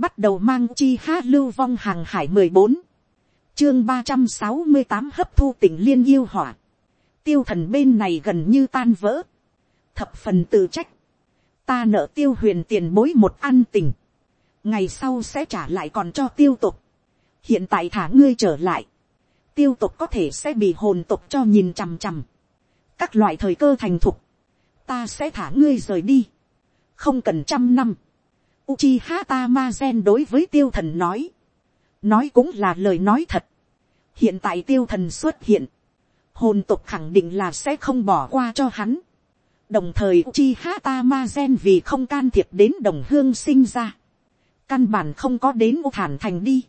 bắt đầu mang chi ha lưu vong hàng hải mười bốn, chương ba trăm sáu mươi tám hấp thu tỉnh liên yêu hỏa, tiêu thần bên này gần như tan vỡ, thập phần tự trách, ta nợ tiêu huyền tiền bối một ăn tình, ngày sau sẽ trả lại còn cho tiêu tục, hiện tại thả ngươi trở lại, tiêu tục có thể sẽ bị hồn tục cho nhìn chằm chằm, các loại thời cơ thành thục, ta sẽ thả ngươi rời đi, không cần trăm năm, Uchiha Tamazen đối với tiêu thần nói. Nói cũng là lời nói thật. Hiện tại tiêu thần xuất hiện. Hồn tục khẳng định là sẽ không bỏ qua cho hắn. Đồng thời Uchiha Tamazen vì không can thiệp đến đồng hương sinh ra. Căn bản không có đến U Thản Thành đi.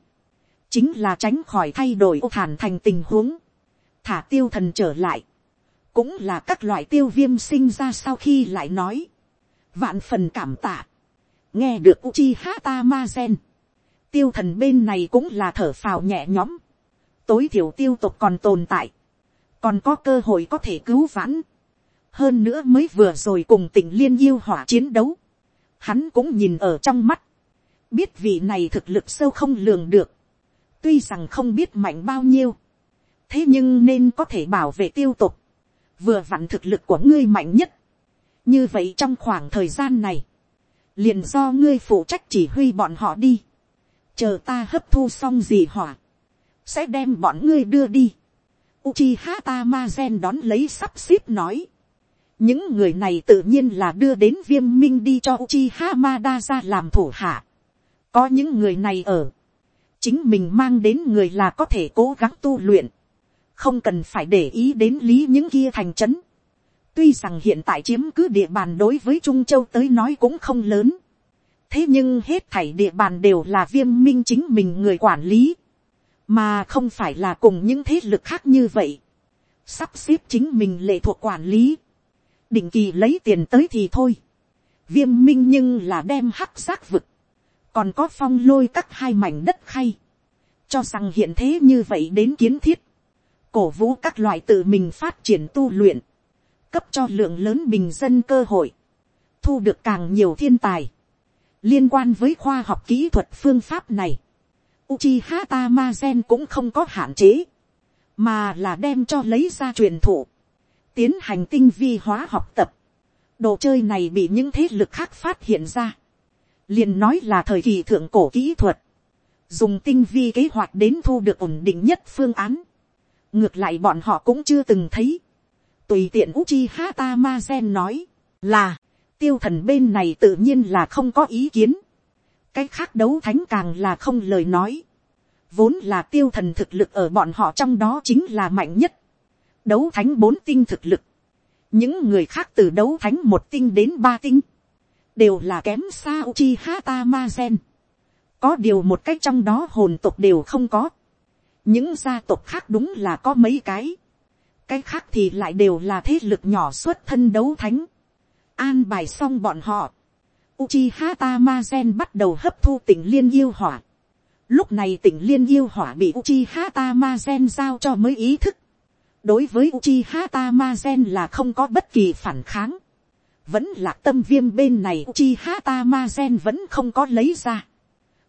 Chính là tránh khỏi thay đổi U Thản Thành tình huống. Thả tiêu thần trở lại. Cũng là các loại tiêu viêm sinh ra sau khi lại nói. Vạn phần cảm tạ nghe được Uchiha Tamazen, tiêu thần bên này cũng là thở phào nhẹ nhõm, tối thiểu tiêu tục còn tồn tại, còn có cơ hội có thể cứu vãn, hơn nữa mới vừa rồi cùng tỉnh liên yêu hỏa chiến đấu, hắn cũng nhìn ở trong mắt, biết vị này thực lực sâu không lường được, tuy rằng không biết mạnh bao nhiêu, thế nhưng nên có thể bảo vệ tiêu tục, vừa vặn thực lực của ngươi mạnh nhất, như vậy trong khoảng thời gian này, liền do ngươi phụ trách chỉ huy bọn họ đi, chờ ta hấp thu xong gì hỏa, sẽ đem bọn ngươi đưa đi. Uchiha Tamazen đón lấy sắp xếp nói. Những người này tự nhiên là đưa đến viêm minh đi cho Uchiha Madara làm thủ hạ. Có những người này ở. Chính mình mang đến người là có thể cố gắng tu luyện. Không cần phải để ý đến lý những kia thành trấn. Tuy rằng hiện tại chiếm cứ địa bàn đối với Trung Châu tới nói cũng không lớn. Thế nhưng hết thảy địa bàn đều là viêm minh chính mình người quản lý. Mà không phải là cùng những thế lực khác như vậy. Sắp xếp chính mình lệ thuộc quản lý. Định kỳ lấy tiền tới thì thôi. Viêm minh nhưng là đem hắc giác vực. Còn có phong lôi các hai mảnh đất khay. Cho rằng hiện thế như vậy đến kiến thiết. Cổ vũ các loại tự mình phát triển tu luyện cấp cho lượng lớn bình dân cơ hội, thu được càng nhiều thiên tài. liên quan với khoa học kỹ thuật phương pháp này, Uchiha Tamazen cũng không có hạn chế, mà là đem cho lấy ra truyền thụ, tiến hành tinh vi hóa học tập. đồ chơi này bị những thế lực khác phát hiện ra, liền nói là thời kỳ thượng cổ kỹ thuật, dùng tinh vi kế hoạch đến thu được ổn định nhất phương án. ngược lại bọn họ cũng chưa từng thấy tùy tiện Uchiha Tamazen nói, là, tiêu thần bên này tự nhiên là không có ý kiến. cái khác đấu thánh càng là không lời nói. vốn là tiêu thần thực lực ở bọn họ trong đó chính là mạnh nhất. đấu thánh bốn tinh thực lực. những người khác từ đấu thánh một tinh đến ba tinh, đều là kém xa Uchiha Tamazen. có điều một cách trong đó hồn tộc đều không có. những gia tộc khác đúng là có mấy cái cái khác thì lại đều là thế lực nhỏ xuất thân đấu thánh. An bài xong bọn họ. Uchiha Tamazen bắt đầu hấp thu tỉnh liên yêu hỏa. Lúc này tỉnh liên yêu hỏa bị Uchiha Tamazen giao cho mới ý thức. Đối với Uchiha Tamazen là không có bất kỳ phản kháng. Vẫn là tâm viêm bên này Uchiha Tamazen vẫn không có lấy ra.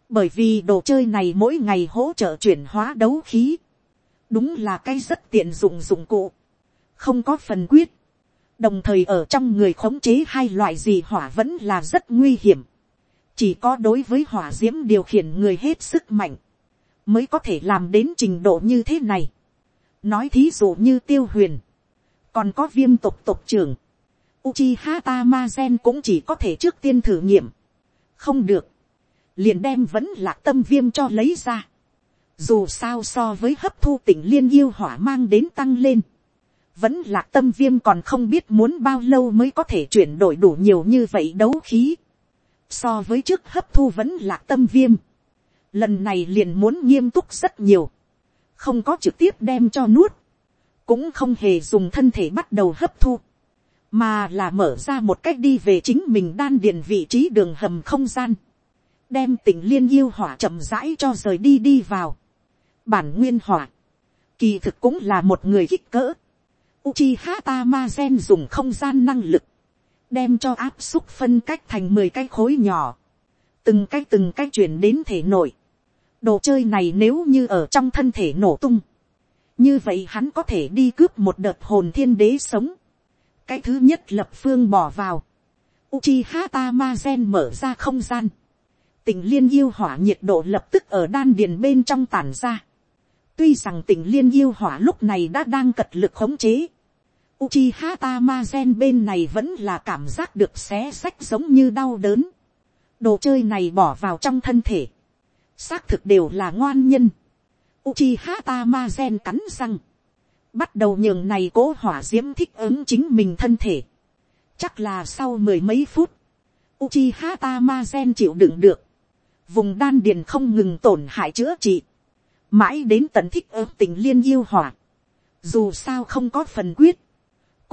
Bởi vì đồ chơi này mỗi ngày hỗ trợ chuyển hóa đấu khí đúng là cái rất tiện dụng dụng cụ, không có phần quyết, đồng thời ở trong người khống chế hai loại gì hỏa vẫn là rất nguy hiểm, chỉ có đối với hỏa d i ễ m điều khiển người hết sức mạnh, mới có thể làm đến trình độ như thế này. nói thí dụ như tiêu huyền, còn có viêm tục tục trưởng, Uchiha Tamazen cũng chỉ có thể trước tiên thử nghiệm, không được, liền đem vẫn là tâm viêm cho lấy ra dù sao so với hấp thu tỉnh liên yêu hỏa mang đến tăng lên, vẫn là tâm viêm còn không biết muốn bao lâu mới có thể chuyển đổi đủ nhiều như vậy đấu khí. So với trước hấp thu vẫn là tâm viêm, lần này liền muốn nghiêm túc rất nhiều, không có trực tiếp đem cho nuốt, cũng không hề dùng thân thể bắt đầu hấp thu, mà là mở ra một cách đi về chính mình đan điền vị trí đường hầm không gian, đem tỉnh liên yêu hỏa chậm rãi cho rời đi đi vào bản nguyên hỏa, kỳ thực cũng là một người kích cỡ. Uchiha Tamazen dùng không gian năng lực, đem cho áp xúc phân cách thành mười cái khối nhỏ, từng cái từng cái chuyển đến thể nội, đồ chơi này nếu như ở trong thân thể nổ tung, như vậy hắn có thể đi cướp một đợt hồn thiên đế sống, cái thứ nhất lập phương bỏ vào, Uchiha Tamazen mở ra không gian, tình liên yêu hỏa nhiệt độ lập tức ở đan điền bên trong tàn ra, tuy rằng tình liên yêu hỏa lúc này đã đang cật lực khống chế, Uchiha Tamazen bên này vẫn là cảm giác được xé sách giống như đau đớn. Đồ chơi này bỏ vào trong thân thể. Xác thực đều là ngoan nhân. Uchiha Tamazen cắn răng. Bắt đầu nhường này cố hỏa diễm thích ứng chính mình thân thể. Chắc là sau mười mấy phút. Uchiha Tamazen chịu đựng được. Vùng đan điền không ngừng tổn hại chữa trị. Mãi đến tận thích ứng tình liên yêu hỏa. Dù sao không có phần quyết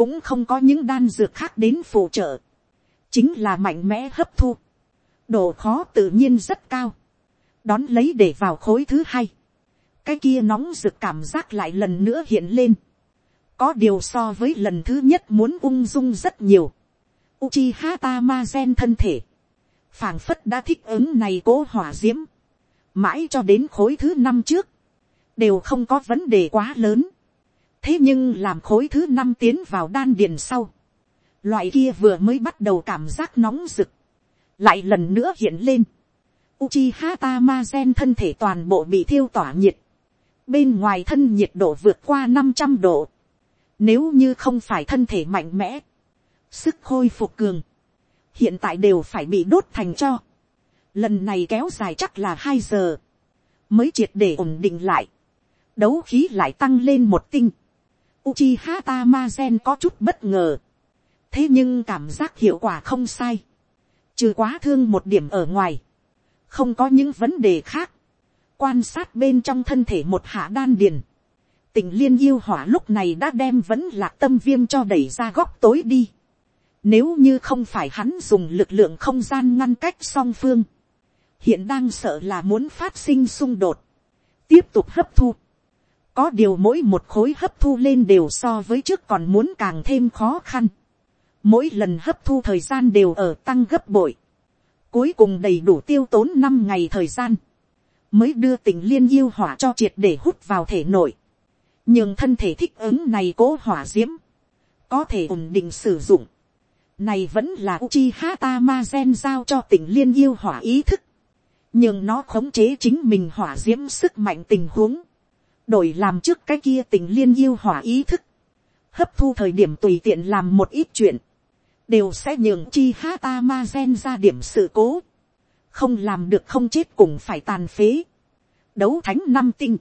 cũng không có những đan dược khác đến phụ trợ, chính là mạnh mẽ hấp thu, độ khó tự nhiên rất cao, đón lấy để vào khối thứ hai, cái kia nóng rực cảm giác lại lần nữa hiện lên, có điều so với lần thứ nhất muốn ung dung rất nhiều, Uchiha Tamazen thân thể, phảng phất đã thích ứng này cố hỏa diễm, mãi cho đến khối thứ năm trước, đều không có vấn đề quá lớn thế nhưng làm khối thứ năm tiến vào đan điền sau, loại kia vừa mới bắt đầu cảm giác nóng rực, lại lần nữa hiện lên. Uchiha Tamazen thân thể toàn bộ bị thiêu tỏa nhiệt, bên ngoài thân nhiệt độ vượt qua năm trăm độ, nếu như không phải thân thể mạnh mẽ, sức khôi phục cường, hiện tại đều phải bị đốt thành cho. Lần này kéo dài chắc là hai giờ, mới triệt để ổn định lại, đấu khí lại tăng lên một tinh, Uchiha Tamazen có chút bất ngờ. Thế nhưng cảm giác hiệu quả không sai. Trừ quá thương một điểm ở ngoài. Không có những vấn đề khác. Quan sát bên trong thân thể một hạ đan điền. Tình liên yêu hỏa lúc này đã đem vẫn lạc tâm viêm cho đẩy ra góc tối đi. Nếu như không phải hắn dùng lực lượng không gian ngăn cách song phương. Hiện đang sợ là muốn phát sinh xung đột. Tiếp tục hấp thu có điều mỗi một khối hấp thu lên đều so với trước còn muốn càng thêm khó khăn. Mỗi lần hấp thu thời gian đều ở tăng gấp bội. Cuối cùng đầy đủ tiêu tốn năm ngày thời gian. Mới đưa tình liên yêu hỏa cho triệt để hút vào thể nội. Nhưng thân thể thích ứng này cố hỏa diễm. Có thể ổn định sử dụng. Này vẫn là Uchiha Tamazen giao cho tình liên yêu hỏa ý thức. Nhưng nó khống chế chính mình hỏa diễm sức mạnh tình huống đổi làm trước cái kia tình liên yêu hỏa ý thức, hấp thu thời điểm tùy tiện làm một ít chuyện, đều sẽ nhường chi ha ta ma gen ra điểm sự cố, không làm được không chết cùng phải tàn phế, đấu thánh năm tinh,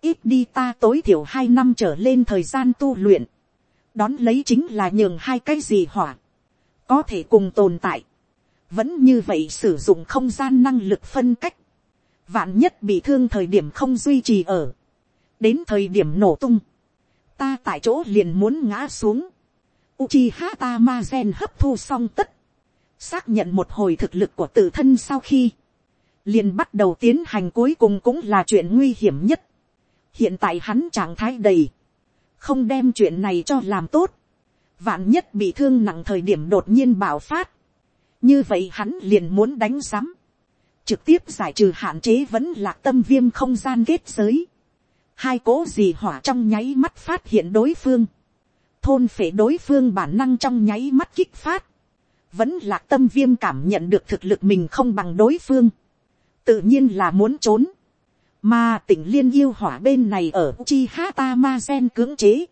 ít đi ta tối thiểu hai năm trở lên thời gian tu luyện, đón lấy chính là nhường hai cái gì hỏa, có thể cùng tồn tại, vẫn như vậy sử dụng không gian năng lực phân cách, vạn nhất bị thương thời điểm không duy trì ở, đến thời điểm nổ tung, ta tại chỗ liền muốn ngã xuống, Uchiha Tamazen hấp thu xong tất, xác nhận một hồi thực lực của tự thân sau khi, liền bắt đầu tiến hành cuối cùng cũng là chuyện nguy hiểm nhất. hiện tại hắn trạng thái đầy, không đem chuyện này cho làm tốt, vạn nhất bị thương nặng thời điểm đột nhiên bạo phát, như vậy hắn liền muốn đánh giám, trực tiếp giải trừ hạn chế vẫn là tâm viêm không gian kết giới, hai cố gì hỏa trong nháy mắt phát hiện đối phương, thôn phể đối phương bản năng trong nháy mắt kích phát, vẫn là tâm viêm cảm nhận được thực lực mình không bằng đối phương, tự nhiên là muốn trốn, mà tỉnh liên yêu hỏa bên này ở chi hata ma gen cưỡng chế,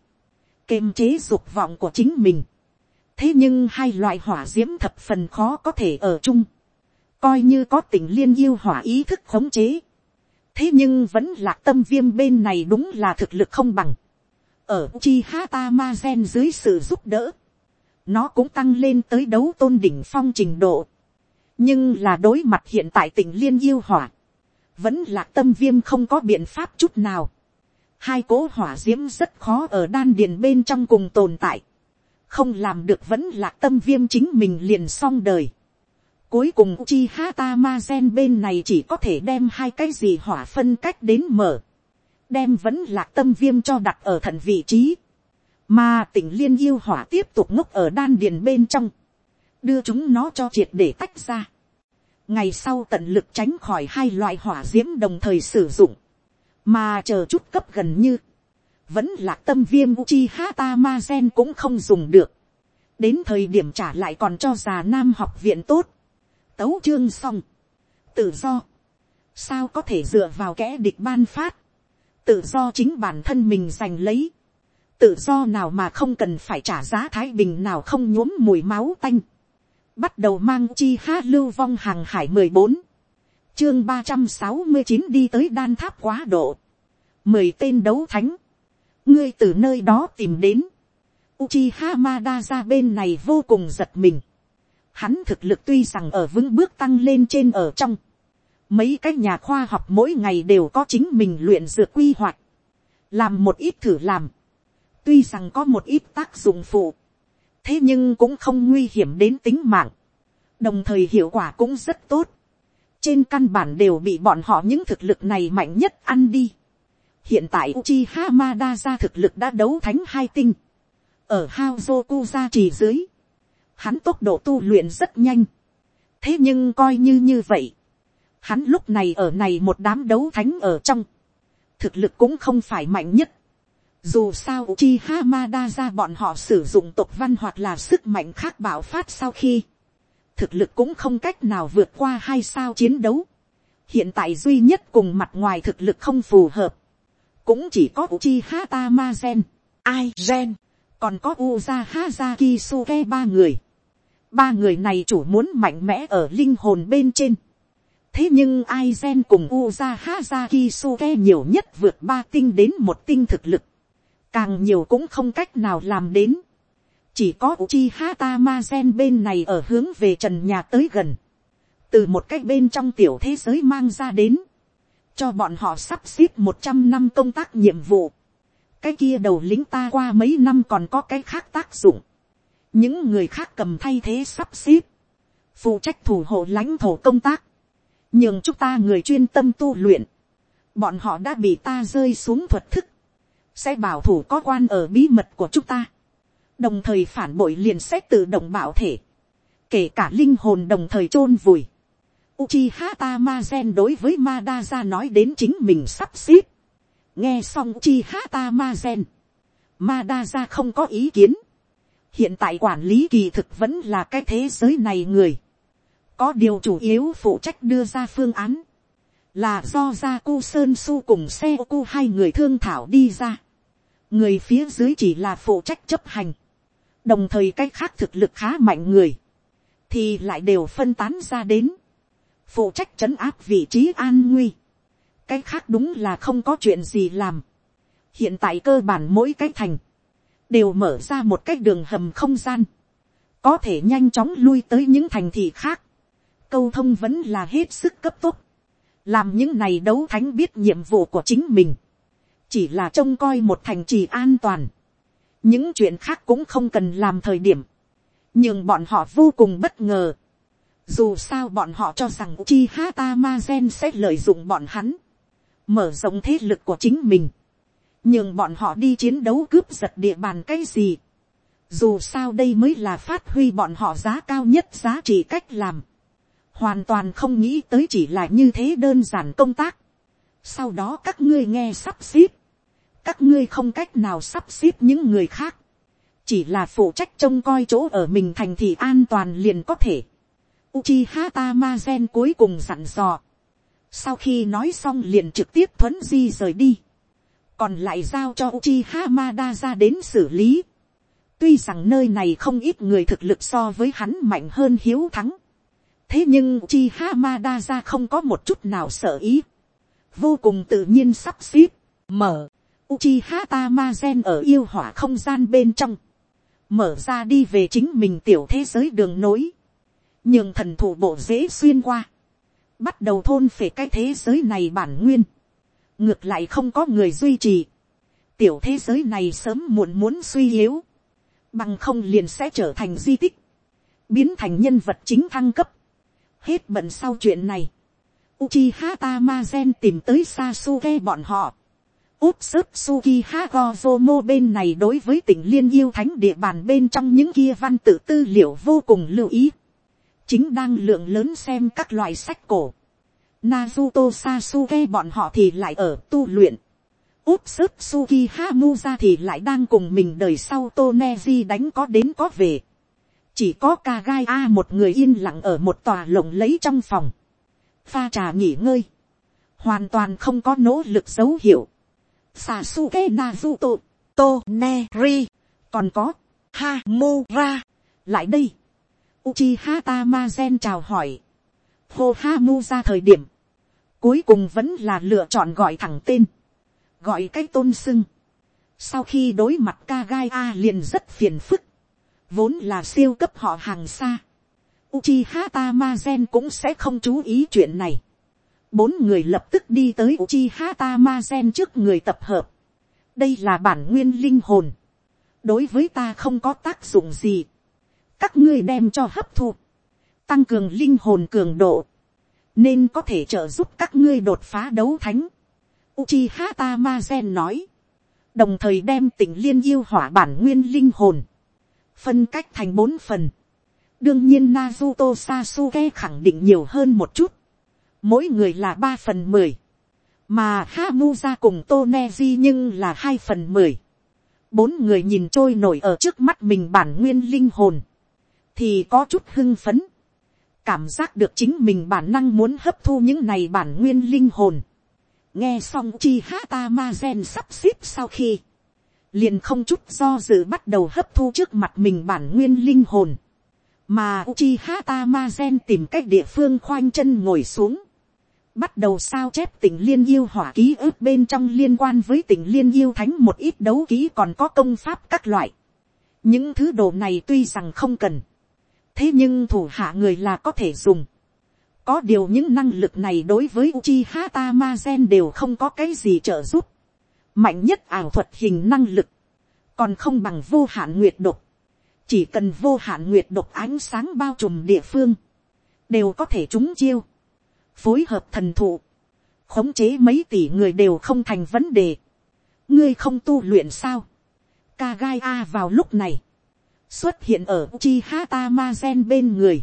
kềm chế dục vọng của chính mình, thế nhưng hai loại hỏa d i ễ m thập phần khó có thể ở chung, coi như có tình liên yêu hỏa ý thức khống chế, thế nhưng vẫn là tâm viêm bên này đúng là thực lực không bằng. ở chi hata ma gen dưới sự giúp đỡ, nó cũng tăng lên tới đấu tôn đỉnh phong trình độ. nhưng là đối mặt hiện tại tình liên yêu hỏa, vẫn là tâm viêm không có biện pháp chút nào. hai cố hỏa d i ễ m rất khó ở đan điền bên trong cùng tồn tại không làm được vẫn là tâm viêm chính mình liền xong đời Cuối cùng Uchiha Tamazen bên này chỉ có thể đem hai cái gì hỏa phân cách đến mở. Đem vẫn lạc tâm viêm cho đặt ở thận vị trí. Mà tỉnh liên yêu hỏa tiếp tục ngốc ở đan điền bên trong. Đưa chúng nó cho triệt để tách ra. ngày sau tận lực tránh khỏi hai loại hỏa diễm đồng thời sử dụng, mà chờ chút cấp gần như, vẫn là tâm viêm uchi hata ma gen cũng không dùng được, đến thời điểm trả lại còn cho già nam học viện tốt, tấu chương xong, tự do, sao có thể dựa vào kẻ địch ban phát, tự do chính bản thân mình giành lấy, tự do nào mà không cần phải trả giá thái bình nào không nhuốm mùi máu tanh, bắt đầu mang chi ha lưu vong hàng hải mười bốn, chương ba trăm sáu mươi chín đi tới đan tháp quá độ, mười tên đấu thánh, ngươi từ nơi đó tìm đến, Uchiha Hamada ra bên này vô cùng giật mình. Hắn thực lực tuy rằng ở vững bước tăng lên trên ở trong. Mấy cái nhà khoa học mỗi ngày đều có chính mình luyện dược quy hoạch. Làm một ít thử làm. Tuy rằng có một ít tác dụng phụ thế nhưng cũng không nguy hiểm đến tính mạng, đồng thời hiệu quả cũng rất tốt, trên căn bản đều bị bọn họ những thực lực này mạnh nhất ăn đi hiện tại Uchi Hamada ra thực lực đã đấu thánh hai tinh, ở Haozoku ra trì dưới, hắn tốc độ tu luyện rất nhanh, thế nhưng coi như như vậy, hắn lúc này ở này một đám đấu thánh ở trong, thực lực cũng không phải mạnh nhất, dù sao Uchiha Hamada ra bọn họ sử dụng tộc văn hoặc là sức mạnh khác bạo phát sau khi. Thực lực cũng không cách nào vượt qua hai sao chiến đấu. Hiện tại duy nhất cùng mặt ngoài thực lực không phù hợp. Cũng chỉ có uchi Hata Ma Gen. Ai, Gen. Còn có Uza haza kisuke ba người. Ba người này chủ muốn mạnh mẽ ở linh hồn bên trên. Thế nhưng Aizen cùng Uza haza kisuke nhiều nhất vượt ba tinh đến một tinh thực lực càng nhiều cũng không cách nào làm đến. chỉ có Uchi Hata Mazen bên này ở hướng về trần nhà tới gần. từ một cách bên trong tiểu thế giới mang ra đến cho bọn họ sắp xếp một trăm năm công tác nhiệm vụ. cái kia đầu lính ta qua mấy năm còn có cái khác tác dụng. những người khác cầm thay thế sắp xếp. phụ trách thủ hộ lãnh thổ công tác. nhưng chúng ta người chuyên tâm tu luyện. bọn họ đã bị ta rơi xuống thuật thức sẽ bảo thủ có quan ở bí mật của chúng ta, đồng thời phản bội liền sẽ tự động bảo thể, kể cả linh hồn đồng thời chôn vùi. Uchiha Tamazen đối với Madara nói đến chính mình sắp xếp. nghe xong Uchiha Tamazen, Madara không có ý kiến. hiện tại quản lý kỳ thực vẫn là cái thế giới này người. có điều chủ yếu phụ trách đưa ra phương án là do Ra cu sơn su cùng xe cu hai người thương thảo đi ra người phía dưới chỉ là phụ trách chấp hành, đồng thời cách khác thực lực khá mạnh người, thì lại đều phân tán ra đến, phụ trách trấn áp vị trí an nguy, cái khác đúng là không có chuyện gì làm, hiện tại cơ bản mỗi cái thành, đều mở ra một cái đường hầm không gian, có thể nhanh chóng lui tới những thành thị khác, câu thông vẫn là hết sức cấp tốc, làm những này đấu thánh biết nhiệm vụ của chính mình, chỉ là trông coi một thành trì an toàn, những chuyện khác cũng không cần làm thời điểm, nhưng bọn họ vô cùng bất ngờ, dù sao bọn họ cho rằng chi hata ma gen sẽ lợi dụng bọn hắn, mở rộng thế lực của chính mình, nhưng bọn họ đi chiến đấu cướp giật địa bàn cái gì, dù sao đây mới là phát huy bọn họ giá cao nhất giá trị cách làm, hoàn toàn không nghĩ tới chỉ là như thế đơn giản công tác, sau đó các ngươi nghe sắp xếp, các ngươi không cách nào sắp xếp những người khác, chỉ là phụ trách trông coi chỗ ở mình thành thị an toàn liền có thể. Uchiha Tamazen cuối cùng dặn dò. Sau khi nói xong liền trực tiếp thuấn di rời đi. Còn lại giao cho Uchiha Mada ra đến xử lý. Tuy rằng nơi này không ít người thực lực so với hắn mạnh hơn hiếu thắng. Thế nhưng Uchiha Mada ra không có một chút nào sợ ý. Vô cùng tự nhiên sắp xếp, mở Uchiha Tamazen ở yêu hỏa không gian bên trong. Mở ra đi về chính mình tiểu thế giới đường nối nhường thần thủ bộ dễ xuyên qua. Bắt đầu thôn phệ cái thế giới này bản nguyên. Ngược lại không có người duy trì. Tiểu thế giới này sớm muộn muốn suy yếu. Bằng không liền sẽ trở thành di tích. Biến thành nhân vật chính thăng cấp. Hết bận sau chuyện này. Uchiha Tamazen tìm tới Sasuke bọn họ út sức suki hagozomo bên này đối với tỉnh liên yêu thánh địa bàn bên trong những kia văn tự tư liệu vô cùng lưu ý chính đang lượng lớn xem các loại sách cổ. Naruto Sasuke bọn họ thì lại ở tu luyện. Úp sức Suki Hamuza thì lại đang cùng mình đời sau Toneji đánh có đến có về. Chỉ có Kagai A một người yên lặng ở một tòa lồng lấy trong phòng. Pha trà nghỉ ngơi. Hoàn toàn không có nỗ lực dấu hiệu. Sasuke Naruto, Toneri, còn có Hamura. Lại đây. Uchiha Tamazen chào hỏi. Hô ra thời điểm. Cuối cùng vẫn là lựa chọn gọi thẳng tên. Gọi cái tôn sưng. Sau khi đối mặt Kagai A liền rất phiền phức. Vốn là siêu cấp họ hàng xa. Uchiha Tamazen cũng sẽ không chú ý chuyện này. Bốn người lập tức đi tới Uchiha Tamazen trước người tập hợp. Đây là bản nguyên linh hồn. Đối với ta không có tác dụng gì các ngươi đem cho hấp thu, tăng cường linh hồn cường độ, nên có thể trợ giúp các ngươi đột phá đấu thánh. Uchiha Tamazen nói, đồng thời đem tỉnh liên yêu hỏa bản nguyên linh hồn, phân cách thành bốn phần. đương nhiên Nazuto Sasuke khẳng định nhiều hơn một chút, mỗi người là ba phần mười, mà Hamuza cùng Toneji nhưng là hai phần mười. bốn người nhìn trôi nổi ở trước mắt mình bản nguyên linh hồn, thì có chút hưng phấn, cảm giác được chính mình bản năng muốn hấp thu những này bản nguyên linh hồn. nghe xong chi hata ma gen sắp xếp sau khi, liền không chút do dự bắt đầu hấp thu trước mặt mình bản nguyên linh hồn, mà Uchiha Tamazen tìm cách địa phương khoanh chân ngồi xuống, bắt đầu sao chép tỉnh liên yêu hỏa ký ức bên trong liên quan với tỉnh liên yêu thánh một ít đấu ký còn có công pháp các loại. những thứ đồ này tuy rằng không cần, thế nhưng thủ hạ người là có thể dùng. có điều những năng lực này đối với Uchiha Tamazen đều không có cái gì trợ giúp. mạnh nhất ảo thuật hình năng lực, còn không bằng vô hạn nguyệt độc. chỉ cần vô hạn nguyệt độc ánh sáng bao trùm địa phương, đều có thể trúng chiêu. phối hợp thần thụ, khống chế mấy tỷ người đều không thành vấn đề. ngươi không tu luyện sao. Kagai A vào lúc này, xuất hiện ở Uchiha Tamazen bên người,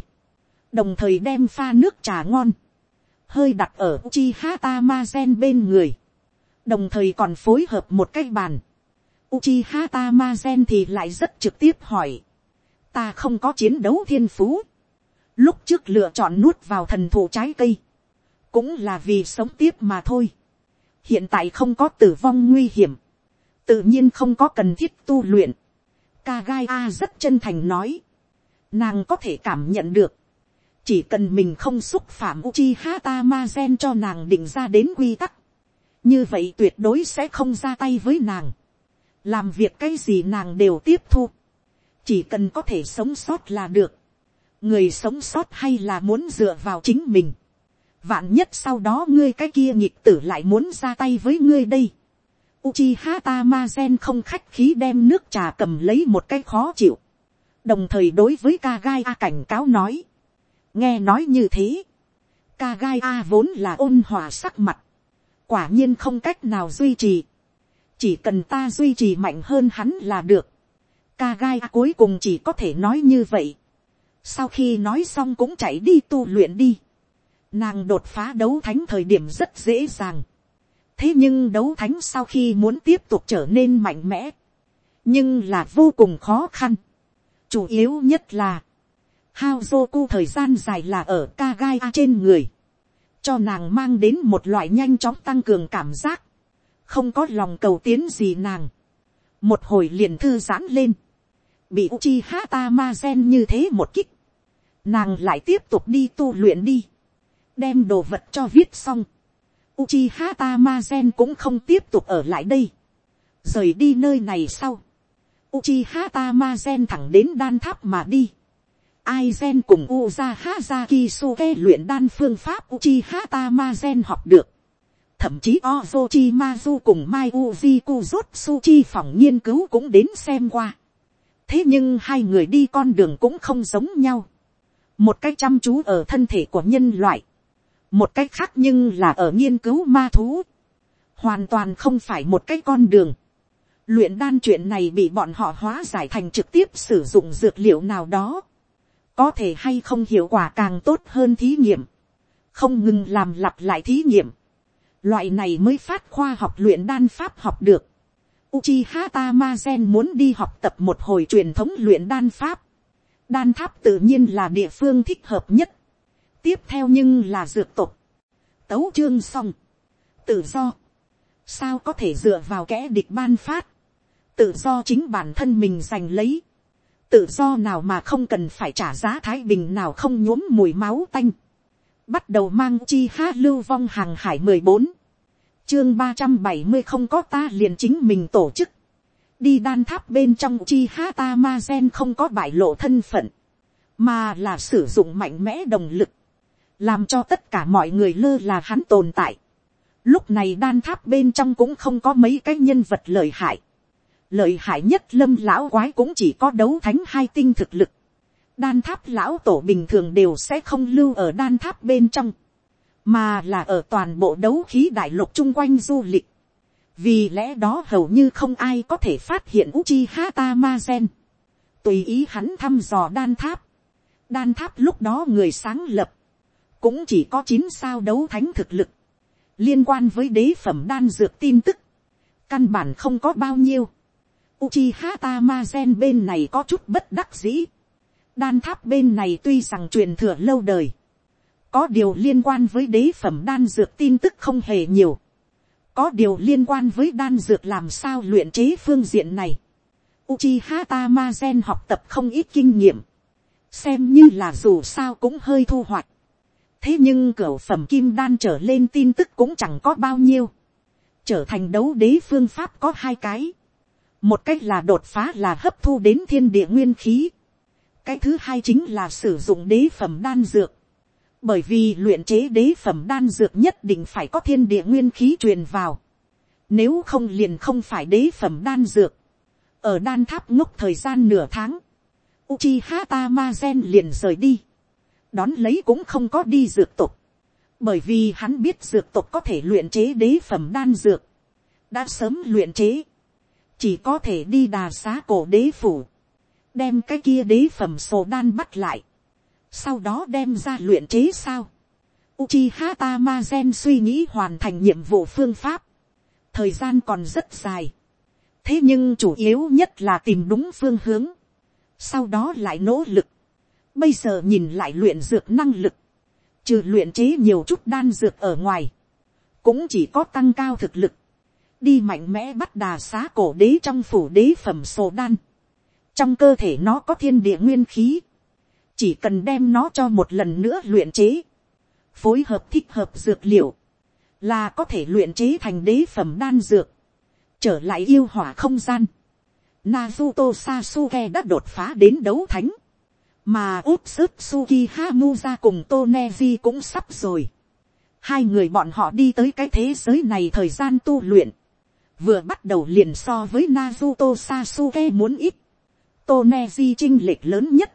đồng thời đem pha nước trà ngon, hơi đặt ở Uchiha Tamazen bên người, đồng thời còn phối hợp một cái bàn. Uchiha Tamazen thì lại rất trực tiếp hỏi, ta không có chiến đấu thiên phú, lúc trước lựa chọn nuốt vào thần thụ trái cây, cũng là vì sống tiếp mà thôi. hiện tại không có tử vong nguy hiểm, tự nhiên không có cần thiết tu luyện. Kagai A rất chân thành nói. Nàng có thể cảm nhận được. Chỉ cần mình không xúc phạm Uchiha Tamazen cho nàng định ra đến quy tắc. Như vậy tuyệt đối sẽ không ra tay với nàng. Làm việc cái gì nàng đều tiếp thu. Chỉ cần có thể sống sót là được. Người sống sót hay là muốn dựa vào chính mình. Vạn nhất sau đó ngươi cái kia nhịp tử lại muốn ra tay với ngươi đây Uchiha Tamazen không khách khí đem nước trà cầm lấy một cái khó chịu. Đồng thời đối với Kagai A cảnh cáo nói. Nghe nói như thế. Kagai A vốn là ôn hòa sắc mặt. Quả nhiên không cách nào duy trì. Chỉ cần ta duy trì mạnh hơn hắn là được. Kagai A cuối cùng chỉ có thể nói như vậy. Sau khi nói xong cũng chạy đi tu luyện đi. Nàng đột phá đấu thánh thời điểm rất dễ dàng thế nhưng đấu thánh sau khi muốn tiếp tục trở nên mạnh mẽ, nhưng là vô cùng khó khăn. chủ yếu nhất là, hao Haozoku thời gian dài là ở Kagai trên người, cho nàng mang đến một loại nhanh chóng tăng cường cảm giác, không có lòng cầu tiến gì nàng, một hồi liền thư giãn lên, bị uchi hata ma gen như thế một kích, nàng lại tiếp tục đi tu luyện đi, đem đồ vật cho viết xong, Uchiha Tamazen cũng không tiếp tục ở lại đây. Rời đi nơi này sau. Uchiha Tamazen thẳng đến đan tháp mà đi. Aizen cùng Uzaha Zakisuke luyện đan phương pháp Uchiha Tamazen học được. Thậm chí Ozochimazu cùng Mai Uji Kuzutsuchi phòng nghiên cứu cũng đến xem qua. Thế nhưng hai người đi con đường cũng không giống nhau. Một cách chăm chú ở thân thể của nhân loại một cách khác nhưng là ở nghiên cứu ma thú, hoàn toàn không phải một cái con đường. luyện đan chuyện này bị bọn họ hóa giải thành trực tiếp sử dụng dược liệu nào đó, có thể hay không hiệu quả càng tốt hơn thí nghiệm, không ngừng làm lặp lại thí nghiệm, loại này mới phát khoa học luyện đan pháp học được. Uchiha Tamazen muốn đi học tập một hồi truyền thống luyện đan pháp. Đan tháp tự nhiên là địa phương thích hợp nhất. Tiếp theo nhưng là dược tục. Tấu chương xong. Tự do. Sao có thể dựa vào kẻ địch ban phát. Tự do chính bản thân mình giành lấy. Tự do nào mà không cần phải trả giá thái bình nào không nhuốm mùi máu tanh. Bắt đầu mang chi ha lưu vong hàng hải mười bốn chương ba trăm bảy mươi không có ta liền chính mình tổ chức. Đi đan tháp bên trong chi ha ta ma gen không có bại lộ thân phận. Mà là sử dụng mạnh mẽ đồng lực. Làm cho tất cả mọi người lơ là hắn tồn tại. Lúc này đan tháp bên trong cũng không có mấy cái nhân vật lợi hại. Lợi hại nhất lâm lão quái cũng chỉ có đấu thánh hai tinh thực lực. Đan tháp lão tổ bình thường đều sẽ không lưu ở đan tháp bên trong mà là ở toàn bộ đấu khí đại lục chung quanh du lịch. vì lẽ đó hầu như không ai có thể phát hiện Uchiha Tamazen. tùy ý hắn thăm dò đan tháp. đan tháp lúc đó người sáng lập, cũng chỉ có chín sao đấu thánh thực lực, liên quan với đế phẩm đan dược tin tức, căn bản không có bao nhiêu. Uchiha Tamazen bên này có chút bất đắc dĩ. Đan tháp bên này tuy rằng truyền thừa lâu đời, có điều liên quan với đế phẩm đan dược tin tức không hề nhiều. có điều liên quan với đan dược làm sao luyện chế phương diện này. Uchiha Tamazen học tập không ít kinh nghiệm. xem như là dù sao cũng hơi thu hoạch thế nhưng cửa phẩm kim đan trở lên tin tức cũng chẳng có bao nhiêu. trở thành đấu đế phương pháp có hai cái. một cách là đột phá là hấp thu đến thiên địa nguyên khí. cái thứ hai chính là sử dụng đế phẩm đan dược bởi vì luyện chế đế phẩm đan dược nhất định phải có thiên địa nguyên khí truyền vào. Nếu không liền không phải đế phẩm đan dược. Ở đan tháp ngốc thời gian nửa tháng. Uchiha Tamazen liền rời đi. Đón lấy cũng không có đi dược tục. Bởi vì hắn biết dược tục có thể luyện chế đế phẩm đan dược. Đã sớm luyện chế. Chỉ có thể đi đà xá cổ đế phủ. Đem cái kia đế phẩm sổ đan bắt lại sau đó đem ra luyện chế sao. Uchiha Tamazen suy nghĩ hoàn thành nhiệm vụ phương pháp. Thời gian còn rất dài. Thế nhưng chủ yếu nhất là tìm đúng phương hướng. Sau đó lại nỗ lực. Bây giờ nhìn lại luyện dược năng lực. Trừ luyện chế nhiều chút đan dược ở ngoài. Cũng chỉ có tăng cao thực lực. Đi mạnh mẽ bắt đà xá cổ đế trong phủ đế phẩm sổ đan. Trong cơ thể nó có thiên địa nguyên khí chỉ cần đem nó cho một lần nữa luyện chế, phối hợp thích hợp dược liệu, là có thể luyện chế thành đế phẩm đan dược, trở lại yêu hỏa không gian. Naruto Sasuke đã đột phá đến đấu thánh, mà úp sức Suki Hamuza cùng Toneji cũng sắp rồi. Hai người bọn họ đi tới cái thế giới này thời gian tu luyện, vừa bắt đầu liền so với Nazuto Sasuke muốn ít. Toneji chinh lệch lớn nhất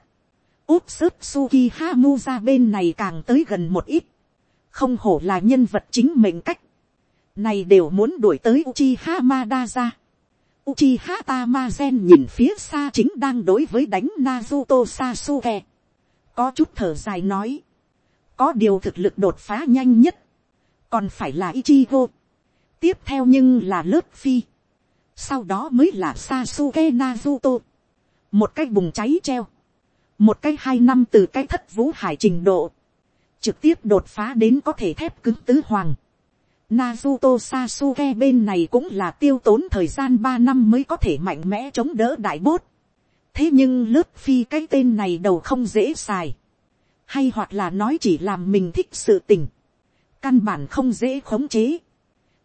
úp sức suki hamu ra bên này càng tới gần một ít, không hổ là nhân vật chính mệnh cách, này đều muốn đuổi tới Uchiha Madara. Uchiha Tamazen nhìn phía xa chính đang đối với đánh Naruto Sasuke. Có chút thở dài nói. Có điều thực lực đột phá nhanh nhất. Còn phải là Ichigo. Tiếp theo nhưng là lớp phi. Sau đó mới là Sasuke Naruto. Một cái bùng cháy treo một cái hai năm từ cái thất vũ hải trình độ, trực tiếp đột phá đến có thể thép cứng tứ hoàng. Naruto Sasuke bên này cũng là tiêu tốn thời gian ba năm mới có thể mạnh mẽ chống đỡ đại bốt. Thế nhưng lớp phi cái tên này đầu không dễ xài. Hay hoặc là nói chỉ làm mình thích sự tình. Căn bản không dễ khống chế.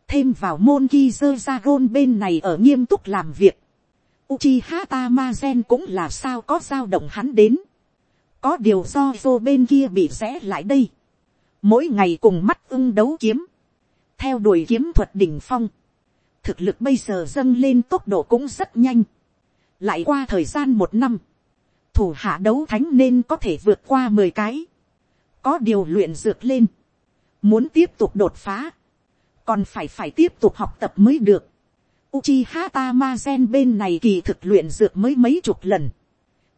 Thêm vào môn Kizagon bên này ở nghiêm túc làm việc. Uchiha Tamazen cũng là sao có dao động hắn đến. Có điều do vô bên kia bị rẽ lại đây. Mỗi ngày cùng mắt ưng đấu kiếm. Theo đuổi kiếm thuật đỉnh phong. Thực lực bây giờ dâng lên tốc độ cũng rất nhanh. Lại qua thời gian một năm. Thủ hạ đấu thánh nên có thể vượt qua mười cái. Có điều luyện dược lên. Muốn tiếp tục đột phá. Còn phải phải tiếp tục học tập mới được Uchiha Tamazen bên này kỳ thực luyện dược mới mấy chục lần.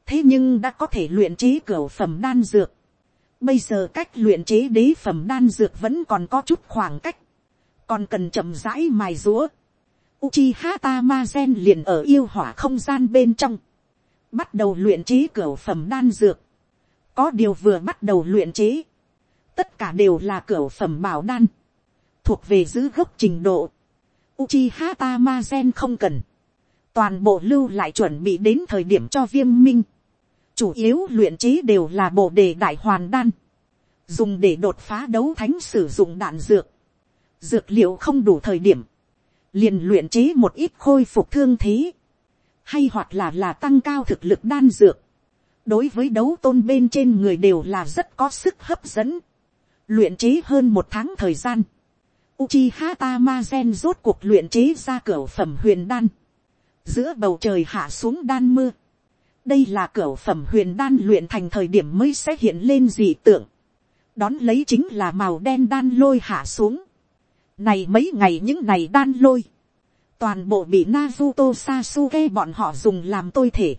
thế nhưng đã có thể luyện chế cửa phẩm đan dược. Bây giờ cách luyện chế đế phẩm đan dược vẫn còn có chút khoảng cách, còn cần chậm rãi mài rúa. Uchiha Tamazen liền ở yêu hỏa không gian bên trong, bắt đầu luyện chế cửa phẩm đan dược. Có điều vừa bắt đầu luyện chế, tất cả đều là cửa phẩm bảo đan, thuộc về giữ gốc trình độ. Uchiha Tamazen không cần, toàn bộ lưu lại chuẩn bị đến thời điểm cho viêm minh. Chủ yếu luyện chế đều là bộ đề đại hoàn đan, dùng để đột phá đấu thánh sử dụng đạn dược. Dược liệu không đủ thời điểm, liền luyện chế một ít khôi phục thương thế, hay hoặc là là tăng cao thực lực đan dược. Đối với đấu tôn bên trên người đều là rất có sức hấp dẫn. Luyện chế hơn một tháng thời gian. Uchiha Tamazen rốt cuộc luyện chế ra cửa phẩm huyền đan. Giữa bầu trời hạ xuống đan mưa. Đây là cửa phẩm huyền đan luyện thành thời điểm mới sẽ hiện lên dị tượng. Đón lấy chính là màu đen đan lôi hạ xuống. Này mấy ngày những này đan lôi. Toàn bộ bị Naruto Sasuke bọn họ dùng làm tôi thể.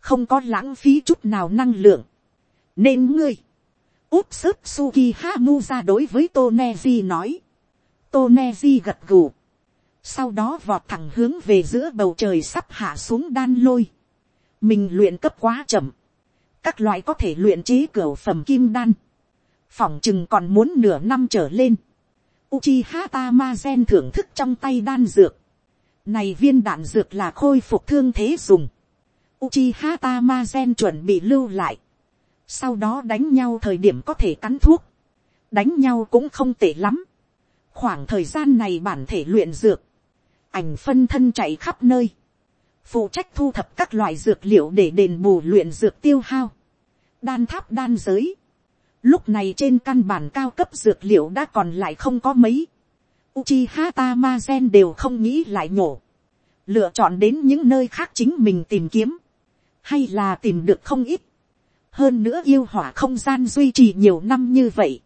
Không có lãng phí chút nào năng lượng. Nên ngươi. Úp sức Suki Hamu đối với Toneji nói. Toneji gật gù. Sau đó vọt thẳng hướng về giữa bầu trời sắp hạ xuống đan lôi. Mình luyện cấp quá chậm. Các loại có thể luyện chế cửa phẩm kim đan. Phỏng chừng còn muốn nửa năm trở lên. Uchiha Tamazen thưởng thức trong tay đan dược. Này viên đạn dược là khôi phục thương thế dùng. Uchiha Tamazen chuẩn bị lưu lại. Sau đó đánh nhau thời điểm có thể cắn thuốc. Đánh nhau cũng không tệ lắm. Khoảng thời gian này bản thể luyện dược. Ảnh phân thân chạy khắp nơi. Phụ trách thu thập các loại dược liệu để đền bù luyện dược tiêu hao. Đan tháp đan giới. Lúc này trên căn bản cao cấp dược liệu đã còn lại không có mấy. Uchiha Tamazen đều không nghĩ lại nhổ. Lựa chọn đến những nơi khác chính mình tìm kiếm. Hay là tìm được không ít. Hơn nữa yêu hỏa không gian duy trì nhiều năm như vậy.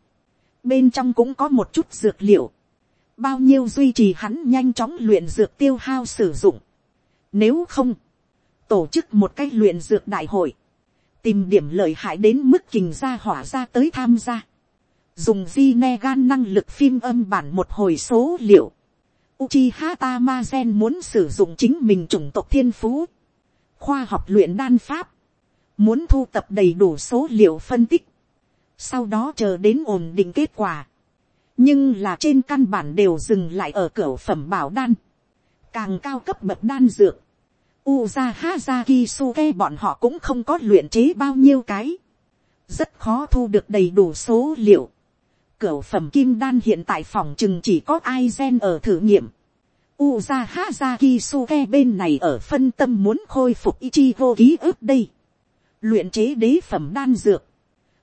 Bên trong cũng có một chút dược liệu. Bao nhiêu duy trì hắn nhanh chóng luyện dược tiêu hao sử dụng. Nếu không, tổ chức một cách luyện dược đại hội. Tìm điểm lợi hại đến mức kình ra hỏa ra tới tham gia dùng di ne gan năng lực phim âm bản một hồi số liệu. Uchiha Tamazen muốn sử dụng chính mình chủng tộc thiên phú. Khoa học luyện đan pháp. Muốn thu tập đầy đủ số liệu phân tích. Sau đó chờ đến ổn định kết quả. Nhưng là trên căn bản đều dừng lại ở cửa phẩm bảo đan. Càng cao cấp bậc đan dược. Uza Hazaki Suke bọn họ cũng không có luyện chế bao nhiêu cái. Rất khó thu được đầy đủ số liệu Cửu phẩm kim đan hiện tại phòng chừng chỉ có ai gen ở thử nghiệm. Uza Hazaki Suke bên này ở phân tâm muốn khôi phục Ichigo ký ức đây. Luyện chế đế phẩm đan dược.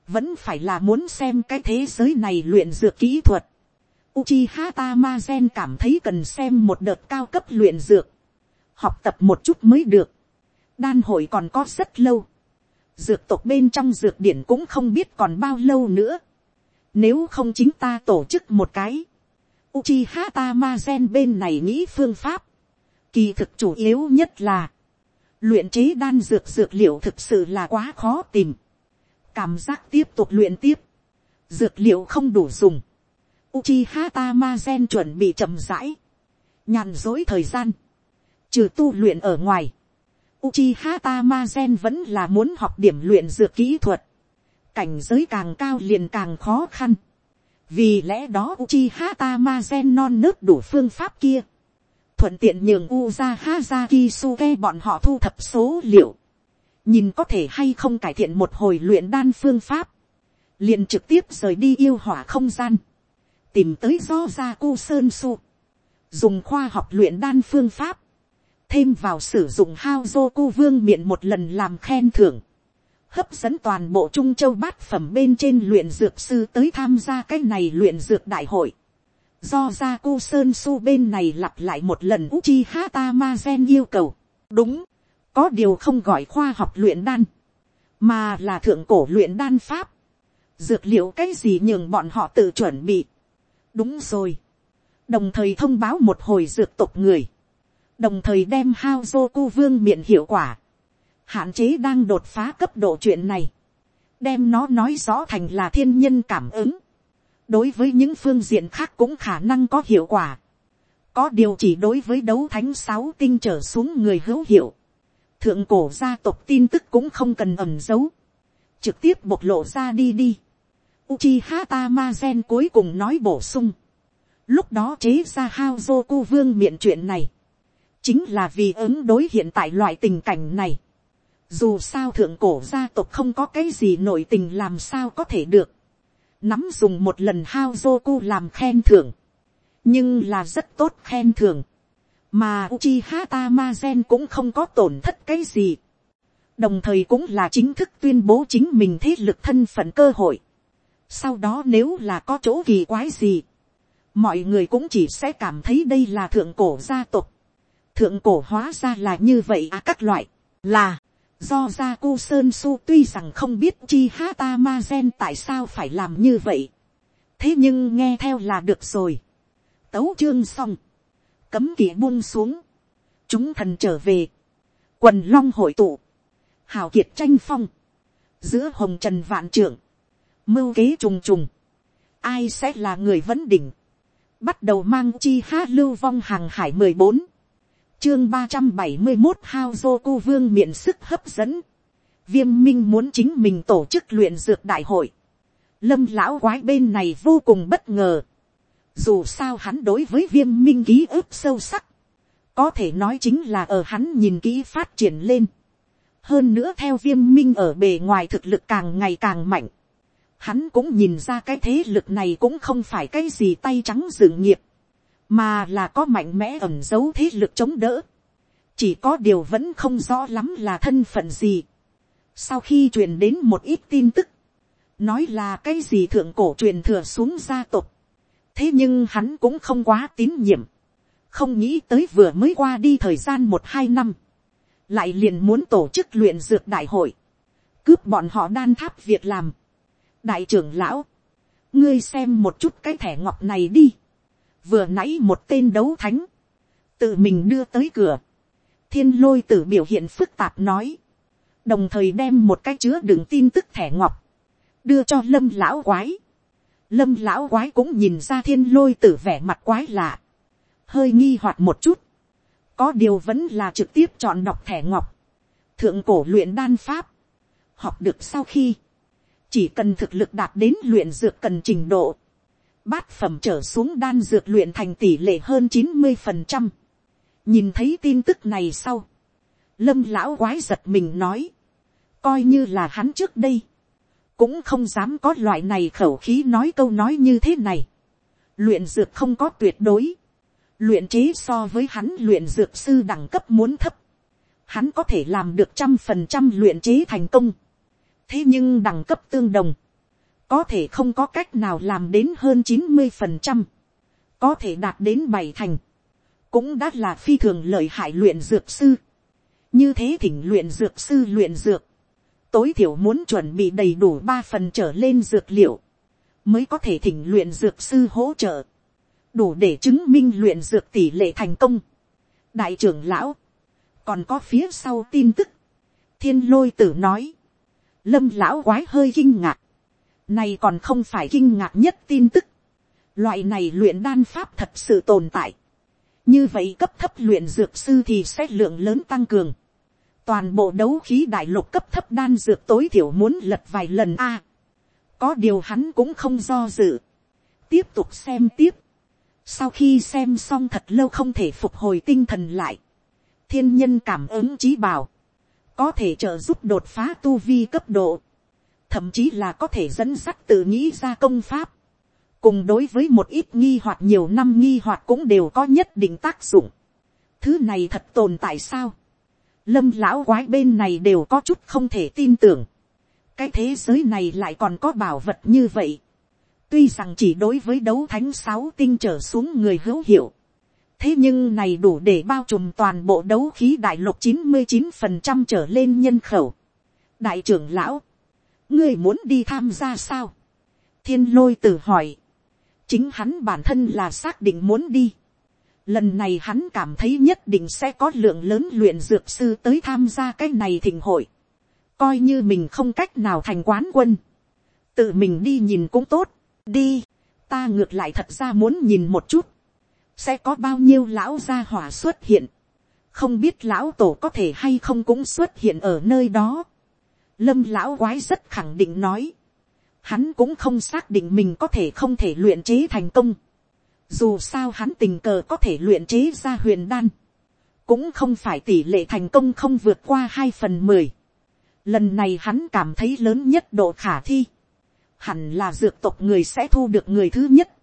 Vẫn phải là muốn xem cái thế giới này luyện dược kỹ thuật. Uchiha Tamazen cảm thấy cần xem một đợt cao cấp luyện dược. Học tập một chút mới được. Đan hội còn có rất lâu. Dược tộc bên trong dược điển cũng không biết còn bao lâu nữa. Nếu không chính ta tổ chức một cái. Uchiha Tamazen bên này nghĩ phương pháp. Kỳ thực chủ yếu nhất là. Luyện chế đan dược dược liệu thực sự là quá khó tìm. Cảm giác tiếp tục luyện tiếp. Dược liệu không đủ dùng. Uchiha Tamazen chuẩn bị chậm rãi. Nhàn dối thời gian. Trừ tu luyện ở ngoài. Uchiha Tamazen vẫn là muốn học điểm luyện dược kỹ thuật cảnh giới càng cao liền càng khó khăn. vì lẽ đó Uchiha Tamazen non nớt đủ phương pháp kia. thuận tiện nhường Uza Hazaki bọn họ thu thập số liệu. nhìn có thể hay không cải thiện một hồi luyện đan phương pháp. liền trực tiếp rời đi yêu hỏa không gian. tìm tới do ra cu sơn su. dùng khoa học luyện đan phương pháp thêm vào sử dụng hao dô cu vương miện một lần làm khen thưởng hấp dẫn toàn bộ trung châu bát phẩm bên trên luyện dược sư tới tham gia cái này luyện dược đại hội. Do ra cu sơn su bên này lặp lại một lần uchi hata ma gen yêu cầu. đúng, có điều không gọi khoa học luyện đan, mà là thượng cổ luyện đan pháp. dược liệu cái gì nhường bọn họ tự chuẩn bị. đúng rồi. đồng thời thông báo một hồi dược tộc người đồng thời đem hao dô cu vương miệng hiệu quả hạn chế đang đột phá cấp độ chuyện này, đem nó nói rõ thành là thiên nhân cảm ứng, đối với những phương diện khác cũng khả năng có hiệu quả, có điều chỉ đối với đấu thánh sáu tinh trở xuống người hữu hiệu, thượng cổ gia tộc tin tức cũng không cần ẩm giấu, trực tiếp bộc lộ ra đi đi. Uchiha Tamazen cuối cùng nói bổ sung. Lúc đó chế ra Haozoku vương miệng chuyện này. Chính là vì ứng đối hiện tại loại tình cảnh này. Dù sao thượng cổ gia tộc không có cái gì nội tình làm sao có thể được. Nắm dùng một lần hao dô cu làm khen thưởng. Nhưng là rất tốt khen thưởng. Mà Uchiha Tamazen cũng không có tổn thất cái gì. Đồng thời cũng là chính thức tuyên bố chính mình thế lực thân phận cơ hội. Sau đó nếu là có chỗ kỳ quái gì. Mọi người cũng chỉ sẽ cảm thấy đây là thượng cổ gia tộc. Thượng cổ hóa ra là như vậy à các loại. Là, do gia cu sơn su tuy rằng không biết chi hata ma gen tại sao phải làm như vậy thế nhưng nghe theo là được rồi tấu chương xong, cấm kỵ buông xuống, chúng thần trở về, quần long hội tụ, hào kiệt tranh phong, giữa hồng trần vạn trưởng mưu kế trùng trùng, ai sẽ là người vấn đỉnh, bắt đầu mang chi hát lưu vong hàng hải mười bốn chương ba trăm bảy mươi một hao dô cu vương miệng sức hấp dẫn. Viêm minh muốn chính mình tổ chức luyện dược đại hội. Lâm lão quái bên này vô cùng bất ngờ. Dù sao hắn đối với viêm minh ký ức sâu sắc. Có thể nói chính là ở hắn nhìn kỹ phát triển lên. Hơn nữa theo viêm minh ở bề ngoài thực lực càng ngày càng mạnh. Hắn cũng nhìn ra cái thế lực này cũng không phải cái gì tay trắng dự nghiệp mà là có mạnh mẽ ẩm dấu thế lực chống đỡ, chỉ có điều vẫn không rõ lắm là thân phận gì. sau khi truyền đến một ít tin tức, nói là cái gì thượng cổ truyền thừa xuống gia tộc, thế nhưng hắn cũng không quá tín nhiệm, không nghĩ tới vừa mới qua đi thời gian một hai năm, lại liền muốn tổ chức luyện dược đại hội, cướp bọn họ đan tháp việc làm. đại trưởng lão, ngươi xem một chút cái thẻ ngọc này đi vừa nãy một tên đấu thánh, tự mình đưa tới cửa, thiên lôi tử biểu hiện phức tạp nói, đồng thời đem một cái chứa đựng tin tức thẻ ngọc, đưa cho lâm lão quái. lâm lão quái cũng nhìn ra thiên lôi tử vẻ mặt quái lạ, hơi nghi hoặc một chút, có điều vẫn là trực tiếp chọn đọc thẻ ngọc, thượng cổ luyện đan pháp, học được sau khi, chỉ cần thực lực đạt đến luyện dược cần trình độ, bát phẩm trở xuống đan dược luyện thành tỷ lệ hơn chín mươi phần trăm. nhìn thấy tin tức này sau, lâm lão quái giật mình nói, coi như là hắn trước đây, cũng không dám có loại này khẩu khí nói câu nói như thế này. luyện dược không có tuyệt đối, luyện chế so với hắn luyện dược sư đẳng cấp muốn thấp, hắn có thể làm được trăm phần trăm luyện chế thành công, thế nhưng đẳng cấp tương đồng, có thể không có cách nào làm đến hơn chín mươi phần trăm, có thể đạt đến bảy thành, cũng đã là phi thường lợi hại luyện dược sư. như thế thỉnh luyện dược sư luyện dược, tối thiểu muốn chuẩn bị đầy đủ ba phần trở lên dược liệu, mới có thể thỉnh luyện dược sư hỗ trợ, đủ để chứng minh luyện dược tỷ lệ thành công. đại trưởng lão, còn có phía sau tin tức, thiên lôi tử nói, lâm lão quái hơi kinh ngạc, này còn không phải kinh ngạc nhất tin tức. Loại này luyện đan pháp thật sự tồn tại. Như vậy cấp thấp luyện dược sư thì sẽ lượng lớn tăng cường. Toàn bộ đấu khí đại lục cấp thấp đan dược tối thiểu muốn lật vài lần a. có điều hắn cũng không do dự. Tiếp tục xem tiếp. Sau khi xem xong thật lâu không thể phục hồi tinh thần lại. Thiên nhân cảm ứng trí bảo. Có thể trợ giúp đột phá tu vi cấp độ thậm chí là có thể dẫn dắt tự nghĩ ra công pháp, cùng đối với một ít nghi hoặc nhiều năm nghi hoặc cũng đều có nhất định tác dụng. Thứ này thật tồn tại sao? Lâm lão quái bên này đều có chút không thể tin tưởng. Cái thế giới này lại còn có bảo vật như vậy. Tuy rằng chỉ đối với đấu thánh sáu tinh trở xuống người hữu hiệu. Thế nhưng này đủ để bao trùm toàn bộ đấu khí đại lục chín mươi chín phần trăm trở lên nhân khẩu. Đại trưởng lão ngươi muốn đi tham gia sao, thiên lôi tử hỏi, chính hắn bản thân là xác định muốn đi, Lần này hắn cảm thấy nhất định sẽ có lượng lớn luyện dược sư tới tham gia cái này thỉnh hội. Coi như mình không cách nào thành quán quân. Tự mình đi nhìn cũng tốt. Đi. Ta ngược lại thật ra muốn nhìn một chút. Sẽ có bao nhiêu lão gia hỏa xuất hiện. Không biết lão tổ có thể hay không cũng xuất hiện ở nơi đó. Lâm lão quái rất khẳng định nói. Hắn cũng không xác định mình có thể không thể luyện chế thành công dù sao hắn tình cờ có thể luyện chế ra huyền đan. Cũng không phải tỷ lệ thành công không vượt qua hai phần mười. Lần này hắn cảm thấy lớn nhất độ khả thi. Hẳn là dược tộc người sẽ thu được người thứ nhất.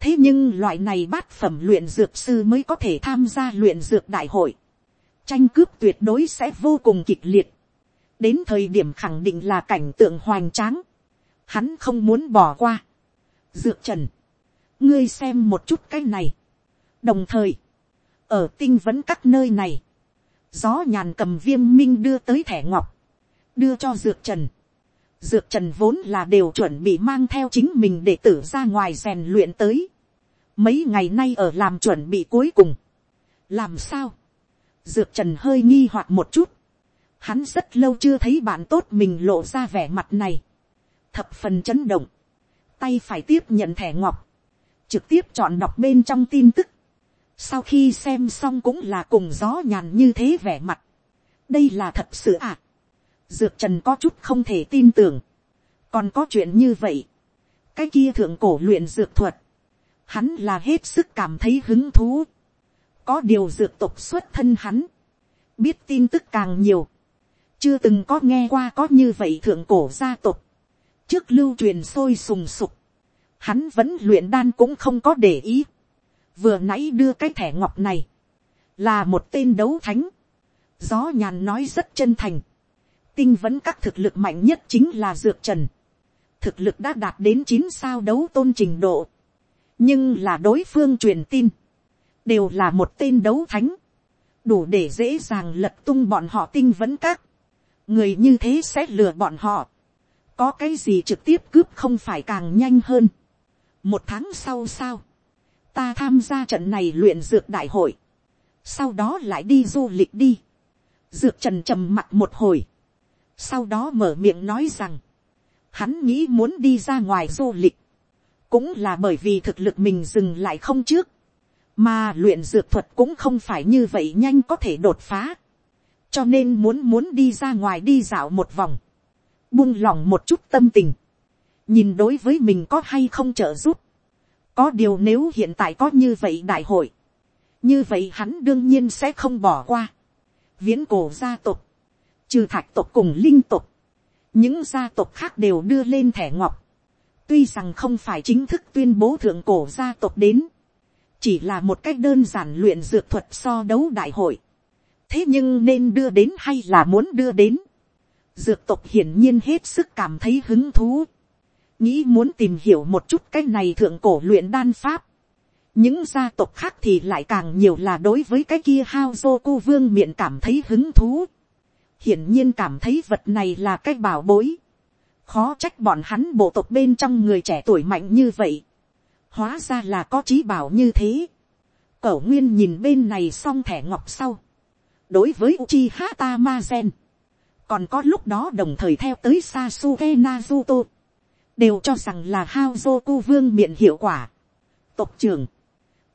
Thế nhưng loại này bát phẩm luyện dược sư mới có thể tham gia luyện dược đại hội. Tranh cướp tuyệt đối sẽ vô cùng kịch liệt. Đến thời điểm khẳng định là cảnh tượng hoành tráng. Hắn không muốn bỏ qua. Dược trần ngươi xem một chút cái này. đồng thời, ở tinh vẫn các nơi này, gió nhàn cầm viêm minh đưa tới thẻ ngọc, đưa cho dược trần. dược trần vốn là đều chuẩn bị mang theo chính mình để tử ra ngoài rèn luyện tới. mấy ngày nay ở làm chuẩn bị cuối cùng. làm sao, dược trần hơi nghi hoặc một chút hắn rất lâu chưa thấy bạn tốt mình lộ ra vẻ mặt này. thập phần chấn động, tay phải tiếp nhận thẻ ngọc, trực tiếp chọn đọc bên trong tin tức. Sau khi xem xong cũng là cùng gió nhàn như thế vẻ mặt. Đây là thật sự à. Dược trần có chút không thể tin tưởng. Còn có chuyện như vậy. Cái kia thượng cổ luyện dược thuật. Hắn là hết sức cảm thấy hứng thú. Có điều dược tục xuất thân hắn. Biết tin tức càng nhiều. Chưa từng có nghe qua có như vậy thượng cổ gia tộc Trước lưu truyền sôi sùng sục hắn vẫn luyện đan cũng không có để ý. vừa nãy đưa cái thẻ ngọc này, là một tên đấu thánh. gió nhàn nói rất chân thành. tinh vẫn các thực lực mạnh nhất chính là dược trần. thực lực đã đạt đến chín sao đấu tôn trình độ. nhưng là đối phương truyền tin. đều là một tên đấu thánh. đủ để dễ dàng lật tung bọn họ tinh vẫn các người như thế sẽ lừa bọn họ. Có cái gì trực tiếp cướp không phải càng nhanh hơn? Một tháng sau sao, ta tham gia trận này luyện dược đại hội, sau đó lại đi du lịch đi, dược trần trầm mặt một hồi, sau đó mở miệng nói rằng, hắn nghĩ muốn đi ra ngoài du lịch, cũng là bởi vì thực lực mình dừng lại không trước, mà luyện dược thuật cũng không phải như vậy nhanh có thể đột phá, cho nên muốn muốn đi ra ngoài đi dạo một vòng, buông lòng một chút tâm tình, nhìn đối với mình có hay không trợ giúp. có điều nếu hiện tại có như vậy đại hội, như vậy hắn đương nhiên sẽ không bỏ qua. viễn cổ gia tộc, trừ thạch tộc cùng linh tộc, những gia tộc khác đều đưa lên thẻ ngọc. tuy rằng không phải chính thức tuyên bố thượng cổ gia tộc đến, chỉ là một cách đơn giản luyện dược thuật so đấu đại hội thế nhưng nên đưa đến hay là muốn đưa đến. dược tộc hiển nhiên hết sức cảm thấy hứng thú nghĩ muốn tìm hiểu một chút cái này thượng cổ luyện đan pháp. những gia tộc khác thì lại càng nhiều là đối với cái kia hao dô cô vương miệng cảm thấy hứng thú. hiển nhiên cảm thấy vật này là cái bảo bối. khó trách bọn hắn bộ tộc bên trong người trẻ tuổi mạnh như vậy. hóa ra là có trí bảo như thế. cẩu nguyên nhìn bên này xong thẻ ngọc sau đối với uchi hata còn có lúc đó đồng thời theo tới Sasuke Naruto đều cho rằng là hao dô vương miện hiệu quả. tộc trưởng,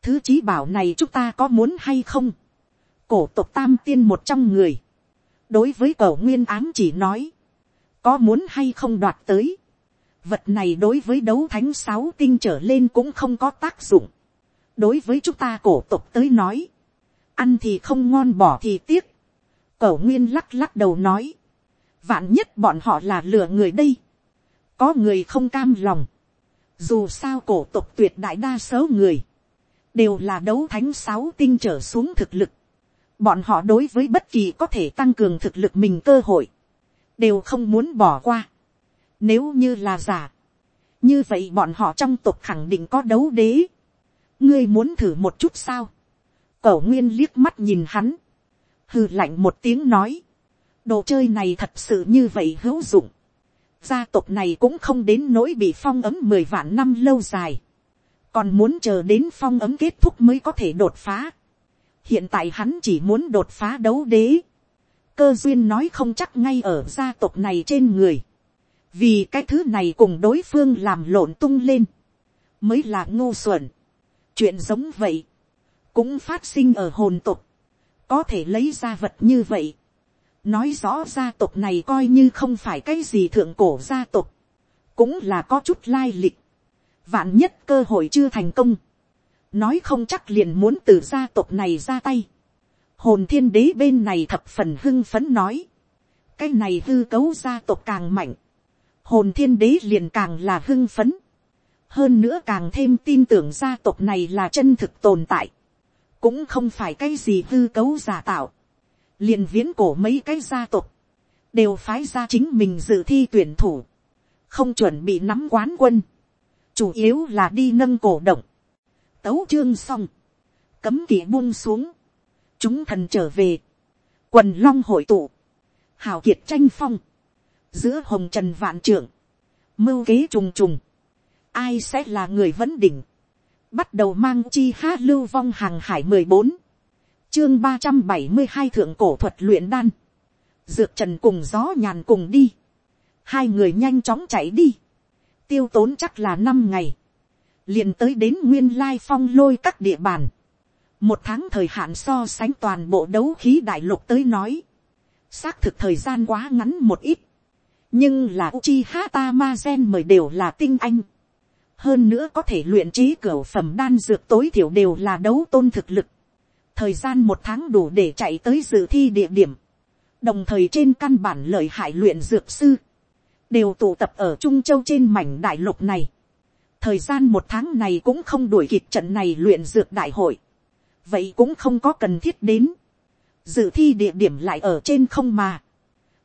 thứ chí bảo này chúng ta có muốn hay không. cổ tộc tam tiên một trong người. đối với Cổ nguyên ám chỉ nói, có muốn hay không đoạt tới. vật này đối với đấu thánh sáu tinh trở lên cũng không có tác dụng. đối với chúng ta cổ tộc tới nói, ăn thì không ngon bỏ thì tiếc. Cẩu nguyên lắc lắc đầu nói, vạn nhất bọn họ là lừa người đây có người không cam lòng, dù sao cổ tộc tuyệt đại đa số người, đều là đấu thánh sáu tinh trở xuống thực lực, bọn họ đối với bất kỳ có thể tăng cường thực lực mình cơ hội, đều không muốn bỏ qua. Nếu như là giả, như vậy bọn họ trong tộc khẳng định có đấu đế. ngươi muốn thử một chút sao cẩu nguyên liếc mắt nhìn hắn, hừ lạnh một tiếng nói, đồ chơi này thật sự như vậy hữu dụng gia tộc này cũng không đến nỗi bị phong ấm mười vạn năm lâu dài. còn muốn chờ đến phong ấm kết thúc mới có thể đột phá. hiện tại hắn chỉ muốn đột phá đấu đế. cơ duyên nói không chắc ngay ở gia tộc này trên người. vì cái thứ này cùng đối phương làm lộn tung lên. mới là ngu xuẩn. chuyện giống vậy cũng phát sinh ở hồn tục. có thể lấy ra vật như vậy. nói rõ gia tộc này coi như không phải cái gì thượng cổ gia tộc. cũng là có chút lai lịch vạn nhất cơ hội chưa thành công, nói không chắc liền muốn từ gia tộc này ra tay. hồn thiên đế bên này thập phần hưng phấn nói, cái này hư cấu gia tộc càng mạnh, hồn thiên đế liền càng là hưng phấn, hơn nữa càng thêm tin tưởng gia tộc này là chân thực tồn tại, cũng không phải cái gì hư cấu giả tạo, liền viễn cổ mấy cái gia tộc, đều phái ra chính mình dự thi tuyển thủ, không chuẩn bị nắm quán quân, chủ yếu là đi nâng cổ động, tấu chương xong, cấm kỵ buông xuống, chúng thần trở về, quần long hội tụ, hào kiệt tranh phong, giữa hồng trần vạn trưởng, mưu kế trùng trùng, ai sẽ là người vấn đỉnh, bắt đầu mang chi hát lưu vong hàng hải mười bốn, chương ba trăm bảy mươi hai thượng cổ thuật luyện đan, dược trần cùng gió nhàn cùng đi, hai người nhanh chóng chạy đi, tiêu tốn chắc là năm ngày, liền tới đến nguyên lai phong lôi các địa bàn, một tháng thời hạn so sánh toàn bộ đấu khí đại lục tới nói, xác thực thời gian quá ngắn một ít, nhưng là uchi hata ma gen mời đều là tinh anh, hơn nữa có thể luyện trí cửa phẩm đan dược tối thiểu đều là đấu tôn thực lực, thời gian một tháng đủ để chạy tới dự thi địa điểm, đồng thời trên căn bản lợi hại luyện dược sư, đều tụ tập ở trung châu trên mảnh đại lục này. thời gian một tháng này cũng không đuổi kịp trận này luyện dược đại hội. vậy cũng không có cần thiết đến. dự thi địa điểm lại ở trên không mà.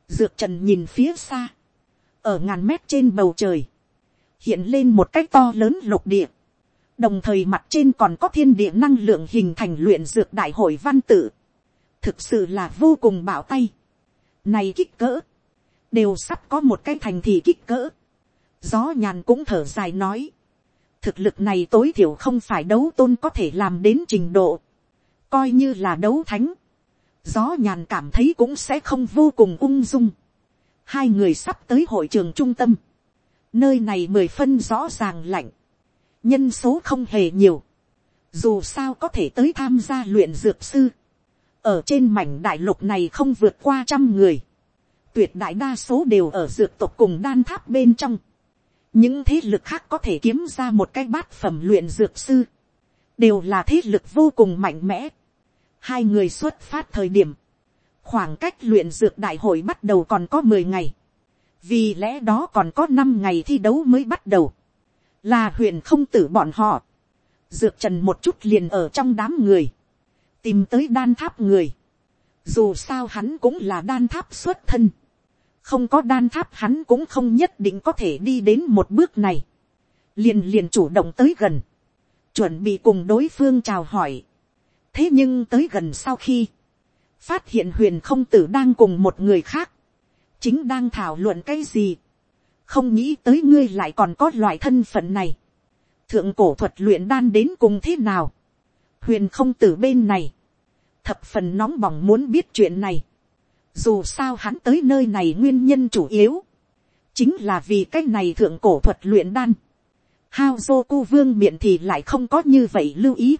dược trần nhìn phía xa. ở ngàn mét trên bầu trời hiện lên một cách to lớn lục địa. đồng thời mặt trên còn có thiên địa năng lượng hình thành luyện dược đại hội văn tự. thực sự là vô cùng bảo tay. này kích cỡ đều sắp có một cái thành thị kích cỡ. Gió nhàn cũng thở dài nói, thực lực này tối thiểu không phải đấu tôn có thể làm đến trình độ, coi như là đấu thánh. Gió nhàn cảm thấy cũng sẽ không vô cùng ung dung. Hai người sắp tới hội trường trung tâm. Nơi này mười phân rõ ràng lạnh. Nhân số không hề nhiều. Dù sao có thể tới tham gia luyện dược sư. Ở trên mảnh đại lục này không vượt qua trăm người tuyệt đại đa số đều ở dược tộc cùng đan tháp bên trong. những thế lực khác có thể kiếm ra một cái bát phẩm luyện dược sư, đều là thế lực vô cùng mạnh mẽ. hai người xuất phát thời điểm, khoảng cách luyện dược đại hội bắt đầu còn có mười ngày, vì lẽ đó còn có năm ngày thi đấu mới bắt đầu, là huyện không tử bọn họ, dược trần một chút liền ở trong đám người, tìm tới đan tháp người, dù sao hắn cũng là đan tháp xuất thân, không có đan tháp hắn cũng không nhất định có thể đi đến một bước này. liền liền chủ động tới gần, chuẩn bị cùng đối phương chào hỏi. thế nhưng tới gần sau khi, phát hiện huyền không tử đang cùng một người khác, chính đang thảo luận cái gì, không nghĩ tới ngươi lại còn có loại thân phận này, thượng cổ thuật luyện đan đến cùng thế nào, huyền không tử bên này, thập phần nóng bỏng muốn biết chuyện này, dù sao hắn tới nơi này nguyên nhân chủ yếu. Chính là vì cái này thượng cổ thuật luyện đan. Hao dô cu vương miệng thì lại không có như vậy lưu ý.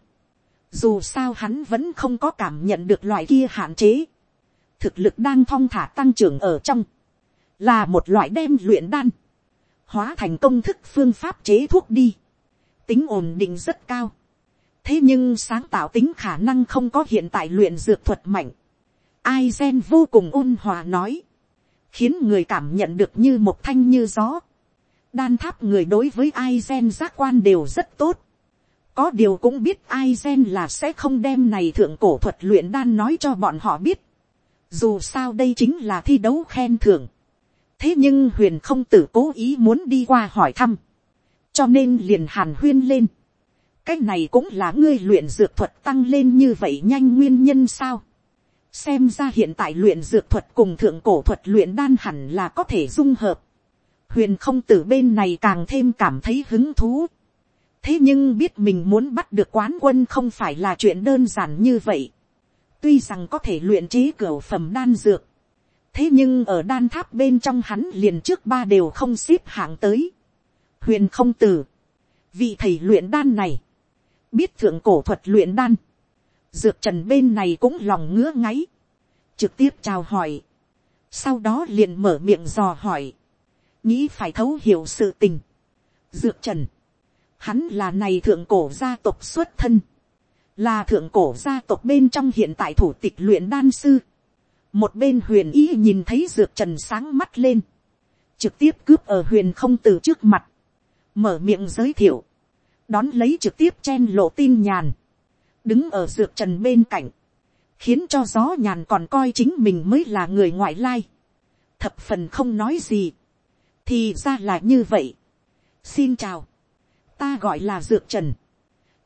Dù sao hắn vẫn không có cảm nhận được loại kia hạn chế. Thực lực đang thong thả tăng trưởng ở trong. Là một loại đem luyện đan. Hóa thành công thức phương pháp chế thuốc đi. Tính ổn định rất cao. Thế nhưng sáng tạo tính khả năng không có hiện tại luyện dược thuật mạnh ai gen vô cùng ôn hòa nói, khiến người cảm nhận được như một thanh như gió. đan tháp người đối với ai gen giác quan đều rất tốt. có điều cũng biết ai gen là sẽ không đem này thượng cổ thuật luyện đan nói cho bọn họ biết dù sao đây chính là thi đấu khen thưởng. thế nhưng huyền không tử cố ý muốn đi qua hỏi thăm. cho nên liền hàn huyên lên. cái này cũng là ngươi luyện dược thuật tăng lên như vậy nhanh nguyên nhân sao xem ra hiện tại luyện dược thuật cùng thượng cổ thuật luyện đan hẳn là có thể dung hợp. huyền không tử bên này càng thêm cảm thấy hứng thú. thế nhưng biết mình muốn bắt được quán quân không phải là chuyện đơn giản như vậy tuy rằng có thể luyện chế cửa phẩm đan dược, thế nhưng ở đan tháp bên trong hắn liền trước ba đều không xếp hạng tới. huyền không tử, vị thầy luyện đan này, biết thượng cổ thuật luyện đan, dược trần bên này cũng lòng ngứa ngáy, trực tiếp chào hỏi, sau đó liền mở miệng dò hỏi, nghĩ phải thấu hiểu sự tình. Dược trần, hắn là này thượng cổ gia tộc xuất thân, là thượng cổ gia tộc bên trong hiện tại thủ tịch luyện đan sư. một bên huyền ý nhìn thấy dược trần sáng mắt lên, trực tiếp cướp ở huyền không từ trước mặt, mở miệng giới thiệu, đón lấy trực tiếp chen lộ tin nhàn, đứng ở dược trần bên cạnh, khiến cho gió nhàn còn coi chính mình mới là người ngoại lai, thập phần không nói gì, thì ra là như vậy. xin chào, ta gọi là dược trần,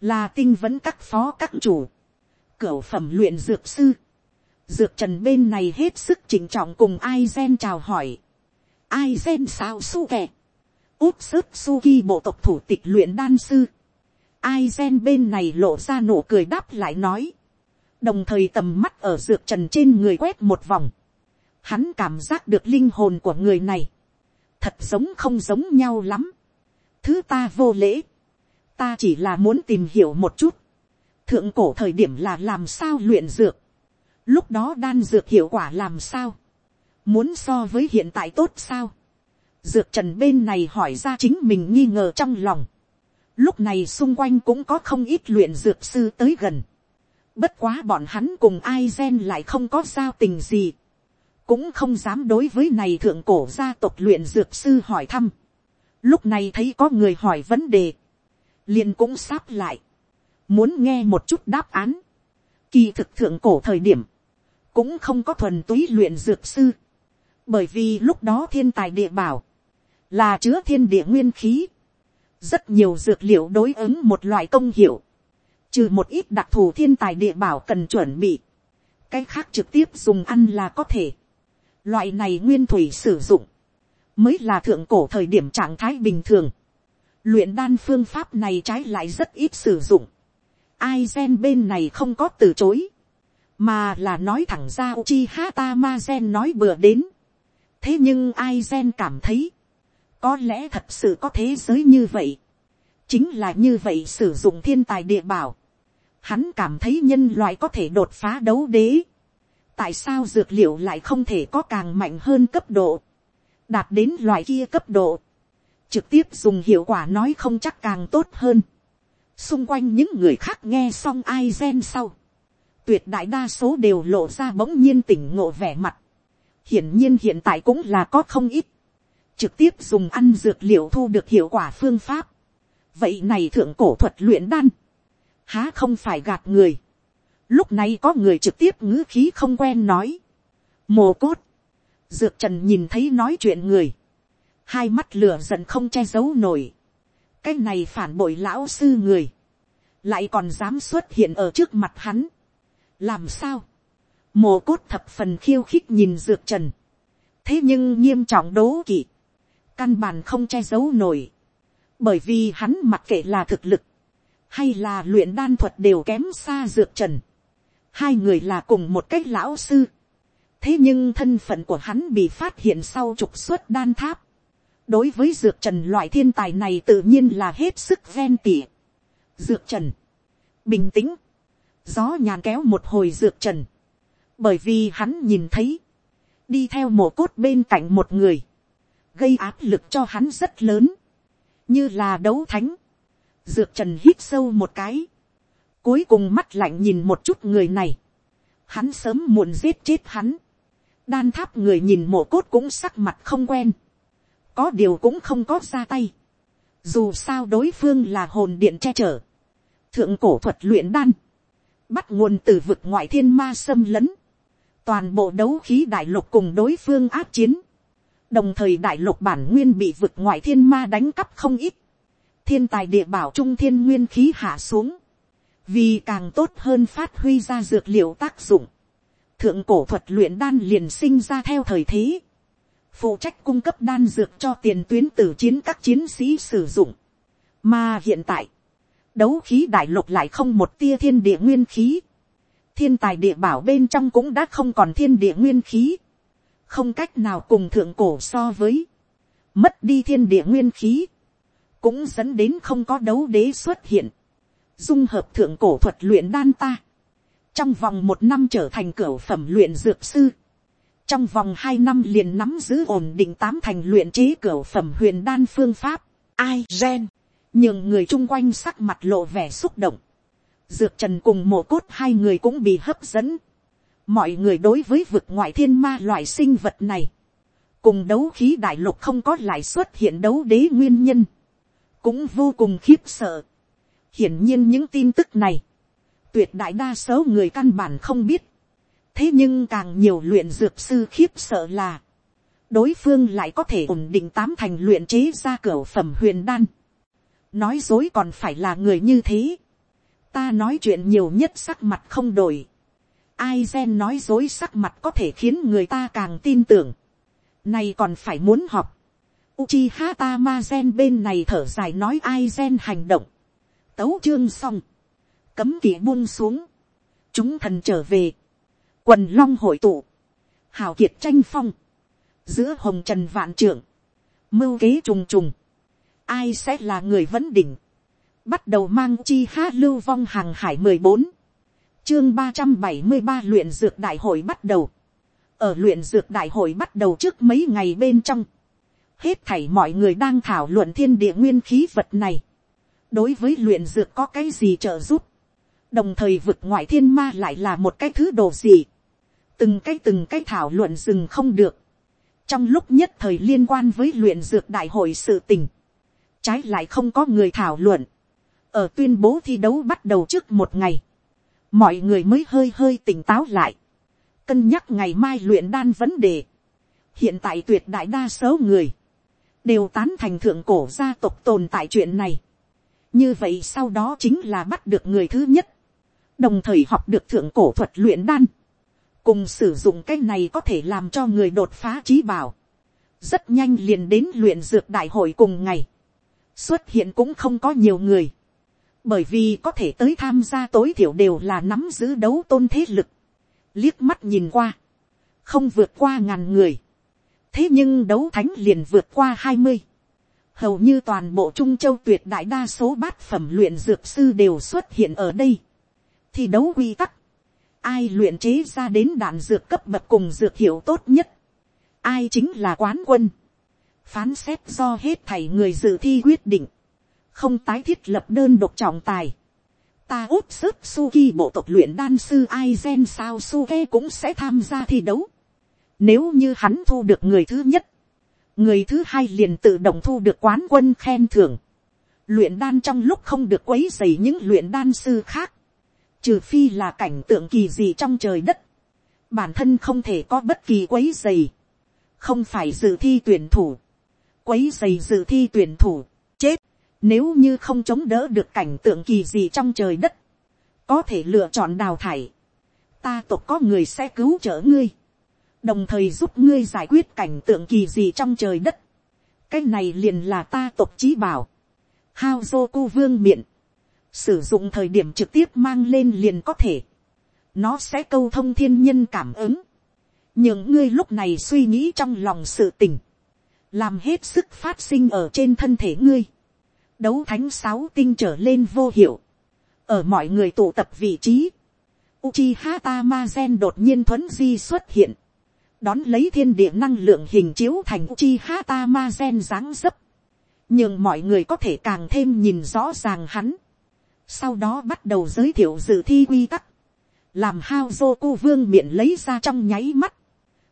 là tinh vấn các phó các chủ, cửa phẩm luyện dược sư, dược trần bên này hết sức chỉnh trọng cùng ai gen chào hỏi, ai gen sao su kè, úp sức suki bộ tộc thủ tịch luyện đan sư, ai gen bên này lộ ra nụ cười đáp lại nói, đồng thời tầm mắt ở dược trần trên người quét một vòng, hắn cảm giác được linh hồn của người này, thật giống không giống nhau lắm. thứ ta vô lễ, ta chỉ là muốn tìm hiểu một chút, thượng cổ thời điểm là làm sao luyện dược, lúc đó đan dược hiệu quả làm sao, muốn so với hiện tại tốt sao, dược trần bên này hỏi ra chính mình nghi ngờ trong lòng, lúc này xung quanh cũng có không ít luyện dược sư tới gần, bất quá bọn hắn cùng ai gen lại không có giao tình gì, cũng không dám đối với này thượng cổ gia tộc luyện dược sư hỏi thăm. Lúc này thấy có người hỏi vấn đề, liền cũng sắp lại, muốn nghe một chút đáp án. Kỳ thực thượng cổ thời điểm, cũng không có thuần túy luyện dược sư, bởi vì lúc đó thiên tài địa bảo, là chứa thiên địa nguyên khí, rất nhiều dược liệu đối ứng một loại công hiệu, trừ một ít đặc thù thiên tài địa bảo cần chuẩn bị, cái khác trực tiếp dùng ăn là có thể Loại này nguyên thủy sử dụng. Mới là thượng cổ thời điểm trạng thái bình thường. Luyện đan phương pháp này trái lại rất ít sử dụng. Ai gen bên này không có từ chối. Mà là nói thẳng ra Uchiha Tamazen nói bừa đến. Thế nhưng ai gen cảm thấy. Có lẽ thật sự có thế giới như vậy. Chính là như vậy sử dụng thiên tài địa bảo. Hắn cảm thấy nhân loại có thể đột phá đấu đế tại sao dược liệu lại không thể có càng mạnh hơn cấp độ, đạt đến loại kia cấp độ, trực tiếp dùng hiệu quả nói không chắc càng tốt hơn. xung quanh những người khác nghe xong ai gen sau, tuyệt đại đa số đều lộ ra bỗng nhiên tỉnh ngộ vẻ mặt, hiển nhiên hiện tại cũng là có không ít, trực tiếp dùng ăn dược liệu thu được hiệu quả phương pháp, vậy này thượng cổ thuật luyện đan, há không phải gạt người, Lúc này có người trực tiếp ngữ khí không quen nói. Mồ cốt. Dược trần nhìn thấy nói chuyện người. Hai mắt lửa giận không che giấu nổi. Cái này phản bội lão sư người. Lại còn dám xuất hiện ở trước mặt hắn. Làm sao? Mồ cốt thập phần khiêu khích nhìn dược trần. Thế nhưng nghiêm trọng đố kỵ. Căn bản không che giấu nổi. Bởi vì hắn mặc kệ là thực lực. Hay là luyện đan thuật đều kém xa dược trần hai người là cùng một cách lão sư. thế nhưng thân phận của hắn bị phát hiện sau trục xuất đan tháp đối với dược trần loại thiên tài này tự nhiên là hết sức ven tỉa. dược trần, bình tĩnh, gió nhàn kéo một hồi dược trần, bởi vì hắn nhìn thấy, đi theo mổ cốt bên cạnh một người, gây áp lực cho hắn rất lớn, như là đấu thánh. Dược trần hít sâu một cái, Cuối cùng mắt lạnh nhìn một chút người này. Hắn sớm muộn giết chết hắn. Đan tháp người nhìn mổ cốt cũng sắc mặt không quen. Có điều cũng không có ra tay. Dù sao đối phương là hồn điện che chở. Thượng cổ thuật luyện đan. Bắt nguồn từ vực ngoại thiên ma xâm lấn. Toàn bộ đấu khí đại lục cùng đối phương áp chiến. Đồng thời đại lục bản nguyên bị vực ngoại thiên ma đánh cắp không ít. Thiên tài địa bảo trung thiên nguyên khí hạ xuống vì càng tốt hơn phát huy ra dược liệu tác dụng, thượng cổ thuật luyện đan liền sinh ra theo thời thế, phụ trách cung cấp đan dược cho tiền tuyến tử chiến các chiến sĩ sử dụng. Mà hiện tại, đấu khí đại lục lại không một tia thiên địa nguyên khí, thiên tài địa bảo bên trong cũng đã không còn thiên địa nguyên khí, không cách nào cùng thượng cổ so với, mất đi thiên địa nguyên khí, cũng dẫn đến không có đấu đế xuất hiện, dung hợp thượng cổ thuật luyện đan ta, trong vòng một năm trở thành cửa phẩm luyện dược sư, trong vòng hai năm liền nắm giữ ổn định tám thành luyện chế cửa phẩm huyền đan phương pháp, ai gen, nhưng người chung quanh sắc mặt lộ vẻ xúc động, dược trần cùng mộ cốt hai người cũng bị hấp dẫn, mọi người đối với vực ngoại thiên ma loại sinh vật này, cùng đấu khí đại lục không có lại xuất hiện đấu đế nguyên nhân, cũng vô cùng khiếp sợ. hiển nhiên những tin tức này, tuyệt đại đa số người căn bản không biết thế nhưng càng nhiều luyện dược sư khiếp sợ là, đối phương lại có thể ổn định tám thành luyện chế ra cửa phẩm huyền đan. nói dối còn phải là người như thế. ta nói chuyện nhiều nhất sắc mặt không đổi. ai gen nói dối sắc mặt có thể khiến người ta càng tin tưởng. này còn phải muốn học. Uchiha Tamazen bên này thở dài nói ai gen hành động. Tấu chương xong cấm kỵ buông xuống, chúng thần trở về, quần long hội tụ, hào kiệt tranh phong, giữa hồng trần vạn trưởng, mưu kế trùng trùng, ai sẽ là người vấn đỉnh, bắt đầu mang chi hát lưu vong hàng hải mười bốn, chương ba trăm bảy mươi ba luyện dược đại hội bắt đầu, ở luyện dược đại hội bắt đầu trước mấy ngày bên trong, hết thảy mọi người đang thảo luận thiên địa nguyên khí vật này, đối với luyện dược có cái gì trợ giúp, đồng thời vực ngoại thiên ma lại là một cái thứ đồ gì, từng cái từng cái thảo luận dừng không được, trong lúc nhất thời liên quan với luyện dược đại hội sự tình, trái lại không có người thảo luận, ở tuyên bố thi đấu bắt đầu trước một ngày, mọi người mới hơi hơi tỉnh táo lại, cân nhắc ngày mai luyện đan vấn đề, hiện tại tuyệt đại đa số người, đều tán thành thượng cổ gia tộc tồn tại chuyện này, như vậy sau đó chính là bắt được người thứ nhất, đồng thời học được thượng cổ thuật luyện đan, cùng sử dụng cái này có thể làm cho người đột phá trí bảo, rất nhanh liền đến luyện dược đại hội cùng ngày, xuất hiện cũng không có nhiều người, bởi vì có thể tới tham gia tối thiểu đều là nắm giữ đấu tôn thế lực, liếc mắt nhìn qua, không vượt qua ngàn người, thế nhưng đấu thánh liền vượt qua hai mươi, hầu như toàn bộ trung châu tuyệt đại đa số bát phẩm luyện dược sư đều xuất hiện ở đây. Thì đấu quy tắc, ai luyện chế ra đến đạn dược cấp bậc cùng dược hiệu tốt nhất, ai chính là quán quân, phán xét do hết thảy người dự thi quyết định, không tái thiết lập đơn độc trọng tài, ta úp sức suki bộ tộc luyện đan sư ai gen sao suke cũng sẽ tham gia thi đấu, nếu như hắn thu được người thứ nhất, người thứ hai liền tự động thu được quán quân khen thưởng, luyện đan trong lúc không được quấy dày những luyện đan sư khác, trừ phi là cảnh tượng kỳ gì trong trời đất, bản thân không thể có bất kỳ quấy dày, không phải dự thi tuyển thủ, quấy dày dự thi tuyển thủ, chết, nếu như không chống đỡ được cảnh tượng kỳ gì trong trời đất, có thể lựa chọn đào thải, ta tộc có người sẽ cứu trợ ngươi, đồng thời giúp ngươi giải quyết cảnh tượng kỳ gì trong trời đất, cái này liền là ta tộc trí bảo, hao dô cu vương miệng, sử dụng thời điểm trực tiếp mang lên liền có thể, nó sẽ câu thông thiên nhân cảm ứng, những ngươi lúc này suy nghĩ trong lòng sự tình, làm hết sức phát sinh ở trên thân thể ngươi, đấu thánh sáu tinh trở lên vô hiệu, ở mọi người tụ tập vị trí, Uchiha Tamazen đột nhiên thuấn di xuất hiện, đón lấy thiên địa năng lượng hình chiếu thành Uchiha Tamazen dáng dấp, nhưng mọi người có thể càng thêm nhìn rõ ràng hắn, sau đó bắt đầu giới thiệu dự thi quy tắc, làm hao dô cô vương miệng lấy ra trong nháy mắt,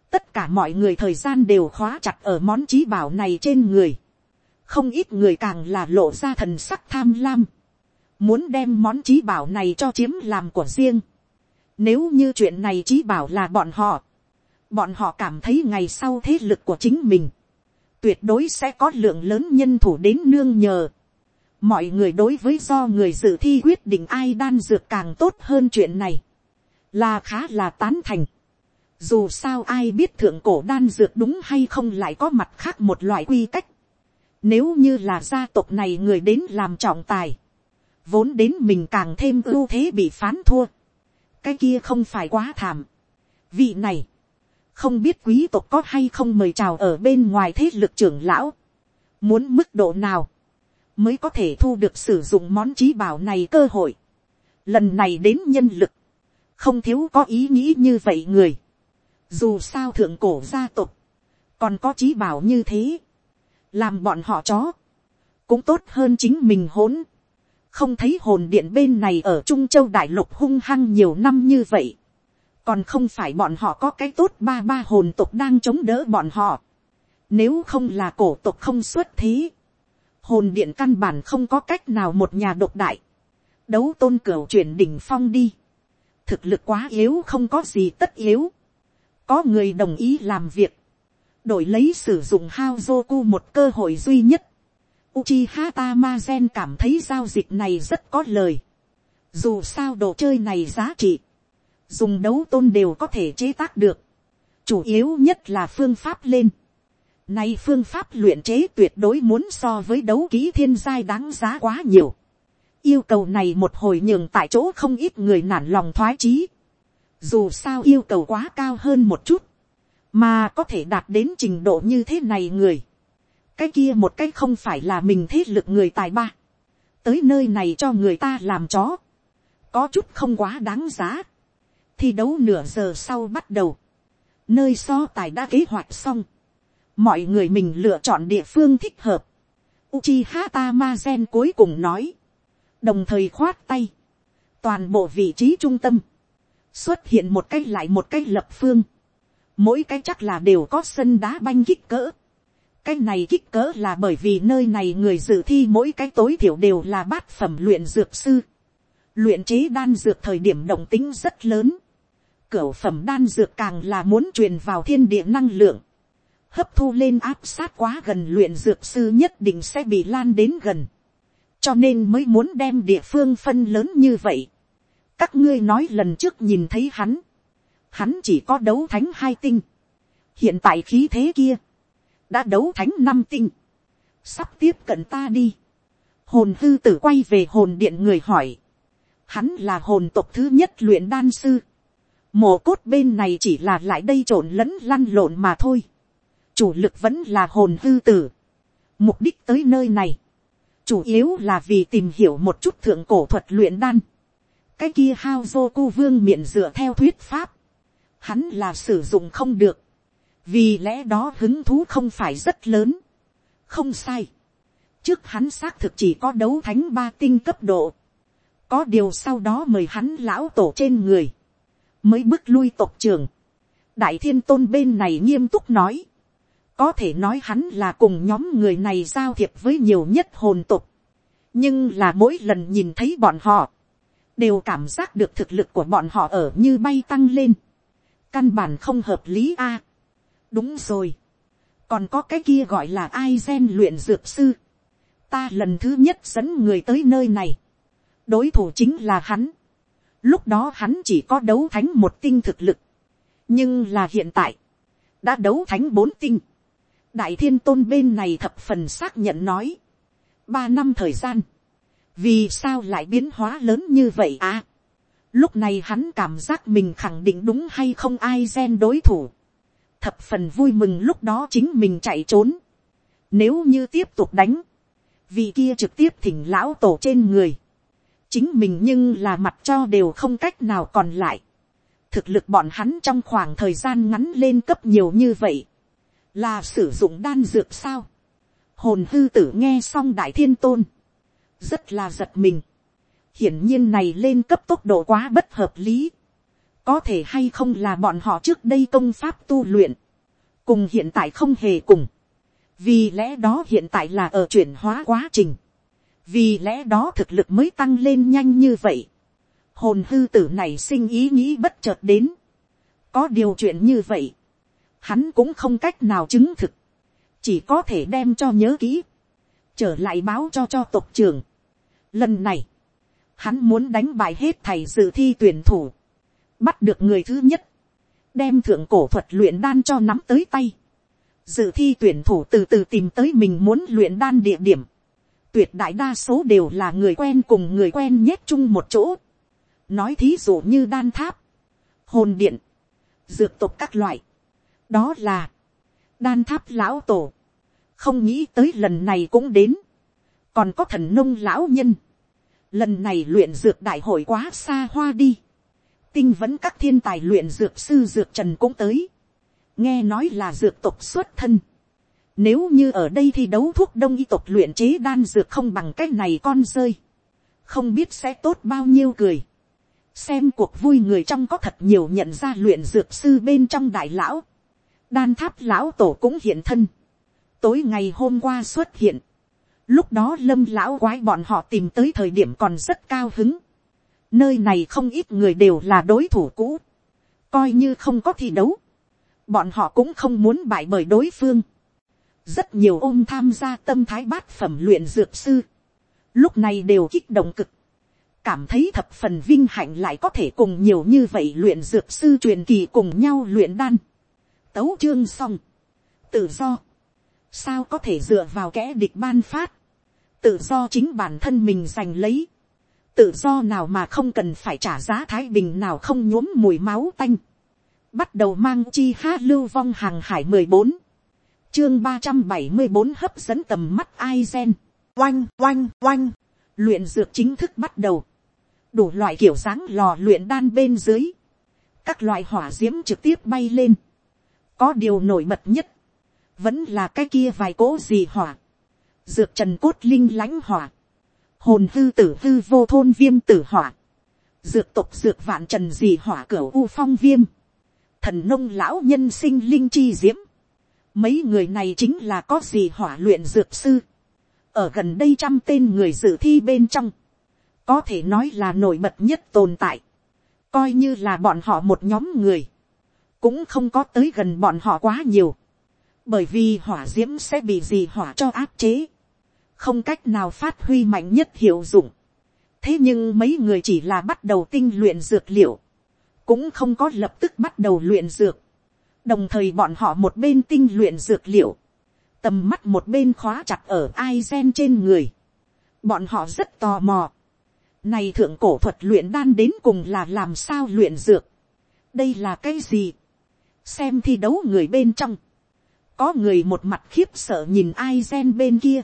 tất cả mọi người thời gian đều khóa chặt ở món trí bảo này trên người, không ít người càng là lộ ra thần sắc tham lam, muốn đem món trí bảo này cho chiếm làm của riêng, nếu như chuyện này trí bảo là bọn họ, bọn họ cảm thấy ngày sau thế lực của chính mình, tuyệt đối sẽ có lượng lớn nhân thủ đến nương nhờ mọi người đối với do người dự thi quyết định ai đan dược càng tốt hơn chuyện này, là khá là tán thành. Dù sao ai biết thượng cổ đan dược đúng hay không lại có mặt khác một loại quy cách. Nếu như là gia tộc này người đến làm trọng tài, vốn đến mình càng thêm ưu thế bị phán thua, cái kia không phải quá thảm. vị này, không biết quý tộc có hay không mời chào ở bên ngoài thế lực trưởng lão, muốn mức độ nào, mới có thể thu được sử dụng món trí bảo này cơ hội. lần này đến nhân lực, không thiếu có ý nghĩ như vậy người. dù sao thượng cổ gia tộc, còn có trí bảo như thế, làm bọn họ chó, cũng tốt hơn chính mình hỗn. không thấy hồn điện bên này ở trung châu đại lục hung hăng nhiều năm như vậy, còn không phải bọn họ có cái tốt ba ba hồn tộc đang chống đỡ bọn họ. Nếu không là cổ tộc không xuất thế, hồn điện căn bản không có cách nào một nhà độc đại, đấu tôn cửu chuyển đỉnh phong đi, thực lực quá yếu không có gì tất yếu, có người đồng ý làm việc, đổi lấy sử dụng hao Joku một cơ hội duy nhất. Uchiha Tamazen cảm thấy giao dịch này rất có lời. Dù sao đồ chơi này giá trị, dùng đấu tôn đều có thể chế tác được. Chủ yếu nhất là phương pháp lên. Nay phương pháp luyện chế tuyệt đối muốn so với đấu ký thiên giai đáng giá quá nhiều. Yêu cầu này một hồi nhường tại chỗ không ít người nản lòng thoái chí. Dù sao yêu cầu quá cao hơn một chút mà có thể đạt đến trình độ như thế này người, cái kia một cái không phải là mình thế lực người tài ba, tới nơi này cho người ta làm chó, có chút không quá đáng giá, thi đấu nửa giờ sau bắt đầu, nơi so tài đã kế hoạch xong, mọi người mình lựa chọn địa phương thích hợp, Uchiha Tamazen cuối cùng nói, đồng thời khoát tay, toàn bộ vị trí trung tâm, xuất hiện một cái lại một cái lập phương, mỗi cái chắc là đều có sân đá banh kích cỡ. cái này kích cỡ là bởi vì nơi này người dự thi mỗi cái tối thiểu đều là bát phẩm luyện dược sư. luyện chế đan dược thời điểm động tính rất lớn. cửu phẩm đan dược càng là muốn truyền vào thiên địa năng lượng hấp thu lên áp sát quá gần luyện dược sư nhất định sẽ bị lan đến gần. cho nên mới muốn đem địa phương phân lớn như vậy. các ngươi nói lần trước nhìn thấy hắn. Hắn chỉ có đấu thánh hai tinh, hiện tại khí thế kia, đã đấu thánh năm tinh, sắp tiếp cận ta đi, hồn hư tử quay về hồn điện người hỏi, hắn là hồn tộc thứ nhất luyện đan sư, mồ cốt bên này chỉ là lại đây trộn lẫn lăn lộn mà thôi, chủ lực vẫn là hồn hư tử, mục đích tới nơi này, chủ yếu là vì tìm hiểu một chút thượng cổ thuật luyện đan, cái kia hao vô cu vương miệng dựa theo thuyết pháp, hắn là sử dụng không được, vì lẽ đó hứng thú không phải rất lớn, không sai, trước hắn xác thực chỉ có đấu thánh ba tinh cấp độ, có điều sau đó mời hắn lão tổ trên người, mới bước lui tộc trường, đại thiên tôn bên này nghiêm túc nói, có thể nói hắn là cùng nhóm người này giao thiệp với nhiều nhất hồn tục, nhưng là mỗi lần nhìn thấy bọn họ, đều cảm giác được thực lực của bọn họ ở như bay tăng lên căn bản không hợp lý a. đúng rồi, còn có cái kia gọi là ai gen luyện dược sư. ta lần thứ nhất dẫn người tới nơi này, đối thủ chính là hắn. lúc đó hắn chỉ có đấu thánh một tinh thực lực, nhưng là hiện tại, đã đấu thánh bốn tinh đại thiên tôn bên này thập phần xác nhận nói, ba năm thời gian, vì sao lại biến hóa lớn như vậy à Lúc này hắn cảm giác mình khẳng định đúng hay không ai gen đối thủ. Thập phần vui mừng lúc đó chính mình chạy trốn. Nếu như tiếp tục đánh. Vì kia trực tiếp thỉnh lão tổ trên người. Chính mình nhưng là mặt cho đều không cách nào còn lại. Thực lực bọn hắn trong khoảng thời gian ngắn lên cấp nhiều như vậy. Là sử dụng đan dược sao? Hồn hư tử nghe xong đại thiên tôn. Rất là giật mình hiển nhiên này lên cấp tốc độ quá bất hợp lý. có thể hay không là bọn họ trước đây công pháp tu luyện, cùng hiện tại không hề cùng. vì lẽ đó hiện tại là ở chuyển hóa quá trình. vì lẽ đó thực lực mới tăng lên nhanh như vậy. hồn hư tử này sinh ý nghĩ bất chợt đến. có điều chuyện như vậy, hắn cũng không cách nào chứng thực, chỉ có thể đem cho nhớ kỹ, trở lại báo cho cho tộc trưởng. Lần này, Hắn muốn đánh bại hết thầy dự thi tuyển thủ. Bắt được người thứ nhất. Đem thượng cổ thuật luyện đan cho nắm tới tay. Dự thi tuyển thủ từ từ tìm tới mình muốn luyện đan địa điểm. tuyệt đại đa số đều là người quen cùng người quen nhét chung một chỗ. nói thí dụ như đan tháp, hồn điện, dược tộc các loại đó là, đan tháp lão tổ, không nghĩ tới lần này cũng đến, còn có thần nông lão nhân, lần này luyện dược đại hội quá xa hoa đi, tinh vẫn các thiên tài luyện dược sư dược trần cũng tới, nghe nói là dược tục xuất thân, nếu như ở đây thi đấu thuốc đông y tộc luyện chế đan dược không bằng cái này con rơi. Không biết sẽ tốt bao nhiêu cười. Xem cuộc vui người trong có thật nhiều nhận ra luyện dược sư bên trong đại lão. Đan tháp lão tổ cũng hiện thân. Tối ngày hôm qua xuất hiện. Lúc đó lâm lão quái bọn họ tìm tới thời điểm còn rất cao hứng. Nơi này không ít người đều là đối thủ cũ. Coi như không có thi đấu. Bọn họ cũng không muốn bại bởi đối phương rất nhiều ôm tham gia tâm thái bát phẩm luyện dược sư, lúc này đều kích động cực, cảm thấy thập phần vinh hạnh lại có thể cùng nhiều như vậy luyện dược sư truyền kỳ cùng nhau luyện đan, tấu chương xong, tự do, sao có thể dựa vào kẻ địch ban phát, tự do chính bản thân mình giành lấy, tự do nào mà không cần phải trả giá thái bình nào không nhuốm mùi máu tanh, bắt đầu mang chi hát lưu vong hàng hải mười bốn, chương ba trăm bảy mươi bốn hấp dẫn tầm mắt ai gen. Oanh, oanh, oanh. Luyện dược chính thức bắt đầu. Đủ loại kiểu dáng lò luyện đan bên dưới. Các loại hỏa diễm trực tiếp bay lên. Có điều nổi bật nhất. Vẫn là cái kia vài cố gì hỏa. Dược trần cốt linh lãnh hỏa. Hồn hư tử hư vô thôn viêm tử hỏa. Dược tục dược vạn trần gì hỏa cửa u phong viêm. Thần nông lão nhân sinh linh chi diễm Mấy người này chính là có gì hỏa luyện dược sư. Ở gần đây trăm tên người dự thi bên trong. Có thể nói là nổi bật nhất tồn tại. Coi như là bọn họ một nhóm người. Cũng không có tới gần bọn họ quá nhiều. Bởi vì hỏa diễm sẽ bị gì hỏa cho áp chế. Không cách nào phát huy mạnh nhất hiệu dụng. Thế nhưng mấy người chỉ là bắt đầu tinh luyện dược liệu. Cũng không có lập tức bắt đầu luyện dược đồng thời bọn họ một bên tinh luyện dược liệu, tầm mắt một bên khóa chặt ở ai gen trên người. bọn họ rất tò mò. này thượng cổ thuật luyện đan đến cùng là làm sao luyện dược. đây là cái gì xem thi đấu người bên trong. có người một mặt khiếp sợ nhìn ai gen bên kia.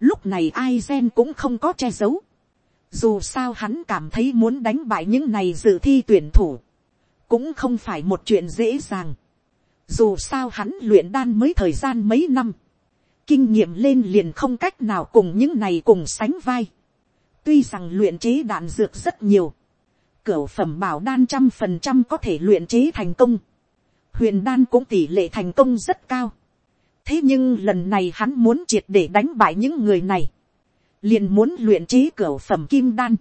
lúc này ai gen cũng không có che giấu. dù sao hắn cảm thấy muốn đánh bại những này dự thi tuyển thủ. cũng không phải một chuyện dễ dàng dù sao hắn luyện đan mới thời gian mấy năm. Kinh nghiệm lên liền không cách nào cùng những này cùng sánh vai. Tuy rằng luyện chế đạn dược rất nhiều. cửa phẩm bảo đan trăm phần trăm có thể luyện chế thành công. Huyền đan cũng tỷ lệ thành công rất cao. Thế nhưng lần này hắn muốn triệt để đánh bại những người này. Liền muốn luyện chế cửa phẩm kim đan.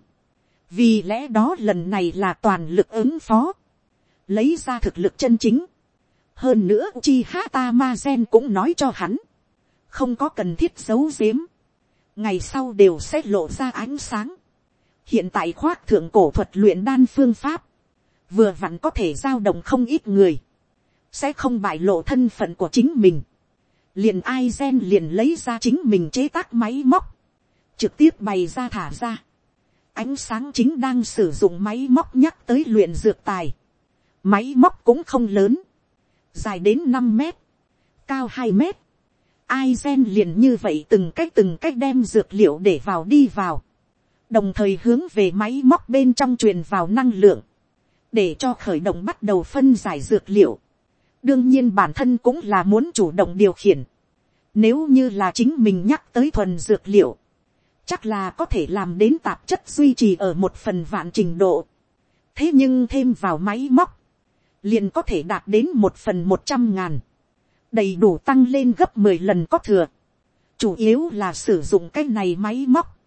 Vì lẽ đó lần này là toàn lực ứng phó. Lấy ra thực lực chân chính hơn nữa chi hata ma gen cũng nói cho hắn, không có cần thiết giấu giếm, ngày sau đều sẽ lộ ra ánh sáng. hiện tại khoác thượng cổ thuật luyện đan phương pháp, vừa vặn có thể giao động không ít người, sẽ không bại lộ thân phận của chính mình. liền ai gen liền lấy ra chính mình chế tác máy móc, trực tiếp bày ra thả ra. ánh sáng chính đang sử dụng máy móc nhắc tới luyện dược tài. máy móc cũng không lớn, dài đến năm mét, cao hai mét. Ai gen liền như vậy từng cách từng cách đem dược liệu để vào đi vào. Đồng thời hướng về máy móc bên trong truyền vào năng lượng. Để cho khởi động bắt đầu phân giải dược liệu. Đương nhiên bản thân cũng là muốn chủ động điều khiển. Nếu như là chính mình nhắc tới thuần dược liệu. Chắc là có thể làm đến tạp chất duy trì ở một phần vạn trình độ. Thế nhưng thêm vào máy móc liền có thể đạt đến một phần một trăm ngàn, đầy đủ tăng lên gấp mười lần có thừa. chủ yếu là sử dụng cái này máy móc,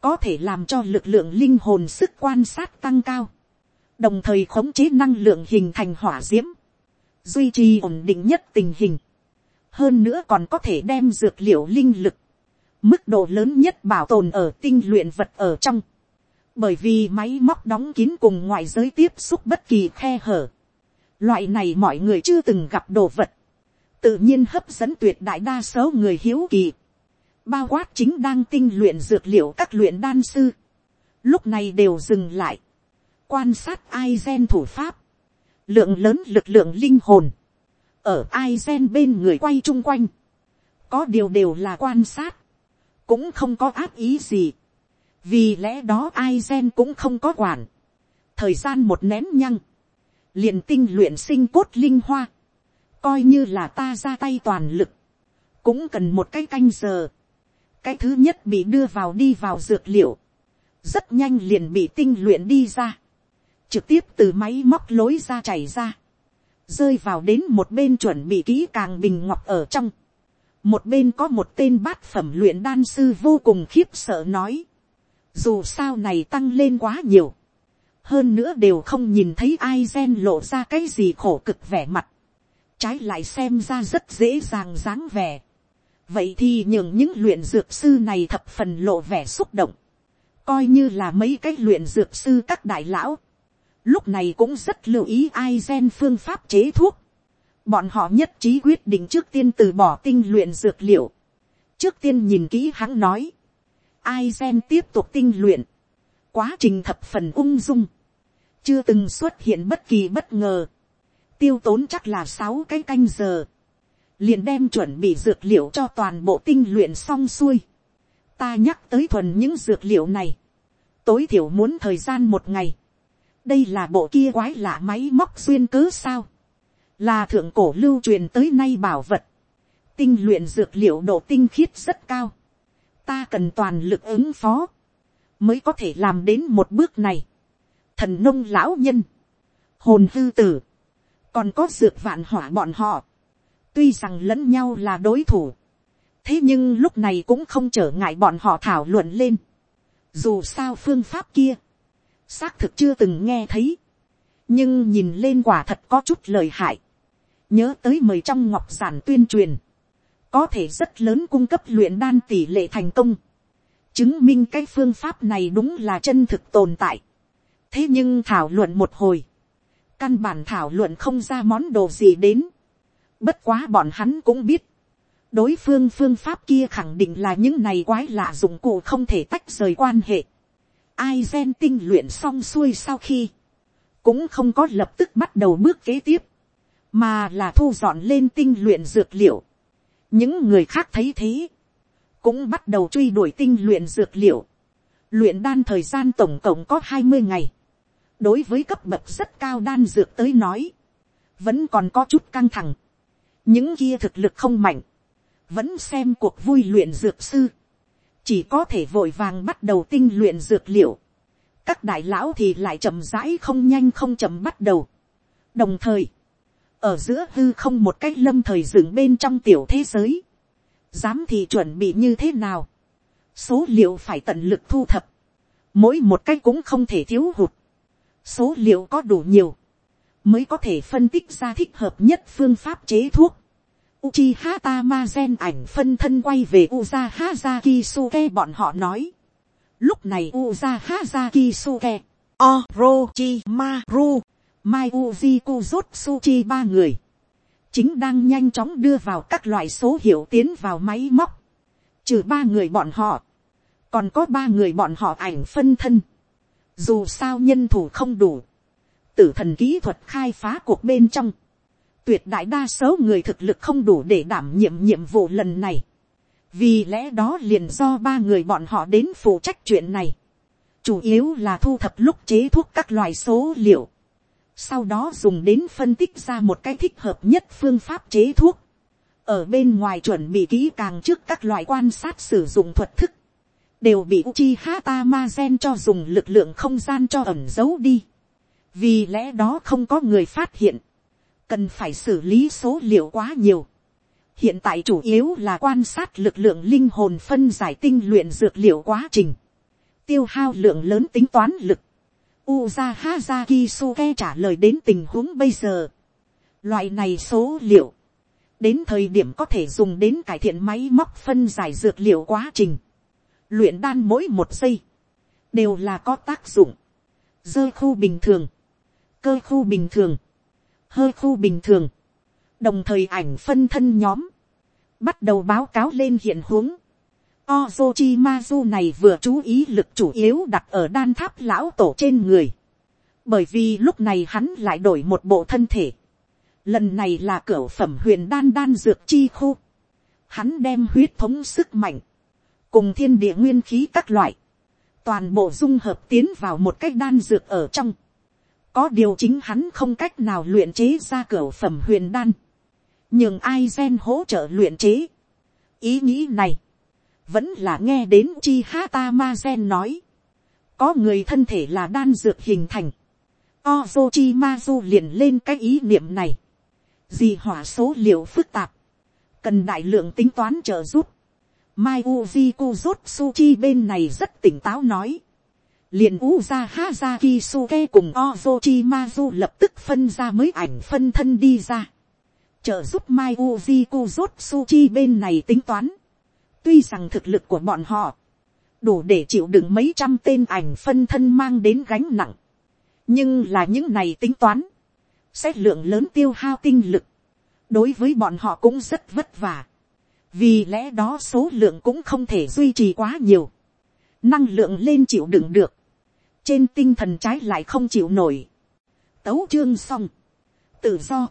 có thể làm cho lực lượng linh hồn sức quan sát tăng cao, đồng thời khống chế năng lượng hình thành hỏa d i ễ m duy trì ổn định nhất tình hình, hơn nữa còn có thể đem dược liệu linh lực, mức độ lớn nhất bảo tồn ở tinh luyện vật ở trong, bởi vì máy móc đóng kín cùng ngoại giới tiếp xúc bất kỳ khe hở, Loại này mọi người chưa từng gặp đồ vật. Tự nhiên hấp dẫn tuyệt đại đa số người hiếu kỳ. bao quát chính đang tinh luyện dược liệu các luyện đan sư, lúc này đều dừng lại, quan sát ai gen thủ pháp, lượng lớn lực lượng linh hồn, ở ai gen bên người quay chung quanh, có điều đều là quan sát, cũng không có áp ý gì, vì lẽ đó ai gen cũng không có quản, thời gian một nén nhăng, liền tinh luyện sinh cốt linh hoa, coi như là ta ra tay toàn lực, cũng cần một cái canh giờ, cái thứ nhất bị đưa vào đi vào dược liệu, rất nhanh liền bị tinh luyện đi ra, trực tiếp từ máy móc lối ra chảy ra, rơi vào đến một bên chuẩn bị kỹ càng bình ngọc ở trong, một bên có một tên bát phẩm luyện đan sư vô cùng khiếp sợ nói, dù sao này tăng lên quá nhiều, hơn nữa đều không nhìn thấy ai gen lộ ra cái gì khổ cực vẻ mặt, trái lại xem ra rất dễ dàng dáng vẻ. vậy thì nhường những luyện dược sư này thập phần lộ vẻ xúc động, coi như là mấy cái luyện dược sư các đại lão, lúc này cũng rất lưu ý ai gen phương pháp chế thuốc, bọn họ nhất trí quyết định trước tiên từ bỏ tinh luyện dược liệu, trước tiên nhìn kỹ hắn nói, ai gen tiếp tục tinh luyện, quá trình thập phần ung dung, chưa từng xuất hiện bất kỳ bất ngờ, tiêu tốn chắc là sáu cái canh giờ, liền đem chuẩn bị dược liệu cho toàn bộ tinh luyện xong xuôi. ta nhắc tới thuần những dược liệu này, tối thiểu muốn thời gian một ngày, đây là bộ kia quái lạ máy móc xuyên cớ sao, là thượng cổ lưu truyền tới nay bảo vật, tinh luyện dược liệu độ tinh khiết rất cao, ta cần toàn lực ứng phó, mới có thể làm đến một bước này. thần nông lão nhân, hồn hư tử, còn có dược vạn hỏa bọn họ, tuy rằng lẫn nhau là đối thủ, thế nhưng lúc này cũng không trở ngại bọn họ thảo luận lên. dù sao phương pháp kia, xác thực chưa từng nghe thấy, nhưng nhìn lên quả thật có chút lời hại, nhớ tới mời trong ngọc giản tuyên truyền, có thể rất lớn cung cấp luyện đan tỷ lệ thành công, chứng minh cái phương pháp này đúng là chân thực tồn tại. thế nhưng thảo luận một hồi, căn bản thảo luận không ra món đồ gì đến, bất quá bọn hắn cũng biết, đối phương phương pháp kia khẳng định là những này quái lạ dụng cụ không thể tách rời quan hệ ai gen tinh luyện xong xuôi sau khi, cũng không có lập tức bắt đầu bước kế tiếp, mà là thu dọn lên tinh luyện dược liệu. những người khác thấy thế, cũng bắt đầu truy đuổi tinh luyện dược liệu. luyện đan thời gian tổng cộng có hai mươi ngày. đối với cấp bậc rất cao đan dược tới nói, vẫn còn có chút căng thẳng. những kia thực lực không mạnh, vẫn xem cuộc vui luyện dược sư, chỉ có thể vội vàng bắt đầu tinh luyện dược liệu. các đại lão thì lại chậm rãi không nhanh không chậm bắt đầu. đồng thời, ở giữa hư không một cách lâm thời dựng bên trong tiểu thế giới, dám thì chuẩn bị như thế nào, số liệu phải tận lực thu thập, mỗi một cách cũng không thể thiếu hụt, số liệu có đủ nhiều, mới có thể phân tích ra thích hợp nhất phương pháp chế thuốc. Uchiha Tamazen ảnh phân thân quay về Uzaha Zakisuke bọn họ nói. Lúc này Uzaha Zakisuke, Orochimaru, Mai Uji Jutsuchi ba người. Chính đang nhanh chóng đưa vào các loại số hiệu tiến vào máy móc. Trừ ba người bọn họ. Còn có ba người bọn họ ảnh phân thân. Dù sao nhân thủ không đủ. Tử thần kỹ thuật khai phá cuộc bên trong. Tuyệt đại đa số người thực lực không đủ để đảm nhiệm nhiệm vụ lần này. Vì lẽ đó liền do ba người bọn họ đến phụ trách chuyện này. Chủ yếu là thu thập lúc chế thuốc các loại số liệu sau đó dùng đến phân tích ra một cái thích hợp nhất phương pháp chế thuốc, ở bên ngoài chuẩn bị kỹ càng trước các loại quan sát sử dụng thuật thức, đều bị Uchi Hata Mazen cho dùng lực lượng không gian cho ẩn giấu đi. Vì lẽ đó không có người phát hiện, cần phải xử lý số liệu quá nhiều. Hiện tại chủ yếu là quan sát lực lượng linh hồn phân giải tinh luyện dược liệu quá trình, tiêu hao lượng lớn tính toán lực Uza Hazaki Suke trả lời đến tình huống bây giờ. Loại này số liệu. Đến thời điểm có thể dùng đến cải thiện máy móc phân giải dược liệu quá trình. Luyện đan mỗi một giây. Đều là có tác dụng. Dơ khu bình thường. Cơ khu bình thường. Hơi khu bình thường. Đồng thời ảnh phân thân nhóm. Bắt đầu báo cáo lên hiện huống. Ozochimazu này vừa chú ý lực chủ yếu đặt ở đan tháp lão tổ trên người. Bởi vì lúc này hắn lại đổi một bộ thân thể. Lần này là cửa phẩm huyền đan đan dược chi khu. Hắn đem huyết thống sức mạnh. Cùng thiên địa nguyên khí các loại. Toàn bộ dung hợp tiến vào một cách đan dược ở trong. Có điều chính hắn không cách nào luyện chế ra cửa phẩm huyền đan. Nhưng ai gen hỗ trợ luyện chế. Ý nghĩ này vẫn là nghe đến chi hata ma gen nói, có người thân thể là đan dược hình thành, ozochi mazu liền lên cái ý niệm này, gì hỏa số liệu phức tạp, cần đại lượng tính toán trợ giúp, mai uji kuzutsuchi bên này rất tỉnh táo nói, liền uza hazaki suke cùng ozochi mazu lập tức phân ra mới ảnh phân thân đi ra, trợ giúp mai uji kuzotsuchi bên này tính toán, Tuy rằng thực lực của bọn họ đủ để chịu đựng mấy trăm tên ảnh phân thân mang đến gánh nặng. Nhưng là những này tính toán, xét lượng lớn tiêu hao tinh lực, đối với bọn họ cũng rất vất vả. Vì lẽ đó số lượng cũng không thể duy trì quá nhiều. Năng lượng lên chịu đựng được. Trên tinh thần trái lại không chịu nổi. Tấu chương xong. Tự do.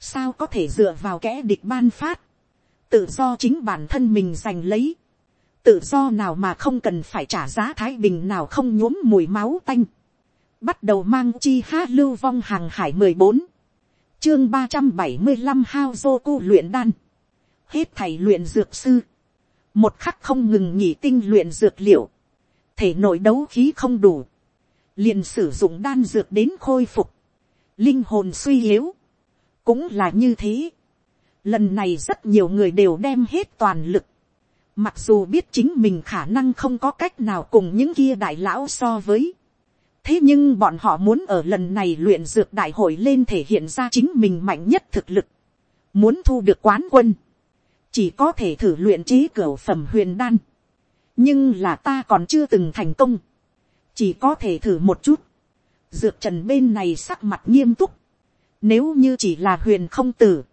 Sao có thể dựa vào kẻ địch ban phát? Tự do chính bản thân mình giành lấy, tự do nào mà không cần phải trả giá thái bình nào không nhuốm mùi máu tanh, bắt đầu mang chi ha lưu vong hàng hải mười bốn, chương ba trăm bảy mươi năm hao dô cu luyện đan, hết thầy luyện dược sư, một khắc không ngừng nghỉ tinh luyện dược liệu, thể nội đấu khí không đủ, liền sử dụng đan dược đến khôi phục, linh hồn suy yếu, cũng là như thế, Lần này rất nhiều người đều đem hết toàn lực. Mặc dù biết chính mình khả năng không có cách nào cùng những kia đại lão so với. Thế nhưng bọn họ muốn ở lần này luyện dược đại hội lên thể hiện ra chính mình mạnh nhất thực lực. Muốn thu được quán quân. Chỉ có thể thử luyện chế cửa phẩm huyền đan. Nhưng là ta còn chưa từng thành công. Chỉ có thể thử một chút. Dược trần bên này sắc mặt nghiêm túc. Nếu như chỉ là huyền không tử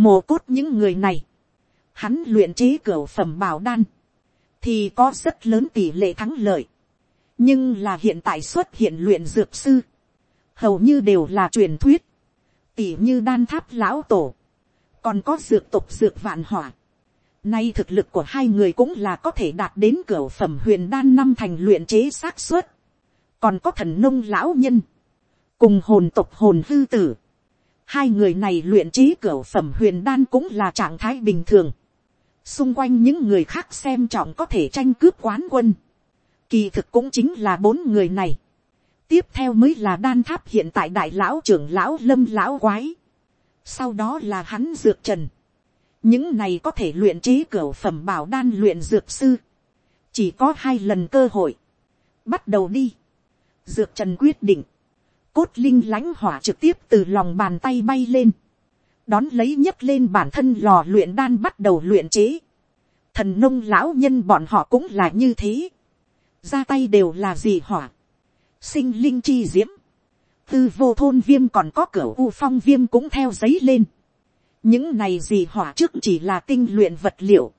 mồ cốt những người này, hắn luyện chế cửa phẩm bảo đan, thì có rất lớn tỷ lệ thắng lợi. nhưng là hiện tại xuất hiện luyện dược sư, hầu như đều là truyền thuyết, tỷ như đan tháp lão tổ, còn có dược tục dược vạn hỏa. Nay thực lực của hai người cũng là có thể đạt đến cửa phẩm huyền đan năm thành luyện chế xác suất. Còn có thần nông lão nhân. Cùng hồn tộc hồn hư tử. Hai người này luyện trí cửa phẩm huyền đan cũng là trạng thái bình thường. Xung quanh những người khác xem trọng có thể tranh cướp quán quân. Kỳ thực cũng chính là bốn người này. Tiếp theo mới là đan tháp hiện tại đại lão trưởng lão lâm lão quái. Sau đó là hắn dược trần. Những này có thể luyện trí cửa phẩm bảo đan luyện dược sư. Chỉ có hai lần cơ hội. Bắt đầu đi. Dược trần quyết định cốt linh lãnh hỏa trực tiếp từ lòng bàn tay bay lên, đón lấy nhấc lên bản thân lò luyện đan bắt đầu luyện chế. Thần nông lão nhân bọn họ cũng là như thế, ra tay đều là gì hỏa, sinh linh chi diễm, tư vô thôn viêm còn có cửa u phong viêm cũng theo giấy lên những này gì hỏa trước chỉ là tinh luyện vật liệu,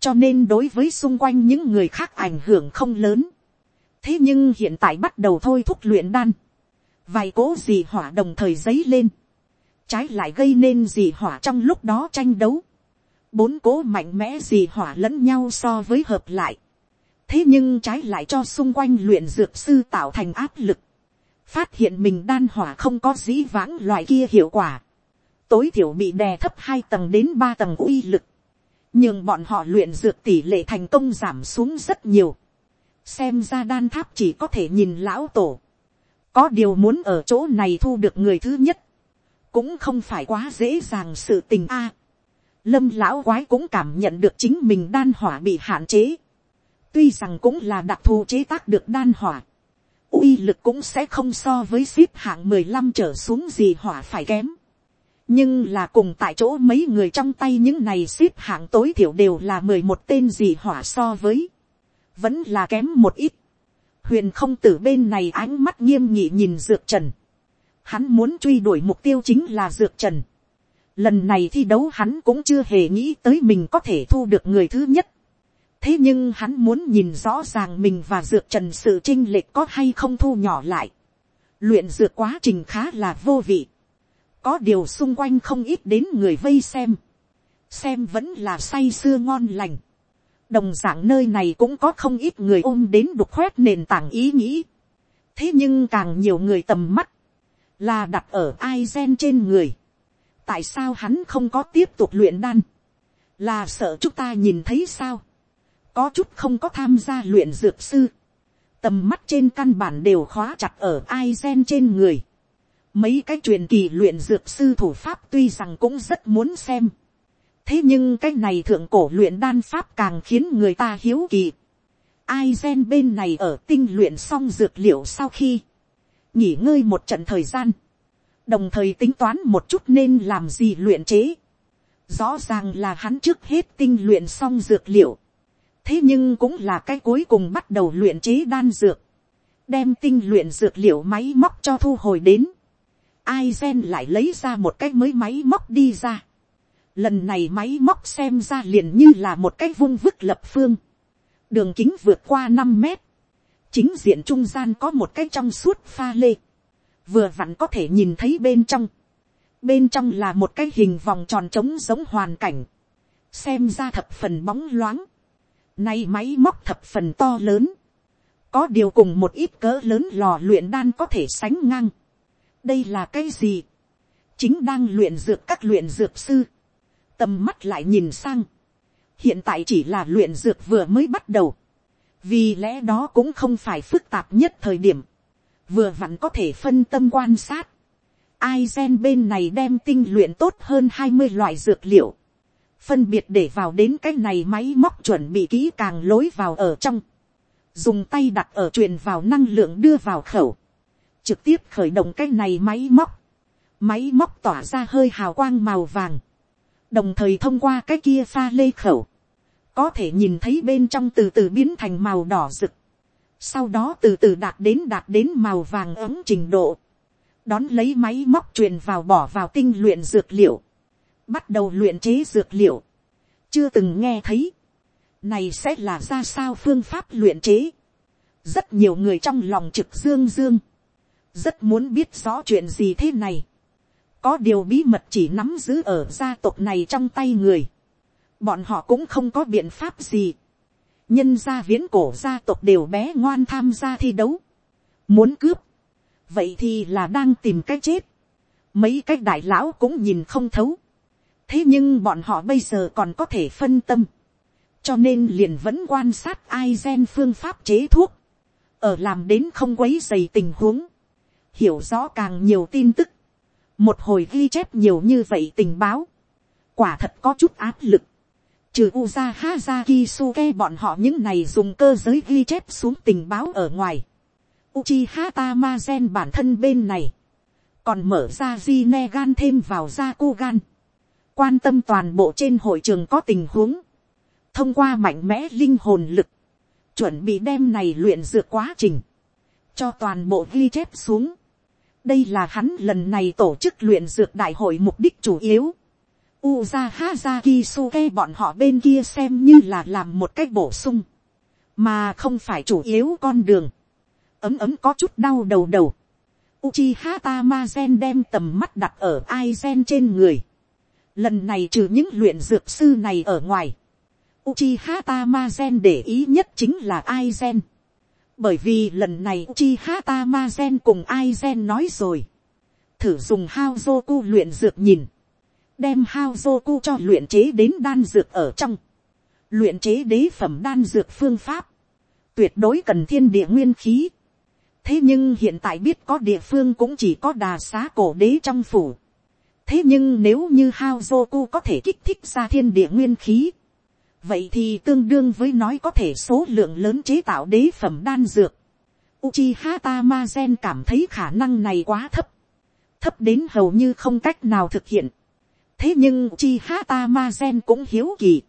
cho nên đối với xung quanh những người khác ảnh hưởng không lớn. thế nhưng hiện tại bắt đầu thôi thúc luyện đan, vài cố gì hỏa đồng thời dấy lên, trái lại gây nên gì hỏa trong lúc đó tranh đấu, bốn cố mạnh mẽ gì hỏa lẫn nhau so với hợp lại, thế nhưng trái lại cho xung quanh luyện dược sư tạo thành áp lực, phát hiện mình đan hỏa không có dĩ vãng loại kia hiệu quả, tối thiểu bị đè thấp hai tầng đến ba tầng uy lực, nhưng bọn họ luyện dược tỷ lệ thành công giảm xuống rất nhiều, xem ra đan tháp chỉ có thể nhìn lão tổ, có điều muốn ở chỗ này thu được người thứ nhất, cũng không phải quá dễ dàng sự tình a. lâm lão quái cũng cảm nhận được chính mình đan hỏa bị hạn chế. tuy rằng cũng là đặc thù chế tác được đan hỏa, uy lực cũng sẽ không so với ship hạng mười lăm trở xuống gì hỏa phải kém nhưng là cùng tại chỗ mấy người trong tay những này xếp hạng tối thiểu đều là mười một tên gì hỏa so với, vẫn là kém một ít huyền không tử bên này ánh mắt nghiêm nghị nhìn dược trần. Hắn muốn truy đuổi mục tiêu chính là dược trần. Lần này thi đấu hắn cũng chưa hề nghĩ tới mình có thể thu được người thứ nhất. thế nhưng hắn muốn nhìn rõ ràng mình và dược trần sự chinh lệch có hay không thu nhỏ lại. luyện dược quá trình khá là vô vị có điều xung quanh không ít đến người vây xem. xem vẫn là say sưa ngon lành. đồng d ạ n g nơi này cũng có không ít người ôm đến đục khoét nền tảng ý nghĩ. thế nhưng càng nhiều người tầm mắt, là đặt ở ai gen trên người. tại sao hắn không có tiếp tục luyện đan, là sợ chúng ta nhìn thấy sao có chút không có tham gia luyện dược sư, tầm mắt trên căn bản đều khóa chặt ở ai gen trên người. Mấy cái truyền kỳ luyện dược sư thủ pháp tuy rằng cũng rất muốn xem. thế nhưng cái này thượng cổ luyện đan pháp càng khiến người ta hiếu kỳ. ai gen bên này ở tinh luyện xong dược liệu sau khi nghỉ ngơi một trận thời gian, đồng thời tính toán một chút nên làm gì luyện chế. rõ ràng là hắn trước hết tinh luyện xong dược liệu, thế nhưng cũng là cái cuối cùng bắt đầu luyện chế đan dược, đem tinh luyện dược liệu máy móc cho thu hồi đến, ai gen lại lấy ra một cái mới máy móc đi ra. Lần này máy móc xem ra liền như là một cái vung vức lập phương, đường kính vượt qua năm mét, chính diện trung gian có một cái trong suốt pha lê, vừa vặn có thể nhìn thấy bên trong, bên trong là một cái hình vòng tròn trống giống hoàn cảnh, xem ra thập phần bóng loáng, Nay máy móc thập phần to lớn. Có điều cùng một ít cỡ lớn lò luyện đan có thể sánh ngang. Đây là cái gì? Chính đang luyện dược các luyện dược sư. Tầm mắt lại nhìn sang. Hiện tại chỉ là luyện dược vừa mới bắt đầu. Vì lẽ đó cũng không phải phức tạp nhất thời điểm. Vừa vặn có thể phân tâm quan sát. Ai gen bên này đem tinh luyện tốt hơn hai mươi loại dược liệu phân biệt để vào đến cái này máy móc chuẩn bị kỹ càng lối vào ở trong, dùng tay đặt ở truyền vào năng lượng đưa vào khẩu, trực tiếp khởi động cái này máy móc, máy móc tỏa ra hơi hào quang màu vàng, đồng thời thông qua cái kia pha lê khẩu, có thể nhìn thấy bên trong từ từ biến thành màu đỏ rực, sau đó từ từ đạt đến đạt đến màu vàng ấm trình độ, đón lấy máy móc truyền vào bỏ vào tinh luyện dược liệu, bắt đầu luyện chế dược liệu, chưa từng nghe thấy, này sẽ là ra sao phương pháp luyện chế. rất nhiều người trong lòng trực dương dương, rất muốn biết rõ chuyện gì thế này. có điều bí mật chỉ nắm giữ ở gia tộc này trong tay người. bọn họ cũng không có biện pháp gì. nhân gia viễn cổ gia tộc đều bé ngoan tham gia thi đấu. muốn cướp, vậy thì là đang tìm cái chết. mấy cái đại lão cũng nhìn không thấu thế nhưng bọn họ bây giờ còn có thể phân tâm, cho nên liền vẫn quan sát ai gen phương pháp chế thuốc, ở làm đến không quấy dày tình huống, hiểu rõ càng nhiều tin tức, một hồi ghi chép nhiều như vậy tình báo, quả thật có chút áp lực, trừ uza haza kisuke bọn họ những này dùng cơ giới ghi chép xuống tình báo ở ngoài, uchi hata ma gen bản thân bên này, còn mở ra di ne gan thêm vào Ra Ku gan, quan tâm toàn bộ trên hội trường có tình huống, thông qua mạnh mẽ linh hồn lực, chuẩn bị đem này luyện dược quá trình, cho toàn bộ ghi chép xuống đây là hắn lần này tổ chức luyện dược đại hội mục đích chủ yếu. Uza Hazaki Suke bọn họ bên kia xem như là làm một cách bổ sung, mà không phải chủ yếu con đường. ấm ấm có chút đau đầu đầu. Uchiha Tamazen đem tầm mắt đặt ở Aizen trên người. Lần này trừ những luyện dược sư này ở ngoài. Uchiha Tamazen để ý nhất chính là Aizen. Bởi vì lần này chi hata ma gen cùng Aizen nói rồi. Thử dùng Haozoku luyện dược nhìn. Đem Haozoku cho luyện chế đến đan dược ở trong. Luyện chế đế phẩm đan dược phương pháp. Tuyệt đối cần thiên địa nguyên khí. Thế nhưng hiện tại biết có địa phương cũng chỉ có đà xá cổ đế trong phủ thế nhưng nếu như hao Joku có thể kích thích ra thiên địa nguyên khí, vậy thì tương đương với nói có thể số lượng lớn chế tạo đế phẩm đan dược. Uchiha Tamazen cảm thấy khả năng này quá thấp, thấp đến hầu như không cách nào thực hiện. thế nhưng Uchiha Tamazen cũng hiếu kỳ.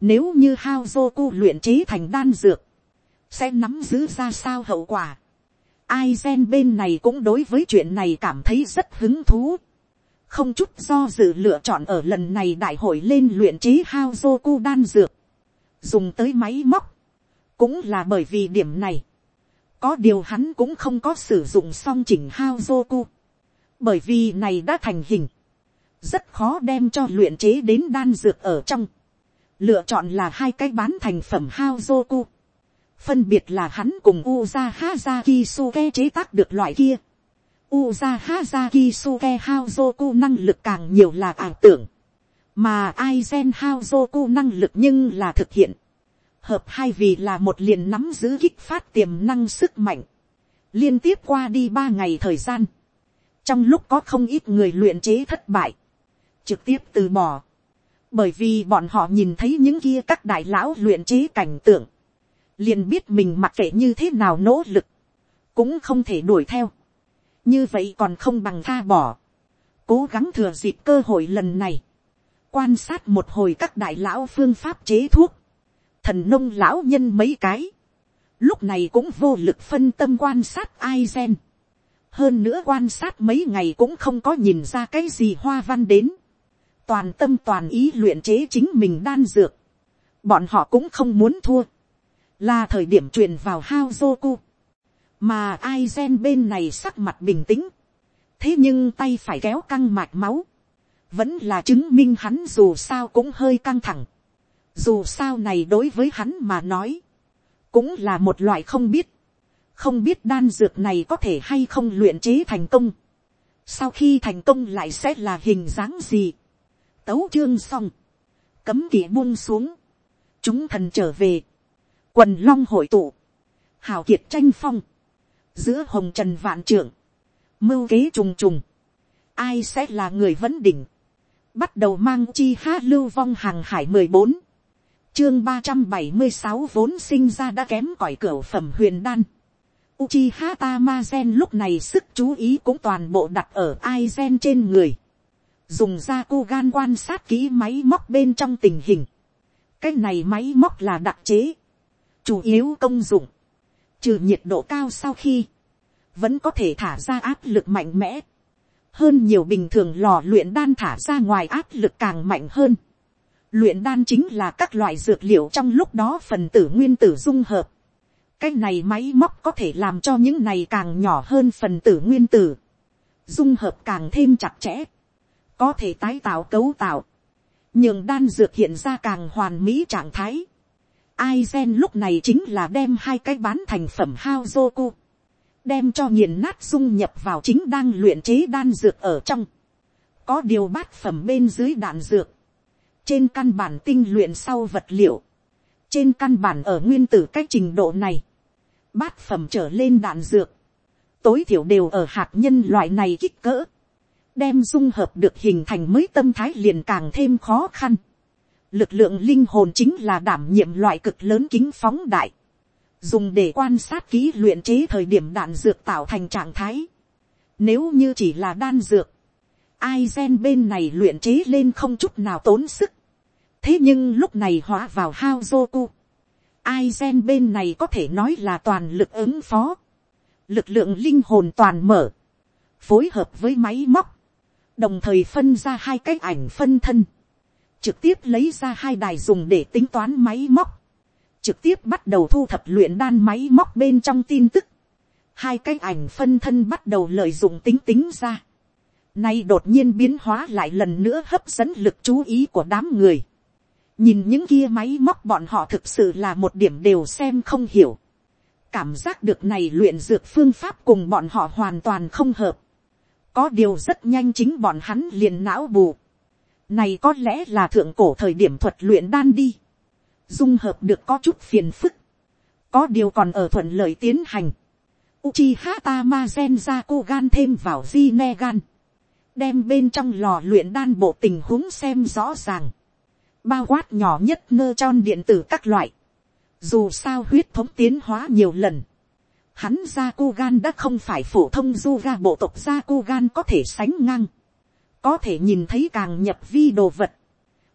Nếu như Haozoku luyện chế thành đan dược, sẽ nắm giữ ra sao hậu quả. Aizen bên này cũng đối với chuyện này cảm thấy rất hứng thú không chút do dự lựa chọn ở lần này đại hội lên luyện chế hao Joku đan dược. dùng tới máy móc, cũng là bởi vì điểm này, có điều hắn cũng không có sử dụng song chỉnh hao Joku, bởi vì này đã thành hình, rất khó đem cho luyện chế đến đan dược ở trong, lựa chọn là hai cái bán thành phẩm hao Joku, phân biệt là hắn cùng Uza Hazaki Suke chế tác được loại kia, Uza Hazaki Suke hao năng lực càng nhiều là ảo tưởng, mà Aizen Haozoku năng lực nhưng là thực hiện, hợp hai vì là một liền nắm giữ kích phát tiềm năng sức mạnh, liên tiếp qua đi ba ngày thời gian, trong lúc có không ít người luyện chế thất bại, trực tiếp từ bỏ, bởi vì bọn họ nhìn thấy những kia các đại lão luyện chế cảnh tượng, liền biết mình mặc kệ như thế nào nỗ lực, cũng không thể đuổi theo, như vậy còn không bằng tha bỏ, cố gắng thừa dịp cơ hội lần này, quan sát một hồi các đại lão phương pháp chế thuốc, thần nông lão nhân mấy cái, lúc này cũng vô lực phân tâm quan sát ai gen, hơn nữa quan sát mấy ngày cũng không có nhìn ra cái gì hoa văn đến, toàn tâm toàn ý luyện chế chính mình đan dược, bọn họ cũng không muốn thua, là thời điểm truyền vào hao Joku, mà ai gen bên này sắc mặt bình tĩnh, thế nhưng tay phải kéo căng mạch máu, vẫn là chứng minh hắn dù sao cũng hơi căng thẳng. Dù sao này đối với hắn mà nói, cũng là một loại không biết. Không biết đan dược này có thể hay không luyện chế thành công. Sau khi thành công lại sẽ là hình dáng gì. Tấu chương xong. Cấm kỵ buông xuống. Chúng thần trở về. Quần long hội tụ. Hào kiệt tranh phong. Giữa hồng trần vạn trưởng. Mưu kế trùng trùng. Ai sẽ là người vấn đỉnh, bắt đầu mang chi ha lưu vong hàng hải mười bốn, chương ba trăm bảy mươi sáu vốn sinh ra đã kém cỏi cửa phẩm huyền đan. Uchiha Tamazen lúc này sức chú ý cũng toàn bộ đặt ở Aizen trên người. Dùng ra cu gan quan sát kỹ máy móc bên trong tình hình. Cái này máy móc là đặc chế. Chủ yếu công dụng. Trừ nhiệt độ cao sau khi. Vẫn có thể thả ra áp lực mạnh mẽ hơn nhiều bình thường lò luyện đan thả ra ngoài áp lực càng mạnh hơn. Luyện đan chính là các loại dược liệu trong lúc đó phần tử nguyên tử dung hợp. Cái này máy móc có thể làm cho những này càng nhỏ hơn phần tử nguyên tử. Dung hợp càng thêm chặt chẽ. Có thể tái tạo cấu tạo. Nhưng đan dược hiện ra càng hoàn mỹ trạng thái. Aizen lúc này chính là đem hai cái bán thành phẩm hao đem cho nghiền nát dung nhập vào chính đang luyện chế đan dược ở trong. Có điều bát phẩm bên dưới đạn dược. Trên căn bản tinh luyện sau vật liệu. Trên căn bản ở nguyên tử cách trình độ này. Bát phẩm trở lên đạn dược. Tối thiểu đều ở hạt nhân loại này kích cỡ. Đem dung hợp được hình thành mới tâm thái liền càng thêm khó khăn. Lực lượng linh hồn chính là đảm nhiệm loại cực lớn kính phóng đại dùng để quan sát kỹ luyện chế thời điểm đạn dược tạo thành trạng thái. Nếu như chỉ là đan dược, ai gen bên này luyện chế lên không chút nào tốn sức. thế nhưng lúc này hóa vào hao joku. ai gen bên này có thể nói là toàn lực ứng phó. lực lượng linh hồn toàn mở. phối hợp với máy móc. đồng thời phân ra hai cái ảnh phân thân trực tiếp lấy ra hai đài dùng để tính toán máy móc, trực tiếp bắt đầu thu thập luyện đan máy móc bên trong tin tức. Hai cái ảnh phân thân bắt đầu lợi dụng tính tính ra. Nay đột nhiên biến hóa lại lần nữa hấp dẫn lực chú ý của đám người. Nhìn những kia máy móc bọn họ thực sự là một điểm đều xem không hiểu. Cảm giác được này luyện dược phương pháp cùng bọn họ hoàn toàn không hợp. Có điều rất nhanh chính bọn hắn liền não bù. Này có lẽ là thượng cổ thời điểm thuật luyện đan đi. Dung hợp được có chút phiền phức, có điều còn ở thuận lợi tiến hành. Uchiha Tamazen ra cô gan thêm vào Zine gan, đem bên trong lò luyện đan bộ tình huống xem rõ ràng, bao quát nhỏ nhất nơ tròn điện tử các loại, dù sao huyết thống tiến hóa nhiều lần, hắn ra cô gan đã không phải phổ thông du ga bộ tộc ra cô gan có thể sánh ngang, có thể nhìn thấy càng nhập vi đồ vật,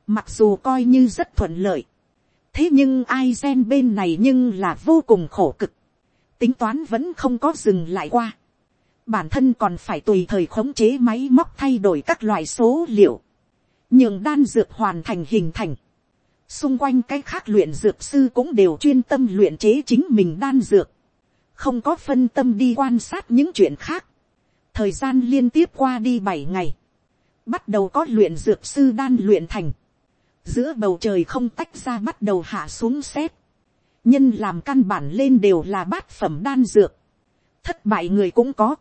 mặc dù coi như rất thuận lợi, thế nhưng ai gen bên này nhưng là vô cùng khổ cực, tính toán vẫn không có dừng lại qua, bản thân còn phải tùy thời khống chế máy móc thay đổi các loại số liệu, nhường đan dược hoàn thành hình thành, xung quanh cái khác luyện dược sư cũng đều chuyên tâm luyện chế chính mình đan dược, không có phân tâm đi quan sát những chuyện khác. thời gian liên tiếp qua đi bảy ngày, bắt đầu có luyện dược sư đan luyện thành, giữa bầu trời không tách ra bắt đầu hạ xuống xét, nhân làm căn bản lên đều là bát phẩm đan dược, thất bại người cũng có,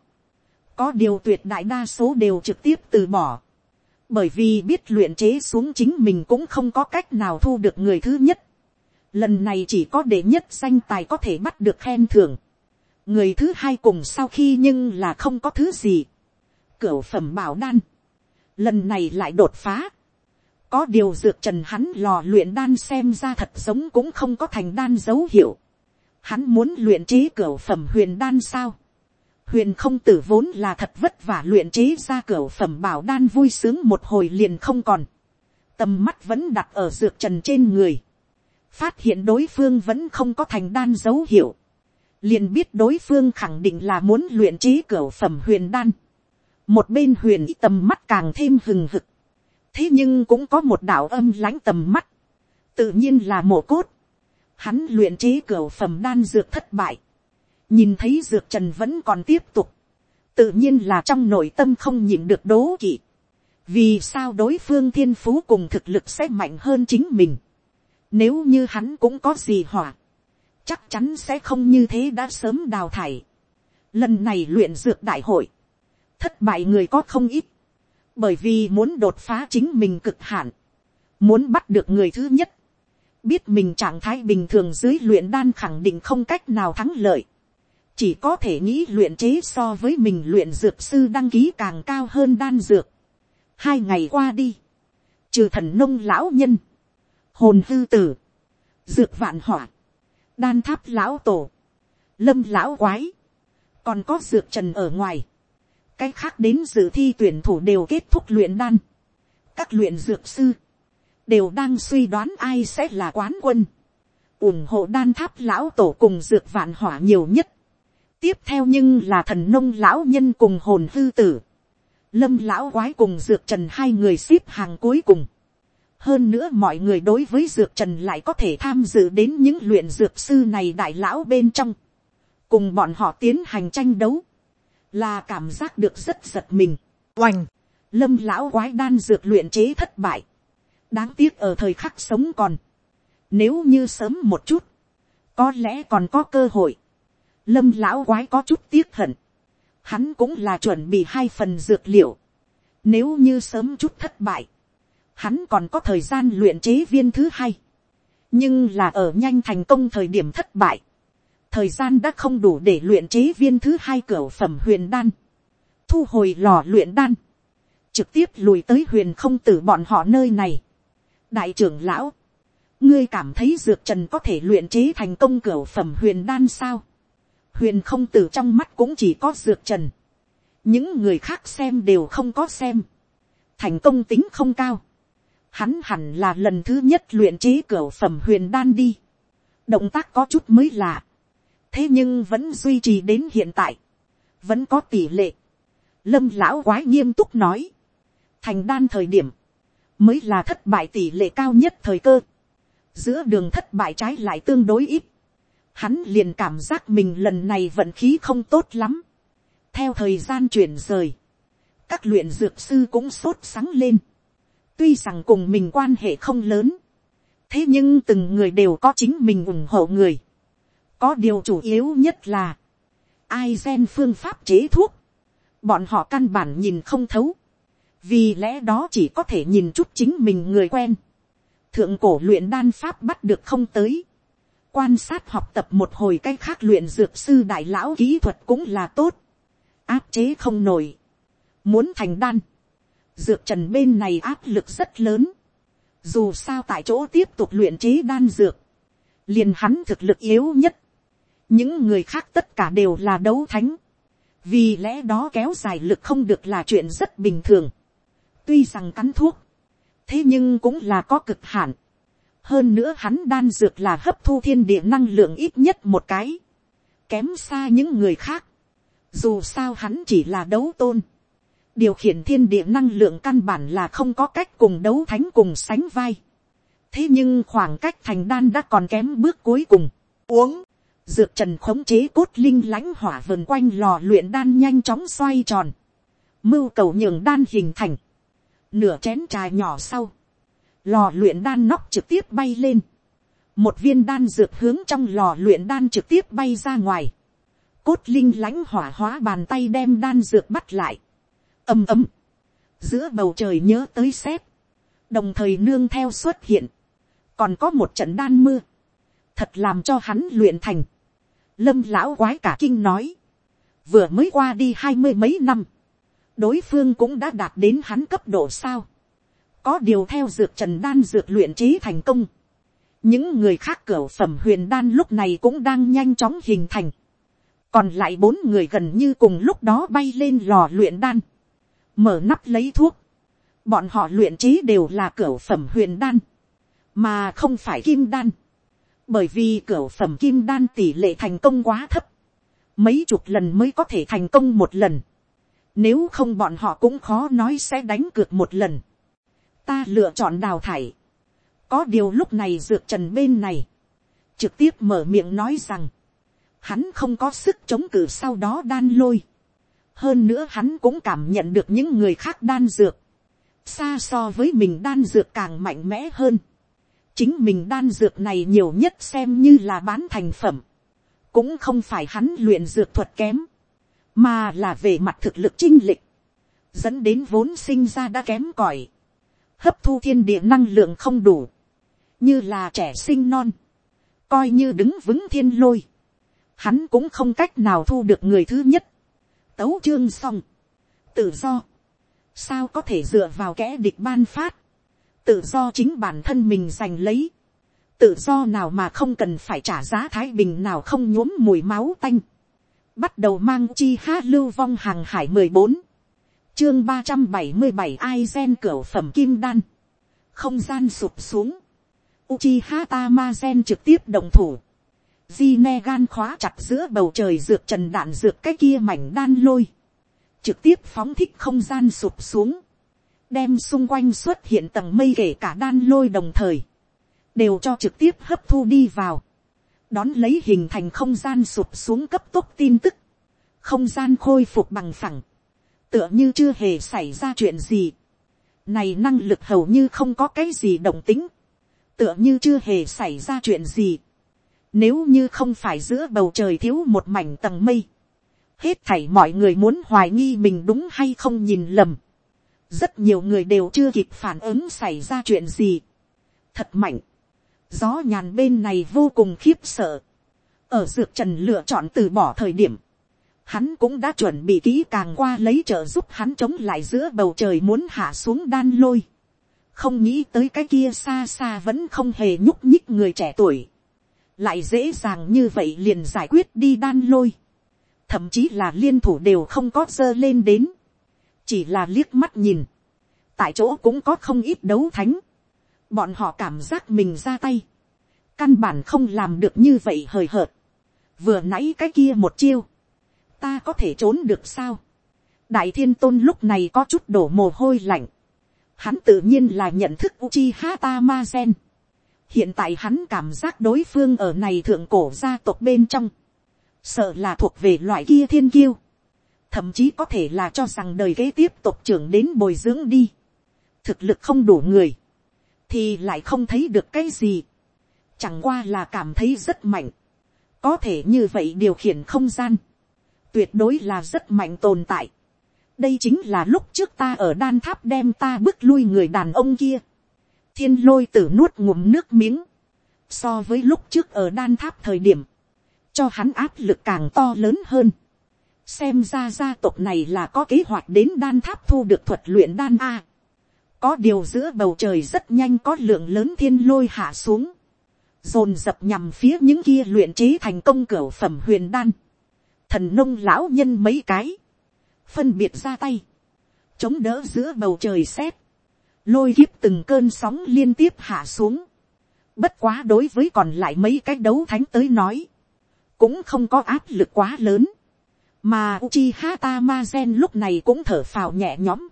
có điều tuyệt đại đa số đều trực tiếp từ bỏ, bởi vì biết luyện chế xuống chính mình cũng không có cách nào thu được người thứ nhất, lần này chỉ có đệ nhất danh tài có thể bắt được khen thưởng, người thứ hai cùng sau khi nhưng là không có thứ gì, cửu phẩm bảo đan, lần này lại đột phá, có điều dược trần hắn lò luyện đan xem ra thật giống cũng không có thành đan dấu hiệu, hắn muốn luyện chế cửa phẩm huyền đan sao, huyền không tử vốn là thật vất vả luyện chế ra cửa phẩm bảo đan vui sướng một hồi liền không còn. Tầm mắt vẫn đặt ở dược trần trên người. Phát hiện đối phương vẫn không có thành đan dấu hiệu. Liền biết đối phương khẳng định là muốn luyện chế cửa phẩm huyền đan. Một bên huyền tầm mắt càng thêm hừng hực. Thế nhưng cũng có một đạo âm lãnh tầm mắt. Tự nhiên là mổ cốt. Hắn luyện chế cửa phẩm đan dược thất bại nhìn thấy dược trần vẫn còn tiếp tục, tự nhiên là trong nội tâm không nhìn được đố kỵ, vì sao đối phương thiên phú cùng thực lực sẽ mạnh hơn chính mình, nếu như hắn cũng có gì hỏa, chắc chắn sẽ không như thế đã sớm đào thải. Lần này luyện dược đại hội, thất bại người có không ít, bởi vì muốn đột phá chính mình cực hạn, muốn bắt được người thứ nhất, biết mình trạng thái bình thường dưới luyện đan khẳng định không cách nào thắng lợi, chỉ có thể nghĩ luyện chế so với mình luyện dược sư đăng ký càng cao hơn đan dược. hai ngày qua đi, trừ thần nông lão nhân, hồn hư tử, dược vạn hỏa, đan tháp lão tổ, lâm lão quái, còn có dược trần ở ngoài, cái khác đến dự thi tuyển thủ đều kết thúc luyện đan, các luyện dược sư, đều đang suy đoán ai sẽ là quán quân, ủng hộ đan tháp lão tổ cùng dược vạn hỏa nhiều nhất, tiếp theo nhưng là thần nông lão nhân cùng hồn hư tử, lâm lão quái cùng dược trần hai người xếp hàng cuối cùng. hơn nữa mọi người đối với dược trần lại có thể tham dự đến những luyện dược sư này đại lão bên trong, cùng bọn họ tiến hành tranh đấu, là cảm giác được rất giật mình, oành, lâm lão quái đan dược luyện chế thất bại, đáng tiếc ở thời khắc sống còn, nếu như sớm một chút, có lẽ còn có cơ hội, lâm lão quái có chút tiếc hận, hắn cũng là chuẩn bị hai phần dược liệu, nếu như sớm chút thất bại, hắn còn có thời gian luyện chế viên thứ hai, nhưng là ở nhanh thành công thời điểm thất bại, thời gian đã không đủ để luyện chế viên thứ hai cửa phẩm huyền đan, thu hồi lò luyện đan, trực tiếp lùi tới huyền không tử bọn họ nơi này. đại trưởng lão, ngươi cảm thấy dược trần có thể luyện chế thành công cửa phẩm huyền đan sao, huyền không tử trong mắt cũng chỉ có dược trần, những người khác xem đều không có xem, thành công tính không cao, hắn hẳn là lần thứ nhất luyện chế cửa phẩm huyền đan đi, động tác có chút mới lạ, thế nhưng vẫn duy trì đến hiện tại, vẫn có tỷ lệ, lâm lão quái nghiêm túc nói, thành đan thời điểm, mới là thất bại tỷ lệ cao nhất thời cơ, giữa đường thất bại trái lại tương đối ít, hắn liền cảm giác mình lần này vận khí không tốt lắm. theo thời gian chuyển rời, các luyện dược sư cũng sốt sáng lên. tuy rằng cùng mình quan hệ không lớn, thế nhưng từng người đều có chính mình ủng hộ người có điều chủ yếu nhất là, ai gen phương pháp chế thuốc, bọn họ căn bản nhìn không thấu, vì lẽ đó chỉ có thể nhìn chút chính mình người quen. thượng cổ luyện đan pháp bắt được không tới, quan sát học tập một hồi cái khác luyện dược sư đại lão kỹ thuật cũng là tốt, áp chế không nổi, muốn thành đan, dược trần bên này áp lực rất lớn, dù sao tại chỗ tiếp tục luyện chế đan dược, liền hắn thực lực yếu nhất, những người khác tất cả đều là đấu thánh, vì lẽ đó kéo dài lực không được là chuyện rất bình thường, tuy rằng cắn thuốc, thế nhưng cũng là có cực hạn, hơn nữa hắn đan dược là hấp thu thiên địa năng lượng ít nhất một cái, kém xa những người khác, dù sao hắn chỉ là đấu tôn, điều khiển thiên địa năng lượng căn bản là không có cách cùng đấu thánh cùng sánh vai, thế nhưng khoảng cách thành đan đã còn kém bước cuối cùng, uống, dược trần khống chế cốt linh lãnh hỏa vần quanh lò luyện đan nhanh chóng xoay tròn, mưu cầu nhường đan hình thành, nửa chén trà nhỏ sau, lò luyện đan nóc trực tiếp bay lên, một viên đan dược hướng trong lò luyện đan trực tiếp bay ra ngoài, cốt linh lãnh hỏa hóa bàn tay đem đan dược bắt lại, ầm ầm, giữa bầu trời nhớ tới xếp, đồng thời nương theo xuất hiện, còn có một trận đan mưa, thật làm cho hắn luyện thành, lâm lão quái cả kinh nói, vừa mới qua đi hai mươi mấy năm, đối phương cũng đã đạt đến hắn cấp độ sao, có điều theo dược trần đan dược luyện trí thành công, những người khác cửa phẩm huyền đan lúc này cũng đang nhanh chóng hình thành, còn lại bốn người gần như cùng lúc đó bay lên lò luyện đan, mở nắp lấy thuốc, bọn họ luyện trí đều là cửa phẩm huyền đan, mà không phải kim đan, bởi vì cửa phẩm kim đan tỷ lệ thành công quá thấp, mấy chục lần mới có thể thành công một lần, nếu không bọn họ cũng khó nói sẽ đánh cược một lần, ta lựa chọn đào thải, có điều lúc này dược trần bên này, trực tiếp mở miệng nói rằng, hắn không có sức chống cự sau đó đan lôi. hơn nữa hắn cũng cảm nhận được những người khác đan dược, xa so với mình đan dược càng mạnh mẽ hơn chính mình đan dược này nhiều nhất xem như là bán thành phẩm, cũng không phải hắn luyện dược thuật kém, mà là về mặt thực lực chinh lịch, dẫn đến vốn sinh ra đã kém cỏi, hấp thu thiên địa năng lượng không đủ, như là trẻ sinh non, coi như đứng vững thiên lôi, hắn cũng không cách nào thu được người thứ nhất. Tấu chương xong, tự do, sao có thể dựa vào kẻ địch ban phát, tự do chính bản thân mình giành lấy, tự do nào mà không cần phải trả giá thái bình nào không nhuốm mùi máu tanh, bắt đầu mang chi hát lưu vong hàng hải mười bốn, chương ba trăm bảy mươi bảy ai gen cửa phẩm kim đan, không gian sụp xuống, Uchiha Tamazen trực tiếp đồng thủ. Gine gan khóa chặt giữa bầu trời dược trần đạn dược cái kia mảnh đan lôi. Trực tiếp phóng thích không gian sụp xuống. Đem xung quanh xuất hiện tầng mây kể cả đan lôi đồng thời. Đều cho trực tiếp hấp thu đi vào. Đón lấy hình thành không gian sụp xuống cấp tốc tin tức. Không gian khôi phục bằng phẳng. Tựa như chưa hề xảy ra chuyện gì. Này năng lực hầu như không có cái gì động tính tựa như chưa hề xảy ra chuyện gì. Nếu như không phải giữa bầu trời thiếu một mảnh tầng mây. Hết thảy mọi người muốn hoài nghi mình đúng hay không nhìn lầm. Rất nhiều người đều chưa kịp phản ứng xảy ra chuyện gì. Thật mạnh. Gió nhàn bên này vô cùng khiếp sợ. Ở dược trần lựa chọn từ bỏ thời điểm. Hắn cũng đã chuẩn bị kỹ càng qua lấy trợ giúp hắn chống lại giữa bầu trời muốn hạ xuống đan lôi không nghĩ tới cái kia xa xa vẫn không hề nhúc nhích người trẻ tuổi, lại dễ dàng như vậy liền giải quyết đi đan lôi, thậm chí là liên thủ đều không có dơ lên đến, chỉ là liếc mắt nhìn, tại chỗ cũng có không ít đấu thánh, bọn họ cảm giác mình ra tay, căn bản không làm được như vậy hời hợt, vừa nãy cái kia một chiêu, ta có thể trốn được sao, đại thiên tôn lúc này có chút đổ mồ hôi lạnh, hắn tự nhiên là nhận thức Uchiha Tamazen. Hiện tại hắn cảm giác đối phương ở này thượng cổ gia tộc bên trong. Sợ là thuộc về loại kia thiên kiêu. Thậm chí có thể là cho rằng đời kế tiếp tộc trưởng đến bồi dưỡng đi. Thực lực không đủ người. Thì lại không thấy được cái gì. Chẳng qua là cảm thấy rất mạnh. Có thể như vậy điều khiển không gian. Tuyệt đối là rất mạnh tồn tại đây chính là lúc trước ta ở đan tháp đem ta bước lui người đàn ông kia. thiên lôi tử nuốt ngụm nước miếng. so với lúc trước ở đan tháp thời điểm, cho hắn áp lực càng to lớn hơn xem ra gia tộc này là có kế hoạch đến đan tháp thu được thuật luyện đan a. có điều giữa bầu trời rất nhanh có lượng lớn thiên lôi hạ xuống. dồn dập nhằm phía những kia luyện chế thành công cửa phẩm huyền đan. thần nông lão nhân mấy cái phân biệt ra tay, chống đỡ giữa bầu trời xét, lôi kiếp từng cơn sóng liên tiếp hạ xuống. Bất quá đối với còn lại mấy cái đấu thánh tới nói, cũng không có áp lực quá lớn. Mà Uchiha Tamazen lúc này cũng thở phào nhẹ nhõm.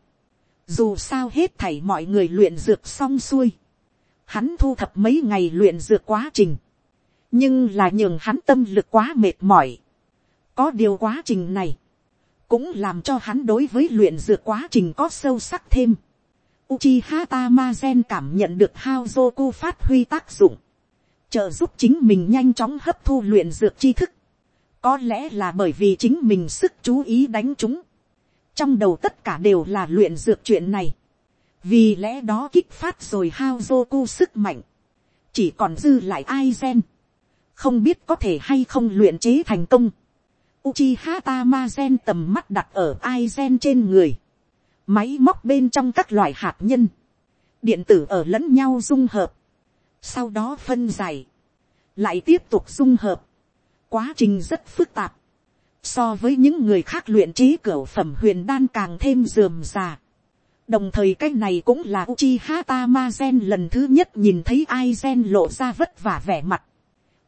Dù sao hết thảy mọi người luyện dược xong xuôi. hắn thu thập mấy ngày luyện dược quá trình, nhưng là nhường hắn tâm lực quá mệt mỏi. có điều quá trình này, cũng làm cho hắn đối với luyện dược quá trình có sâu sắc thêm. Uchiha Tamazen cảm nhận được Haozoku phát huy tác dụng, trợ giúp chính mình nhanh chóng hấp thu luyện dược tri thức. Có lẽ là bởi vì chính mình sức chú ý đánh chúng. Trong đầu tất cả đều là luyện dược chuyện này. Vì lẽ đó kích phát rồi hao zoku sức mạnh. Chỉ còn dư lại Aizen. Không biết có thể hay không luyện chế thành công. Uchiha Tamazen tầm mắt đặt ở Aizen trên người. Máy móc bên trong các loại hạt nhân. Điện tử ở lẫn nhau dung hợp. Sau đó phân giải. Lại tiếp tục dung hợp. Quá trình rất phức tạp. So với những người khác luyện trí cửa phẩm huyền đan càng thêm dườm già. Đồng thời cái này cũng là Uchiha Tamazen lần thứ nhất nhìn thấy Aizen lộ ra vất vả vẻ mặt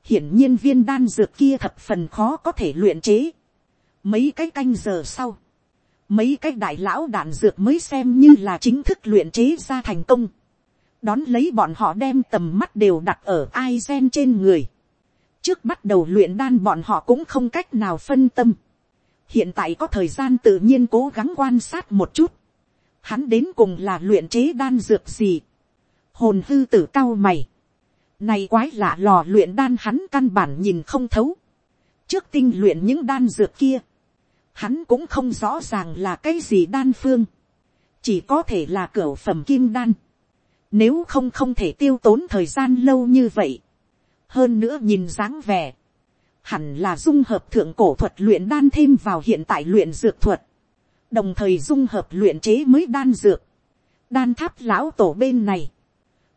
hiển nhiên viên đan dược kia thập phần khó có thể luyện chế. Mấy cái canh giờ sau, mấy cái đại lão đạn dược mới xem như là chính thức luyện chế ra thành công. Đón lấy bọn họ đem tầm mắt đều đặt ở ai gen trên người. Trước bắt đầu luyện đan bọn họ cũng không cách nào phân tâm. Hiện tại có thời gian tự nhiên cố gắng quan sát một chút. Hắn đến cùng là luyện chế đan dược gì. Hồn hư tử cao mày này quái lạ lò luyện đan hắn căn bản nhìn không thấu. Trước tinh luyện những đan dược kia. Hắn cũng không rõ ràng là cái gì đan phương. Chỉ có thể là cửa phẩm kim đan. Nếu không không thể tiêu tốn thời gian lâu như vậy. Hơn nữa nhìn dáng vẻ. Hẳn là dung hợp thượng cổ thuật luyện đan thêm vào hiện tại luyện dược thuật. Đồng thời dung hợp luyện chế mới đan dược. Đan tháp lão tổ bên này.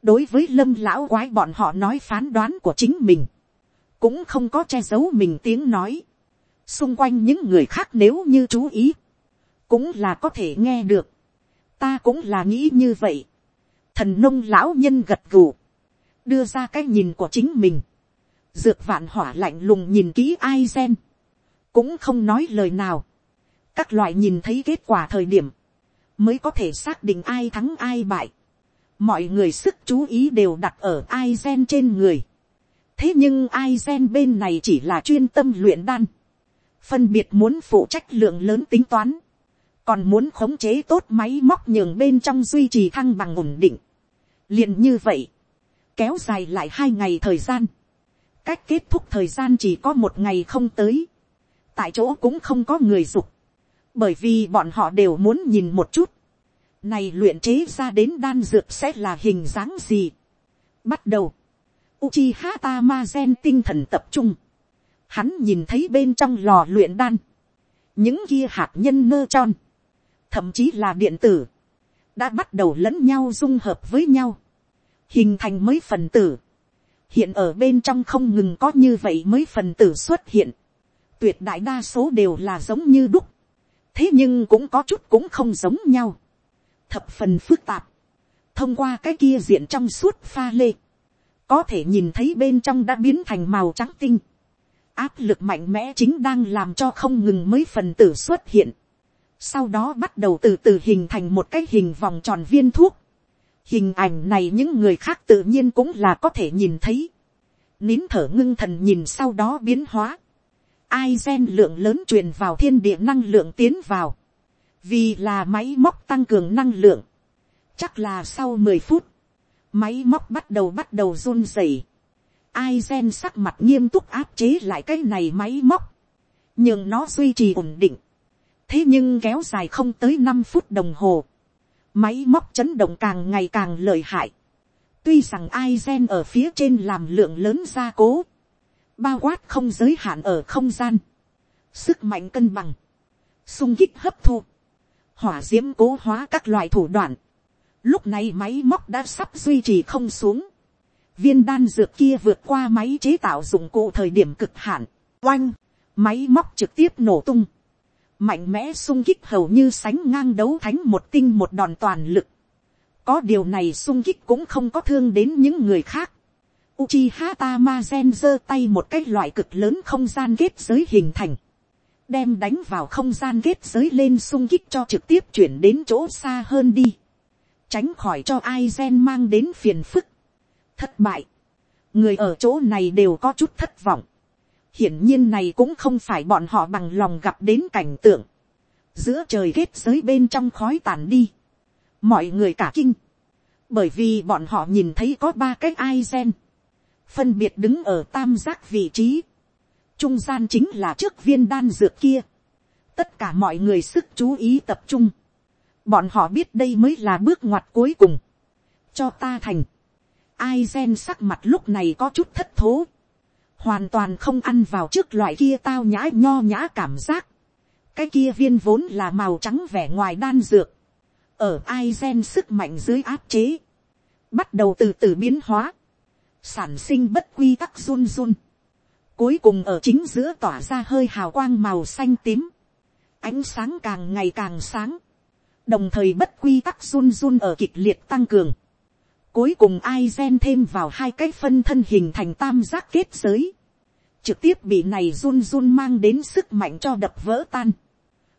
Đối với lâm lão quái bọn họ nói phán đoán của chính mình, cũng không có che giấu mình tiếng nói, xung quanh những người khác nếu như chú ý, cũng là có thể nghe được, ta cũng là nghĩ như vậy, thần nông lão nhân gật gù, đưa ra cái nhìn của chính mình, dược vạn hỏa lạnh lùng nhìn kỹ ai gen, cũng không nói lời nào, các loại nhìn thấy kết quả thời điểm, mới có thể xác định ai thắng ai bại. Mọi người sức chú ý đều đặt ở ai gen trên người. thế nhưng ai gen bên này chỉ là chuyên tâm luyện đan, phân biệt muốn phụ trách lượng lớn tính toán, còn muốn khống chế tốt máy móc nhường bên trong duy trì thăng bằng ổn định. liền như vậy, kéo dài lại hai ngày thời gian, cách kết thúc thời gian chỉ có một ngày không tới, tại chỗ cũng không có người dục, bởi vì bọn họ đều muốn nhìn một chút, này luyện chế ra đến đan dược sẽ là hình dáng gì. Bắt đầu. Uchiha Tamazen tinh thần tập trung. Hắn nhìn thấy bên trong lò luyện đan. Những kia hạt nhân nơ tròn. Thậm chí là điện tử. Đã bắt đầu lẫn nhau dung hợp với nhau. Hình thành mới phần tử. Hiện ở bên trong không ngừng có như vậy mới phần tử xuất hiện. Tuyệt đại đa số đều là giống như đúc. Thế nhưng cũng có chút cũng không giống nhau thập phần phức tạp, thông qua cái kia diện trong suốt pha lê, có thể nhìn thấy bên trong đã biến thành màu trắng tinh, áp lực mạnh mẽ chính đang làm cho không ngừng mới phần tử xuất hiện, sau đó bắt đầu từ từ hình thành một cái hình vòng tròn viên thuốc, hình ảnh này những người khác tự nhiên cũng là có thể nhìn thấy, nín thở ngưng thần nhìn sau đó biến hóa, ai gen lượng lớn truyền vào thiên địa năng lượng tiến vào, vì là máy móc tăng cường năng lượng, chắc là sau mười phút, máy móc bắt đầu bắt đầu run rẩy, ai gen sắc mặt nghiêm túc áp chế lại cái này máy móc, nhưng nó duy trì ổn định, thế nhưng kéo dài không tới năm phút đồng hồ, máy móc chấn động càng ngày càng lợi hại, tuy rằng ai gen ở phía trên làm lượng lớn gia cố, bao quát không giới hạn ở không gian, sức mạnh cân bằng, sung kích hấp thu, hỏa d i ễ m cố hóa các loại thủ đoạn. Lúc này máy móc đã sắp duy trì không xuống. Viên đan dược kia vượt qua máy chế tạo dụng cụ thời điểm cực hạn. Oanh, máy móc trực tiếp nổ tung. Mạnh mẽ sung kích hầu như sánh ngang đấu thánh một tinh một đòn toàn lực. Có điều này sung kích cũng không có thương đến những người khác. Uchiha Tamazen giơ tay một cái loại cực lớn không gian kết giới hình thành đem đánh vào không gian kết giới lên sung kích cho trực tiếp chuyển đến chỗ xa hơn đi, tránh khỏi cho ai gen mang đến phiền phức. thất bại, người ở chỗ này đều có chút thất vọng, hiển nhiên này cũng không phải bọn họ bằng lòng gặp đến cảnh tượng, giữa trời kết giới bên trong khói tàn đi, mọi người cả kinh, bởi vì bọn họ nhìn thấy có ba cái ai gen, phân biệt đứng ở tam giác vị trí, trung gian chính là trước viên đan dược kia, tất cả mọi người sức chú ý tập trung, bọn họ biết đây mới là bước ngoặt cuối cùng, cho ta thành, ai gen sắc mặt lúc này có chút thất thố, hoàn toàn không ăn vào trước loại kia tao nhã nho nhã cảm giác, cái kia viên vốn là màu trắng vẻ ngoài đan dược, ở ai gen sức mạnh dưới áp chế, bắt đầu từ từ biến hóa, sản sinh bất quy tắc run run, cuối cùng ở chính giữa tỏa ra hơi hào quang màu xanh tím, ánh sáng càng ngày càng sáng, đồng thời bất quy tắc run run ở kịch liệt tăng cường, cuối cùng ai gen thêm vào hai cái phân thân hình thành tam giác kết giới, trực tiếp bị này run run mang đến sức mạnh cho đập vỡ tan,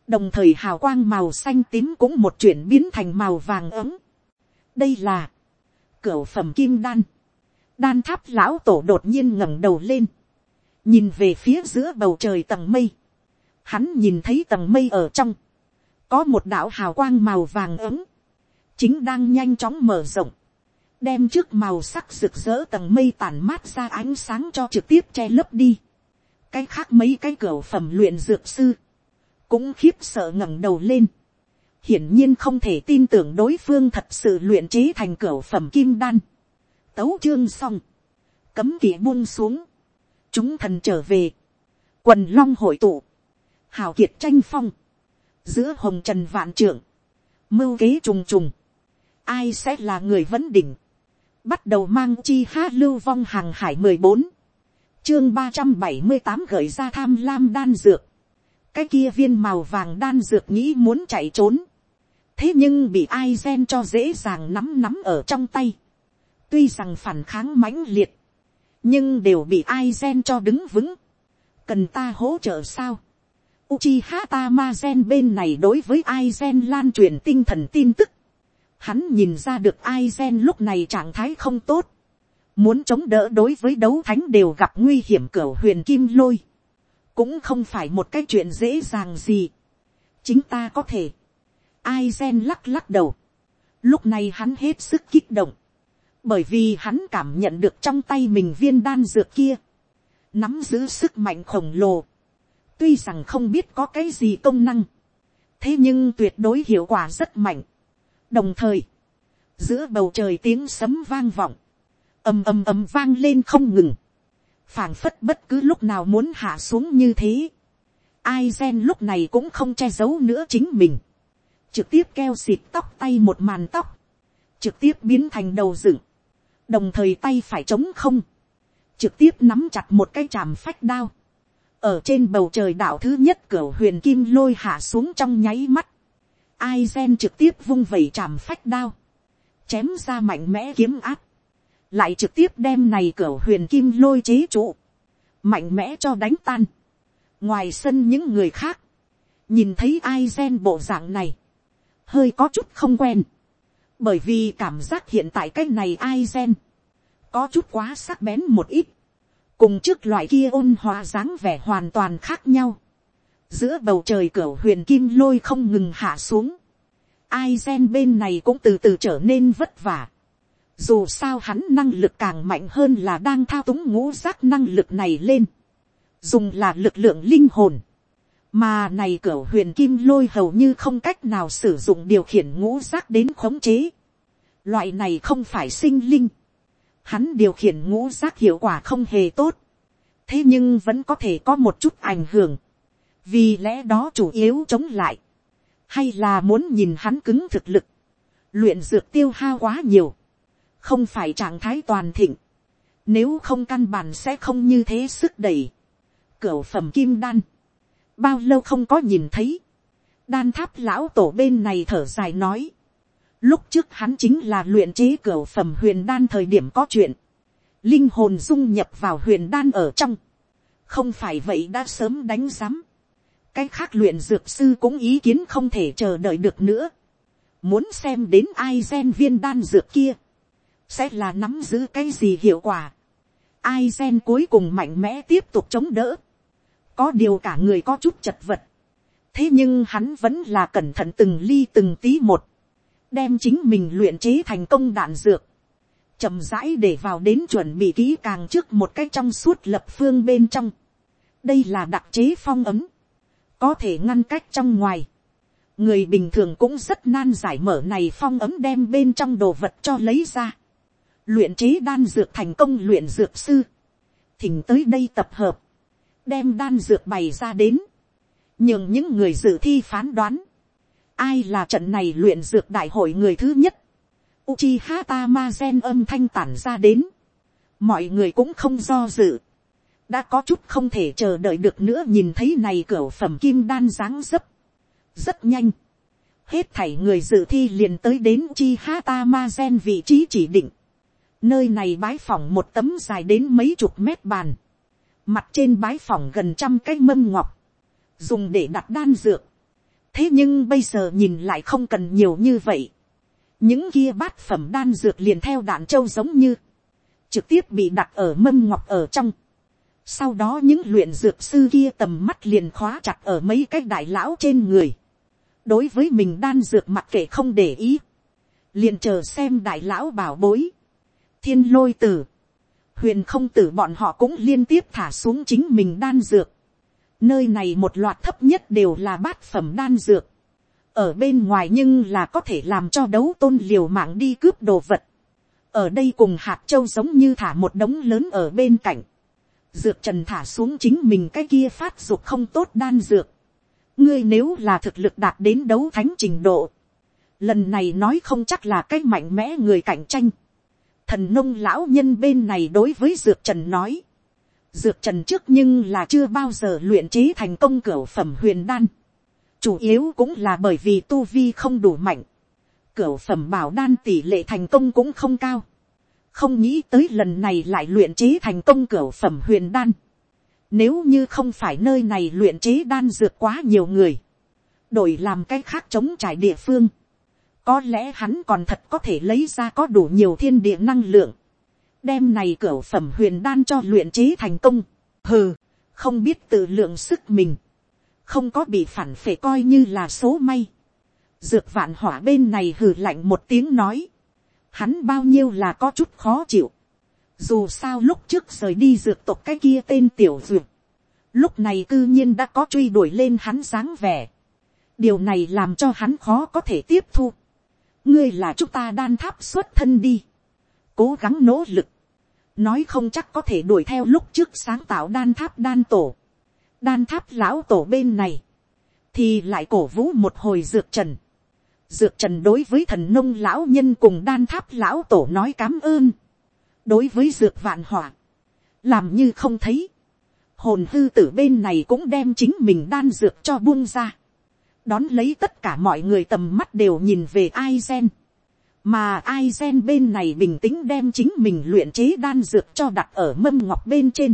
đồng thời hào quang màu xanh tím cũng một chuyển biến thành màu vàng ấm. đây là cửa phẩm kim đan, đan tháp lão tổ đột nhiên ngẩng đầu lên, nhìn về phía giữa bầu trời tầng mây, hắn nhìn thấy tầng mây ở trong, có một đạo hào quang màu vàng ấm, chính đang nhanh chóng mở rộng, đem trước màu sắc rực rỡ tầng mây tàn mát ra ánh sáng cho trực tiếp che lấp đi. cái khác mấy cái cửa phẩm luyện dược sư, cũng khiếp sợ ngẩng đầu lên. hiển nhiên không thể tin tưởng đối phương thật sự luyện chế thành cửa phẩm kim đan. tấu chương xong, cấm kỵ buông xuống, chúng thần trở về, quần long hội tụ, hào kiệt tranh phong, giữa hồng trần vạn trưởng, mưu kế trùng trùng, ai sẽ là người vấn đỉnh, bắt đầu mang chi ha lưu vong hàng hải mười bốn, chương ba trăm bảy mươi tám gửi ra tham lam đan dược, cái kia viên màu vàng đan dược nghĩ muốn chạy trốn, thế nhưng bị ai gen cho dễ dàng nắm nắm ở trong tay, tuy rằng phản kháng mãnh liệt, nhưng đều bị ai gen cho đứng vững, cần ta hỗ trợ sao, Uchiha Tamazen bên này đối với Aizen lan truyền tinh thần tin tức. Hắn nhìn ra được ai gen lúc này trạng thái không tốt. Muốn chống đỡ đối với đấu thánh đều gặp nguy hiểm cửa huyền kim lôi. Cũng không phải một cái chuyện dễ dàng gì. Chính ta có thể. ai gen lắc lắc đầu. Lúc này hắn hết sức kích động. Bởi vì hắn cảm nhận được trong tay mình viên đan dược kia. Nắm giữ sức mạnh khổng lồ tuy rằng không biết có cái gì công năng, thế nhưng tuyệt đối hiệu quả rất mạnh đồng thời, giữa bầu trời tiếng sấm vang vọng, ầm ầm ầm vang lên không ngừng, phảng phất bất cứ lúc nào muốn hạ xuống như thế. ai gen lúc này cũng không che giấu nữa chính mình, trực tiếp keo xịt tóc tay một màn tóc, trực tiếp biến thành đầu dựng, đồng thời tay phải trống không, trực tiếp nắm chặt một cái chàm phách đao, ở trên bầu trời đảo thứ nhất cửa huyền kim lôi hạ xuống trong nháy mắt, ai gen trực tiếp vung vẩy chạm phách đao, chém ra mạnh mẽ kiếm áp, lại trực tiếp đem này cửa huyền kim lôi chế trụ, mạnh mẽ cho đánh tan. ngoài sân những người khác, nhìn thấy ai gen bộ dạng này, hơi có chút không quen, bởi vì cảm giác hiện tại cái này ai gen, có chút quá sắc bén một ít, cùng trước loại kia ôn hòa dáng vẻ hoàn toàn khác nhau giữa bầu trời cửa huyền kim lôi không ngừng hạ xuống. ai gen bên này cũng từ từ trở nên vất vả. dù sao hắn năng lực càng mạnh hơn là đang thao túng ngũ giác năng lực này lên. dùng là lực lượng linh hồn. mà này cửa huyền kim lôi hầu như không cách nào sử dụng điều khiển ngũ giác đến khống chế. loại này không phải sinh linh hắn điều khiển ngũ giác hiệu quả không hề tốt, thế nhưng vẫn có thể có một chút ảnh hưởng, vì lẽ đó chủ yếu chống lại, hay là muốn nhìn hắn cứng thực lực, luyện dược tiêu hao quá nhiều, không phải trạng thái toàn thịnh, nếu không căn bản sẽ không như thế sức đầy cửa phẩm kim đan, bao lâu không có nhìn thấy, đan tháp lão tổ bên này thở dài nói, Lúc trước hắn chính là luyện chế cửa phẩm huyền đan thời điểm có chuyện. Linh hồn dung nhập vào huyền đan ở trong. Không phải vậy đã sớm đánh giám. Cái khác luyện dược sư cũng ý kiến không thể chờ đợi được nữa. Muốn xem đến ai gen viên đan dược kia. sẽ là nắm giữ cái gì hiệu quả. Ai gen cuối cùng mạnh mẽ tiếp tục chống đỡ. Có điều cả người có chút chật vật. Thế nhưng hắn vẫn là cẩn thận từng ly từng tí một. Đem chính mình luyện chế thành công đạn dược. chậm rãi để vào đến chuẩn bị kỹ càng trước một cái trong suốt lập phương bên trong. Đây là đặc chế phong ấm. Có thể ngăn cách trong ngoài người bình thường cũng rất nan giải mở này phong ấm đem bên trong đồ vật cho lấy ra. luyện chế đan dược thành công luyện dược sư. thỉnh tới đây tập hợp. đem đan dược bày ra đến. nhưng những người dự thi phán đoán. ai là trận này luyện dược đại hội người thứ nhất. Uchiha Tamazen âm thanh tản ra đến. mọi người cũng không do dự đã có chút không thể chờ đợi được nữa nhìn thấy này cửa phẩm kim đan dáng dấp rất nhanh, hết thảy người dự thi liền tới đến chi hata ma gen vị trí chỉ định. Nơi này bái phỏng một tấm dài đến mấy chục mét bàn. Mặt trên bái phỏng gần trăm cái mâm ngọc. Dùng để đặt đan dược. Thế nhưng bây giờ nhìn lại không cần nhiều như vậy. Những kia bát phẩm đan dược liền theo đạn châu giống như. Trực tiếp bị đặt ở mâm ngọc ở trong. Sau đó những luyện dược sư kia tầm mắt liền khóa chặt ở mấy cái đại lão trên người. Đối với mình đan dược mặc kệ không để ý, liền chờ xem đại lão bảo bối, thiên lôi tử, huyền không tử bọn họ cũng liên tiếp thả xuống chính mình đan dược, nơi này một loạt thấp nhất đều là bát phẩm đan dược, ở bên ngoài nhưng là có thể làm cho đấu tôn liều mạng đi cướp đồ vật, ở đây cùng hạt châu giống như thả một đống lớn ở bên cạnh, dược trần thả xuống chính mình cái kia phát dục không tốt đan dược, ngươi nếu là thực lực đạt đến đấu thánh trình độ, lần này nói không chắc là cái mạnh mẽ người cạnh tranh. thần nông lão nhân bên này đối với dược trần nói, dược trần trước nhưng là chưa bao giờ luyện chế thành công cửa phẩm huyền đan. chủ yếu cũng là bởi vì tu vi không đủ mạnh. cửa phẩm bảo đan tỷ lệ thành công cũng không cao không nghĩ tới lần này lại luyện chế thành công cửa phẩm huyền đan nếu như không phải nơi này luyện chế đan dược quá nhiều người. Đổi làm cái khác chống trải địa phương. Có lẽ hắn còn thật có thể lấy ra có đủ nhiều thiên địa năng lượng. Đem này cửa phẩm huyền đan cho luyện chế thành công. Hừ, không biết tự lượng sức mình. Không có bị phản phệ coi như là số may. Dược vạn hỏa bên này hừ lạnh một tiếng nói. Hắn bao nhiêu là có chút khó chịu. Dù sao lúc trước rời đi dược tộc cái kia tên tiểu dược, lúc này cư nhiên đã có truy đuổi lên hắn dáng vẻ, điều này làm cho hắn khó có thể tiếp thu, ngươi là chúng ta đan tháp xuất thân đi, cố gắng nỗ lực, nói không chắc có thể đuổi theo lúc trước sáng tạo đan tháp đan tổ, đan tháp lão tổ bên này, thì lại cổ vũ một hồi dược trần, dược trần đối với thần nông lão nhân cùng đan tháp lão tổ nói cám ơn, đối với dược vạn hỏa, làm như không thấy, hồn hư tử bên này cũng đem chính mình đan dược cho buông ra, đón lấy tất cả mọi người tầm mắt đều nhìn về ai gen, mà ai gen bên này bình tĩnh đem chính mình luyện chế đan dược cho đặt ở mâm ngọc bên trên,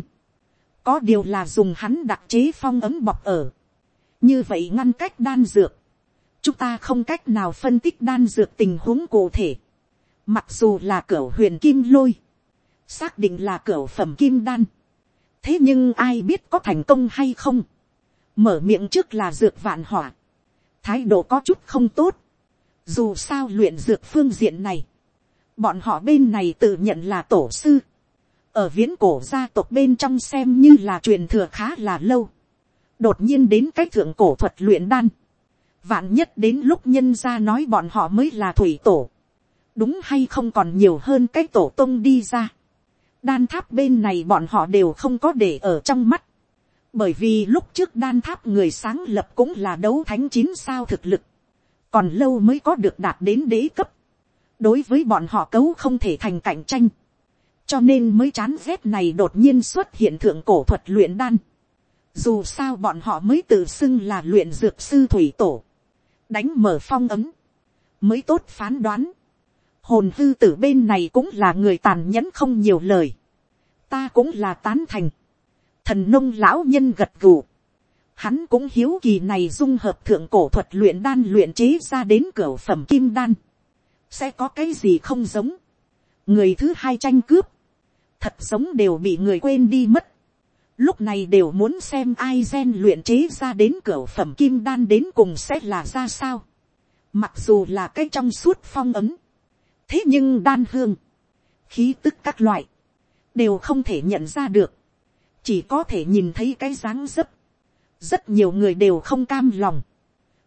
có điều là dùng hắn đặc chế phong ấm bọc ở, như vậy ngăn cách đan dược, chúng ta không cách nào phân tích đan dược tình huống cụ thể, mặc dù là cửa huyền kim lôi, xác định là cửa phẩm kim đan. thế nhưng ai biết có thành công hay không. mở miệng trước là dược vạn hỏa. thái độ có chút không tốt. dù sao luyện dược phương diện này. bọn họ bên này tự nhận là tổ sư. ở viễn cổ gia tộc bên trong xem như là truyền thừa khá là lâu. đột nhiên đến cái thượng cổ thuật luyện đan vạn nhất đến lúc nhân ra nói bọn họ mới là thủy tổ đúng hay không còn nhiều hơn cái tổ tông đi ra. Đan tháp bên này bọn họ đều không có để ở trong mắt. Bởi vì lúc trước đan tháp người sáng lập cũng là đấu thánh chín sao thực lực. Còn lâu mới có được đạt đến đế cấp. Đối với bọn họ cấu không thể thành cạnh tranh. Cho nên mới chán ghét này đột nhiên xuất hiện thượng cổ thuật luyện đan. Dù sao bọn họ mới tự xưng là luyện dược sư thủy tổ. Đánh mở phong ấm. Mới tốt phán đoán hồn hư tử bên này cũng là người tàn nhẫn không nhiều lời. ta cũng là tán thành. thần nông lão nhân gật gù. hắn cũng hiếu kỳ này dung hợp thượng cổ thuật luyện đan luyện chế ra đến cửa phẩm kim đan. sẽ có cái gì không giống. người thứ hai tranh cướp, thật giống đều bị người quên đi mất. Lúc này đều muốn xem ai gen luyện chế ra đến cửa phẩm kim đan đến cùng sẽ là ra sao. Mặc dù là cái trong suốt phong ấm. Thế nhưng đan hương, khí tức các loại, đều không thể nhận ra được. Chỉ có thể nhìn thấy cái dáng dấp. Rất nhiều người đều không cam lòng.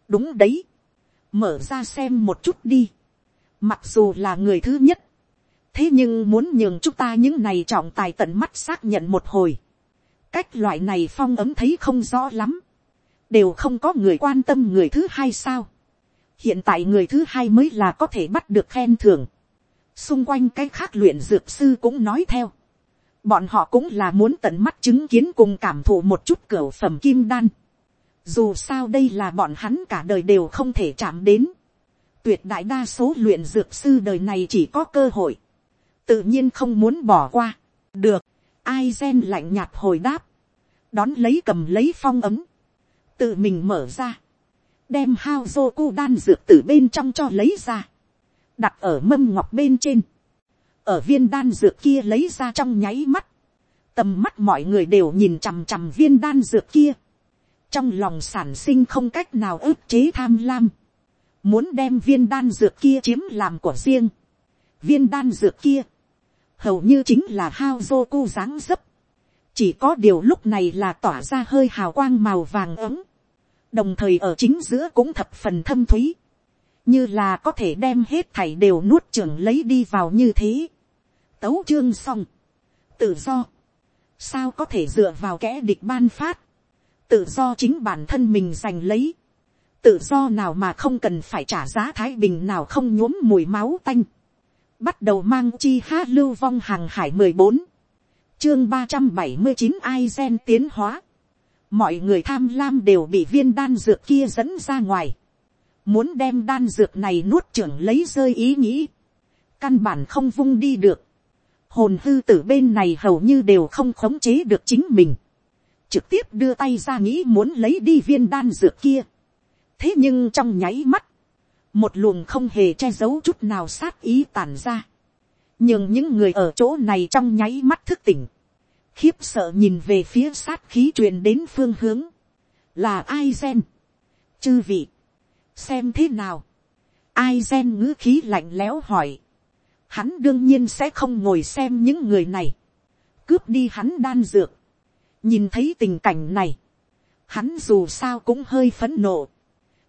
Đúng đấy. Mở ra xem một chút đi. Mặc dù là người thứ nhất thế nhưng muốn nhường chúng ta những này trọng tài tận mắt xác nhận một hồi cách loại này phong ấm thấy không rõ lắm. đều không có người quan tâm người thứ hai sao. hiện tại người thứ hai mới là có thể bắt được khen thưởng. xung quanh cái khác luyện dược sư cũng nói theo. bọn họ cũng là muốn tận mắt chứng kiến cùng cảm thụ một chút cửa phẩm kim đan. dù sao đây là bọn hắn cả đời đều không thể chạm đến tuyệt đại đa số luyện dược sư đời này chỉ có cơ hội tự nhiên không muốn bỏ qua. được, ai gen lạnh nhạt hồi đáp, đón lấy cầm lấy phong ấm, tự mình mở ra, đem hao dô cu đan dược từ bên trong cho lấy ra, đặt ở mâm ngọc bên trên, ở viên đan dược kia lấy ra trong nháy mắt, tầm mắt mọi người đều nhìn chằm chằm viên đan dược kia, trong lòng sản sinh không cách nào ức chế tham lam, muốn đem viên đan dược kia chiếm làm của riêng, viên đan dược kia, hầu như chính là hao vô cu dáng dấp. chỉ có điều lúc này là tỏa ra hơi hào quang màu vàng ấm, đồng thời ở chính giữa cũng thập phần thâm thúy, như là có thể đem hết thảy đều nuốt trưởng lấy đi vào như thế. tấu chương xong, tự do, sao có thể dựa vào kẻ địch ban phát, tự do chính bản thân mình giành lấy, tự do nào mà không cần phải trả giá thái bình nào không nhuốm mùi máu tanh bắt đầu mang chi ha lưu vong hàng hải mười bốn. Chương ba trăm bảy mươi chín ai gen tiến hóa. Mọi người tham lam đều bị viên đan dược kia dẫn ra ngoài. Muốn đem đan dược này nuốt trưởng lấy rơi ý nghĩ. Căn bản không vung đi được. Hồn hư tử bên này hầu như đều không khống chế được chính mình. Trực tiếp đưa tay ra nghĩ muốn lấy đi viên đan dược kia. Thế nhưng trong nháy mắt một luồng không hề che giấu chút nào sát ý tàn ra, nhưng những người ở chỗ này trong nháy mắt thức tỉnh, khiếp sợ nhìn về phía sát khí truyền đến phương hướng, là ai gen, chư vị, xem thế nào, ai gen ngữ khí lạnh lẽo hỏi, hắn đương nhiên sẽ không ngồi xem những người này, cướp đi hắn đan dược, nhìn thấy tình cảnh này, hắn dù sao cũng hơi phấn nộ,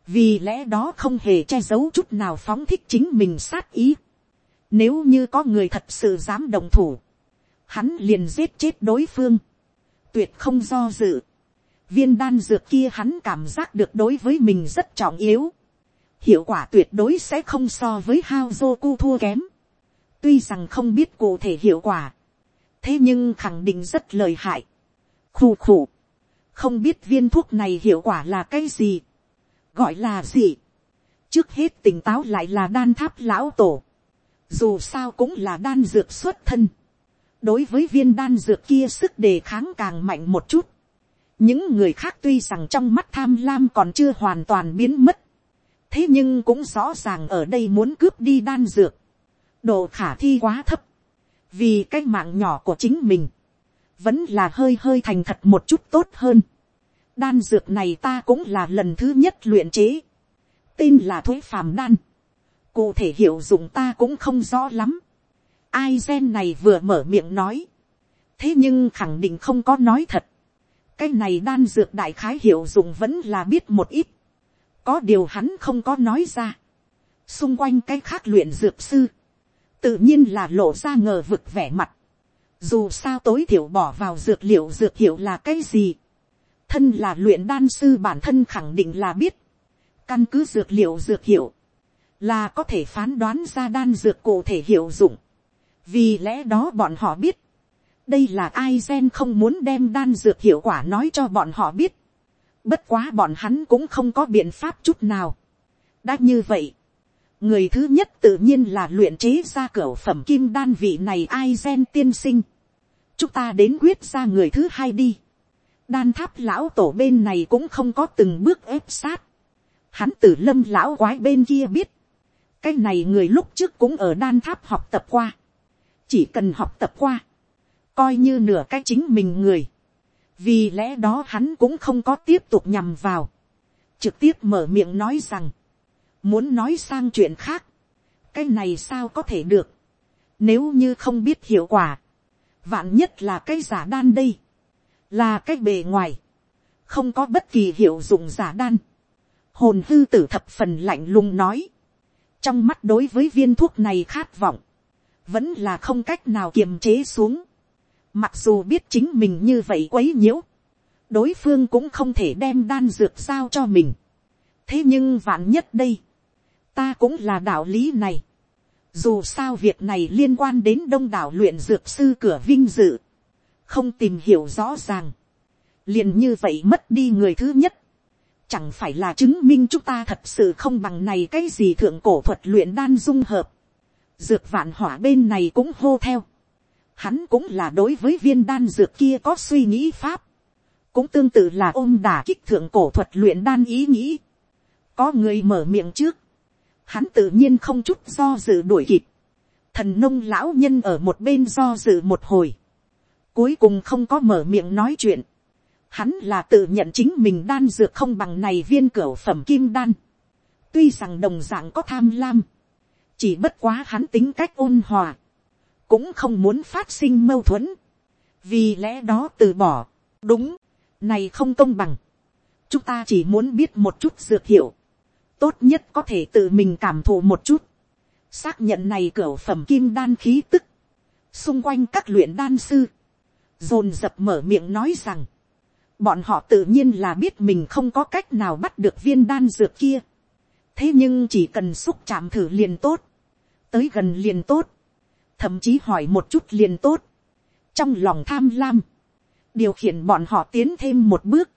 vì lẽ đó không hề che giấu chút nào phóng thích chính mình sát ý. Nếu như có người thật sự dám đồng thủ, hắn liền giết chết đối phương, tuyệt không do dự. Viên đan dược kia hắn cảm giác được đối với mình rất trọng yếu. Hiệu quả tuyệt đối sẽ không so với hao dô cu thua kém. Tuy rằng không biết cụ thể hiệu quả, thế nhưng khẳng định rất lời hại. Khù khủ, không biết viên thuốc này hiệu quả là cái gì gọi là gì. trước hết tỉnh táo lại là đan tháp lão tổ. dù sao cũng là đan dược xuất thân. đối với viên đan dược kia sức đề kháng càng mạnh một chút. những người khác tuy rằng trong mắt tham lam còn chưa hoàn toàn biến mất. thế nhưng cũng rõ ràng ở đây muốn cướp đi đan dược. độ khả thi quá thấp. vì cái mạng nhỏ của chính mình vẫn là hơi hơi thành thật một chút tốt hơn. Đan dược này ta cũng là lần thứ nhất luyện chế. Tên là thuế phàm đan. Cụ thể hiệu dụng ta cũng không rõ lắm. Ai gen này vừa mở miệng nói. Thế nhưng khẳng định không có nói thật. Cái này đan dược đại khái hiệu dụng vẫn là biết một ít. Có điều hắn không có nói ra. Xung quanh cái khác luyện dược sư. Tự nhiên là lộ ra ngờ vực vẻ mặt. Dù sao tối thiểu bỏ vào dược liệu dược hiệu là cái gì thân là luyện đan sư bản thân khẳng định là biết, căn cứ dược liệu dược hiệu, là có thể phán đoán ra đan dược cụ thể hiệu dụng. vì lẽ đó bọn họ biết, đây là ai gen không muốn đem đan dược hiệu quả nói cho bọn họ biết. bất quá bọn hắn cũng không có biện pháp chút nào. đã như vậy, người thứ nhất tự nhiên là luyện chế ra cửa phẩm kim đan vị này ai gen tiên sinh. chúng ta đến quyết ra người thứ hai đi đan tháp lão tổ bên này cũng không có từng bước ép sát. Hắn tử lâm lão quái bên kia biết. Cái này người lúc trước cũng ở đan tháp học tập qua. chỉ cần học tập qua, coi như nửa cái chính mình người, vì lẽ đó hắn cũng không có tiếp tục nhằm vào, trực tiếp mở miệng nói rằng, muốn nói sang chuyện khác, cái này sao có thể được, nếu như không biết hiệu quả, vạn nhất là cái giả đan đây, là cái bề ngoài, không có bất kỳ hiệu dụng giả đan, hồn hư tử thập phần lạnh lùng nói, trong mắt đối với viên thuốc này khát vọng, vẫn là không cách nào kiềm chế xuống, mặc dù biết chính mình như vậy quấy nhiễu, đối phương cũng không thể đem đan dược sao cho mình, thế nhưng vạn nhất đây, ta cũng là đạo lý này, dù sao việc này liên quan đến đông đảo luyện dược sư cửa vinh dự, không tìm hiểu rõ ràng, liền như vậy mất đi người thứ nhất, chẳng phải là chứng minh chúng ta thật sự không bằng này cái gì thượng cổ thuật luyện đan dung hợp. Dược vạn hỏa bên này cũng hô theo. Hắn cũng là đối với viên đan dược kia có suy nghĩ pháp. Cũng tương tự là ôm đả kích thượng cổ thuật luyện đan ý nghĩ. Có người mở miệng trước. Hắn tự nhiên không chút do dự đuổi kịp. Thần nông lão nhân ở một bên do dự một hồi. Cuối cùng không có mở miệng nói chuyện Hắn là tự nhận chính mình đan dược không bằng này viên cửa phẩm kim đan. Tuy rằng đồng dạng có tham lam. Chỉ bất quá hắn tính cách ôn hòa. Cũng không muốn phát sinh mâu thuẫn. Vì lẽ đó từ bỏ. Đúng. Này không công bằng. Chúng ta chỉ muốn biết một chút dược hiệu. Tốt nhất có thể tự mình cảm thụ một chút. Xác nhận này cửa phẩm kim đan khí tức. Xung quanh các luyện đan sư. Dồn dập mở miệng nói rằng, Bọn họ tự nhiên là biết mình không có cách nào bắt được viên đan dược kia. Thế nhưng chỉ cần xúc chạm thử liền tốt. Tới gần liền tốt. Thậm chí hỏi một chút liền tốt. Trong lòng tham lam. Điều khiển bọn họ tiến thêm một bước.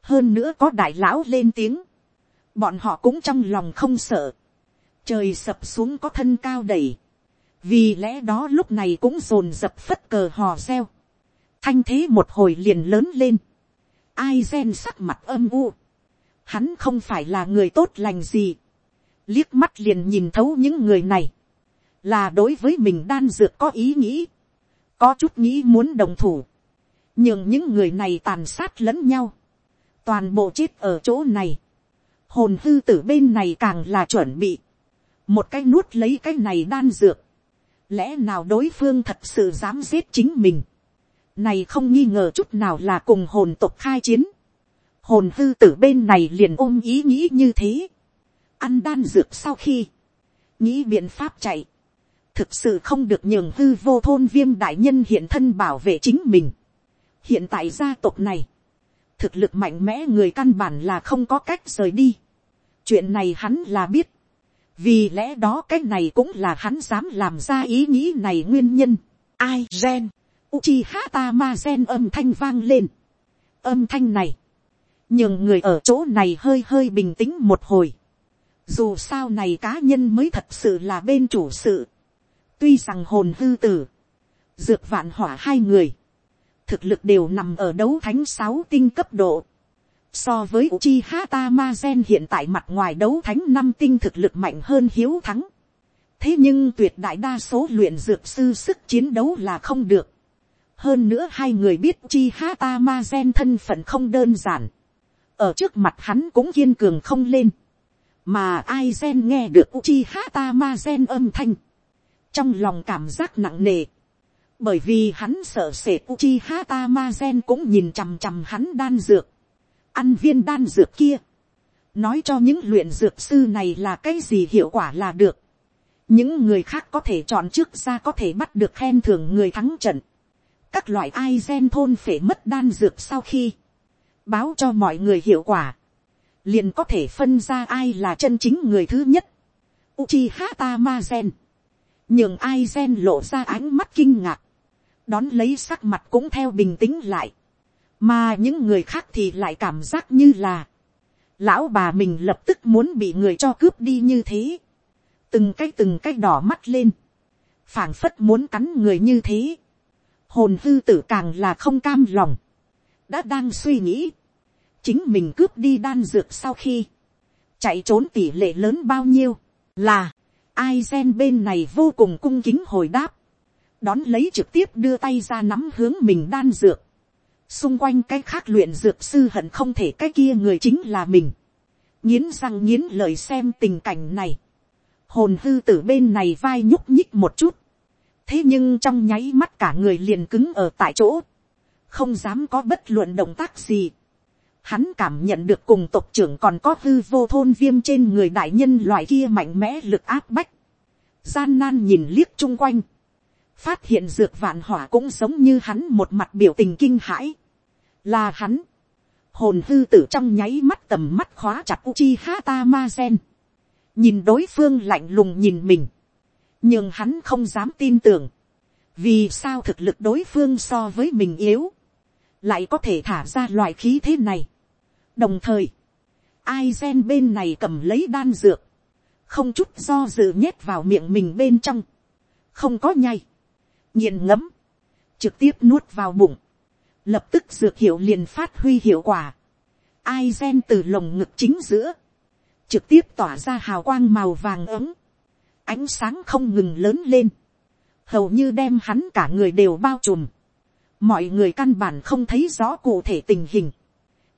Hơn nữa có đại lão lên tiếng. Bọn họ cũng trong lòng không sợ. Trời sập xuống có thân cao đầy. Vì lẽ đó lúc này cũng dồn dập phất cờ hò reo. Thanh thế một hồi liền lớn lên ai gen sắc mặt âm u. Hắn không phải là người tốt lành gì. Liếc mắt liền nhìn thấu những người này. Là đối với mình đan dược có ý nghĩ. Có chút nghĩ muốn đồng thủ. Nhưng những người này tàn sát lẫn nhau. Toàn bộ chết ở chỗ này. Hồn hư tử bên này càng là chuẩn bị. Một cái nuốt lấy cái này đan dược. Lẽ nào đối phương thật sự dám giết chính mình này không nghi ngờ chút nào là cùng hồn tộc khai chiến. hồn hư tử bên này liền ôm ý nghĩ như thế. ăn đan dược sau khi, nghĩ biện pháp chạy. thực sự không được nhường hư vô thôn viêm đại nhân hiện thân bảo vệ chính mình. hiện tại gia tộc này, thực lực mạnh mẽ người căn bản là không có cách rời đi. chuyện này hắn là biết. vì lẽ đó cái này cũng là hắn dám làm ra ý nghĩ này nguyên nhân. ai gen Uchiha Tamazen âm thanh vang lên. Âm thanh này. Nhưng người ở chỗ này hơi hơi bình tĩnh một hồi. Dù sao này cá nhân mới thật sự là bên chủ sự. Tuy rằng hồn hư tử. Dược vạn hỏa hai người. Thực lực đều nằm ở đấu thánh sáu tinh cấp độ. So với Uchiha Tamazen hiện tại mặt ngoài đấu thánh năm tinh thực lực mạnh hơn hiếu thắng. Thế nhưng tuyệt đại đa số luyện dược sư sức chiến đấu là không được hơn nữa hai người biết chi ha ta ma gen thân phận không đơn giản, ở trước mặt hắn cũng kiên cường không lên, mà ai gen nghe được chi ha ta ma gen âm thanh, trong lòng cảm giác nặng nề, bởi vì hắn sợ sệt chi ha ta ma gen cũng nhìn chằm chằm hắn đan dược, ăn viên đan dược kia, nói cho những luyện dược sư này là cái gì hiệu quả là được, những người khác có thể chọn trước ra có thể bắt được khen thưởng người thắng trận, các loại ai gen thôn phải mất đan dược sau khi báo cho mọi người hiệu quả, liền có thể phân ra ai là chân chính người thứ nhất. Uchiha Tamazen. Nhường ai gen lộ ra ánh mắt kinh ngạc, đón lấy sắc mặt cũng theo bình tĩnh lại, mà những người khác thì lại cảm giác như là, lão bà mình lập tức muốn bị người cho cướp đi như thế, từng cái từng cái đỏ mắt lên, phảng phất muốn cắn người như thế, hồn hư tử càng là không cam lòng, đã đang suy nghĩ, chính mình cướp đi đan dược sau khi, chạy trốn tỷ lệ lớn bao nhiêu, là, ai gen bên này vô cùng cung kính hồi đáp, đón lấy trực tiếp đưa tay ra nắm hướng mình đan dược, xung quanh cái khác luyện dược sư hận không thể cái kia người chính là mình, nghiến răng nghiến lời xem tình cảnh này, hồn hư tử bên này vai nhúc nhích một chút, thế nhưng trong nháy mắt cả người liền cứng ở tại chỗ, không dám có bất luận động tác gì. Hắn cảm nhận được cùng tộc trưởng còn có hư vô thôn viêm trên người đại nhân loại kia mạnh mẽ lực áp bách. Gian nan nhìn liếc chung quanh. Phát hiện dược vạn hỏa cũng giống như hắn một mặt biểu tình kinh hãi. Là hắn. Hồn hư tử trong nháy mắt tầm mắt khóa chặt Uchiha Tamazen. Nhìn đối phương lạnh lùng nhìn mình. Nhưng hắn không dám tin tưởng. Vì sao thực lực đối phương so với mình yếu? Lại có thể thả ra loại khí thế này. đồng thời, ai gen bên này cầm lấy đan dược, không chút do dự nhét vào miệng mình bên trong, không có nhai, nghiền ngấm, trực tiếp nuốt vào bụng, lập tức dược hiệu liền phát huy hiệu quả, ai gen từ lồng ngực chính giữa, trực tiếp tỏa ra hào quang màu vàng ấm, ánh sáng không ngừng lớn lên, hầu như đem hắn cả người đều bao trùm, mọi người căn bản không thấy rõ cụ thể tình hình.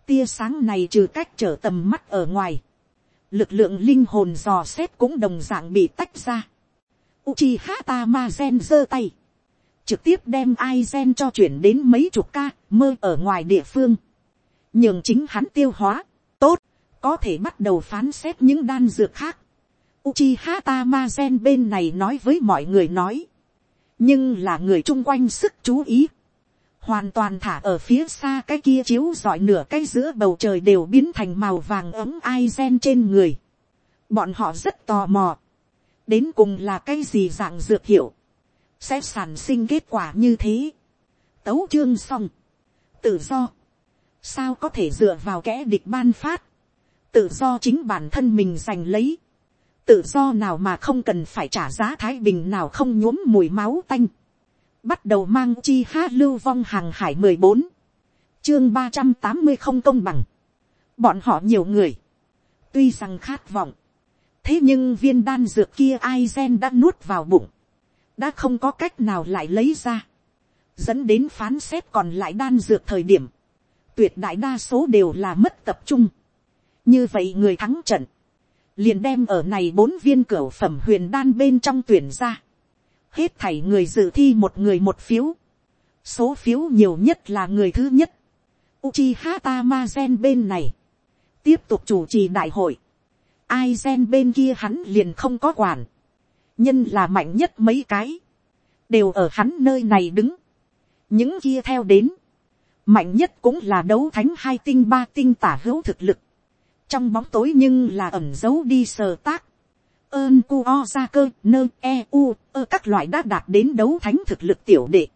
tia sáng này trừ cách trở tầm mắt ở ngoài. lực lượng linh hồn dò xét cũng đồng d ạ n g bị tách ra. Uchiha Tamazen giơ tay. trực tiếp đem ai gen cho chuyển đến mấy chục ca mơ ở ngoài địa phương. nhường chính hắn tiêu hóa. tốt, có thể bắt đầu phán xét những đan dược khác. Uchiha Tamazen bên này nói với mọi người nói. nhưng là người chung quanh sức chú ý hoàn toàn thả ở phía xa cái kia chiếu dọi nửa cái giữa bầu trời đều biến thành màu vàng ấm ai gen trên người. bọn họ rất tò mò. đến cùng là cái gì dạng dược hiệu, sẽ sản sinh kết quả như thế. tấu chương xong, tự do, sao có thể dựa vào kẻ địch ban phát, tự do chính bản thân mình giành lấy, tự do nào mà không cần phải trả giá thái bình nào không nhuốm mùi máu tanh. Bắt đầu mang chi ha lưu vong hàng hải mười bốn, chương ba trăm tám mươi không công bằng, bọn họ nhiều người, tuy rằng khát vọng, thế nhưng viên đan dược kia ai gen đã nuốt vào bụng, đã không có cách nào lại lấy ra, dẫn đến phán xét còn lại đan dược thời điểm, tuyệt đại đa số đều là mất tập trung, như vậy người thắng trận, liền đem ở này bốn viên cửa phẩm huyền đan bên trong tuyển ra, hết thảy người dự thi một người một phiếu, số phiếu nhiều nhất là người thứ nhất, Uchiha Tamazen bên này, tiếp tục chủ trì đại hội, ai gen bên kia hắn liền không có quản, nhân là mạnh nhất mấy cái, đều ở hắn nơi này đứng, những kia theo đến, mạnh nhất cũng là đấu thánh hai tinh ba tinh tả hữu thực lực, trong bóng tối nhưng là ẩm giấu đi sờ tác, ơn cu o ra cơ nơ e u ơ các loại đã đạt đến đấu thánh thực lực tiểu đệ.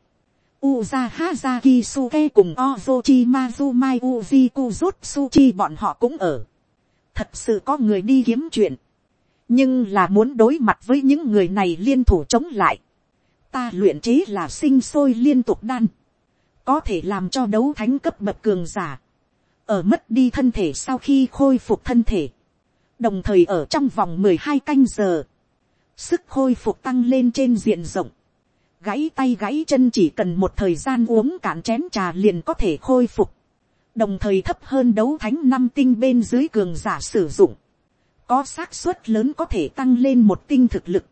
Uza Hazaki Suke cùng Ozochi Mazumai Uzi Kuzutsuchi bọn họ cũng ở. Thật sự có người đi kiếm chuyện. Nhưng là muốn đối mặt với những người này liên thủ chống lại. Ta luyện chế là sinh sôi liên tục đan. Có thể làm cho đấu thánh cấp bậc cường giả. Ở mất đi thân thể sau khi khôi phục thân thể. Đồng thời ở trong vòng mười hai canh giờ, sức khôi phục tăng lên trên diện rộng, gãy tay gãy chân chỉ cần một thời gian uống cạn chén trà liền có thể khôi phục, đồng thời thấp hơn đấu thánh năm tinh bên dưới cường giả sử dụng, có xác suất lớn có thể tăng lên một tinh thực lực.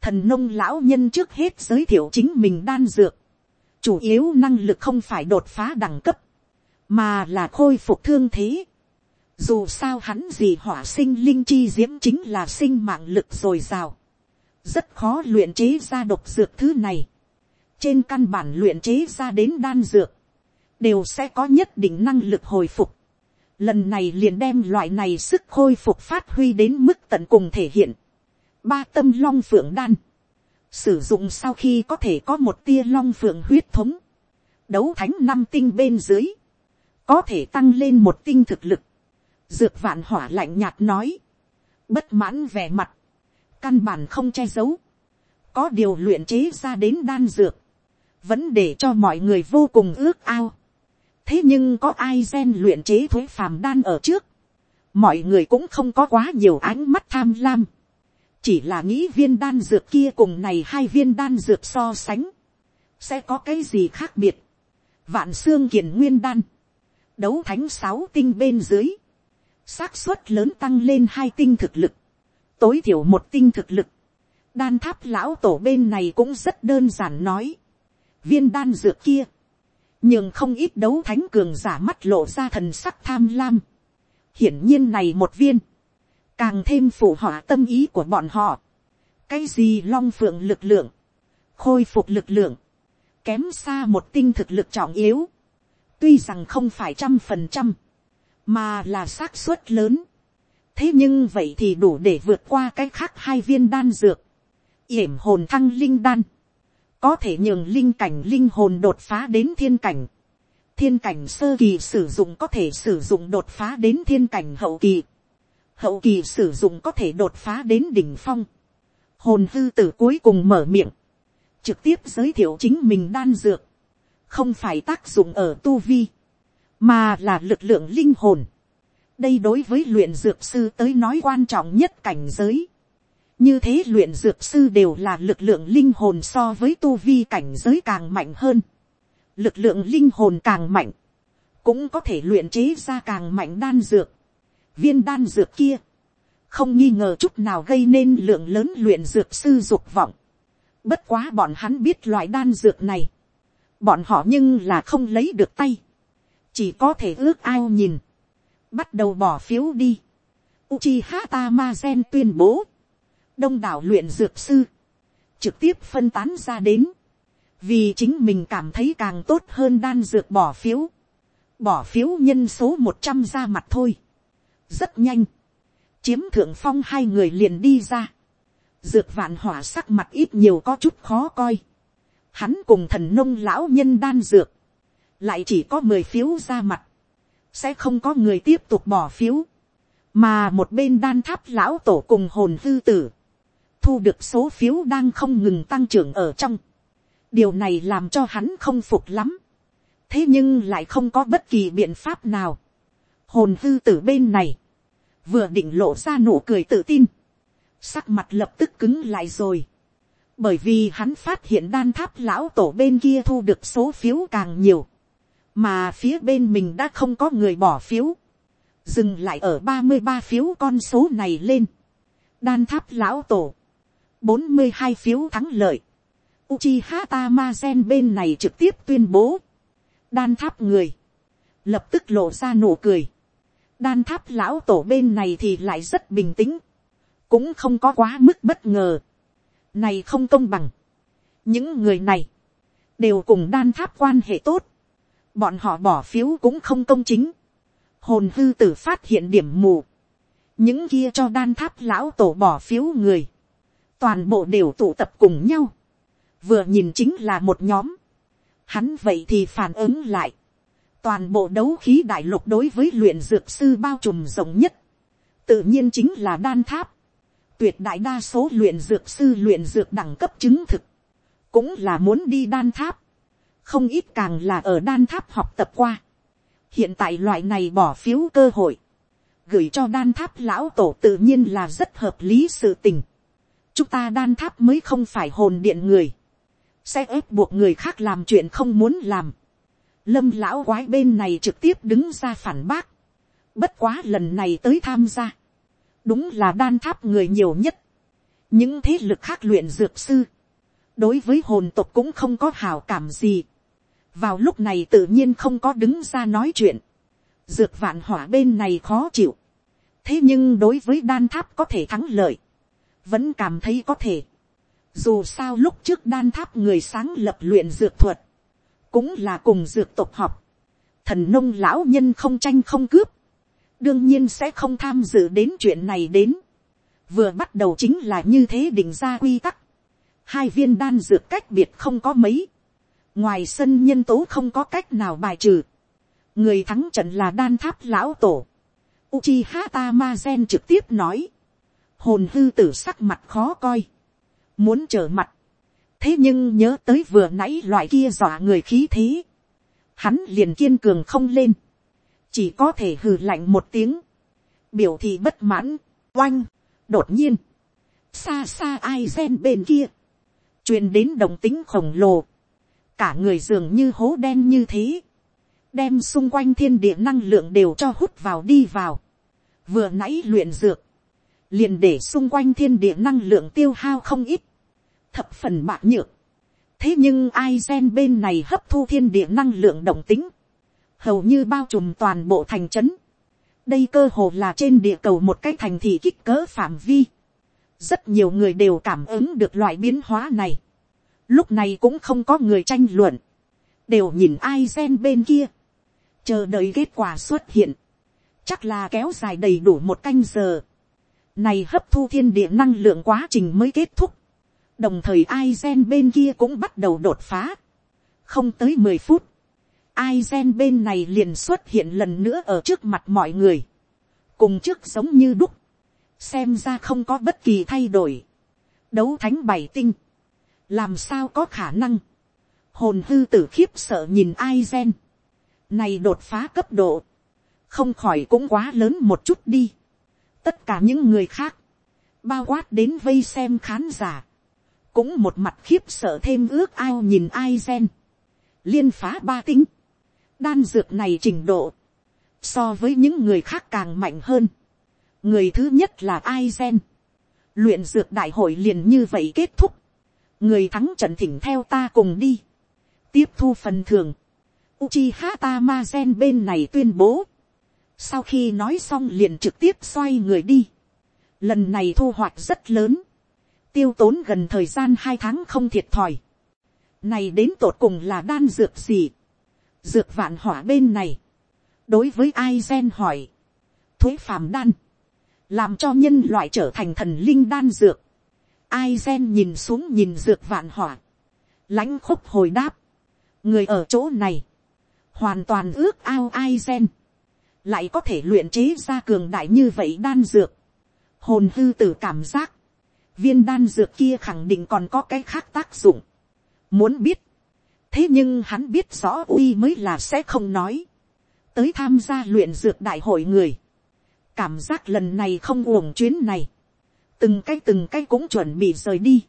Thần nông lão nhân trước hết giới thiệu chính mình đan dược, chủ yếu năng lực không phải đột phá đẳng cấp, mà là khôi phục thương thế. Dù sao hắn gì hỏa sinh linh chi diễm chính là sinh mạng lực dồi dào. Rất khó luyện chế ra độc dược thứ này. Trên căn bản luyện chế ra đến đan dược. Đều sẽ có nhất định năng lực hồi phục. Lần này liền đem loại này sức khôi phục phát huy đến mức tận cùng thể hiện. Ba tâm long phượng đan. Sử dụng sau khi có thể có một tia long phượng huyết thống. Đấu thánh năm tinh bên dưới. Có thể tăng lên một tinh thực lực Dược vạn hỏa lạnh nhạt nói. Bất mãn vẻ mặt. Căn bản không che giấu. Có điều luyện chế ra đến đan dược. Vẫn để cho mọi người vô cùng ước ao. Thế nhưng có ai gen luyện chế thuế phàm đan ở trước. Mọi người cũng không có quá nhiều ánh mắt tham lam. Chỉ là nghĩ viên đan dược kia cùng này hai viên đan dược so sánh. sẽ có cái gì khác biệt. vạn xương kiền nguyên đan, đấu thánh sáu tinh bên dưới, xác suất lớn tăng lên hai tinh thực lực, tối thiểu một tinh thực lực, đan tháp lão tổ bên này cũng rất đơn giản nói, viên đan dược kia, nhưng không ít đấu thánh cường giả mắt lộ ra thần sắc tham lam, hiển nhiên này một viên, càng thêm phụ họa tâm ý của bọn họ, cái gì long phượng lực lượng, khôi phục lực lượng, kém xa một tinh thực lực trọng yếu, tuy rằng không phải trăm phần trăm, mà là xác suất lớn. thế nhưng vậy thì đủ để vượt qua cái khác hai viên đan dược, yểm hồn thăng linh đan, có thể nhường linh cảnh linh hồn đột phá đến thiên cảnh, thiên cảnh sơ kỳ sử dụng có thể sử dụng đột phá đến thiên cảnh hậu kỳ, hậu kỳ sử dụng có thể đột phá đến đỉnh phong, hồn hư tử cuối cùng mở miệng, trực tiếp giới thiệu chính mình đan dược, không phải tác dụng ở tu vi, mà là lực lượng linh hồn. đây đối với luyện dược sư tới nói quan trọng nhất cảnh giới. như thế luyện dược sư đều là lực lượng linh hồn so với tu vi cảnh giới càng mạnh hơn. lực lượng linh hồn càng mạnh, cũng có thể luyện chế ra càng mạnh đan dược. viên đan dược kia, không nghi ngờ chút nào gây nên lượng lớn luyện dược sư dục vọng. Bất quá bọn hắn biết loại đan dược này. Bọn họ nhưng là không lấy được tay. Chỉ có thể ước ao nhìn. Bắt đầu bỏ phiếu đi. Uchiha Tamazen tuyên bố. Đông đảo luyện dược sư. Trực tiếp phân tán ra đến. Vì chính mình cảm thấy càng tốt hơn đan dược bỏ phiếu. Bỏ phiếu nhân số một trăm ra mặt thôi. Rất nhanh. Chiếm thượng phong hai người liền đi ra Dược vạn hỏa sắc mặt ít nhiều có chút khó coi. Hắn cùng thần nông lão nhân đan dược. Lại chỉ có mười phiếu ra mặt. Sẽ không có người tiếp tục bỏ phiếu. Mà một bên đan tháp lão tổ cùng hồn hư tử. Thu được số phiếu đang không ngừng tăng trưởng ở trong. Điều này làm cho hắn không phục lắm. Thế nhưng lại không có bất kỳ biện pháp nào. Hồn hư tử bên này. Vừa định lộ ra nụ cười tự tin sắc mặt lập tức cứng lại rồi bởi vì hắn phát hiện đan tháp lão tổ bên kia thu được số phiếu càng nhiều, mà phía bên mình đã không có người bỏ phiếu, dừng lại ở ba mươi ba phiếu con số này lên. đan tháp lão tổ, bốn mươi hai phiếu thắng lợi. Uchiha Tamazen bên này trực tiếp tuyên bố. Đan tháp người. Lập tức lộ ra nụ cười. Đan tháp lão tổ bên này thì lại rất bình tĩnh cũng không có quá mức bất ngờ. Này không công bằng. Những người này, đều cùng đan tháp quan hệ tốt. Bọn họ bỏ phiếu cũng không công chính. Hồn hư tử phát hiện điểm mù. Những kia cho đan tháp lão tổ bỏ phiếu người. Toàn bộ đều tụ tập cùng nhau. Vừa nhìn chính là một nhóm. Hắn vậy thì phản ứng lại. Toàn bộ đấu khí đại lục đối với luyện dược sư bao trùm rộng nhất. Tự nhiên chính là đan tháp tuyệt đại đa số luyện dược sư luyện dược đẳng cấp chứng thực, cũng là muốn đi đan tháp, không ít càng là ở đan tháp học tập qua. hiện tại loại này bỏ phiếu cơ hội, gửi cho đan tháp lão tổ tự nhiên là rất hợp lý sự tình. chúng ta đan tháp mới không phải hồn điện người, sẽ ép buộc người khác làm chuyện không muốn làm. lâm lão quái bên này trực tiếp đứng ra phản bác. bất quá lần này tới tham gia đúng là đan tháp người nhiều nhất, những thế lực khác luyện dược sư, đối với hồn tộc cũng không có hào cảm gì, vào lúc này tự nhiên không có đứng ra nói chuyện, dược vạn hỏa bên này khó chịu, thế nhưng đối với đan tháp có thể thắng lợi, vẫn cảm thấy có thể, dù sao lúc trước đan tháp người sáng lập luyện dược thuật, cũng là cùng dược tộc học, thần nông lão nhân không tranh không cướp, đương nhiên sẽ không tham dự đến chuyện này đến. vừa bắt đầu chính là như thế định ra quy tắc. hai viên đan dược cách biệt không có mấy. ngoài sân nhân tố không có cách nào bài trừ. người thắng trận là đan tháp lão tổ. Uchiha Tamazen trực tiếp nói. hồn hư tử sắc mặt khó coi. muốn trở mặt. thế nhưng nhớ tới vừa nãy loại kia dọa người khí thế. hắn liền kiên cường không lên chỉ có thể hừ lạnh một tiếng, biểu thị bất mãn, oanh, đột nhiên, xa xa ai gen bên kia, truyền đến đồng tính khổng lồ, cả người dường như hố đen như thế, đem xung quanh thiên địa năng lượng đều cho hút vào đi vào, vừa nãy luyện dược, liền để xung quanh thiên địa năng lượng tiêu hao không ít, thập phần bạc nhược, thế nhưng ai gen bên này hấp thu thiên địa năng lượng đồng tính, hầu như bao trùm toàn bộ thành trấn, đây cơ hồ là trên địa cầu một cái thành thị kích cỡ phạm vi, rất nhiều người đều cảm ứng được loại biến hóa này, lúc này cũng không có người tranh luận, đều nhìn ai gen bên kia, chờ đợi kết quả xuất hiện, chắc là kéo dài đầy đủ một canh giờ, này hấp thu thiên địa năng lượng quá trình mới kết thúc, đồng thời ai gen bên kia cũng bắt đầu đột phá, không tới mười phút, ai gen bên này liền xuất hiện lần nữa ở trước mặt mọi người, cùng trước giống như đúc, xem ra không có bất kỳ thay đổi, đấu thánh bảy tinh, làm sao có khả năng, hồn hư tử khiếp sợ nhìn ai gen, này đột phá cấp độ, không khỏi cũng quá lớn một chút đi, tất cả những người khác, bao quát đến vây xem khán giả, cũng một mặt khiếp sợ thêm ước ao nhìn ai gen, liên phá ba tính, đan dược này trình độ, so với những người khác càng mạnh hơn, người thứ nhất là ai gen, luyện dược đại hội liền như vậy kết thúc, người thắng trận thỉnh theo ta cùng đi, tiếp thu phần thường, Uchiha Tamazen bên này tuyên bố, sau khi nói xong liền trực tiếp xoay người đi, lần này thu hoạch rất lớn, tiêu tốn gần thời gian hai tháng không thiệt thòi, này đến tột cùng là đan dược gì, dược vạn hỏa bên này, đối với ai gen hỏi, thuế phàm đan, làm cho nhân loại trở thành thần linh đan dược, ai gen nhìn xuống nhìn dược vạn hỏa, lãnh khúc hồi đáp, người ở chỗ này, hoàn toàn ước ao ai gen, lại có thể luyện chế ra cường đại như vậy đan dược, hồn hư tử cảm giác, viên đan dược kia khẳng định còn có cái khác tác dụng, muốn biết, thế nhưng hắn biết rõ uy mới là sẽ không nói, tới tham gia luyện dược đại hội người, cảm giác lần này không uổng chuyến này, từng cái từng cái cũng chuẩn bị rời đi,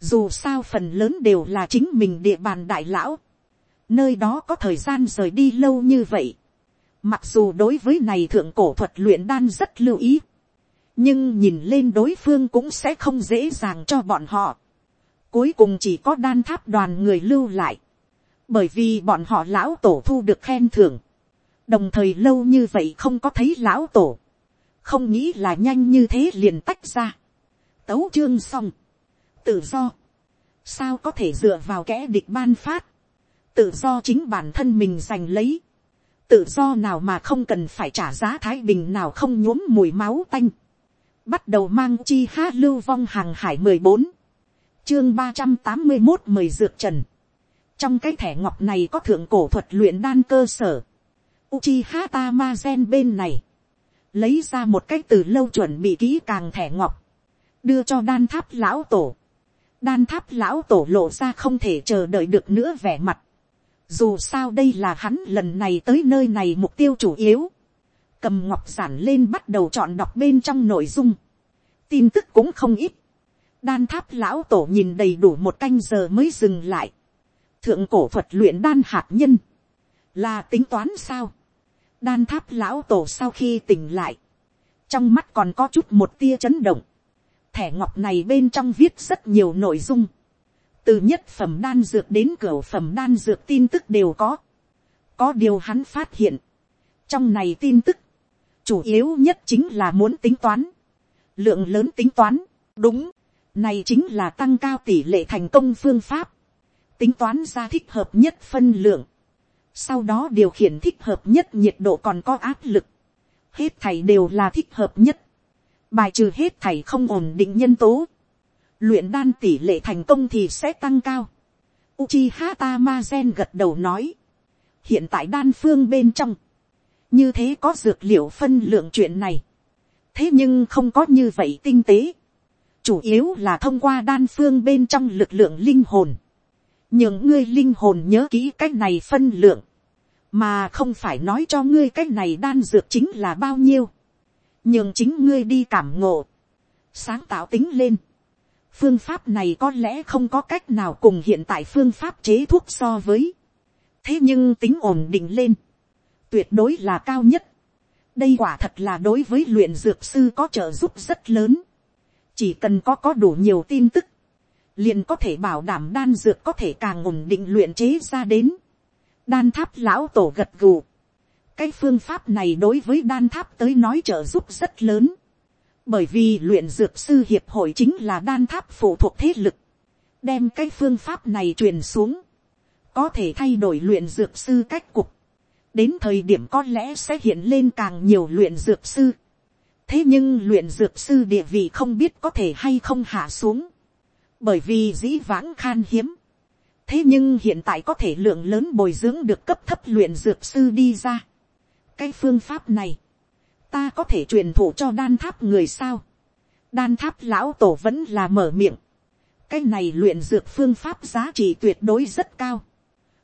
dù sao phần lớn đều là chính mình địa bàn đại lão, nơi đó có thời gian rời đi lâu như vậy, mặc dù đối với này thượng cổ thuật luyện đan rất lưu ý, nhưng nhìn lên đối phương cũng sẽ không dễ dàng cho bọn họ. Cuối cùng chỉ có đan tháp đoàn người lưu lại, bởi vì bọn họ lão tổ thu được khen thưởng, đồng thời lâu như vậy không có thấy lão tổ, không nghĩ là nhanh như thế liền tách ra. Tấu chương xong, tự do, sao có thể dựa vào kẻ địch ban phát, tự do chính bản thân mình giành lấy, tự do nào mà không cần phải trả giá thái bình nào không nhuốm mùi máu tanh, bắt đầu mang chi ha lưu vong hàng hải mười bốn, chương ba trăm tám mươi một mười dược trần, trong cái thẻ ngọc này có thượng cổ thuật luyện đan cơ sở, Uchiha Tamazen bên này, lấy ra một cái từ lâu chuẩn bị kỹ càng thẻ ngọc, đưa cho đan tháp lão tổ. đan tháp lão tổ lộ ra không thể chờ đợi được nữa vẻ mặt. dù sao đây là hắn lần này tới nơi này mục tiêu chủ yếu. cầm ngọc giản lên bắt đầu chọn đọc bên trong nội dung. tin tức cũng không ít. đan tháp lão tổ nhìn đầy đủ một canh giờ mới dừng lại thượng cổ thuật luyện đan hạt nhân. là tính toán sao? Đan tháp lão tổ sau khi tỉnh lại, trong mắt còn có chút một tia chấn động, thẻ ngọc này bên trong viết rất nhiều nội dung, từ nhất phẩm đan dược đến cửa phẩm đan dược tin tức đều có, có điều hắn phát hiện, trong này tin tức, chủ yếu nhất chính là muốn tính toán, lượng lớn tính toán, đúng, này chính là tăng cao tỷ lệ thành công phương pháp, tính toán ra thích hợp nhất phân lượng, sau đó điều khiển thích hợp nhất nhiệt độ còn có áp lực, hết thảy đều là thích hợp nhất, bài trừ hết thảy không ổn định nhân tố, luyện đan tỷ lệ thành công thì sẽ tăng cao. Uchiha Tamazen gật đầu nói, hiện tại đan phương bên trong, như thế có dược liệu phân lượng chuyện này, thế nhưng không có như vậy tinh tế, chủ yếu là thông qua đan phương bên trong lực lượng linh hồn, nhưng ngươi linh hồn nhớ kỹ cái này phân lượng, mà không phải nói cho ngươi cái này đan dược chính là bao nhiêu, nhưng chính ngươi đi cảm ngộ, sáng tạo tính lên, phương pháp này có lẽ không có cách nào cùng hiện tại phương pháp chế thuốc so với. thế nhưng tính ổn định lên, tuyệt đối là cao nhất. đây quả thật là đối với luyện dược sư có trợ giúp rất lớn. chỉ cần có có đủ nhiều tin tức, liền có thể bảo đảm đan dược có thể càng ổn định luyện chế ra đến. đan tháp lão tổ gật gù. cái phương pháp này đối với đan tháp tới nói trợ giúp rất lớn. Bởi vì luyện dược sư hiệp hội chính là đan tháp phụ thuộc thế lực, đem cái phương pháp này truyền xuống, có thể thay đổi luyện dược sư cách cục, đến thời điểm có lẽ sẽ hiện lên càng nhiều luyện dược sư, thế nhưng luyện dược sư địa vị không biết có thể hay không hạ xuống, bởi vì dĩ vãng khan hiếm, thế nhưng hiện tại có thể lượng lớn bồi dưỡng được cấp thấp luyện dược sư đi ra. cái phương pháp này, ta có thể truyền thụ cho đan tháp người sao. đan tháp lão tổ vẫn là mở miệng. cái này luyện dược phương pháp giá trị tuyệt đối rất cao.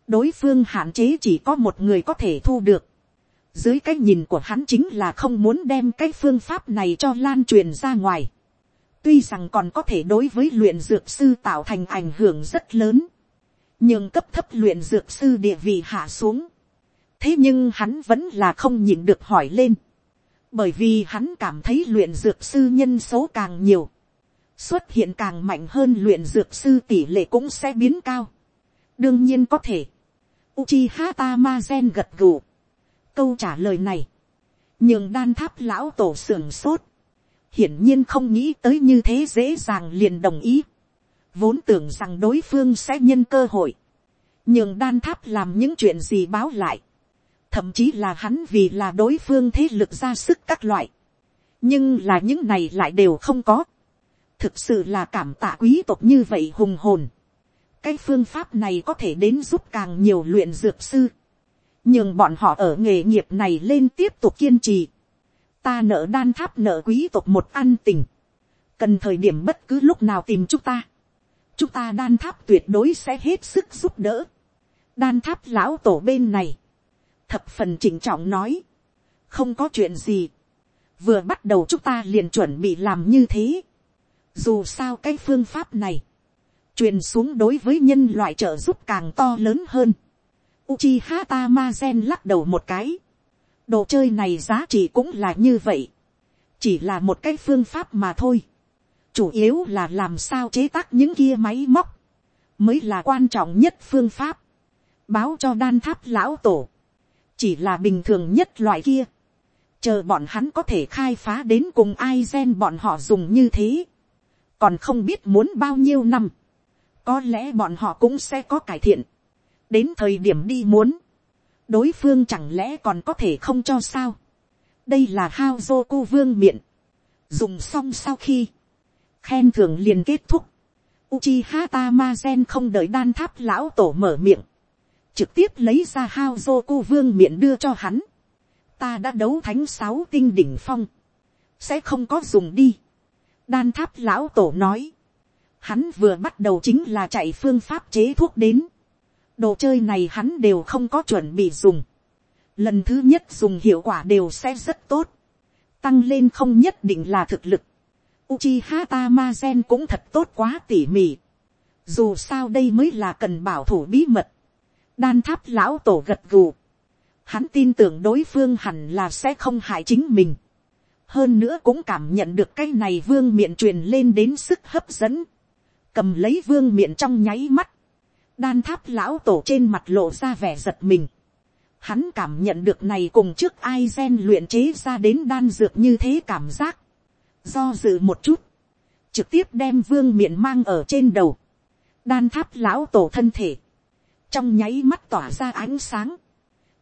đối phương hạn chế chỉ có một người có thể thu được. dưới cái nhìn của hắn chính là không muốn đem cái phương pháp này cho lan truyền ra ngoài tuy rằng còn có thể đối với luyện dược sư tạo thành ảnh hưởng rất lớn. nhưng cấp thấp luyện dược sư địa vị hạ xuống. thế nhưng hắn vẫn là không nhịn được hỏi lên bởi vì hắn cảm thấy luyện dược sư nhân số càng nhiều, xuất hiện càng mạnh hơn luyện dược sư tỷ lệ cũng sẽ biến cao. đương nhiên có thể. Uchiha Tamazen gật gù. câu trả lời này, nhường đan tháp lão tổ sưởng sốt, hiển nhiên không nghĩ tới như thế dễ dàng liền đồng ý, vốn tưởng rằng đối phương sẽ nhân cơ hội, nhưng đan tháp làm những chuyện gì báo lại, thậm chí là hắn vì là đối phương thế lực ra sức các loại, nhưng là những này lại đều không có, thực sự là cảm tạ quý tộc như vậy hùng hồn, cái phương pháp này có thể đến giúp càng nhiều luyện dược sư, nhưng bọn họ ở nghề nghiệp này lên tiếp tục kiên trì, ta nợ đan tháp nợ quý tộc một ăn tình, cần thời điểm bất cứ lúc nào tìm chúng ta, chúng ta đan tháp tuyệt đối sẽ hết sức giúp đỡ, đan tháp lão tổ bên này, thập phần chỉnh trọng nói, không có chuyện gì, vừa bắt đầu chúng ta liền chuẩn bị làm như thế, dù sao cái phương pháp này, truyền xuống đối với nhân loại trợ giúp càng to lớn hơn. Uchiha Tamazen lắc đầu một cái. Đồ chơi này giá trị cũng là như vậy. Chỉ là một cái phương pháp mà thôi. Chủ yếu là làm sao chế tác những kia máy móc. Mới là quan trọng nhất phương pháp. Báo cho đan tháp lão tổ chỉ là bình thường nhất loại kia, chờ bọn hắn có thể khai phá đến cùng ai gen bọn họ dùng như thế, còn không biết muốn bao nhiêu năm, có lẽ bọn họ cũng sẽ có cải thiện, đến thời điểm đi muốn, đối phương chẳng lẽ còn có thể không cho sao, đây là hao dô cô vương miệng, dùng xong sau khi, khen thưởng liền kết thúc, Uchiha Tamazen không đợi đan tháp lão tổ mở miệng trực tiếp lấy ra hao dô cô vương miệng đưa cho hắn. ta đã đấu thánh sáu tinh đỉnh phong, sẽ không có dùng đi. đan tháp lão tổ nói, hắn vừa bắt đầu chính là chạy phương pháp chế thuốc đến đồ chơi này hắn đều không có chuẩn bị dùng. lần thứ nhất dùng hiệu quả đều sẽ rất tốt. tăng lên không nhất định là thực lực. Uchiha Tamazen cũng thật tốt quá tỉ mỉ. Dù sao đây mới là cần bảo thủ bí mật đan tháp lão tổ gật gù. Hắn tin tưởng đối phương hẳn là sẽ không hại chính mình. Hơn nữa cũng cảm nhận được cái này vương miện truyền lên đến sức hấp dẫn. Cầm lấy vương miện trong nháy mắt. Đan tháp lão tổ trên mặt lộ ra vẻ giật mình. Hắn cảm nhận được này cùng trước ai gen luyện chế ra đến đan dược như thế cảm giác. Do dự một chút. Trực tiếp đem vương miện mang ở trên đầu. Đan tháp lão tổ thân thể trong nháy mắt tỏa ra ánh sáng,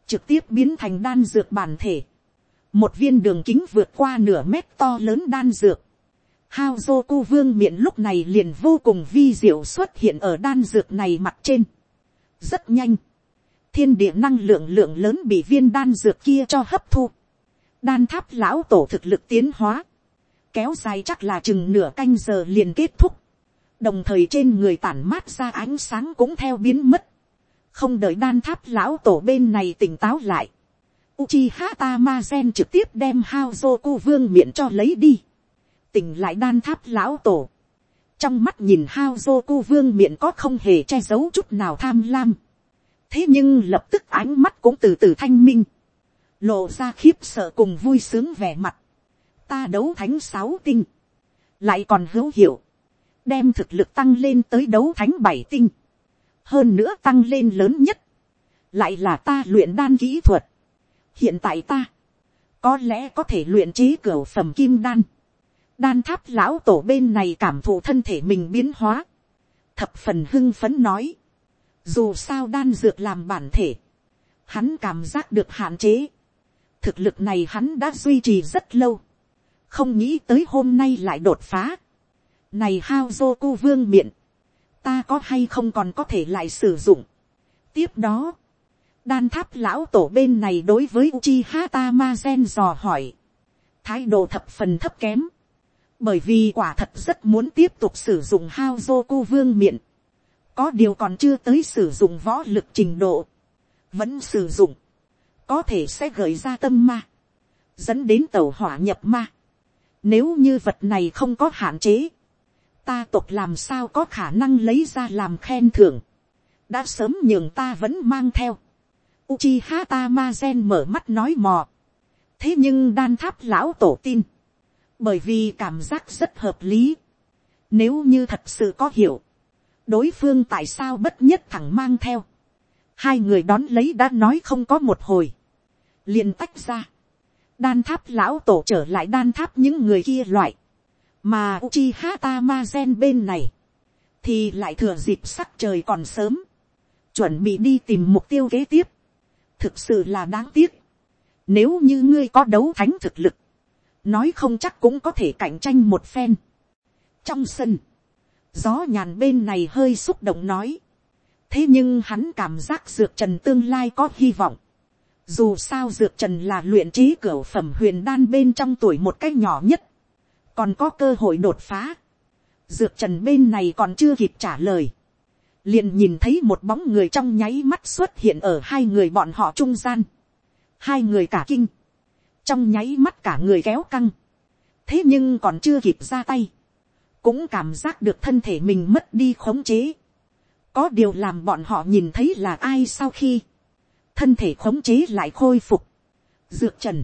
trực tiếp biến thành đan dược bản thể, một viên đường kính vượt qua nửa mét to lớn đan dược, hao dô cu vương miệng lúc này liền vô cùng vi diệu xuất hiện ở đan dược này mặt trên, rất nhanh, thiên địa năng lượng lượng lớn bị viên đan dược kia cho hấp thu, đan tháp lão tổ thực lực tiến hóa, kéo dài chắc là chừng nửa canh giờ liền kết thúc, đồng thời trên người tản mát ra ánh sáng cũng theo biến mất, không đợi đan tháp lão tổ bên này tỉnh táo lại, Uchiha Tamazen trực tiếp đem Haozoku vương miệng cho lấy đi. Tỉnh lại đan tháp lão tổ. trong mắt nhìn hao dô cu vương miệng có không hề che giấu chút nào tham lam. thế nhưng lập tức ánh mắt cũng từ từ thanh minh, lộ ra khiếp sợ cùng vui sướng vẻ mặt. ta đấu thánh sáu tinh, lại còn hữu hiệu, đem thực lực tăng lên tới đấu thánh bảy tinh, hơn nữa tăng lên lớn nhất, lại là ta luyện đan kỹ thuật. hiện tại ta, có lẽ có thể luyện chế cửa phẩm kim đan, đan tháp lão tổ bên này cảm thụ thân thể mình biến hóa, thập phần hưng phấn nói, dù sao đan dược làm bản thể, hắn cảm giác được hạn chế, thực lực này hắn đã duy trì rất lâu, không nghĩ tới hôm nay lại đột phá, này hao dô cu vương miệng, ta có hay không còn có thể lại sử dụng. tiếp đó, đan tháp lão tổ bên này đối với Uchi Hata Ma Gen dò hỏi, thái độ thập phần thấp kém, bởi vì quả thật rất muốn tiếp tục sử dụng hao Haozoku vương miện, có điều còn chưa tới sử dụng võ lực trình độ, vẫn sử dụng, có thể sẽ gợi ra tâm ma, dẫn đến tàu hỏa nhập ma. Nếu như vật này không có hạn chế, ta tộc làm sao có khả năng lấy ra làm khen thưởng, đã sớm nhường ta vẫn mang theo. Uchiha Tamazen mở mắt nói mò. thế nhưng đan tháp lão tổ tin, bởi vì cảm giác rất hợp lý. Nếu như thật sự có hiểu, đối phương tại sao bất nhất thẳng mang theo. Hai người đón lấy đã nói không có một hồi. liền tách ra. Đan tháp lão tổ trở lại đan tháp những người kia loại. Mà Uchiha Tamazen bên này. Thì lại thừa dịp sắc trời còn sớm. Chuẩn bị đi tìm mục tiêu kế tiếp. Thực sự là đáng tiếc. Nếu như ngươi có đấu thánh thực lực nói không chắc cũng có thể cạnh tranh một phen. trong sân, gió nhàn bên này hơi xúc động nói. thế nhưng hắn cảm giác dược trần tương lai có hy vọng. dù sao dược trần là luyện trí cửa phẩm huyền đan bên trong tuổi một cách nhỏ nhất, còn có cơ hội đột phá. dược trần bên này còn chưa kịp trả lời. liền nhìn thấy một bóng người trong nháy mắt xuất hiện ở hai người bọn họ trung gian. hai người cả kinh trong nháy mắt cả người kéo căng, thế nhưng còn chưa kịp ra tay, cũng cảm giác được thân thể mình mất đi khống chế, có điều làm bọn họ nhìn thấy là ai sau khi, thân thể khống chế lại khôi phục, dược trần,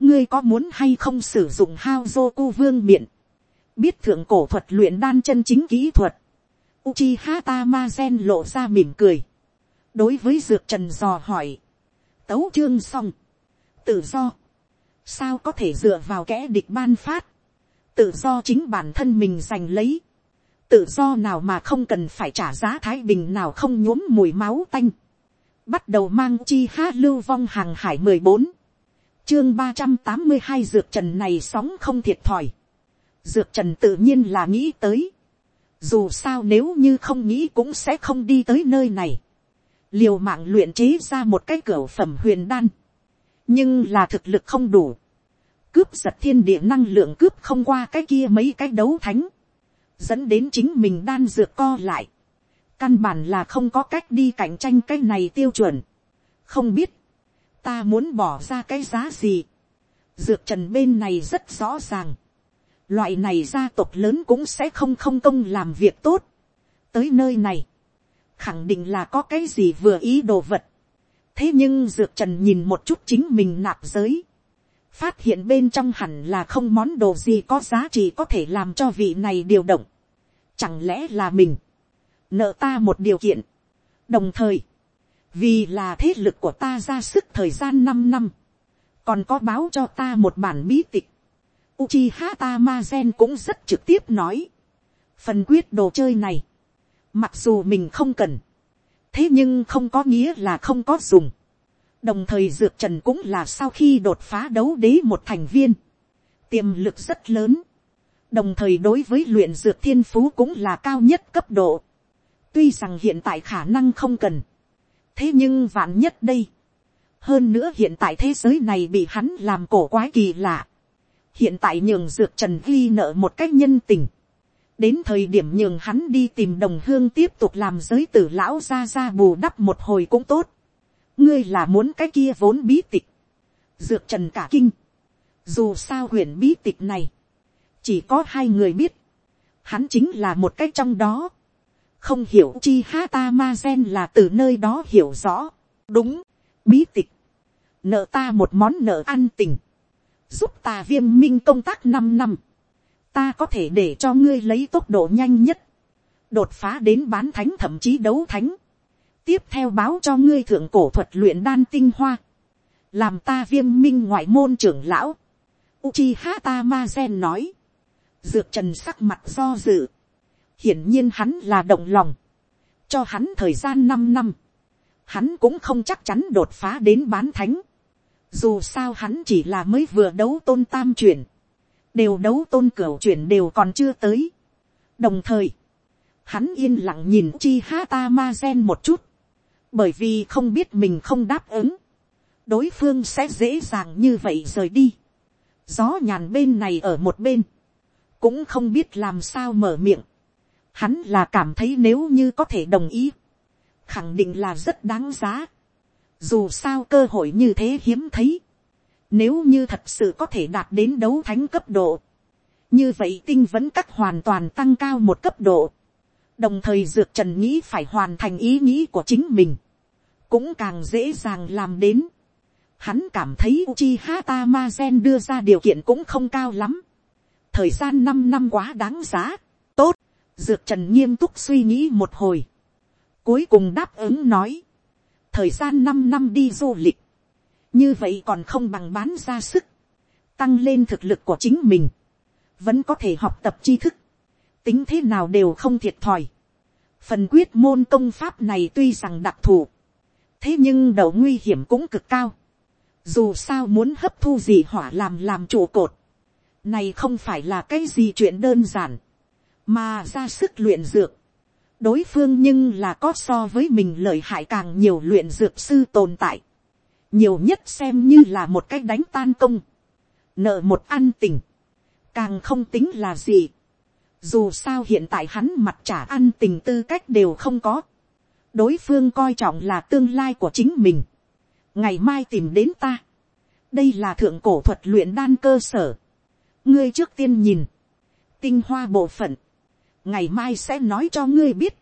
ngươi có muốn hay không sử dụng hao dô cu vương miệng, biết thượng cổ thuật luyện đan chân chính kỹ thuật, Uchiha Tamazen lộ ra mỉm cười. Đối với Dược Trần dò hỏi. Tấu chương xong. Tự do sao có thể dựa vào kẻ địch ban phát, tự do chính bản thân mình giành lấy, tự do nào mà không cần phải trả giá thái bình nào không nhuốm mùi máu tanh, bắt đầu mang chi hát lưu vong hàng hải mười bốn, chương ba trăm tám mươi hai dược trần này sóng không thiệt thòi, dược trần tự nhiên là nghĩ tới, dù sao nếu như không nghĩ cũng sẽ không đi tới nơi này, liều mạng luyện chế ra một cái cửa phẩm huyền đan, nhưng là thực lực không đủ, cướp giật thiên địa năng lượng cướp không qua cái kia mấy cái đấu thánh, dẫn đến chính mình đan dược co lại, căn bản là không có cách đi cạnh tranh cái này tiêu chuẩn, không biết, ta muốn bỏ ra cái giá gì, dược trần bên này rất rõ ràng, loại này gia tộc lớn cũng sẽ không không công làm việc tốt, tới nơi này, khẳng định là có cái gì vừa ý đồ vật, thế nhưng dược trần nhìn một chút chính mình nạp giới, phát hiện bên trong hẳn là không món đồ gì có giá trị có thể làm cho vị này điều động. Chẳng lẽ là mình, nợ ta một điều kiện. đồng thời, vì là thế lực của ta ra sức thời gian năm năm, còn có báo cho ta một bản bí tịch. Uchiha Tamazen cũng rất trực tiếp nói, phần quyết đồ chơi này, mặc dù mình không cần, thế nhưng không có nghĩa là không có dùng đồng thời dược trần cũng là sau khi đột phá đấu đế một thành viên, tiềm lực rất lớn, đồng thời đối với luyện dược thiên phú cũng là cao nhất cấp độ, tuy rằng hiện tại khả năng không cần, thế nhưng vạn nhất đây, hơn nữa hiện tại thế giới này bị hắn làm cổ quái kỳ lạ, hiện tại nhường dược trần ghi nợ một cách nhân tình, đến thời điểm nhường hắn đi tìm đồng hương tiếp tục làm giới tử lão ra ra bù đắp một hồi cũng tốt ngươi là muốn cái kia vốn bí tịch. dược trần cả kinh. dù sao huyền bí tịch này, chỉ có hai người biết, hắn chính là một cách trong đó, không hiểu chi ha ta ma gen là từ nơi đó hiểu rõ, đúng, bí tịch, nợ ta một món nợ ăn tình, giúp ta viêm minh công tác năm năm, ta có thể để cho ngươi lấy tốc độ nhanh nhất, đột phá đến bán thánh thậm chí đấu thánh, tiếp theo báo cho ngươi thượng cổ thuật luyện đan tinh hoa, làm ta viêm minh ngoại môn trưởng lão, Uchiha Tamazen nói, dược trần sắc mặt do dự, hiển nhiên hắn là động lòng, cho hắn thời gian năm năm, hắn cũng không chắc chắn đột phá đến bán thánh, dù sao hắn chỉ là mới vừa đấu tôn tam chuyển, đều đấu tôn cửu chuyển đều còn chưa tới. đồng thời, hắn yên lặng nhìn chi tamazen ma gen một chút, bởi vì không biết mình không đáp ứng, đối phương sẽ dễ dàng như vậy rời đi. gió nhàn bên này ở một bên, cũng không biết làm sao mở miệng. Hắn là cảm thấy nếu như có thể đồng ý, khẳng định là rất đáng giá. Dù sao cơ hội như thế hiếm thấy. Nếu như thật sự có thể đạt đến đấu thánh cấp độ. Như vậy tinh vẫn cắt hoàn toàn tăng cao một cấp độ. Đồng thời dược trần nghĩ phải hoàn thành ý nghĩ của chính mình. Cũng càng dễ dàng làm đến. Hắn cảm thấy Uchi Hata Ma Gen đưa ra điều kiện cũng không cao lắm. Thời gian năm năm quá đáng giá. Tốt. Dược trần nghiêm túc suy nghĩ một hồi. Cuối cùng đáp ứng nói. Thời gian năm năm đi du lịch. Như vậy còn không bằng bán ra sức. Tăng lên thực lực của chính mình. Vẫn có thể học tập tri thức. Tính thế nào đều không thiệt thòi. Phần quyết môn công pháp này tuy rằng đặc thù. Thế nhưng đầu nguy hiểm cũng cực cao. Dù sao muốn hấp thu gì hỏa làm làm trụ cột. Này không phải là cái gì chuyện đơn giản. Mà ra sức luyện dược đối phương nhưng là có so với mình lợi hại càng nhiều luyện dược sư tồn tại. nhiều nhất xem như là một cách đánh tan công. nợ một ăn tình. càng không tính là gì dù sao hiện tại hắn mặt trả ăn tình tư cách đều không có. đối phương coi trọng là tương lai của chính mình. ngày mai tìm đến ta. đây là thượng cổ thuật luyện đan cơ sở. ngươi trước tiên nhìn. tinh hoa bộ phận ngày mai sẽ nói cho ngươi biết.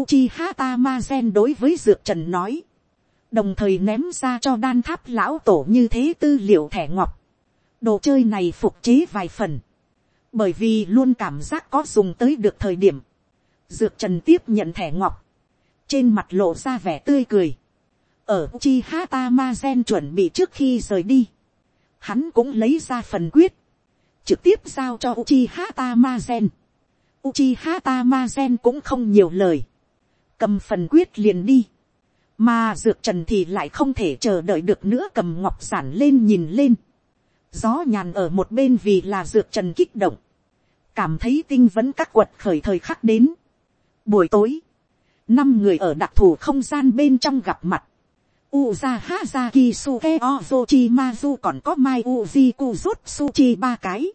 Uchiha Tamazen đối với dược trần nói, đồng thời ném ra cho đan tháp lão tổ như thế tư liệu thẻ ngọc. đồ chơi này phục chế vài phần, bởi vì luôn cảm giác có dùng tới được thời điểm. dược trần tiếp nhận thẻ ngọc, trên mặt lộ ra vẻ tươi cười. ở Uchiha gen chuẩn bị trước khi rời đi, hắn cũng lấy ra phần quyết, trực tiếp giao cho Uchiha Uchi Uchiha Mazen cũng không nhiều lời. Cầm phần quyết liền đi. Mà dược trần thì lại không thể chờ đợi được nữa cầm ngọc giản lên nhìn lên. Gió nhàn ở một bên vì là dược trần kích động. Cảm thấy tinh vẫn các quật khởi thời khắc đến. Buổi tối. Năm người ở đặc thù không gian bên trong gặp mặt. Uza Hazaki Suke Ozochi Mazu còn có Mai Uzi Kuzutsuchi ba cái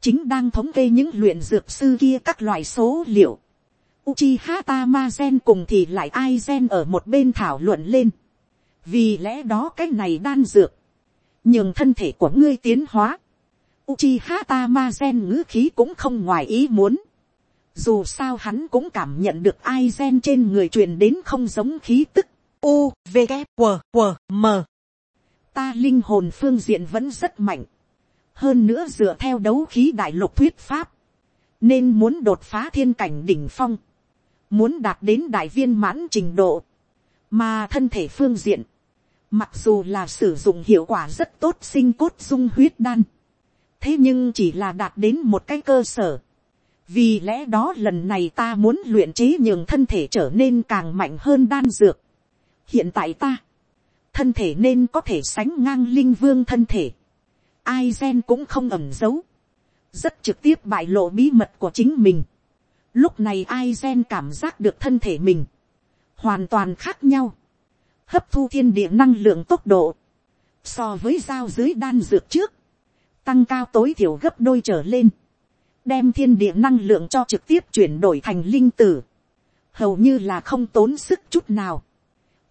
chính đang thống kê những luyện dược sư kia các loại số liệu. Uchiha Tamazen cùng thì lại ai gen ở một bên thảo luận lên. Vì lẽ đó cái này đan dược. Nhưng thân thể của ngươi tiến hóa. Uchiha Tamazen ngữ khí cũng không ngoài ý muốn. Dù sao hắn cũng cảm nhận được ai gen trên người truyền đến không giống khí tức. U, V, K, W, W, M. Ta linh hồn phương diện vẫn rất mạnh hơn nữa dựa theo đấu khí đại lục thuyết pháp, nên muốn đột phá thiên cảnh đỉnh phong, muốn đạt đến đại viên mãn trình độ, mà thân thể phương diện, mặc dù là sử dụng hiệu quả rất tốt sinh cốt dung huyết đan, thế nhưng chỉ là đạt đến một cái cơ sở, vì lẽ đó lần này ta muốn luyện chế nhường thân thể trở nên càng mạnh hơn đan dược. hiện tại ta, thân thể nên có thể sánh ngang linh vương thân thể, ai gen cũng không ẩm giấu, rất trực tiếp bại lộ bí mật của chính mình. Lúc này ai gen cảm giác được thân thể mình, hoàn toàn khác nhau, hấp thu thiên địa năng lượng tốc độ, so với dao dưới đan dược trước, tăng cao tối thiểu gấp đôi trở lên, đem thiên địa năng lượng cho trực tiếp chuyển đổi thành linh tử, hầu như là không tốn sức chút nào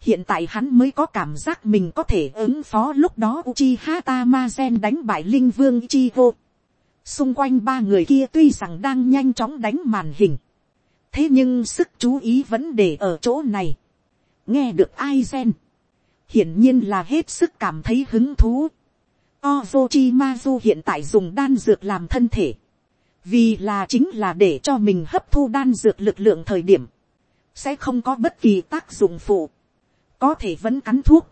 hiện tại hắn mới có cảm giác mình có thể ứng phó lúc đó Uchiha Tamazen đánh bại linh vương Ichigo. xung quanh ba người kia tuy rằng đang nhanh chóng đánh màn hình, thế nhưng sức chú ý vẫn để ở chỗ này, nghe được ai gen, hiển nhiên là hết sức cảm thấy hứng thú. Ozochimazu hiện tại dùng đan dược làm thân thể, vì là chính là để cho mình hấp thu đan dược lực lượng thời điểm, sẽ không có bất kỳ tác dụng phụ, có thể vẫn cắn thuốc,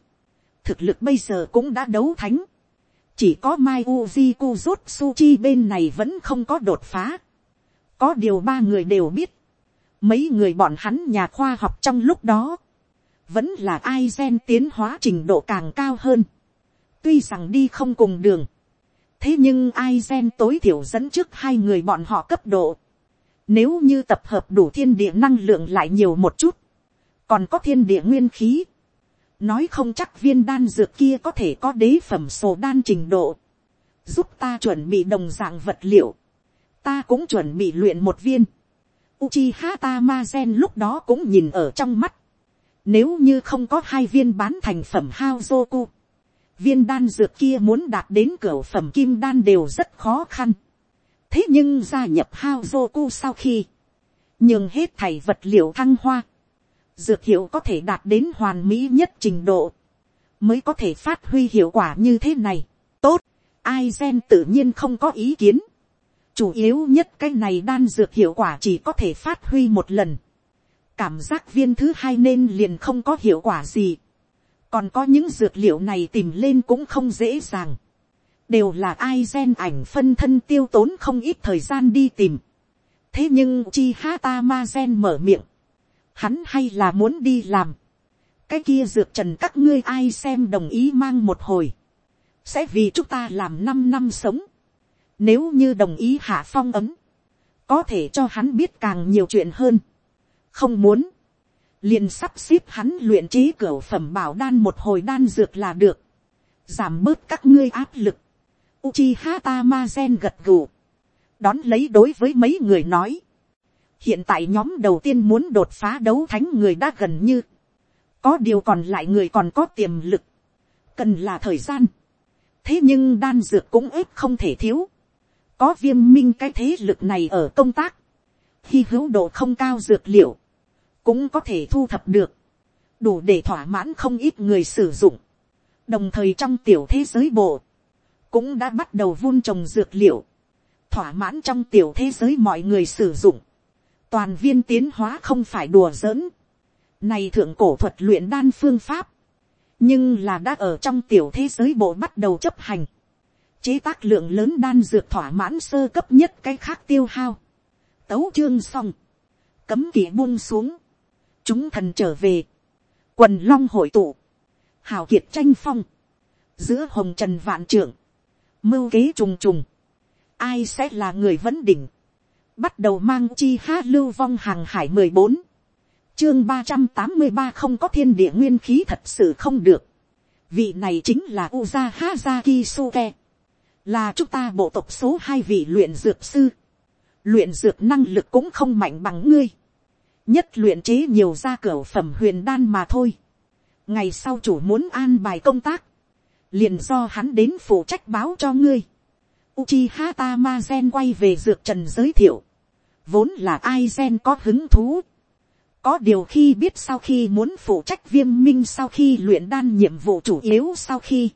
thực lực bây giờ cũng đã đấu thánh, chỉ có mai uji kuzutsuchi bên này vẫn không có đột phá, có điều ba người đều biết, mấy người bọn hắn nhà khoa học trong lúc đó, vẫn là ai gen tiến hóa trình độ càng cao hơn, tuy rằng đi không cùng đường, thế nhưng ai gen tối thiểu dẫn trước hai người bọn họ cấp độ, nếu như tập hợp đủ thiên địa năng lượng lại nhiều một chút, còn có thiên địa nguyên khí, nói không chắc viên đan dược kia có thể có đế phẩm sổ đan trình độ, giúp ta chuẩn bị đồng dạng vật liệu, ta cũng chuẩn bị luyện một viên. Uchiha Tamazen lúc đó cũng nhìn ở trong mắt. Nếu như không có hai viên bán thành phẩm Haozoku, viên đan dược kia muốn đạt đến cửa phẩm kim đan đều rất khó khăn. Thế nhưng gia nhập Haozoku sau khi, nhường hết thảy vật liệu thăng hoa, dược hiệu có thể đạt đến hoàn mỹ nhất trình độ, mới có thể phát huy hiệu quả như thế này. Tốt, ai gen tự nhiên không có ý kiến. Chủ yếu nhất cái này đan dược hiệu quả chỉ có thể phát huy một lần. Cảm giác viên thứ hai nên liền không có hiệu quả gì. Còn có những dược liệu này tìm lên cũng không dễ dàng. Đều là ai gen ảnh phân thân tiêu tốn không ít thời gian đi tìm. Thế nhưng chi hata ma gen mở miệng hắn hay là muốn đi làm. cái kia dược trần các ngươi ai xem đồng ý mang một hồi, sẽ vì chúng ta làm năm năm sống. nếu như đồng ý hạ phong ấm, có thể cho hắn biết càng nhiều chuyện hơn. không muốn, liền sắp xếp hắn luyện trí cửa phẩm bảo đan một hồi đan dược là được, giảm bớt các ngươi áp lực. Uchiha Tamazen gật gù, đón lấy đối với mấy người nói, hiện tại nhóm đầu tiên muốn đột phá đấu thánh người đã gần như, có điều còn lại người còn có tiềm lực, cần là thời gian, thế nhưng đan dược cũng ít không thể thiếu, có viêm minh cái thế lực này ở công tác, khi hữu độ không cao dược liệu, cũng có thể thu thập được, đủ để thỏa mãn không ít người sử dụng, đồng thời trong tiểu thế giới bộ, cũng đã bắt đầu vun trồng dược liệu, thỏa mãn trong tiểu thế giới mọi người sử dụng, toàn viên tiến hóa không phải đùa giỡn. Này thượng cổ thuật luyện đan phương pháp. Nhưng là đã ở trong tiểu thế giới bộ bắt đầu chấp hành. Chế tác lượng lớn đan dược thỏa mãn sơ cấp nhất cái khác tiêu hao. Tấu chương xong. Cấm kỳ buông xuống. Chúng thần trở về. Quần long hội tụ. Hào kiệt tranh phong. Giữa hồng trần vạn trưởng. Mưu kế trùng trùng. Ai sẽ là người vấn đỉnh bắt đầu mang chi ha lưu vong hàng hải mười bốn, chương ba trăm tám mươi ba không có thiên địa nguyên khí thật sự không được. vị này chính là uza haza kisuke, là chúng ta bộ tộc số hai vị luyện dược sư, luyện dược năng lực cũng không mạnh bằng ngươi, nhất luyện chế nhiều ra cửa phẩm huyền đan mà thôi. ngày sau chủ muốn an bài công tác, liền do hắn đến phụ trách báo cho ngươi. Uchiha Tamazen quay về dược trần giới thiệu vốn là ai gen có hứng thú. có điều khi biết sau khi muốn phụ trách viêm minh sau khi luyện đan nhiệm vụ chủ yếu sau khi,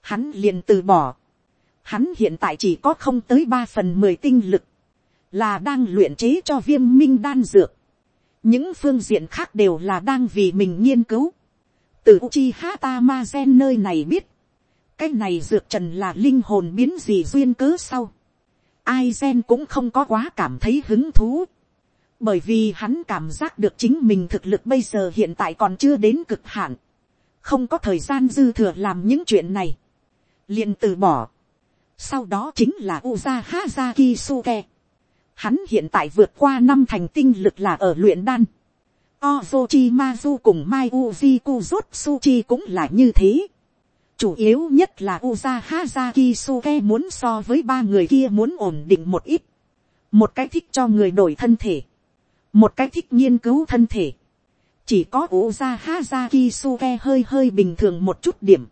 hắn liền từ bỏ. hắn hiện tại chỉ có không tới ba phần mười tinh lực, là đang luyện chế cho viêm minh đan dược những phương diện khác đều là đang vì mình nghiên cứu. từ uchi hata ma gen nơi này biết, cái này dược trần là linh hồn biến gì duyên cớ sau ai gen cũng không có quá cảm thấy hứng thú. Bởi vì hắn cảm giác được chính mình thực lực bây giờ hiện tại còn chưa đến cực hạn. Không có thời gian dư thừa làm những chuyện này. liền từ bỏ. Sau đó chính là Uza Hazaki Suke. Hắn hiện tại vượt qua năm thành tinh lực là ở luyện đan. Ozochimazu cùng Mai Uji Kuzutsuchi cũng là như thế chủ yếu nhất là Uza Hazaki Suke muốn so với ba người kia muốn ổn định một ít. Một cái thích cho người đổi thân thể. Một cái thích nghiên cứu thân thể. Chỉ có Uza Hazaki Suke hơi hơi bình thường một chút điểm.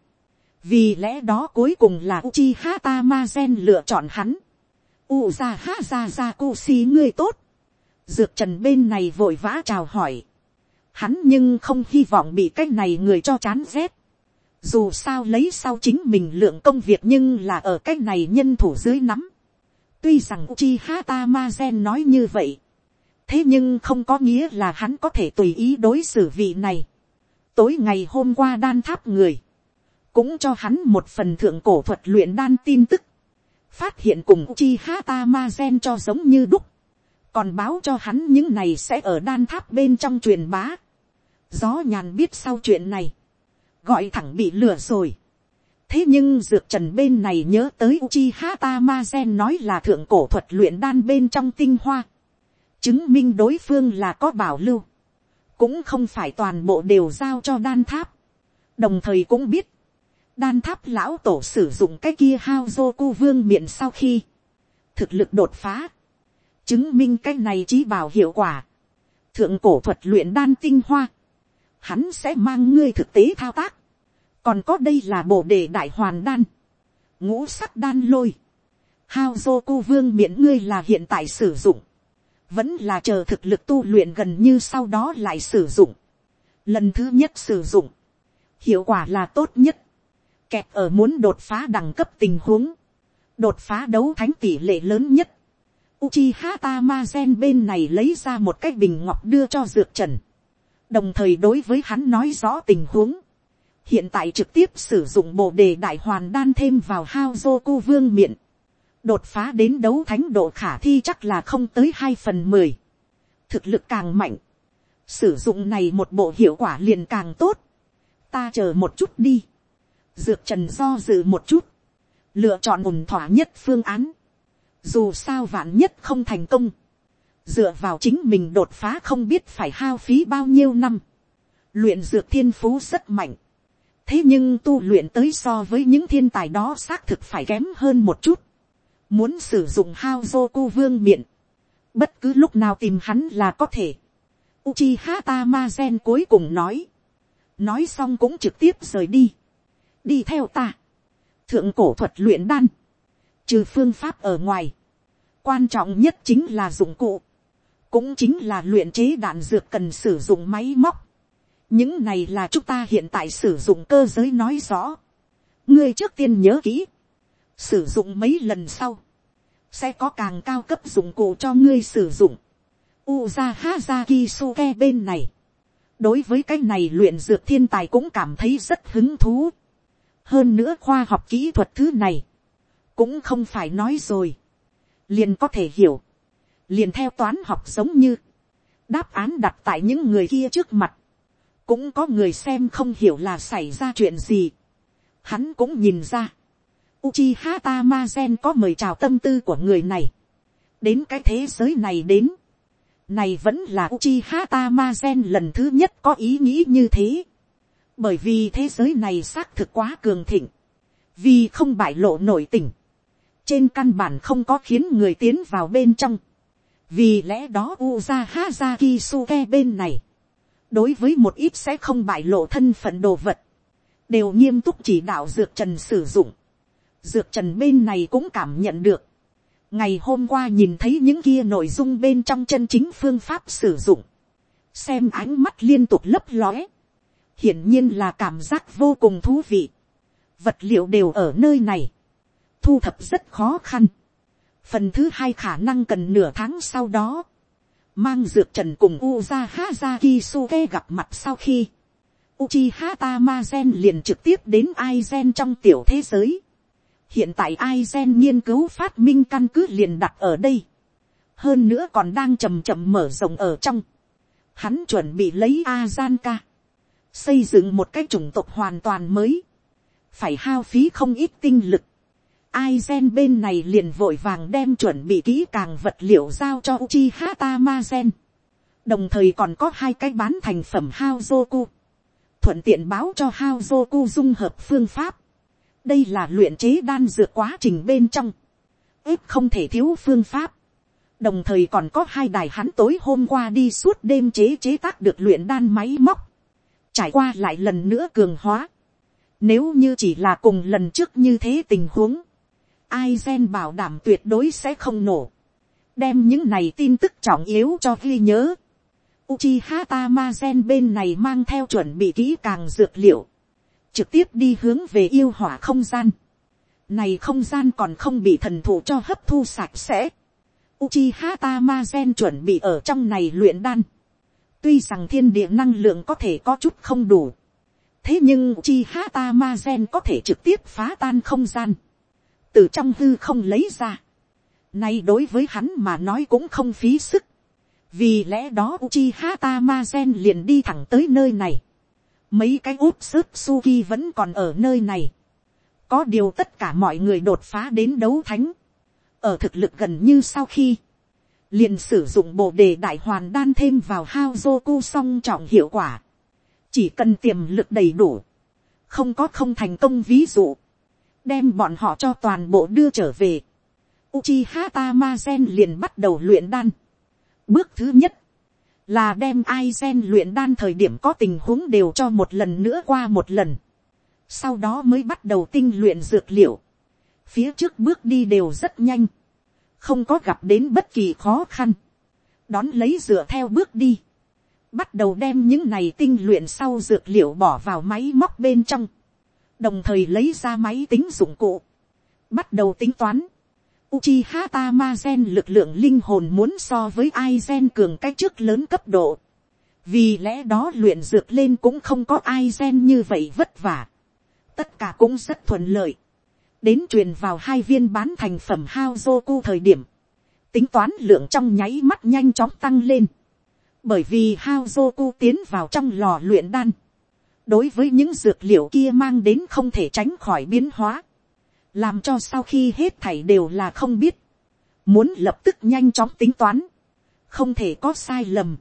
Vì lẽ đó cuối cùng là Uchiha Tamazen lựa chọn hắn u ra ha ra ra cô si ngươi tốt, dược trần bên này vội vã chào hỏi, hắn nhưng không hy vọng bị cái này người cho chán rét, dù sao lấy sau chính mình lượng công việc nhưng là ở cái này nhân thủ dưới nắm, tuy rằng Uchi Hata Mazen nói như vậy, thế nhưng không có nghĩa là hắn có thể tùy ý đối xử vị này. tối ngày hôm qua đan tháp người, cũng cho hắn một phần thượng cổ thuật luyện đan tin tức, phát hiện cùng Uchi Hata Mazen cho giống như đúc, còn báo cho hắn những này sẽ ở đan tháp bên trong truyền bá. gió nhàn biết sau chuyện này, gọi thẳng bị lừa rồi. thế nhưng dược trần bên này nhớ tới Uchi Hata Mazen nói là thượng cổ thuật luyện đan bên trong tinh hoa. Chứng minh đối phương là có bảo lưu, cũng không phải toàn bộ đều giao cho đan tháp, đồng thời cũng biết, đan tháp lão tổ sử dụng cái kia hao dô cu vương miệng sau khi, thực lực đột phá, chứng minh cái này trí bảo hiệu quả, thượng cổ thuật luyện đan tinh hoa, hắn sẽ mang ngươi thực tế thao tác, còn có đây là bộ đề đại hoàn đan, ngũ sắc đan lôi, hao dô cu vương miệng ngươi là hiện tại sử dụng, vẫn là chờ thực lực tu luyện gần như sau đó lại sử dụng. Lần thứ nhất sử dụng, hiệu quả là tốt nhất, kẹt ở muốn đột phá đẳng cấp tình huống, đột phá đấu thánh tỷ lệ lớn nhất. Uchiha Tamazen bên này lấy ra một cái bình ngọc đưa cho dược trần, đồng thời đối với hắn nói rõ tình huống. hiện tại trực tiếp sử dụng bộ đề đại hoàn đan thêm vào hao Joku vương miệng đột phá đến đấu thánh độ khả thi chắc là không tới hai phần mười, thực lực càng mạnh, sử dụng này một bộ hiệu quả liền càng tốt, ta chờ một chút đi, dược trần do dự một chút, lựa chọn ổn thỏa nhất phương án, dù sao vạn nhất không thành công, dựa vào chính mình đột phá không biết phải hao phí bao nhiêu năm, luyện dược thiên phú rất mạnh, thế nhưng tu luyện tới so với những thiên tài đó xác thực phải kém hơn một chút, muốn sử dụng hao Joku vương miện, bất cứ lúc nào tìm hắn là có thể. Uchiha Tamazen cuối cùng nói, nói xong cũng trực tiếp rời đi, đi theo ta, thượng cổ thuật luyện đan, trừ phương pháp ở ngoài, quan trọng nhất chính là dụng cụ, cũng chính là luyện chế đạn dược cần sử dụng máy móc. những này là chúng ta hiện tại sử dụng cơ giới nói rõ. ngươi trước tiên nhớ kỹ, sử dụng mấy lần sau, sẽ có càng cao cấp dụng cụ cho ngươi sử dụng. Uza Hazaki Suke bên này, đối với cái này luyện dược thiên tài cũng cảm thấy rất hứng thú hơn nữa khoa học kỹ thuật thứ này, cũng không phải nói rồi, liền có thể hiểu, liền theo toán học giống như, đáp án đặt tại những người kia trước mặt, cũng có người xem không hiểu là xảy ra chuyện gì, hắn cũng nhìn ra, Uchiha Tamazen có mời chào tâm tư của người này. Đến cái thế giới này đến. Này vẫn là Uchiha Tamazen lần thứ nhất có ý nghĩ như thế. Bởi vì thế giới này xác thực quá cường thịnh. Vì không bại lộ nội tình. Trên căn bản không có khiến người tiến vào bên trong. Vì lẽ đó Uzaha Zakisuke bên này. Đối với một ít sẽ không bại lộ thân phận đồ vật. Đều nghiêm túc chỉ đạo dược trần sử dụng Dược trần bên này cũng cảm nhận được. Ngày hôm qua nhìn thấy những kia nội dung bên trong chân chính phương pháp sử dụng. Xem ánh mắt liên tục lấp lóe. Hiển nhiên là cảm giác vô cùng thú vị. Vật liệu đều ở nơi này. Thu thập rất khó khăn. Phần thứ hai khả năng cần nửa tháng sau đó. Mang dược trần cùng Uza haza kisuke gặp mặt sau khi. Uchiha Tamazen liền trực tiếp đến Aizen trong tiểu thế giới hiện tại aizen nghiên cứu phát minh căn cứ liền đặt ở đây, hơn nữa còn đang chậm chậm mở rộng ở trong, hắn chuẩn bị lấy Azanka. ca, xây dựng một cái chủng tộc hoàn toàn mới, phải hao phí không ít tinh lực, ai gen bên này liền vội vàng đem chuẩn bị kỹ càng vật liệu giao cho uchi hata ma gen, đồng thời còn có hai cái bán thành phẩm hao thuận tiện báo cho hao dung hợp phương pháp, đây là luyện chế đan dược quá trình bên trong, ít không thể thiếu phương pháp, đồng thời còn có hai đài hắn tối hôm qua đi suốt đêm chế chế tác được luyện đan máy móc, trải qua lại lần nữa cường hóa, nếu như chỉ là cùng lần trước như thế tình huống, ai gen bảo đảm tuyệt đối sẽ không nổ, đem những này tin tức trọng yếu cho ghi nhớ. Uchiha Tamazen bên này mang theo chuẩn bị kỹ càng dược liệu, trực tiếp đi hướng về yêu hỏa không gian. Này không gian còn không bị thần thủ cho hấp thu sạch sẽ. Uchiha Tamazen chuẩn bị ở trong này luyện đan. Tuy rằng thiên địa năng lượng có thể có chút không đủ. Thế nhưng Uchiha Tamazen có thể trực tiếp phá tan không gian. Từ trong hư không lấy ra. nay đối với hắn mà nói cũng không phí sức. Vì lẽ đó Uchiha Tamazen liền đi thẳng tới nơi này. Mấy cái úp sức Suki vẫn còn ở nơi này. Có điều tất cả mọi người đột phá đến đấu thánh. Ở thực lực gần như sau khi. Liền sử dụng bộ đề đại hoàn đan thêm vào hao zoku song trọng hiệu quả. Chỉ cần tiềm lực đầy đủ. Không có không thành công ví dụ. Đem bọn họ cho toàn bộ đưa trở về. Uchiha Tamazen liền bắt đầu luyện đan. Bước thứ nhất là đem aizen luyện đan thời điểm có tình huống đều cho một lần nữa qua một lần. Sau đó mới bắt đầu tinh luyện dược liệu. Phía trước bước đi đều rất nhanh. Không có gặp đến bất kỳ khó khăn. Đón lấy dựa theo bước đi. Bắt đầu đem những này tinh luyện sau dược liệu bỏ vào máy móc bên trong. Đồng thời lấy ra máy tính dụng cụ. Bắt đầu tính toán Uchiha Tamazen lực lượng linh hồn muốn so với Aizen cường cách trước lớn cấp độ. Vì lẽ đó luyện dược lên cũng không có Aizen như vậy vất vả. Tất cả cũng rất thuận lợi. Đến truyền vào hai viên bán thành phẩm hao Haozoku thời điểm. Tính toán lượng trong nháy mắt nhanh chóng tăng lên. Bởi vì hao Haozoku tiến vào trong lò luyện đan. Đối với những dược liệu kia mang đến không thể tránh khỏi biến hóa làm cho sau khi hết thảy đều là không biết, muốn lập tức nhanh chóng tính toán, không thể có sai lầm.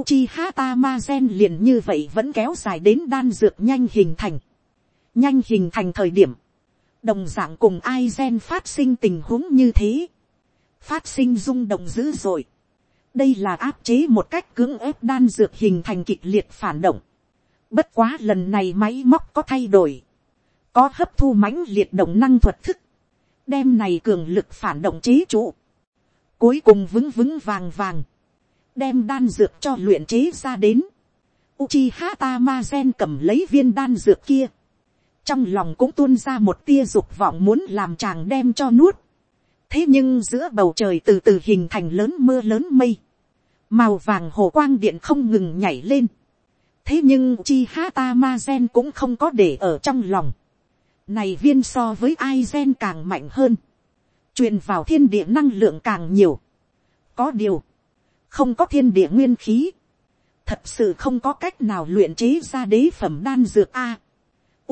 Uchiha Tamazen liền như vậy vẫn kéo dài đến đan dược nhanh hình thành. Nhanh hình thành thời điểm, đồng dạng cùng Aizen phát sinh tình huống như thế. Phát sinh rung động dữ dội. Đây là áp chế một cách cưỡng ép đan dược hình thành kịch liệt phản động. Bất quá lần này máy móc có thay đổi có hấp thu mãnh liệt động năng thuật thức, đem này cường lực phản động chế trụ, cuối cùng vững vững vàng vàng, đem đan dược cho luyện chế ra đến, Uchiha Tamazen cầm lấy viên đan dược kia, trong lòng cũng tuôn ra một tia dục vọng muốn làm chàng đem cho nuốt, thế nhưng giữa bầu trời từ từ hình thành lớn mưa lớn mây, màu vàng hồ quang điện không ngừng nhảy lên, thế nhưng chi ha ta ma gen cũng không có để ở trong lòng. Này viên so với ai gen càng mạnh hơn, truyền vào thiên địa năng lượng càng nhiều. có điều, không có thiên địa nguyên khí, thật sự không có cách nào luyện chế ra đế phẩm đan dược a.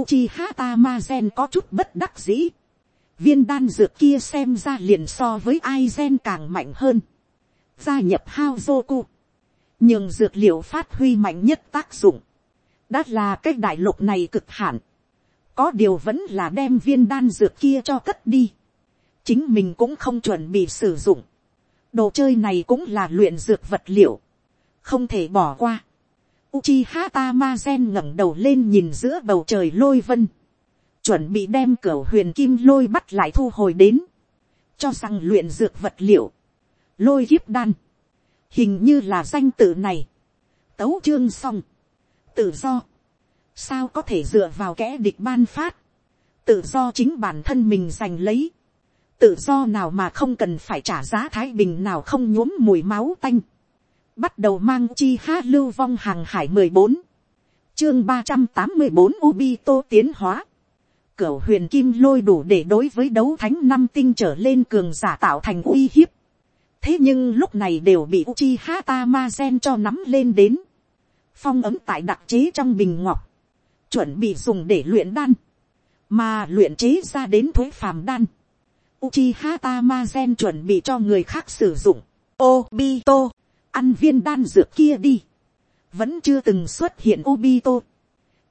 Uchiha Tamazen có chút bất đắc dĩ. Viên đan dược kia xem ra liền so với ai gen càng mạnh hơn. Gia nhập Haozoku. Nhưng dược liệu phát huy mạnh nhất tác dụng. Đó là cái đại lục này cực hạn có điều vẫn là đem viên đan dược kia cho cất đi. chính mình cũng không chuẩn bị sử dụng. đồ chơi này cũng là luyện dược vật liệu. không thể bỏ qua. Uchiha Tamazen ngẩng đầu lên nhìn giữa bầu trời lôi vân. Chuẩn bị đem cửa huyền kim lôi bắt lại thu hồi đến. Cho rằng luyện dược vật liệu. Lôi kiếp đan. Hình như là danh tự này. Tấu chương xong. Tự do sao có thể dựa vào kẻ địch ban phát, tự do chính bản thân mình giành lấy, tự do nào mà không cần phải trả giá thái bình nào không nhuốm mùi máu tanh, bắt đầu mang chi ha lưu vong hàng hải mười bốn, chương ba trăm tám mươi bốn ubi tô tiến hóa, cửa huyền kim lôi đủ để đối với đấu thánh năm tinh trở lên cường giả tạo thành uy hiếp, thế nhưng lúc này đều bị Uchiha Tamazen cho nắm lên đến, phong ấm tại đặc chế trong bình ngọc, chuẩn bị dùng để luyện đan, mà luyện chế ra đến thuế phàm đan. Uchiha Tamazen chuẩn bị cho người khác sử dụng. Obito, ăn viên đan dược kia đi. Vẫn chưa từng xuất hiện Obito.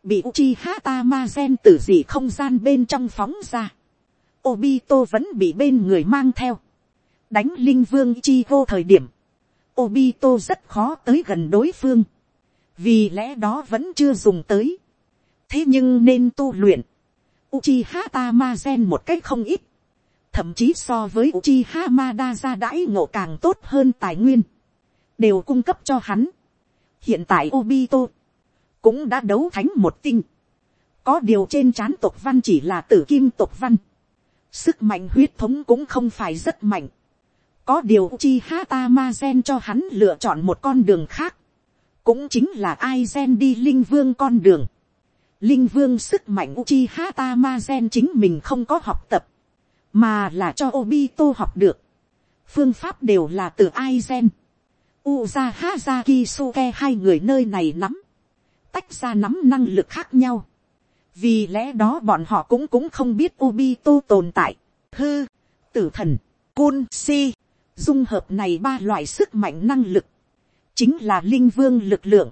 Bị Uchiha Tamazen từ dị không gian bên trong phóng ra. Obito vẫn bị bên người mang theo. Đánh linh vương chi vô thời điểm. Obito rất khó tới gần đối phương. Vì lẽ đó vẫn chưa dùng tới thế nhưng nên tu luyện, Uchiha Tamazen một cách không ít, thậm chí so với Uchiha Madara đãi ngộ càng tốt hơn tài nguyên, đều cung cấp cho hắn. hiện tại Obito cũng đã đấu thánh một tinh, có điều trên c h á n tộc văn chỉ là tử kim tộc văn, sức mạnh huyết thống cũng không phải rất mạnh, có điều Uchiha gen cho hắn lựa chọn một con đường khác, cũng chính là Aizen đi linh vương con đường. Linh vương sức mạnh Uchiha Tamazen chính mình không có học tập, mà là cho Obito học được. Phương pháp đều là từ Aizen. Uza Haza Kisuke hai người nơi này nắm tách ra nắm năng lực khác nhau. vì lẽ đó bọn họ cũng cũng không biết Obito tồn tại. hư, tử thần, cun si, dung hợp này ba loại sức mạnh năng lực, chính là linh vương lực lượng.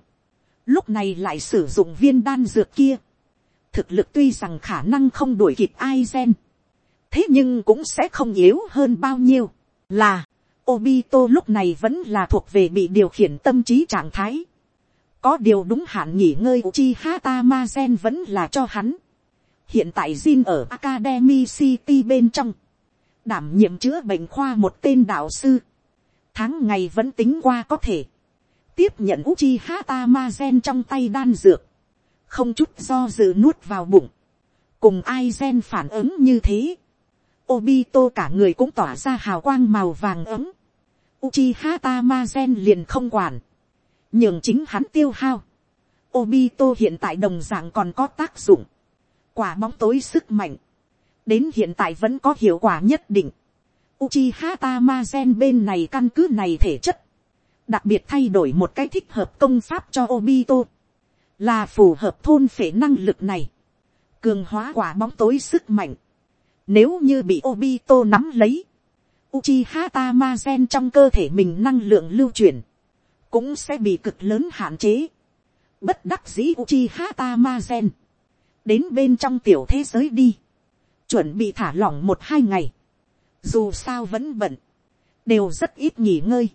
lúc này lại sử dụng viên đan dược kia. thực lực tuy rằng khả năng không đuổi kịp ai gen, thế nhưng cũng sẽ không yếu hơn bao nhiêu, là, Obito lúc này vẫn là thuộc về bị điều khiển tâm trí trạng thái có điều đúng hạn nghỉ ngơi Uchiha Tamazen vẫn là cho hắn. Hiện tại Jin ở Academy City bên trong. Đảm nhiệm chữa bệnh khoa một tên đạo sư. Tháng ngày vẫn tính qua có thể. Tiếp nhận Uchiha Tamazen trong tay đan dược. Không chút do dự nuốt vào bụng. Cùng ai gen phản ứng như thế. Obito cả người cũng tỏa ra hào quang màu vàng ấm. Uchiha Tamazen liền không quản nhường chính hắn tiêu hao. Obito hiện tại đồng dạng còn có tác dụng. Quả bóng tối sức mạnh. Đến hiện tại vẫn có hiệu quả nhất định. Uchiha Tamazen bên này căn cứ này thể chất. Đặc biệt thay đổi một cái thích hợp công pháp cho Obito. Là phù hợp thôn phể năng lực này. Cường hóa quả bóng tối sức mạnh. Nếu như bị Obito nắm lấy. Uchiha Tamazen trong cơ thể mình năng lượng lưu chuyển, cũng sẽ bị cực lớn hạn chế. Bất đắc dĩ Uchiha Tamazen. Đến bên trong tiểu thế giới đi. Chuẩn bị thả lỏng một hai ngày. Dù sao vẫn bận. Đều rất ít nghỉ ngơi.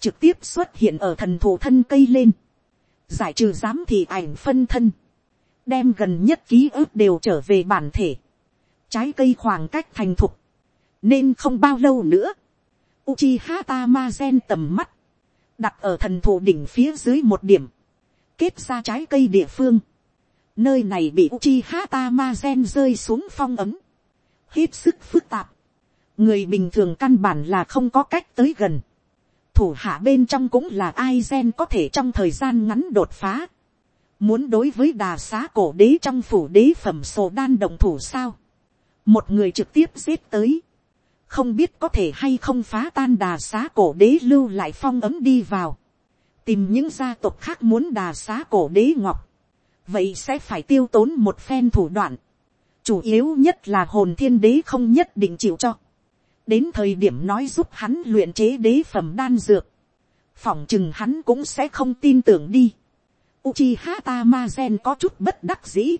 Trực tiếp xuất hiện ở thần thủ thân cây lên. Giải trừ giám thị ảnh phân thân. Đem gần nhất ký ức đều trở về bản thể. Trái cây khoảng cách thành thục. Nên không bao lâu nữa. Uchiha Tamazen tầm mắt đặt ở thần thụ đỉnh phía dưới một điểm, kết ra trái cây địa phương, nơi này bị uchiha tamazen rơi xuống phong ấm, hết sức phức tạp, người bình thường căn bản là không có cách tới gần, thủ hạ bên trong cũng là ai gen có thể trong thời gian ngắn đột phá, muốn đối với đà xá cổ đế trong phủ đế phẩm sổ đan động thủ sao, một người trực tiếp giết tới, không biết có thể hay không phá tan đà xá cổ đế lưu lại phong ấm đi vào, tìm những gia tộc khác muốn đà xá cổ đế ngọc, vậy sẽ phải tiêu tốn một phen thủ đoạn, chủ yếu nhất là hồn thiên đế không nhất định chịu cho, đến thời điểm nói giúp hắn luyện chế đế phẩm đan dược, phỏng chừng hắn cũng sẽ không tin tưởng đi. Uchiha Tamazen có chút bất đắc dĩ,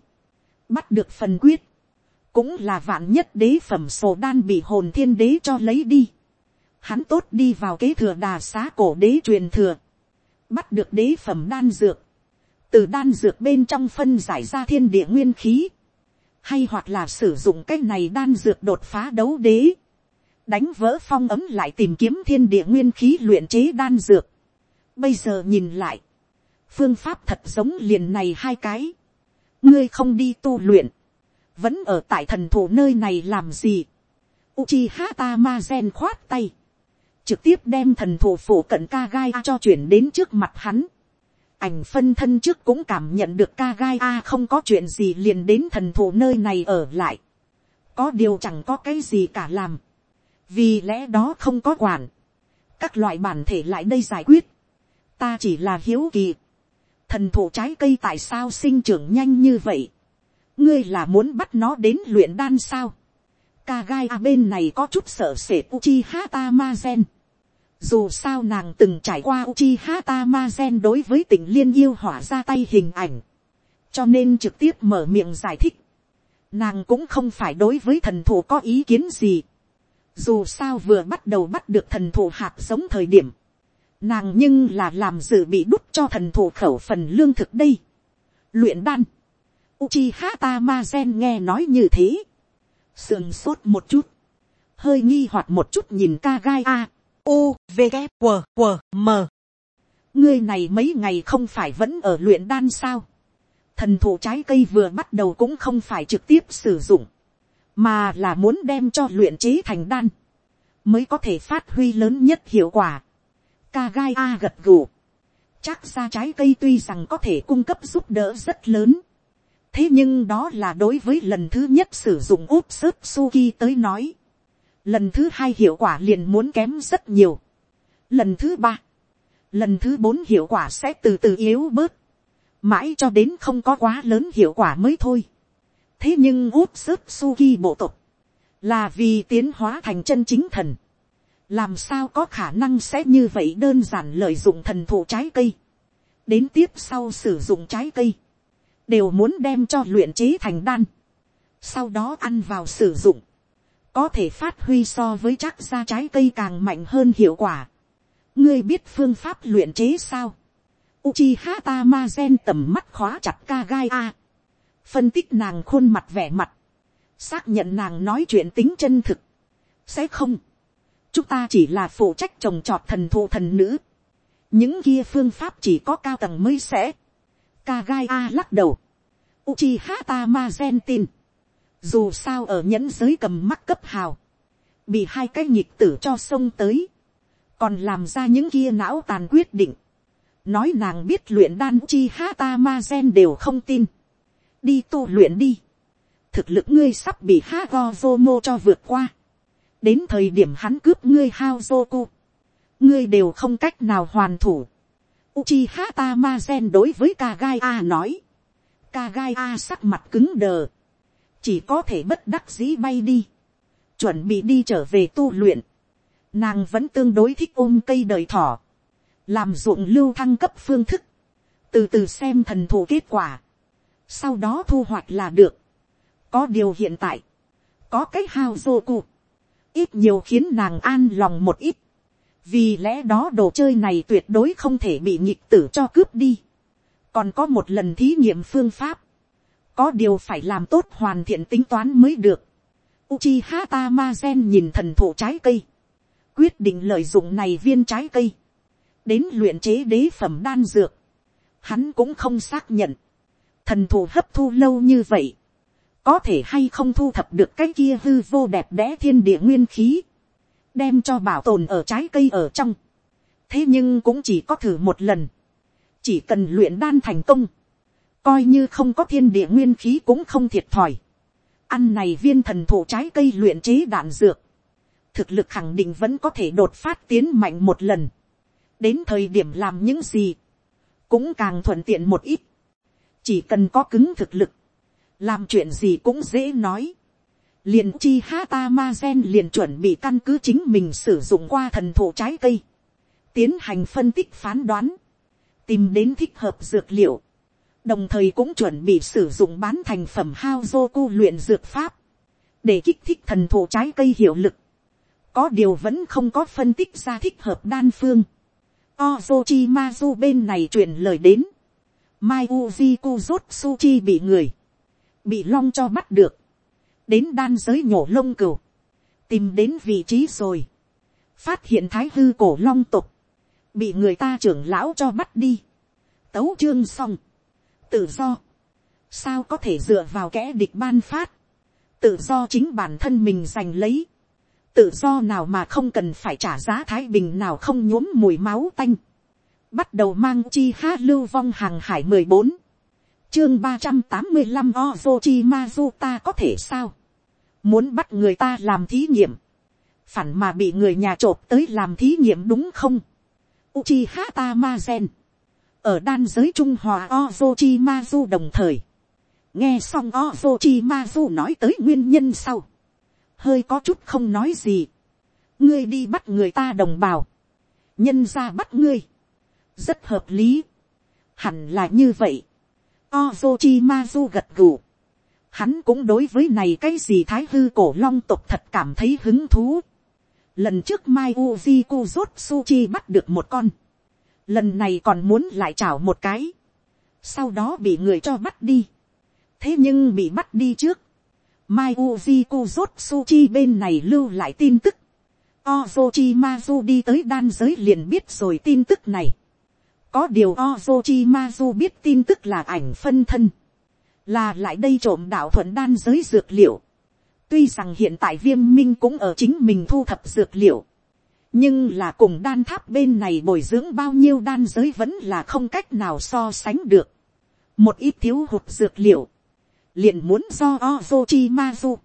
bắt được phần quyết, cũng là vạn nhất đế phẩm sổ đan bị hồn thiên đế cho lấy đi. Hắn tốt đi vào kế thừa đà xá cổ đế truyền thừa, bắt được đế phẩm đan dược, từ đan dược bên trong phân giải ra thiên địa nguyên khí, hay hoặc là sử dụng cái này đan dược đột phá đấu đế, đánh vỡ phong ấm lại tìm kiếm thiên địa nguyên khí luyện chế đan dược. Bây giờ nhìn lại, phương pháp thật giống liền này hai cái, ngươi không đi tu luyện, vẫn ở tại thần thủ nơi này làm gì. Uchiha Tamazen khoát tay, trực tiếp đem thần thủ phủ cận Kagai cho chuyển đến trước mặt hắn. Ảnh phân thân trước cũng cảm nhận được Kagai A không có chuyện gì liền đến thần thủ nơi này ở lại. Có điều chẳng có cái gì cả làm. Vì lẽ đó không có quản. Các loại bản thể lại đây giải quyết. Ta chỉ là hiếu kỳ. Thần thủ trái cây tại sao sinh trưởng nhanh như vậy ngươi là muốn bắt nó đến luyện đan sao. Kagai a bên này có chút sợ sệt Uchiha Tamazen. Dù sao nàng từng trải qua Uchiha Tamazen đối với tình liên yêu hỏa ra tay hình ảnh. Cho nên trực tiếp mở miệng giải thích. Nàng cũng không phải đối với thần thủ có ý kiến gì. Dù sao vừa bắt đầu bắt được thần thủ hạt giống thời điểm. Nàng nhưng là làm dự bị đút cho thần thủ khẩu phần lương thực đây. Luyện đan Uchiha Tamazen nghe nói như thế. Sườn sốt một chút. hơi nghi hoặc một chút nhìn ca a, u, v, g, W, W, m. ngươi này mấy ngày không phải vẫn ở luyện đan sao, thần thụ trái cây vừa bắt đầu cũng không phải trực tiếp sử dụng, mà là muốn đem cho luyện chế thành đan, mới có thể phát huy lớn nhất hiệu quả. Ca A gật gù. Chắc ra trái cây tuy rằng có thể cung cấp giúp đỡ rất lớn. Thế nhưng đó là đối với lần thứ nhất sử dụng úp sớp suki tới nói. Lần thứ hai hiệu quả liền muốn kém rất nhiều. Lần thứ ba. Lần thứ bốn hiệu quả sẽ từ từ yếu bớt. Mãi cho đến không có quá lớn hiệu quả mới thôi. Thế nhưng úp sớp suki bộ tộc là vì tiến hóa thành chân chính thần, làm sao có khả năng sẽ như vậy đơn giản lợi dụng thần thụ trái cây, đến tiếp sau sử dụng trái cây, đều muốn đem cho luyện chế thành đan, sau đó ăn vào sử dụng, có thể phát huy so với chắc ra trái cây càng mạnh hơn hiệu quả. ngươi biết phương pháp luyện chế sao, Uchiha Tamazen tầm mắt khóa chặt Kagai A. Phân tích nàng khuôn mặt vẻ mặt. Xác nhận nàng nói chuyện tính chân thực, sẽ không, chúng ta chỉ là phụ trách trồng trọt thần thụ thần nữ, những kia phương pháp chỉ có cao tầng mới sẽ, Kagai A lắc đầu, Uchiha Tamazen tin, dù sao ở nhẫn giới cầm mắt cấp hào, bị hai cái nhịp tử cho sông tới, còn làm ra những kia não tàn quyết định, nói nàng biết luyện đan Uchiha Tamazen đều không tin, đi tu luyện đi, thực lực ngươi sắp bị Hagozomo cho vượt qua. đến thời điểm hắn cướp ngươi Haozoku, ngươi đều không cách nào hoàn thủ. Uchiha Tamazen đối với Kagai A nói. Kagai A sắc mặt cứng đờ. Chỉ có thể bất đắc dĩ bay đi. Chuẩn bị đi trở về tu luyện. Nàng vẫn tương đối thích ôm cây đời thỏ. Làm ruộng lưu thăng cấp phương thức. Từ từ xem thần thủ kết quả. Sau đó thu hoạch là được có điều hiện tại, có cái hao dô cụ, ít nhiều khiến nàng an lòng một ít, vì lẽ đó đồ chơi này tuyệt đối không thể bị nhịp tử cho cướp đi, còn có một lần thí nghiệm phương pháp, có điều phải làm tốt hoàn thiện tính toán mới được. Uchiha Tamazen nhìn thần thụ trái cây, quyết định lợi dụng này viên trái cây, đến luyện chế đế phẩm đan dược. Hắn cũng không xác nhận, thần thụ hấp thu lâu như vậy, có thể hay không thu thập được cái kia hư vô đẹp đẽ thiên địa nguyên khí, đem cho bảo tồn ở trái cây ở trong. thế nhưng cũng chỉ có thử một lần, chỉ cần luyện đan thành công, coi như không có thiên địa nguyên khí cũng không thiệt thòi. ăn này viên thần thụ trái cây luyện chế đạn dược, thực lực khẳng định vẫn có thể đột phát tiến mạnh một lần. đến thời điểm làm những gì, cũng càng thuận tiện một ít. chỉ cần có cứng thực lực, làm chuyện gì cũng dễ nói liền chi hata ma gen liền chuẩn bị căn cứ chính mình sử dụng qua thần thụ trái cây, tiến hành phân tích phán đoán, tìm đến thích hợp dược liệu, đồng thời cũng chuẩn bị sử dụng bán thành phẩm hao dô cu luyện dược pháp, để kích thích thần thụ trái cây hiệu lực. có điều vẫn không có phân tích ra thích hợp đan phương. Ozochi Mazu bên này truyền lời đến. Mai Uji Kuzutsuchi bị người bị long cho bắt được, đến đan giới nhổ lông cừu, tìm đến vị trí rồi, phát hiện thái hư cổ long tục, bị người ta trưởng lão cho bắt đi, tấu chương xong, tự do, sao có thể dựa vào kẽ địch ban phát, tự do chính bản thân mình giành lấy, tự do nào mà không cần phải trả giá thái bình nào không nhuốm mùi máu tanh, bắt đầu mang chi ha lưu vong hàng hải mười bốn, chương ba trăm tám mươi năm ozochi mazuta có thể sao, muốn bắt người ta làm thí nghiệm, phản mà bị người nhà t tới làm thí nghiệm đúng không, uchi hata mazen, ở đan giới trung hòa ozochi mazu đồng thời, nghe xong ozochi mazu nói tới nguyên nhân sau, hơi có chút không nói gì, ngươi đi bắt người ta đồng bào, nhân ra bắt ngươi, rất hợp lý, hẳn là như vậy, Ozochimazu gật gù. Hắn cũng đối với này cái gì thái hư cổ long tộc thật cảm thấy hứng thú. Lần trước Mai Uji Kuzutsuchi bắt được một con. Lần này còn muốn lại chảo một cái. Sau đó bị người cho bắt đi. Thế nhưng bị bắt đi trước. Mai Uji Kuzutsuchi bên này lưu lại tin tức. Ozochimazu đi tới đan giới liền biết rồi tin tức này. Có điều Ozochimazu biết tin tức là ảnh phân thân. Là lại đây trộm đạo thuận đan giới dược liệu. Tuy rằng hiện tại viêm minh cũng ở chính mình thu thập dược liệu. Nhưng là cùng đan tháp bên này bồi dưỡng bao nhiêu đan giới vẫn là không cách nào so sánh được. Một ít thiếu hụt dược liệu. Liền muốn do Ozochimazu.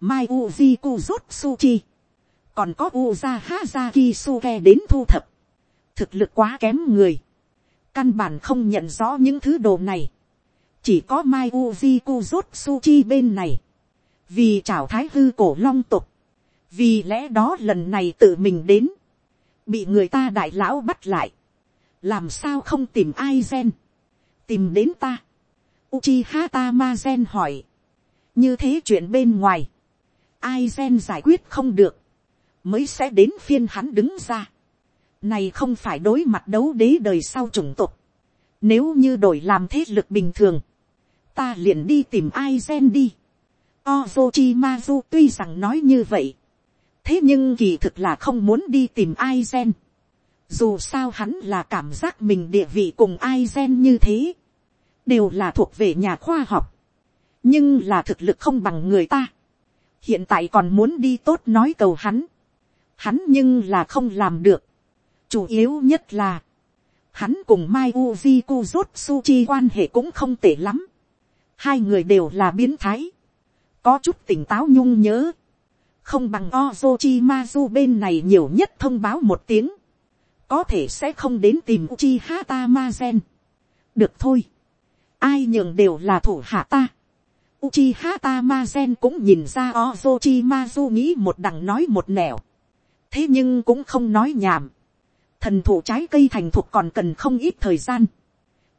Mai Uji Kuzutsuchi. Còn có Uza Hazaki Suke đến thu thập. Thực lực quá kém người. Căn bản không nhận rõ những thứ đồ này. Chỉ có Mai Uji Kuzutsuchi bên này. Vì chào thái hư cổ long tục, vì lẽ đó lần này tự mình đến, bị người ta đại lão bắt lại, làm sao không tìm ai gen, tìm đến ta, Uchiha gen hỏi, như thế chuyện bên ngoài, ai gen giải quyết không được, mới sẽ đến phiên hắn đứng ra. Này không phải đối mặt đấu đế đời sau chủng tục. Nếu như đổi làm thế lực bình thường, ta liền đi tìm ai gen đi. Ozochimazu tuy rằng nói như vậy. Thế nhưng kỳ thực là không muốn đi tìm Aizen. Dù sao hắn là cảm giác mình địa vị cùng Aizen như thế. Đều là thuộc về nhà khoa học. Nhưng là thực lực không bằng người ta. Hiện tại còn muốn đi tốt nói cầu hắn. Hắn nhưng là không làm được. Chủ yếu nhất là. Hắn cùng Mai Uji Kuzutsuchi quan hệ cũng không tệ lắm. Hai người đều là biến thái. Có chút tỉnh táo nhung nhớ, không bằng Ozochimazu bên này nhiều nhất thông báo một tiếng, có thể sẽ không đến tìm Uchiha Tamazen. được thôi, ai nhường đều là thủ hạ ta. Uchiha Tamazen cũng nhìn ra Ozochimazu nghĩ một đằng nói một nẻo, thế nhưng cũng không nói nhảm. thần thủ trái cây thành thục còn cần không ít thời gian,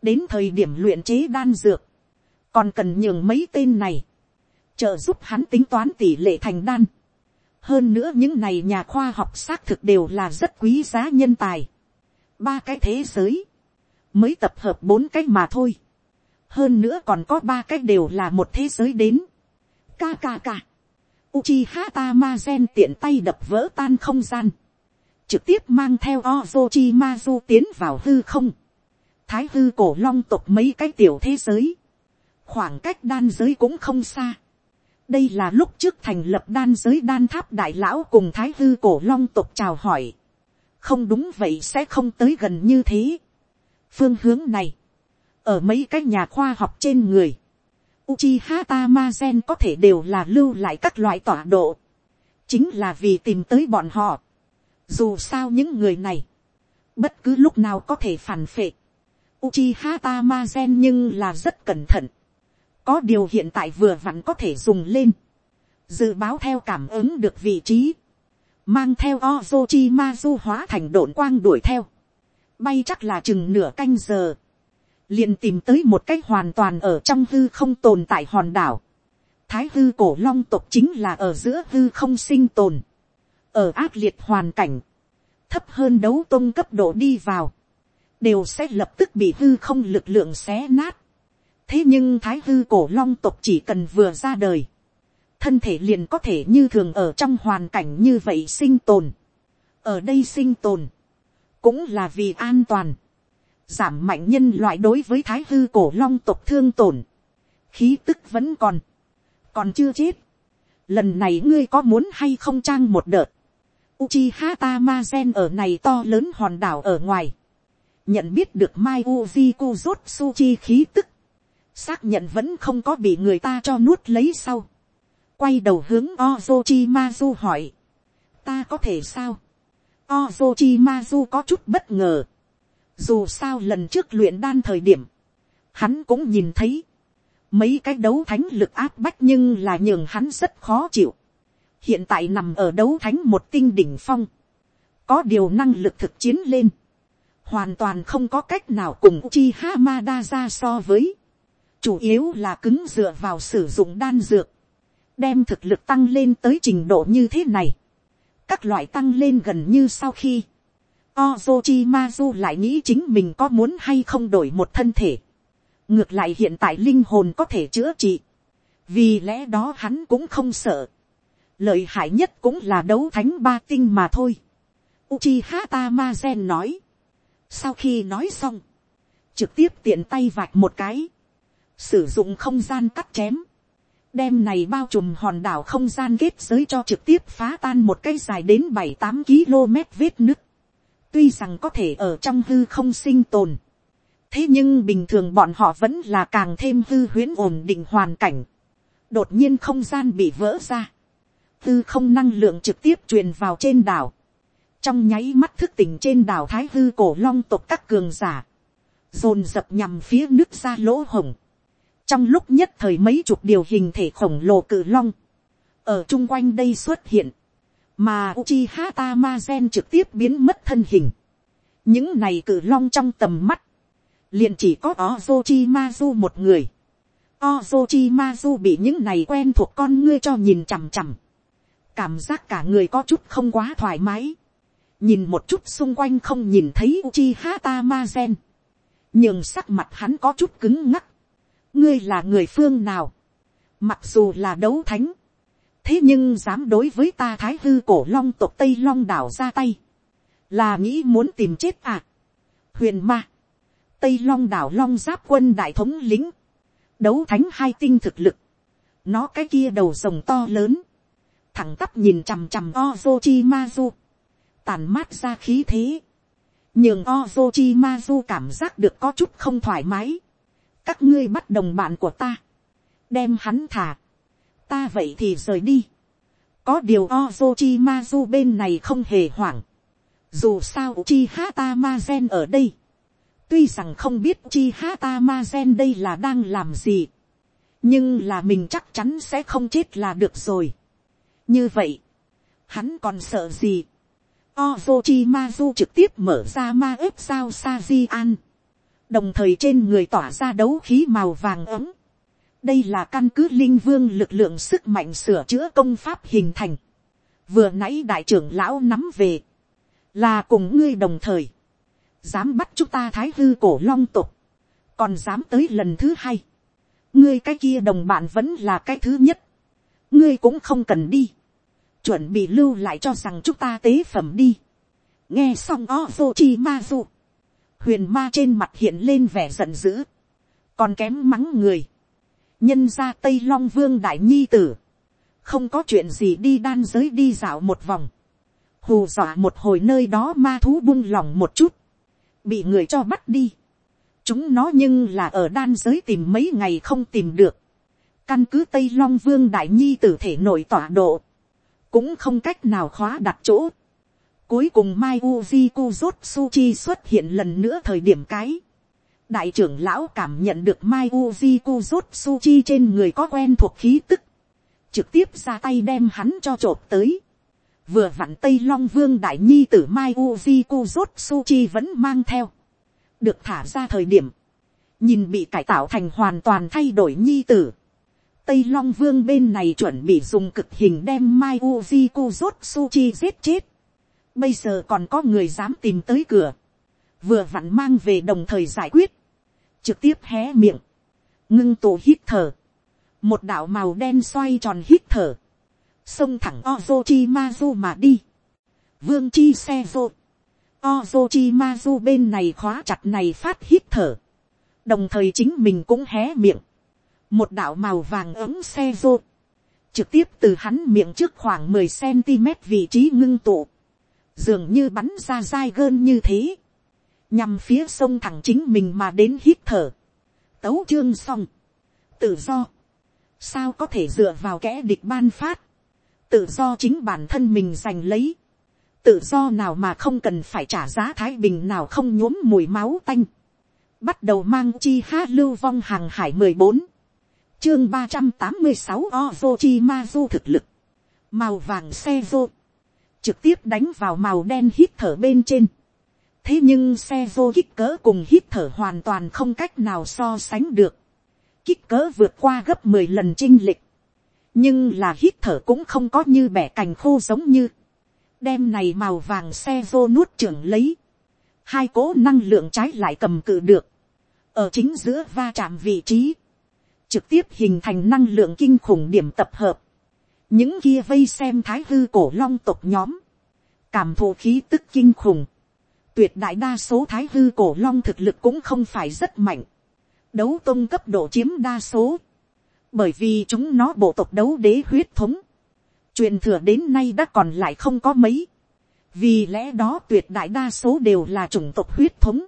đến thời điểm luyện chế đan dược, còn cần nhường mấy tên này, trợ giúp hắn tính toán tỷ lệ thành đan. hơn nữa những này nhà khoa học xác thực đều là rất quý giá nhân tài. ba cái thế giới, mới tập hợp bốn cái mà thôi. hơn nữa còn có ba cái đều là một thế giới đến. ka ka. Uchiha Tamazen tiện tay đập vỡ tan không gian. Trực tiếp mang theo Ozochimazu tiến vào hư không. Thái hư cổ long tộc mấy cái tiểu thế giới. Khoảng cách đan giới cũng không xa đây là lúc trước thành lập đan giới đan tháp đại lão cùng thái hư cổ long tộc chào hỏi. không đúng vậy sẽ không tới gần như thế. phương hướng này, ở mấy cái nhà khoa học trên người, Uchiha Tamazen có thể đều là lưu lại các loại tọa độ. Chính là vì tìm tới bọn họ. Dù sao những người này, bất cứ lúc nào có thể phản phệ. Uchiha Tamazen nhưng là rất cẩn thận có điều hiện tại vừa vặn có thể dùng lên, dự báo theo cảm ứng được vị trí, mang theo ozochi du hóa thành độn quang đuổi theo, bay chắc là chừng nửa canh giờ, liền tìm tới một cách hoàn toàn ở trong hư không tồn tại hòn đảo, thái hư cổ long tộc chính là ở giữa hư không sinh tồn, ở ác liệt hoàn cảnh, thấp hơn đấu tôn cấp độ đi vào, đều sẽ lập tức bị hư không lực lượng xé nát, thế nhưng thái hư cổ long tộc chỉ cần vừa ra đời, thân thể liền có thể như thường ở trong hoàn cảnh như vậy sinh tồn. ở đây sinh tồn, cũng là vì an toàn, giảm mạnh nhân loại đối với thái hư cổ long tộc thương tổn, khí tức vẫn còn, còn chưa chết. lần này ngươi có muốn hay không trang một đợt, Uchiha Tamazen ở này to lớn hòn đảo ở ngoài. Nhận biết được Mai Uji Kuzutsuchi khí tức xác nhận vẫn không có bị người ta cho nuốt lấy sau, quay đầu hướng Ozochimazu hỏi, ta có thể sao, Ozochimazu có chút bất ngờ, dù sao lần trước luyện đan thời điểm, hắn cũng nhìn thấy, mấy cái đấu thánh lực áp bách nhưng là nhường hắn rất khó chịu, hiện tại nằm ở đấu thánh một tinh đỉnh phong, có điều năng lực thực chiến lên, hoàn toàn không có cách nào cùng Uchiha Hamada ra so với chủ yếu là cứng dựa vào sử dụng đan dược, đem thực lực tăng lên tới trình độ như thế này, các loại tăng lên gần như sau khi, Ozochimazu lại nghĩ chính mình có muốn hay không đổi một thân thể, ngược lại hiện tại linh hồn có thể chữa trị, vì lẽ đó hắn cũng không sợ, lợi hại nhất cũng là đấu thánh ba tinh mà thôi. Uchiha Tamazen nói. Sau khi nói xong, trực tiếp tiện tay vạch một cái, sử dụng không gian cắt chém, đem này bao trùm hòn đảo không gian kết giới cho trực tiếp phá tan một cây dài đến bảy tám km vết nứt. Tuy rằng có thể ở trong hư không sinh tồn. Thế nhưng bình thường bọn họ vẫn là càng thêm hư huyễn ổn định hoàn cảnh. Đột nhiên không gian bị vỡ ra. Hư không năng lượng trực tiếp truyền vào trên đảo. Trong nháy mắt thức tỉnh trên đảo Thái hư cổ long tộc các cường giả. Dồn dập nhằm phía nước ra lỗ hồng trong lúc nhất thời mấy chục điều hình thể khổng lồ cự long, ở chung quanh đây xuất hiện, mà Uchiha Tamazen trực tiếp biến mất thân hình. những này cự long trong tầm mắt, liền chỉ có Ozochimazu một người. Ozochimazu bị những này quen thuộc con ngươi cho nhìn chằm chằm. cảm giác cả người có chút không quá thoải mái. nhìn một chút xung quanh không nhìn thấy Uchiha Tamazen. nhưng sắc mặt hắn có chút cứng ngắc ngươi là người phương nào, mặc dù là đấu thánh, thế nhưng dám đối với ta thái hư cổ long tộc tây long đảo ra tay, là nghĩ muốn tìm chết à. huyền ma, tây long đảo long giáp quân đại thống lính, đấu thánh hai tinh thực lực, nó cái kia đầu rồng to lớn, thẳng tắp nhìn chằm chằm ozochi mazu, tàn mát ra khí thế, nhường ozochi mazu cảm giác được có chút không thoải mái, các ngươi bắt đồng bạn của ta, đem hắn thả, ta vậy thì rời đi. có điều ozochi du bên này không hề hoảng, dù sao chi hata ma gen ở đây, tuy rằng không biết chi hata ma gen đây là đang làm gì, nhưng là mình chắc chắn sẽ không chết là được rồi. như vậy, hắn còn sợ gì. Ozochi Mazu trực tiếp mở ra ma ếp sao Sajian đồng thời trên người tỏa ra đấu khí màu vàng ấm. đây là căn cứ linh vương lực lượng sức mạnh sửa chữa công pháp hình thành. vừa nãy đại trưởng lão nắm về, là cùng ngươi đồng thời, dám bắt chúng ta thái hư cổ long tục, còn dám tới lần thứ hai, ngươi cái kia đồng bạn vẫn là cái thứ nhất, ngươi cũng không cần đi, chuẩn bị lưu lại cho rằng chúng ta tế phẩm đi, nghe xong o vô chi ma du, huyền ma trên mặt hiện lên vẻ giận dữ, còn kém mắng người, nhân ra tây long vương đại nhi tử, không có chuyện gì đi đan giới đi dạo một vòng, hù dọa một hồi nơi đó ma thú buông lòng một chút, bị người cho bắt đi, chúng nó nhưng là ở đan giới tìm mấy ngày không tìm được, căn cứ tây long vương đại nhi tử thể nội tọa độ, cũng không cách nào khóa đặt chỗ, Cuối cùng Mai Uji Kuzutsuchi xuất hiện lần nữa thời điểm cái. Đại trưởng lão cảm nhận được Mai Uji Kuzutsuchi trên người có quen thuộc khí tức. Trực tiếp ra tay đem hắn cho trộp tới. Vừa vặn Tây Long Vương Đại Nhi tử Mai Uji Kuzutsuchi vẫn mang theo. Được thả ra thời điểm. Nhìn bị cải tạo thành hoàn toàn thay đổi Nhi tử. Tây Long Vương bên này chuẩn bị dùng cực hình đem Mai Uji Kuzutsuchi giết chết Bây giờ còn có người dám tìm tới cửa. Vừa vặn mang về đồng thời giải quyết. Trực tiếp hé miệng. Ngưng tụ hít thở. Một đạo màu đen xoay tròn hít thở. Xông thẳng Ozochimazu mà đi. Vương chi xe rô. Ozochimazu bên này khóa chặt này phát hít thở. Đồng thời chính mình cũng hé miệng. Một đạo màu vàng ấm xe rô trực tiếp từ hắn miệng trước khoảng mười cm vị trí ngưng tụ, dường như bắn ra dai gơn như thế, nhằm phía sông thẳng chính mình mà đến hít thở, tấu chương xong, tự do, sao có thể dựa vào kẻ địch ban phát, tự do chính bản thân mình giành lấy, tự do nào mà không cần phải trả giá thái bình nào không nhuốm mùi máu tanh, bắt đầu mang chi ha lưu vong hàng hải mười bốn, chương ba trăm tám mươi sáu ozo chi ma du thực lực, màu vàng xe rô, trực tiếp đánh vào màu đen hít thở bên trên. thế nhưng xe vô kích cỡ cùng hít thở hoàn toàn không cách nào so sánh được. kích cỡ vượt qua gấp mười lần chinh lịch. nhưng là hít thở cũng không có như bẻ cành khô giống như. đem này màu vàng xe vô nuốt trưởng lấy. hai cố năng lượng trái lại cầm cự được. ở chính giữa va chạm vị trí. trực tiếp hình thành năng lượng kinh khủng điểm tập hợp, những kia vây xem thái hư cổ long tộc nhóm, cảm thụ khí tức kinh khủng, tuyệt đại đa số thái hư cổ long thực lực cũng không phải rất mạnh, đấu tôn cấp độ chiếm đa số, bởi vì chúng nó bộ tộc đấu đế huyết thống, truyền thừa đến nay đã còn lại không có mấy, vì lẽ đó tuyệt đại đa số đều là chủng tộc huyết thống,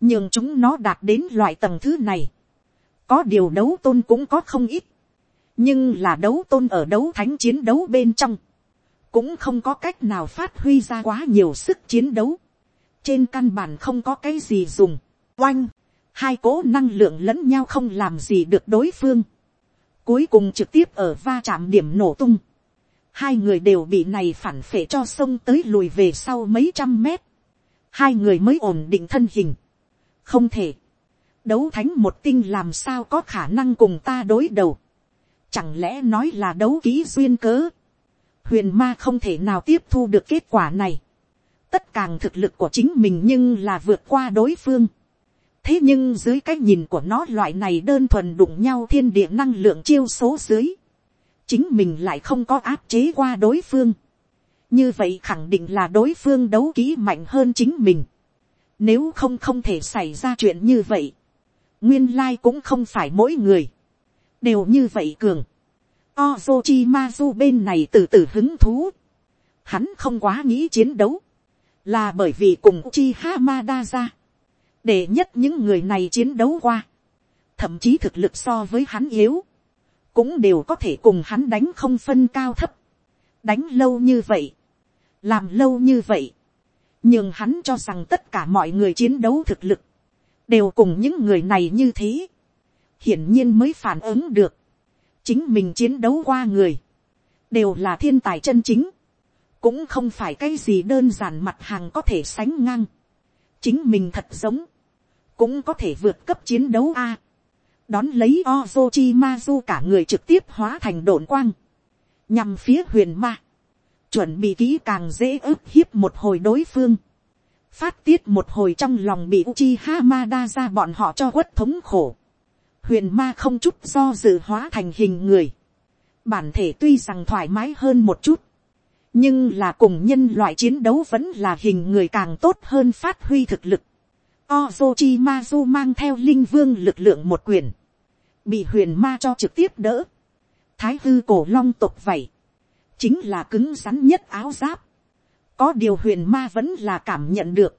nhưng chúng nó đạt đến loại tầng thứ này, có điều đấu tôn cũng có không ít, nhưng là đấu tôn ở đấu thánh chiến đấu bên trong, cũng không có cách nào phát huy ra quá nhiều sức chiến đấu, trên căn bản không có cái gì dùng, oanh, hai cố năng lượng lẫn nhau không làm gì được đối phương, cuối cùng trực tiếp ở va chạm điểm nổ tung, hai người đều bị này phản phệ cho sông tới lùi về sau mấy trăm mét, hai người mới ổn định thân hình, không thể, đấu thánh một tinh làm sao có khả năng cùng ta đối đầu, chẳng lẽ nói là đấu ký duyên cớ, huyền ma không thể nào tiếp thu được kết quả này, tất càng thực lực của chính mình nhưng là vượt qua đối phương, thế nhưng dưới cái nhìn của nó loại này đơn thuần đụng nhau thiên địa năng lượng chiêu số dưới, chính mình lại không có áp chế qua đối phương, như vậy khẳng định là đối phương đấu ký mạnh hơn chính mình, nếu không không thể xảy ra chuyện như vậy, nguyên lai cũng không phải mỗi người, đều như vậy cường. Ozochimazu bên này từ từ hứng thú. Hắn không quá nghĩ chiến đấu. Là bởi vì cùng Uchi Hamada ra. Để nhất những người này chiến đấu qua. Thậm chí thực lực so với hắn yếu. Cũng đều có thể cùng hắn đánh không phân cao thấp. Đánh lâu như vậy. Làm lâu như vậy. Nhưng hắn cho rằng tất cả mọi người chiến đấu thực lực. Đều cùng những người này như thế. Hiển nhiên mới phản ứng được. Chính mình chiến đấu qua người, đều là thiên tài chân chính, cũng không phải cái gì đơn giản mặt hàng có thể sánh ngang, chính mình thật giống, cũng có thể vượt cấp chiến đấu a, đón lấy Ozochi Mazu cả người trực tiếp hóa thành đồn quang, nhằm phía huyền ma, chuẩn bị kỹ càng dễ ức hiếp một hồi đối phương, phát tiết một hồi trong lòng bị uchiha Hamada ra bọn họ cho quất thống khổ huyền ma không chút do dự hóa thành hình người. bản thể tuy rằng thoải mái hơn một chút, nhưng là cùng nhân loại chiến đấu vẫn là hình người càng tốt hơn phát huy thực lực. Ozochi Mazu mang theo linh vương lực lượng một quyền, bị huyền ma cho trực tiếp đỡ. Thái hư cổ long tộc vậy, chính là cứng rắn nhất áo giáp. Có điều huyền ma vẫn là cảm nhận được.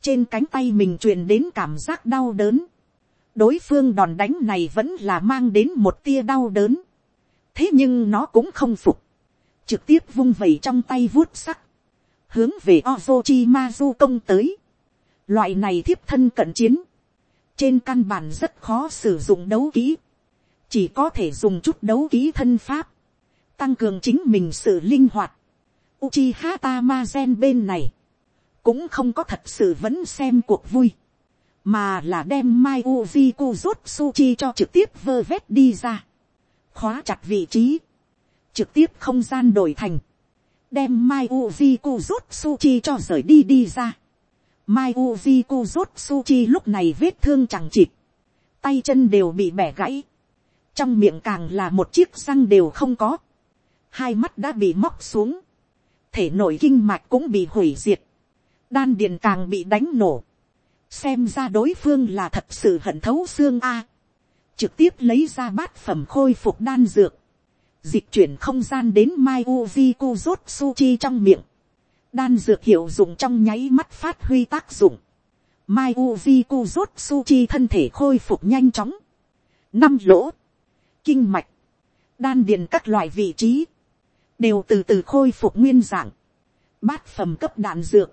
Trên cánh tay mình truyền đến cảm giác đau đớn đối phương đòn đánh này vẫn là mang đến một tia đau đớn. thế nhưng nó cũng không phục. trực tiếp vung vẩy trong tay vuốt sắc. hướng về ozochi mazu công tới. loại này thiếp thân cận chiến. trên căn bản rất khó sử dụng đấu ký, chỉ có thể dùng chút đấu ký thân pháp. tăng cường chính mình sự linh hoạt. Uchiha Tamazen bên này, cũng không có thật sự vẫn xem cuộc vui mà là đem mai uzi kuzutsuchi cho trực tiếp vơ vét đi ra, khóa chặt vị trí, trực tiếp không gian đổi thành, đem mai uzi kuzutsuchi cho rời đi đi ra. mai uzi kuzutsuchi lúc này vết thương chẳng chịt, tay chân đều bị bẻ gãy, trong miệng càng là một chiếc răng đều không có, hai mắt đã bị móc xuống, thể nội kinh mạch cũng bị hủy diệt, đan điền càng bị đánh nổ, xem ra đối phương là thật sự hận thấu xương a, trực tiếp lấy ra bát phẩm khôi phục đan dược, dịch chuyển không gian đến mai uzi kuzut suchi trong miệng, đan dược hiệu dụng trong nháy mắt phát huy tác dụng, mai uzi kuzut suchi thân thể khôi phục nhanh chóng, năm lỗ, kinh mạch, đan điền các loại vị trí, đều từ từ khôi phục nguyên dạng, bát phẩm cấp đạn dược,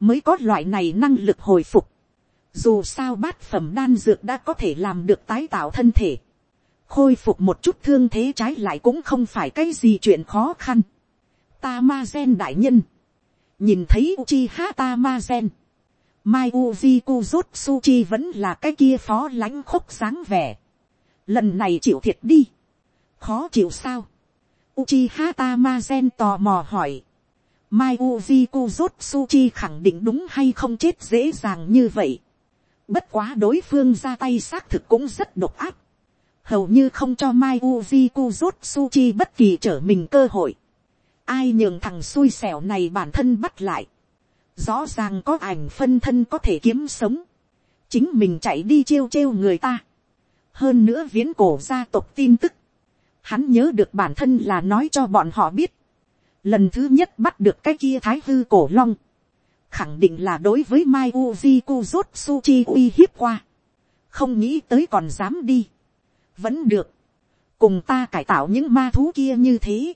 mới có loại này năng lực hồi phục. Dù sao bát phẩm đan dược đã có thể làm được tái tạo thân thể. Khôi phục một chút thương thế trái lại cũng không phải cái gì chuyện khó khăn. Tamazen đại nhân. Nhìn thấy Uchiha Tamazen. Mai Uji Kuzutsuchi vẫn là cái kia phó lãnh khúc sáng vẻ. Lần này chịu thiệt đi. Khó chịu sao? Uchiha Tamazen tò mò hỏi. Mai Uji Kuzutsuchi khẳng định đúng hay không chết dễ dàng như vậy. Bất quá đối phương ra tay xác thực cũng rất độc áp. hầu như không cho mai uji kuzutsuchi bất kỳ trở mình cơ hội. ai nhường thằng xui xẻo này bản thân bắt lại. rõ ràng có ảnh phân thân có thể kiếm sống. chính mình chạy đi trêu trêu người ta. hơn nữa viễn cổ gia tộc tin tức. hắn nhớ được bản thân là nói cho bọn họ biết. lần thứ nhất bắt được cái kia thái hư cổ long khẳng định là đối với mai uji kuzutsuchi uy hiếp qua. không nghĩ tới còn dám đi. Vẫn được, cùng ta cải tạo những ma thú kia như thế,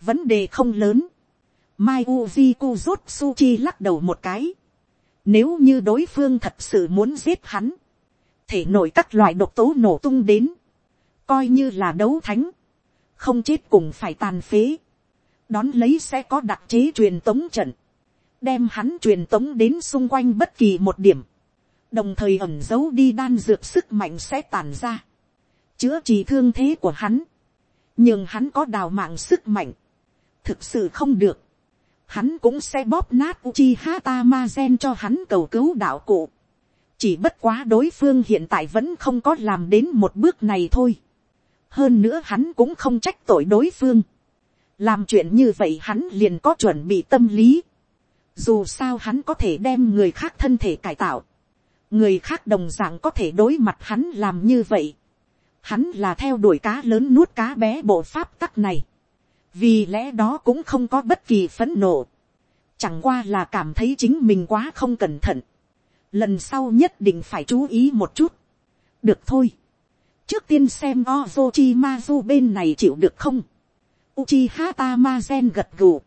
vấn đề không lớn, mai uji kuzutsuchi lắc đầu một cái, nếu như đối phương thật sự muốn giết hắn, thể nổi các loại độc tố nổ tung đến, coi như là đấu thánh, không chết cùng phải tàn phế, đón lấy sẽ có đặc chế truyền tống trận, đem hắn truyền tống đến xung quanh bất kỳ một điểm, đồng thời ẩn giấu đi đan dược sức mạnh sẽ tàn ra, chữa trị thương thế của hắn, nhưng hắn có đào mạng sức mạnh, thực sự không được, hắn cũng sẽ bóp nát Uchi Hata Ma Gen cho hắn cầu cứu đạo cụ. Chỉ bất quá đối phương hiện tại vẫn không có làm đến một bước này thôi. Hơn nữa hắn cũng không trách tội đối phương. Làm chuyện như vậy hắn liền có chuẩn bị tâm lý. Dù sao hắn có thể đem người khác thân thể cải tạo. Người khác đồng dạng có thể đối mặt hắn làm như vậy. Hắn là theo đuổi cá lớn nuốt cá bé bộ pháp tắc này. Vì lẽ đó cũng không có bất kỳ phấn nộ. Chẳng qua là cảm thấy chính mình quá không cẩn thận. Lần sau nhất định phải chú ý một chút. Được thôi. Trước tiên xem Ozochimazu bên này chịu được không. Uchiha Tamazen gật gù.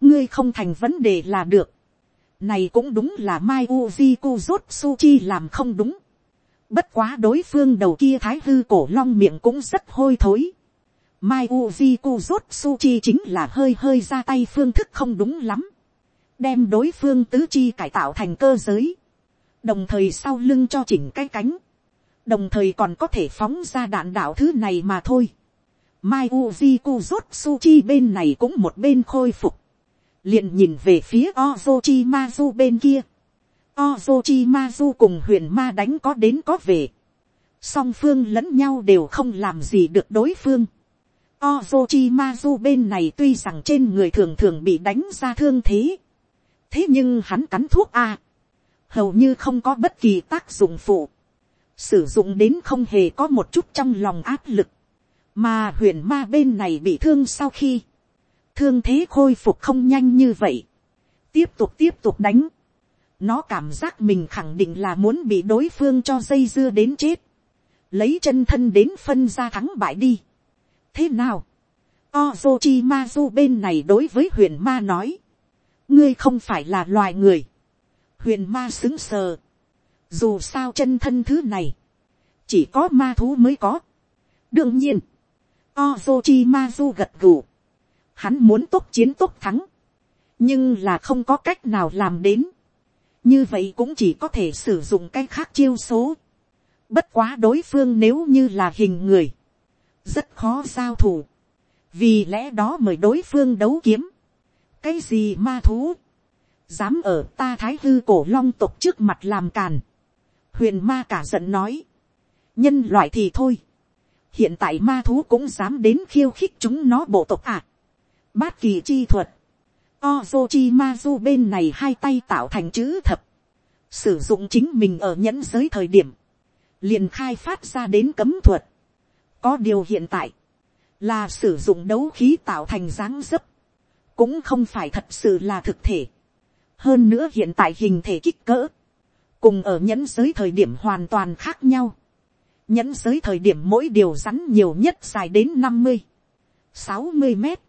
Ngươi không thành vấn đề là được. Này cũng đúng là Mai Uji Kuzutsuchi làm không đúng. Bất quá đối phương đầu kia thái hư cổ long miệng cũng rất hôi thối. Mai Uji Kuzutsuchi chính là hơi hơi ra tay phương thức không đúng lắm. Đem đối phương tứ chi cải tạo thành cơ giới. Đồng thời sau lưng cho chỉnh cái cánh. Đồng thời còn có thể phóng ra đạn đạo thứ này mà thôi. Mai Uji Kuzutsuchi bên này cũng một bên khôi phục liền nhìn về phía Ozochimazu bên kia Ozochimazu cùng huyền ma đánh có đến có về. Song phương lẫn nhau đều không làm gì được đối phương. Ozochimazu bên này tuy rằng trên người thường thường bị đánh ra thương thế. Thế nhưng hắn cắn thuốc A. Hầu như không có bất kỳ tác dụng phụ. Sử dụng đến không hề có một chút trong lòng áp lực. Mà huyền ma bên này bị thương sau khi. Thương thế khôi phục không nhanh như vậy. Tiếp tục tiếp tục đánh nó cảm giác mình khẳng định là muốn bị đối phương cho dây dưa đến chết. Lấy chân thân đến phân ra thắng bại đi. Thế nào? Ozochi Mazu bên này đối với huyền ma nói. Ngươi không phải là loài người. Huyền ma xứng sờ. Dù sao chân thân thứ này. Chỉ có ma thú mới có. Đương nhiên. Ozochi Mazu gật gù. Hắn muốn tốt chiến tốt thắng. Nhưng là không có cách nào làm đến như vậy cũng chỉ có thể sử dụng cái khác chiêu số. bất quá đối phương nếu như là hình người, rất khó giao thủ. vì lẽ đó mời đối phương đấu kiếm. cái gì ma thú, dám ở ta thái hư cổ long tộc trước mặt làm càn. huyền ma cả giận nói, nhân loại thì thôi. hiện tại ma thú cũng dám đến khiêu khích chúng nó bộ tộc à bát kỳ chi thuật, Ozochimazu bên này hai tay tạo thành chữ thập. Sử dụng chính mình ở nhẫn giới thời điểm. Liền khai phát ra đến cấm thuật. Có điều hiện tại. Là sử dụng đấu khí tạo thành dáng dấp. Cũng không phải thật sự là thực thể. Hơn nữa hiện tại hình thể kích cỡ. Cùng ở nhẫn giới thời điểm hoàn toàn khác nhau. Nhẫn giới thời điểm mỗi điều rắn nhiều nhất dài đến năm mươi sáu mươi mét.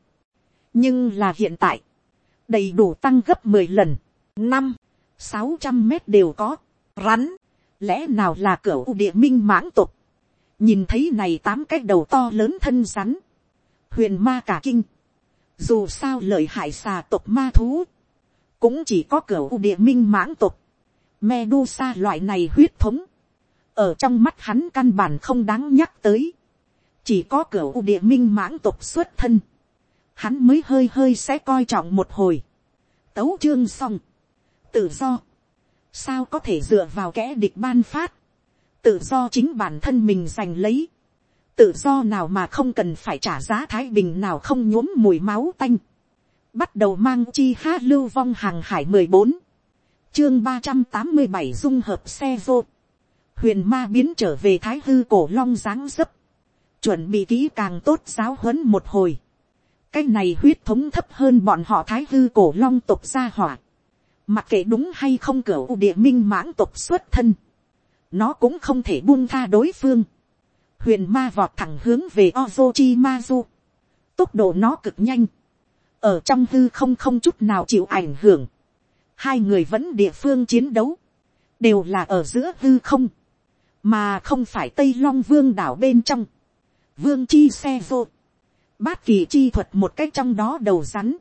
Nhưng là hiện tại đầy đủ tăng gấp mười lần, năm, sáu trăm mét đều có, rắn, lẽ nào là cửa u địa minh mãng tục, nhìn thấy này tám cái đầu to lớn thân rắn, huyền ma cả kinh, dù sao lời hại xà tộc ma thú, cũng chỉ có cửa u địa minh mãng tục, Medusa loại này huyết thống, ở trong mắt hắn căn bản không đáng nhắc tới, chỉ có cửa u địa minh mãng tục xuất thân, hắn mới hơi hơi sẽ coi trọng một hồi. Tấu chương xong. Tự do. Sao có thể dựa vào kẻ địch ban phát. Tự do chính bản thân mình giành lấy. tự do nào mà không cần phải trả giá thái bình nào không nhuốm mùi máu tanh, bắt đầu mang chi ha lưu vong hàng hải mười bốn, chương ba trăm tám mươi bảy dung hợp xe vô, huyền ma biến trở về thái hư cổ long dáng dấp, chuẩn bị kỹ càng tốt giáo huấn một hồi, cái này huyết thống thấp hơn bọn họ thái hư cổ long tộc gia hỏa, mặc kệ đúng hay không cửa u địa minh mãng tộc xuất thân, nó cũng không thể buông tha đối phương, huyền ma vọt thẳng hướng về Ozochimazu. tốc độ nó cực nhanh, ở trong hư không không chút nào chịu ảnh hưởng, hai người vẫn địa phương chiến đấu, đều là ở giữa hư không, mà không phải tây long vương đảo bên trong, vương chi xe vô, bát kỳ chi thuật một cách trong đó đầu rắn,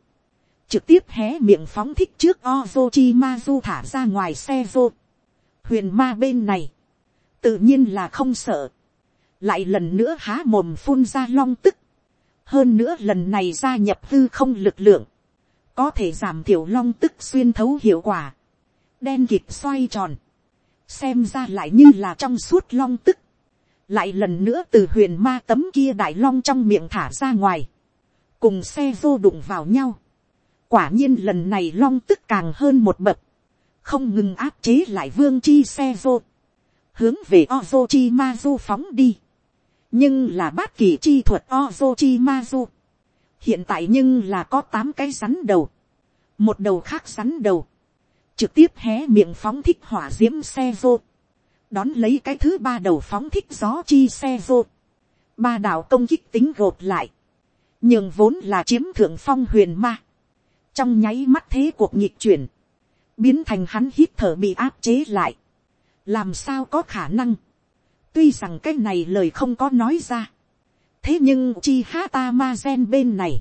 trực tiếp hé miệng phóng thích trước ozo chi ma du thả ra ngoài xe vô, huyền ma bên này, tự nhiên là không sợ, lại lần nữa há mồm phun ra long tức, hơn nữa lần này gia nhập hư không lực lượng, có thể giảm thiểu long tức xuyên thấu hiệu quả, đen kịp xoay tròn, xem ra lại như là trong suốt long tức, lại lần nữa từ huyền ma tấm kia đại long trong miệng thả ra ngoài, cùng xe vô đụng vào nhau. quả nhiên lần này long tức càng hơn một bậc, không ngừng áp chế lại vương chi xe vô, hướng về ozo chi ma du phóng đi, nhưng là bát kỳ chi thuật ozo chi ma du, hiện tại nhưng là có tám cái rắn đầu, một đầu khác rắn đầu, trực tiếp hé miệng phóng thích hỏa d i ễ m xe vô, đón lấy cái thứ ba đầu phóng thích gió chi xe vô, ba đạo công kích tính gột lại, nhưng vốn là chiếm thượng phong huyền ma, trong nháy mắt thế cuộc nhịp chuyển, biến thành hắn hít thở bị áp chế lại, làm sao có khả năng, tuy rằng cái này lời không có nói ra, thế nhưng chi ha ta ma gen bên này,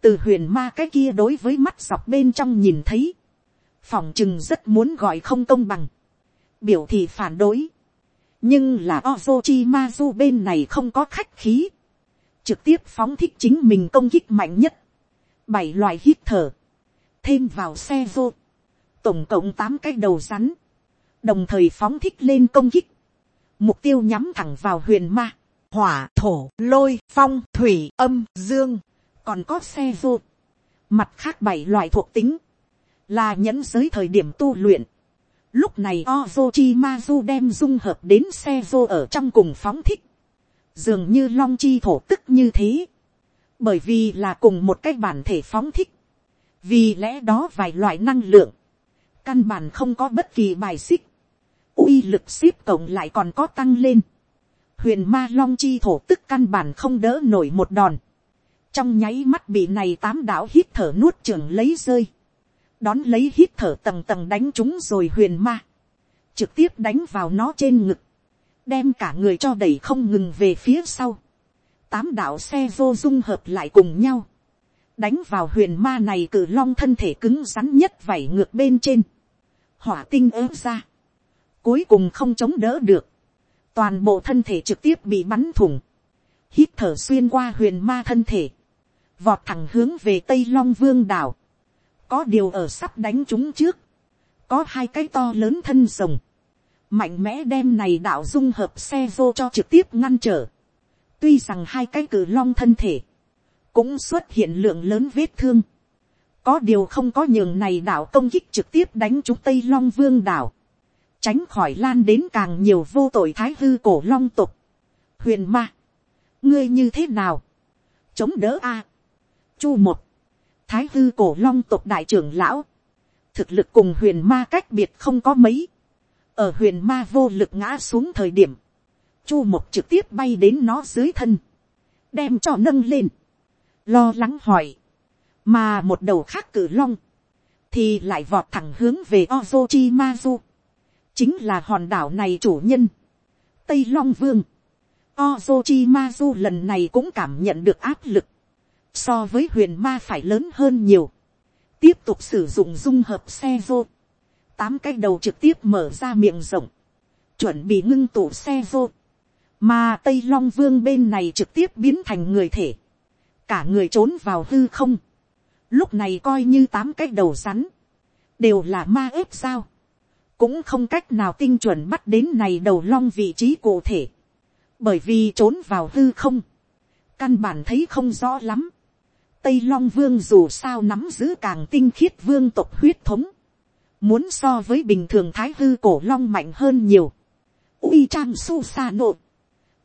từ huyền ma cái kia đối với mắt dọc bên trong nhìn thấy, phỏng chừng rất muốn gọi không công bằng, biểu thì phản đối, nhưng là Ozochi Mazu bên này không có khách khí, trực tiếp phóng thích chính mình công kích mạnh nhất, bảy loại hít thở, thêm vào xe vô, tổng cộng tám cái đầu rắn, đồng thời phóng thích lên công kích, mục tiêu nhắm thẳng vào huyền ma, hỏa, thổ, lôi, phong, thủy, âm, dương, còn có xe vô, mặt khác bảy loại thuộc tính, là nhẫn giới thời điểm tu luyện. Lúc này Ozochimazu đem dung hợp đến xe vô ở trong cùng phóng thích. Dường như long chi thổ tức như thế. Bởi vì là cùng một cái bản thể phóng thích. Vì lẽ đó vài loại năng lượng. Căn bản không có bất kỳ bài xích. uy lực xếp cộng lại còn có tăng lên. Huyền ma long chi thổ tức căn bản không đỡ nổi một đòn. Trong nháy mắt bị này tám đảo hít thở nuốt trường lấy rơi đón lấy hít thở tầng tầng đánh chúng rồi huyền ma, trực tiếp đánh vào nó trên ngực, đem cả người cho đẩy không ngừng về phía sau, tám đạo xe vô dung hợp lại cùng nhau, đánh vào huyền ma này cử long thân thể cứng rắn nhất vảy ngược bên trên, hỏa tinh ớ ra, cuối cùng không chống đỡ được, toàn bộ thân thể trực tiếp bị bắn thủng, hít thở xuyên qua huyền ma thân thể, vọt thẳng hướng về tây long vương đảo, có điều ở sắp đánh chúng trước, có hai cái to lớn thân rồng, mạnh mẽ đem này đạo dung hợp xe vô cho trực tiếp ngăn trở. tuy rằng hai cái cử long thân thể, cũng xuất hiện lượng lớn vết thương, có điều không có nhường này đạo công kích trực tiếp đánh chúng tây long vương đảo, tránh khỏi lan đến càng nhiều vô tội thái hư cổ long tục. huyền ma, ngươi như thế nào, chống đỡ a, chu một, thái hư cổ long tộc đại trưởng lão, thực lực cùng huyền ma cách biệt không có mấy, ở huyền ma vô lực ngã xuống thời điểm, chu mục trực tiếp bay đến nó dưới thân, đem cho nâng lên, lo lắng hỏi, mà một đầu khác cử long, thì lại vọt thẳng hướng về Ozochi Mazu, chính là hòn đảo này chủ nhân, tây long vương, Ozochi Mazu lần này cũng cảm nhận được áp lực, so với huyền ma phải lớn hơn nhiều, tiếp tục sử dụng dung hợp xe vô, tám cái đầu trực tiếp mở ra miệng rộng, chuẩn bị ngưng tụ xe vô, mà tây long vương bên này trực tiếp biến thành người thể, cả người trốn vào hư không, lúc này coi như tám cái đầu rắn, đều là ma ếp sao, cũng không cách nào tinh chuẩn bắt đến này đầu long vị trí cụ thể, bởi vì trốn vào hư không, căn bản thấy không rõ lắm. Tây Long Vương dù sao nắm giữ càng tinh khiết vương tộc huyết thống, muốn so với bình thường thái hư cổ long mạnh hơn nhiều. Uy trang su sa nộ,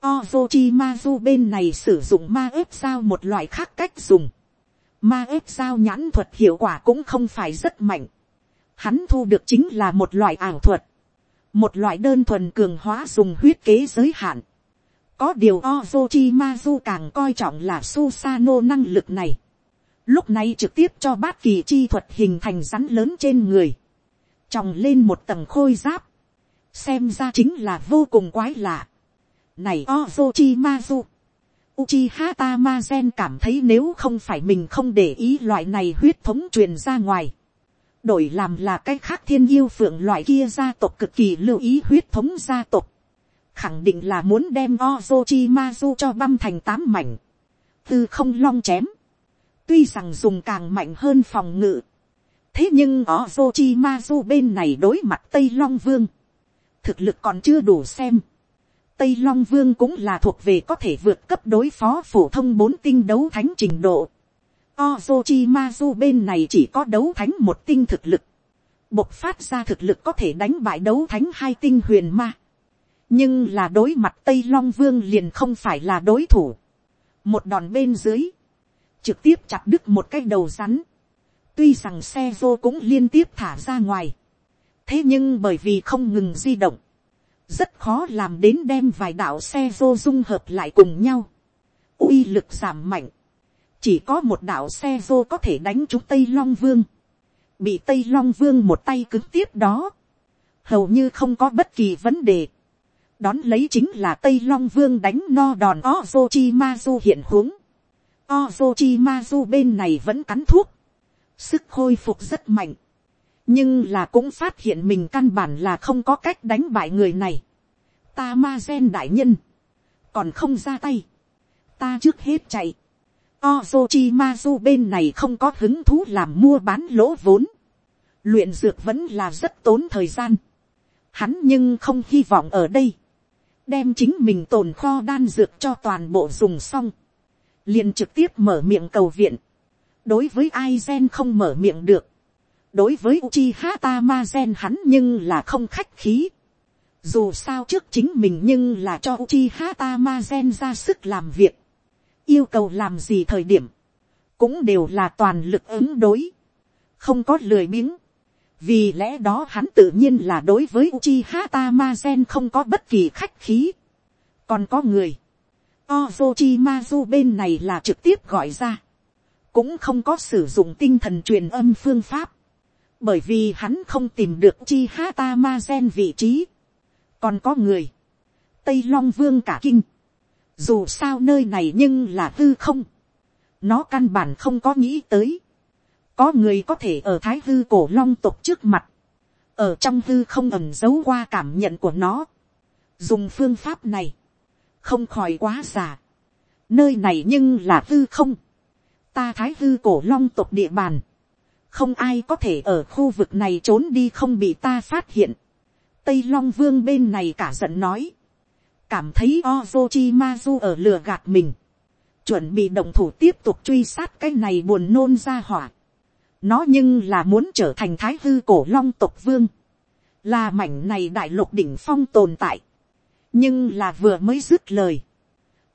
Ozochimazu bên này sử dụng ma ếp sao một loại khác cách dùng. Ma ếp sao nhãn thuật hiệu quả cũng không phải rất mạnh. Hắn thu được chính là một loại ảo thuật. Một loại đơn thuần cường hóa dùng huyết kế giới hạn. Có điều Ozochimazu càng coi trọng là Susano năng lực này. Lúc này trực tiếp cho bát kỳ chi thuật hình thành rắn lớn trên người. Tròng lên một tầng khôi giáp. Xem ra chính là vô cùng quái lạ. Này Ozochimazu. Uchiha Tamazen cảm thấy nếu không phải mình không để ý loại này huyết thống truyền ra ngoài. Đổi làm là cái khác thiên yêu phượng loại kia gia tộc cực kỳ lưu ý huyết thống gia tộc. Khẳng định là muốn đem Ozochimazu cho băm thành tám mảnh. Từ không long chém. Tuy rằng dùng càng mạnh hơn phòng ngự. Thế nhưng Ozochimazu bên này đối mặt Tây Long Vương. Thực lực còn chưa đủ xem Tây Long Vương cũng là thuộc về có thể vượt cấp đối phó phổ thông bốn tinh đấu thánh trình độ. Ozochimazu bên này chỉ có đấu thánh một tinh thực lực. Bộc phát ra thực lực có thể đánh bại đấu thánh hai tinh huyền ma. Nhưng là đối mặt Tây Long Vương liền không phải là đối thủ. Một đòn bên dưới. Trực tiếp chặt đứt một cái đầu rắn. Tuy rằng xe vô cũng liên tiếp thả ra ngoài. Thế nhưng bởi vì không ngừng di động rất khó làm đến đem vài đạo xe vô dung hợp lại cùng nhau, uy lực giảm mạnh, chỉ có một đạo xe vô có thể đánh trúng tây long vương, bị tây long vương một tay cứng tiếp đó, hầu như không có bất kỳ vấn đề, đón lấy chính là tây long vương đánh no đòn ozochi mazu hiện huống, Ozochimazu bên này vẫn cắn thuốc, sức khôi phục rất mạnh, nhưng là cũng phát hiện mình căn bản là không có cách đánh bại người này. ta ma gen đại nhân, còn không ra tay, ta trước hết chạy. Ozochimazu bên này không có hứng thú làm mua bán lỗ vốn. Luyện dược vẫn là rất tốn thời gian. Hắn nhưng không hy vọng ở đây. Đem chính mình tồn kho đan dược cho toàn bộ dùng xong liền trực tiếp mở miệng cầu viện. Đối với ai gen không mở miệng được đối với Uchiha gen hắn nhưng là không khách khí. Dù sao trước chính mình nhưng là cho Uchiha gen ra sức làm việc. Yêu cầu làm gì thời điểm. Cũng đều là toàn lực ứng đối. Không có lười biếng. Vì lẽ đó hắn tự nhiên là đối với Uchiha gen không có bất kỳ khách khí. Còn có người. Ozochimazu bên này là trực tiếp gọi ra. Cũng không có sử dụng tinh thần truyền âm phương pháp. Bởi vì hắn không tìm được chi Hata ma gen vị trí, còn có người, tây long vương cả kinh, dù sao nơi này nhưng là hư không, nó căn bản không có nghĩ tới, có người có thể ở thái hư cổ long tộc trước mặt, ở trong hư không ẩm giấu qua cảm nhận của nó, dùng phương pháp này, không khỏi quá giả, nơi này nhưng là hư không, ta thái hư cổ long tộc địa bàn, không ai có thể ở khu vực này trốn đi không bị ta phát hiện. tây long vương bên này cả giận nói, cảm thấy Ozochimazu ở lừa gạt mình, chuẩn bị động thủ tiếp tục truy sát cái này buồn nôn ra hỏa. nó nhưng là muốn trở thành thái hư cổ long tộc vương, là mảnh này đại lục đỉnh phong tồn tại, nhưng là vừa mới dứt lời,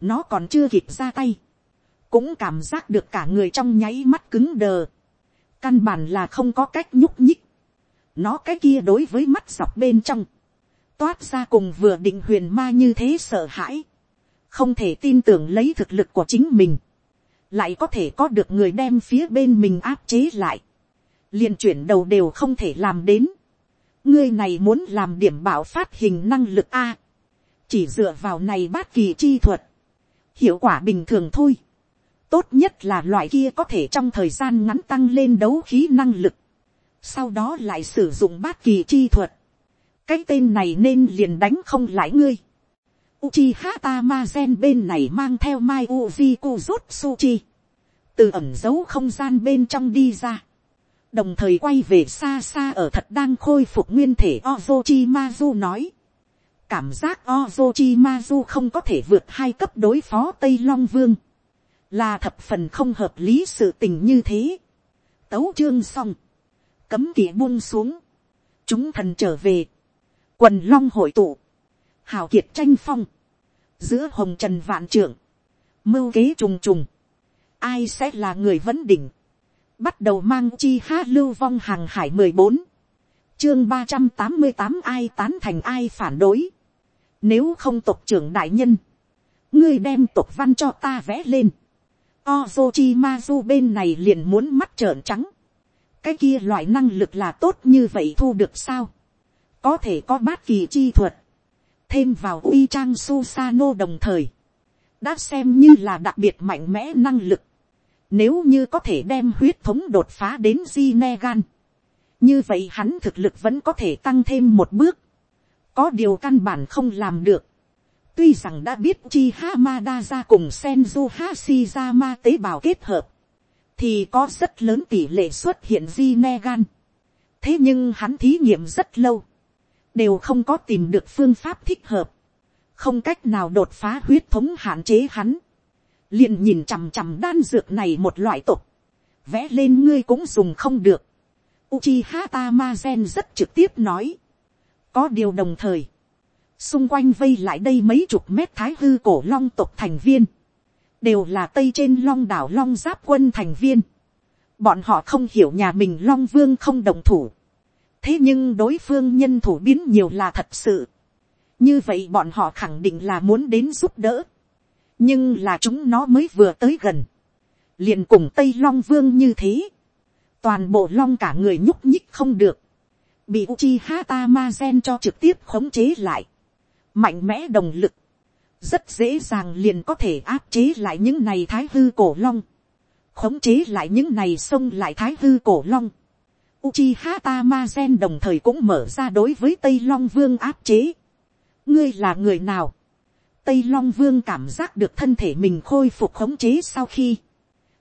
nó còn chưa kịp ra tay, cũng cảm giác được cả người trong nháy mắt cứng đờ, căn bản là không có cách nhúc nhích, nó cái kia đối với mắt dọc bên trong, toát ra cùng vừa định huyền ma như thế sợ hãi, không thể tin tưởng lấy thực lực của chính mình, lại có thể có được người đem phía bên mình áp chế lại, liền chuyển đầu đều không thể làm đến, ngươi này muốn làm điểm bảo phát hình năng lực a, chỉ dựa vào này bát kỳ chi thuật, hiệu quả bình thường thôi, tốt nhất là loại kia có thể trong thời gian ngắn tăng lên đấu khí năng lực, sau đó lại sử dụng bát kỳ chi thuật, cái tên này nên liền đánh không lại ngươi. Uchiha Tamazen bên này mang theo Mai Uji Kuzutsuchi. Từ ẩn dấu không gian bên trong đi ra. Đồng thời quay về xa xa ở thật đang khôi phục nguyên thể Ozochimazu nói cảm giác Ozochimazu không có thể vượt hai cấp đối phó Tây Long Vương. Là thập phần không hợp lý sự tình như thế. Tấu chương xong. Cấm kỵ buông xuống. Chúng thần trở về. Quần long hội tụ. Hào kiệt tranh phong. Giữa hồng trần vạn trưởng. Mưu kế trùng trùng. Ai sẽ là người vấn đỉnh. Bắt đầu mang chi hát lưu vong hàng hải mười bốn chương ba trăm tám mươi tám ai tán thành ai phản đối. Nếu không tộc trưởng đại nhân, ngươi đem tộc văn cho ta vẽ lên. Ozochimazu bên này liền muốn mắt trợn trắng. Cái kia loại năng lực là tốt như vậy thu được sao? Có thể có bát kỳ chi thuật. Thêm vào uy trang Susano đồng thời. Đã xem như là đặc biệt mạnh mẽ năng lực. Nếu như có thể đem huyết thống đột phá đến Zinegan. như vậy hắn thực lực vẫn có thể tăng thêm một bước, có điều căn bản không làm được, tuy rằng đã biết chi Hamada ra cùng Senju ma tế bào kết hợp, thì có rất lớn tỷ lệ xuất hiện di ne gan. thế nhưng hắn thí nghiệm rất lâu, đều không có tìm được phương pháp thích hợp, không cách nào đột phá huyết thống hạn chế hắn, liền nhìn chằm chằm đan dược này một loại tục, vẽ lên ngươi cũng dùng không được, Uchiha Tamazen rất trực tiếp nói. Có điều đồng thời. Xung quanh vây lại đây mấy chục mét thái hư cổ long tộc thành viên. Đều là tây trên long đảo long giáp quân thành viên. Bọn họ không hiểu nhà mình long vương không đồng thủ. Thế nhưng đối phương nhân thủ biến nhiều là thật sự. Như vậy bọn họ khẳng định là muốn đến giúp đỡ. Nhưng là chúng nó mới vừa tới gần. liền cùng Tây Long Vương như thế toàn bộ long cả người nhúc nhích không được, bị Uchiha Tamazen cho trực tiếp khống chế lại, mạnh mẽ đồng lực, rất dễ dàng liền có thể áp chế lại những này thái hư cổ long, khống chế lại những này xông lại thái hư cổ long. Uchiha Tamazen đồng thời cũng mở ra đối với Tây Long Vương áp chế. Ngươi là người nào? Tây Long Vương cảm giác được thân thể mình khôi phục khống chế sau khi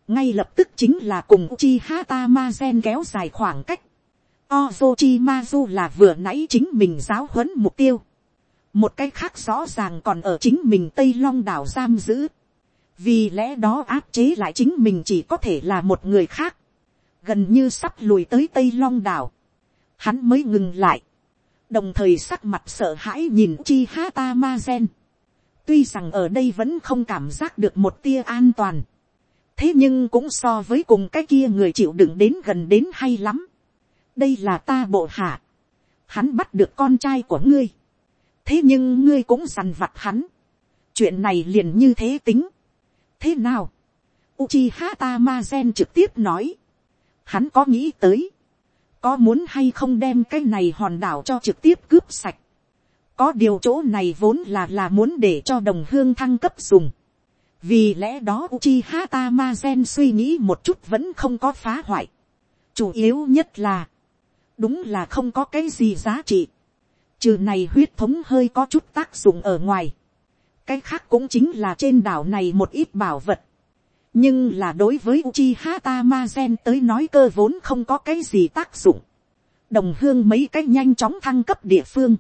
ngay lập tức chính là cùng Uchiha hata ma kéo dài khoảng cách. Ozochimazu là vừa nãy chính mình giáo huấn mục tiêu. Một cái khác rõ ràng còn ở chính mình Tây Long đảo giam giữ. Vì lẽ đó áp chế lại chính mình chỉ có thể là một người khác. Gần như sắp lùi tới Tây Long đảo. Hắn mới ngừng lại. Đồng thời sắc mặt sợ hãi nhìn chi hata ma gen. Tuy rằng ở đây vẫn không cảm giác được một tia an toàn thế nhưng cũng so với cùng cái kia người chịu đựng đến gần đến hay lắm đây là ta bộ hạ. hắn bắt được con trai của ngươi. thế nhưng ngươi cũng dằn vặt hắn. chuyện này liền như thế tính. thế nào. Uchiha Tamazen trực tiếp nói. hắn có nghĩ tới. có muốn hay không đem cái này hòn đảo cho trực tiếp cướp sạch. có điều chỗ này vốn là là muốn để cho đồng hương thăng cấp dùng vì lẽ đó Uchiha Tamazen suy nghĩ một chút vẫn không có phá hoại. chủ yếu nhất là, đúng là không có cái gì giá trị. trừ này huyết thống hơi có chút tác dụng ở ngoài. cái khác cũng chính là trên đảo này một ít bảo vật. nhưng là đối với Uchiha Tamazen tới nói cơ vốn không có cái gì tác dụng. đồng hương mấy cái nhanh chóng thăng cấp địa phương,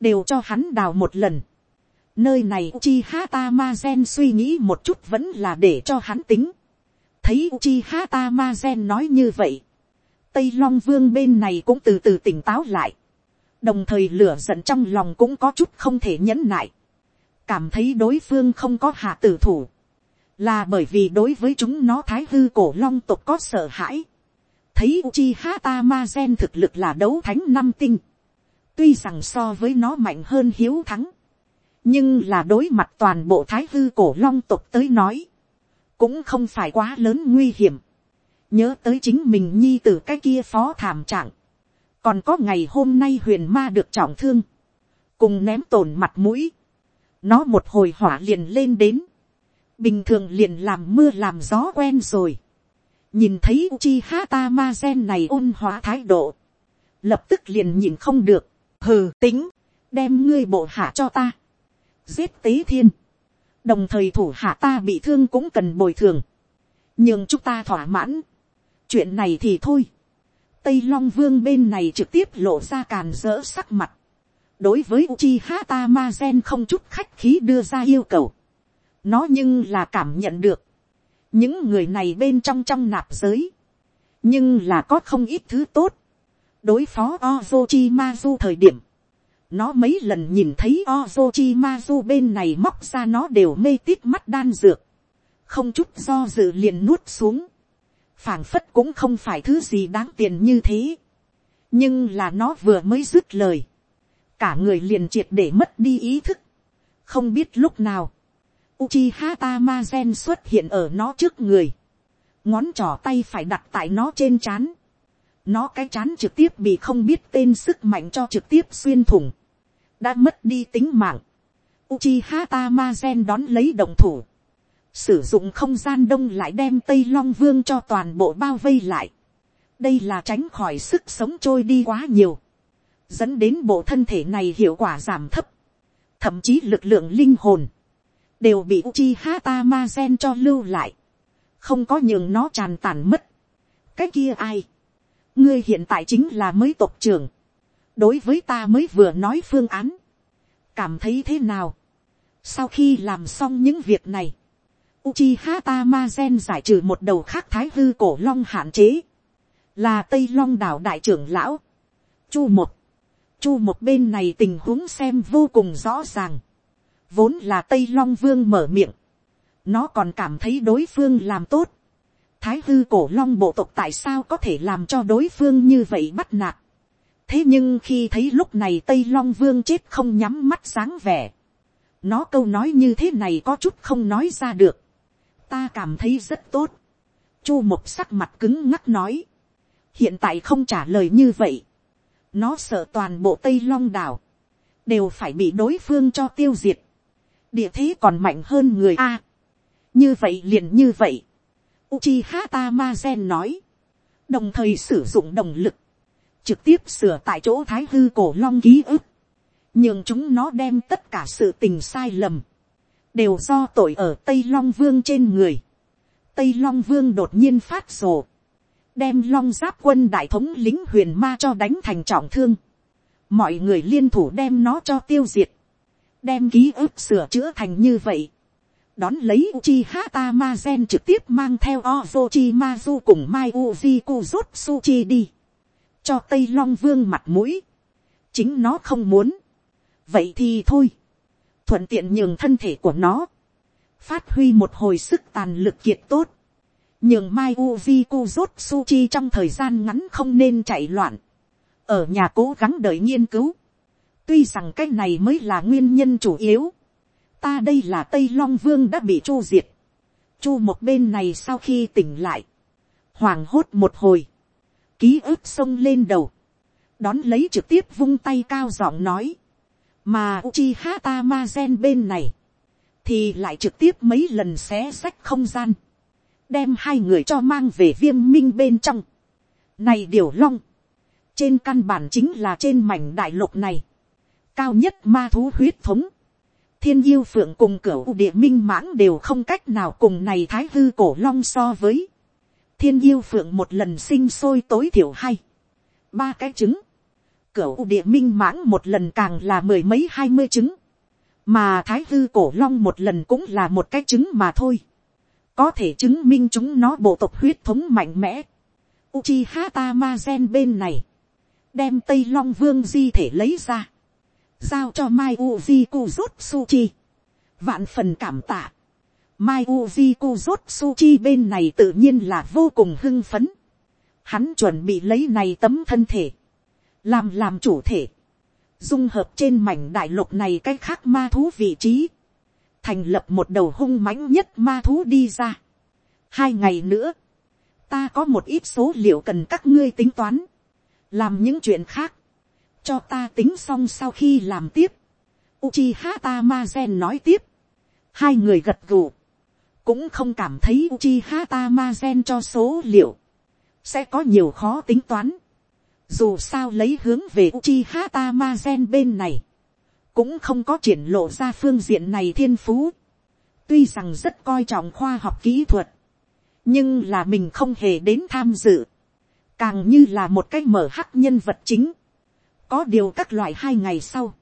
đều cho hắn đào một lần Nơi này Uchiha Tamazen suy nghĩ một chút vẫn là để cho hắn tính. Thấy Uchiha Tamazen nói như vậy. Tây Long Vương bên này cũng từ từ tỉnh táo lại. Đồng thời lửa giận trong lòng cũng có chút không thể nhẫn nại. Cảm thấy đối phương không có hạ tử thủ. Là bởi vì đối với chúng nó thái hư cổ long tộc có sợ hãi. Thấy Uchiha Tamazen thực lực là đấu thánh năm tinh. Tuy rằng so với nó mạnh hơn hiếu thắng nhưng là đối mặt toàn bộ thái hư cổ long tộc tới nói, cũng không phải quá lớn nguy hiểm nhớ tới chính mình nhi t ử cái kia phó thảm trạng, còn có ngày hôm nay huyền ma được trọng thương, cùng ném tổn mặt mũi, nó một hồi hỏa liền lên đến, bình thường liền làm mưa làm gió quen rồi, nhìn thấy uchi hata ma gen này ôn hóa thái độ, lập tức liền nhìn không được, hừ tính, đem ngươi bộ hạ cho ta, giết tế thiên, đồng thời thủ hạ ta bị thương cũng cần bồi thường, nhưng chúng ta thỏa mãn, chuyện này thì thôi, tây long vương bên này trực tiếp lộ ra càn dỡ sắc mặt, đối với Uchiha Tamazen không chút khách khí đưa ra yêu cầu. Nó nhưng là cảm nhận được. Những người này bên trong trong nạp giới. Nhưng là có không ít thứ tốt. Đối phó Ozochimazu thời điểm. Nó mấy lần nhìn thấy Ozochimazu bên này móc ra nó đều mê tít mắt đan dược. Không chút do dự liền nuốt xuống phảng phất cũng không phải thứ gì đáng tiền như thế. Nhưng là nó vừa mới dứt lời cả người liền triệt để mất đi ý thức. không biết lúc nào, Uchiha Tamazen xuất hiện ở nó trước người, ngón trỏ tay phải đặt tại nó trên c h á n nó cái c h á n trực tiếp bị không biết tên sức mạnh cho trực tiếp xuyên thủng, đã mất đi tính mạng. Uchiha Tamazen đón lấy đồng thủ, sử dụng không gian đông lại đem tây long vương cho toàn bộ bao vây lại. đây là tránh khỏi sức sống trôi đi quá nhiều. Dẫn đến bộ thân thể này hiệu quả giảm thấp, thậm chí lực lượng linh hồn, đều bị Uchiha Tamazen cho lưu lại, không có nhường nó tràn tàn mất. cái kia ai, ngươi hiện tại chính là mới tộc trưởng, đối với ta mới vừa nói phương án, cảm thấy thế nào, sau khi làm xong những việc này, Uchiha Tamazen giải trừ một đầu khác thái hư cổ long hạn chế, là tây long đảo đại trưởng lão, chu một, chu một bên này tình huống xem vô cùng rõ ràng. Vốn là Tây Long Vương mở miệng. Nó còn cảm thấy đối phương làm tốt. Thái hư cổ long bộ tộc tại sao có thể làm cho đối phương như vậy bắt nạt. Thế nhưng khi thấy lúc này Tây Long Vương chết không nhắm mắt sáng vẻ. Nó câu nói như thế này có chút không nói ra được. Ta cảm thấy rất tốt. Chu một sắc mặt cứng ngắc nói. Hiện tại không trả lời như vậy nó sợ toàn bộ Tây Long đảo. Đều phải bị đối phương cho tiêu diệt. Địa thế còn mạnh hơn người A. Như vậy liền như vậy. Uchiha Tamazen nói. Đồng thời sử dụng động lực. Trực tiếp sửa tại chỗ thái hư cổ long ký ức. Nhưng chúng nó đem tất cả sự tình sai lầm. Đều do tội ở Tây Long Vương trên người. Tây Long Vương đột nhiên phát rồ đem long giáp quân đại thống lính huyền ma cho đánh thành trọng thương, mọi người liên thủ đem nó cho tiêu diệt, đem ký ức sửa chữa thành như vậy, đón lấy Uchi Hata Ma Gen trực tiếp mang theo Ozochi du cùng Mai Uji Kuzutsuchi đi, cho Tây Long Vương mặt mũi, chính nó không muốn, vậy thì thôi, thuận tiện nhường thân thể của nó, phát huy một hồi sức tàn lực kiệt tốt, nhường mai uji kuzutsuchi trong thời gian ngắn không nên chạy loạn, ở nhà cố gắng đợi nghiên cứu, tuy rằng cái này mới là nguyên nhân chủ yếu, ta đây là tây long vương đã bị chu diệt, chu một bên này sau khi tỉnh lại, hoàng hốt một hồi, ký ức xông lên đầu, đón lấy trực tiếp vung tay cao giọng nói, mà Uchiha Tamazen bên này, thì lại trực tiếp mấy lần xé sách không gian, đem hai người cho mang về viêm minh bên trong. Này điều long, trên căn bản chính là trên mảnh đại lục này, cao nhất ma thú huyết thống, thiên yêu phượng cùng cửa địa minh mãng đều không cách nào cùng này thái hư cổ long so với. thiên yêu phượng một lần sinh sôi tối thiểu hay, ba cái trứng, cửa địa minh mãng một lần càng là mười mấy hai mươi trứng, mà thái hư cổ long một lần cũng là một cái trứng mà thôi có thể chứng minh chúng nó bộ tộc huyết thống mạnh mẽ. Uchiha Tamazen bên này, đem Tây Long Vương di thể lấy ra, giao cho Mai Uji Kuzutsuchi. Vạn phần cảm tạ. Mai Uji Kuzutsuchi bên này tự nhiên là vô cùng hưng phấn. Hắn chuẩn bị lấy này tấm thân thể, làm làm chủ thể, dung hợp trên mảnh đại lục này cái khác ma thú vị trí. Thành lập một đầu hung mãnh nhất ma thú đi ra. Hai ngày nữa, ta có một ít số liệu cần các ngươi tính toán, làm những chuyện khác, cho ta tính xong sau khi làm tiếp. Uchiha Tamazen nói tiếp, hai người gật gù, cũng không cảm thấy Uchiha Tamazen cho số liệu, sẽ có nhiều khó tính toán. Dù sao lấy hướng về Uchiha Tamazen bên này, cũng không có triển lộ ra phương diện này thiên phú. tuy rằng rất coi trọng khoa học kỹ thuật, nhưng là mình không hề đến tham dự, càng như là một cái mở hắc nhân vật chính. có điều các loại hai ngày sau,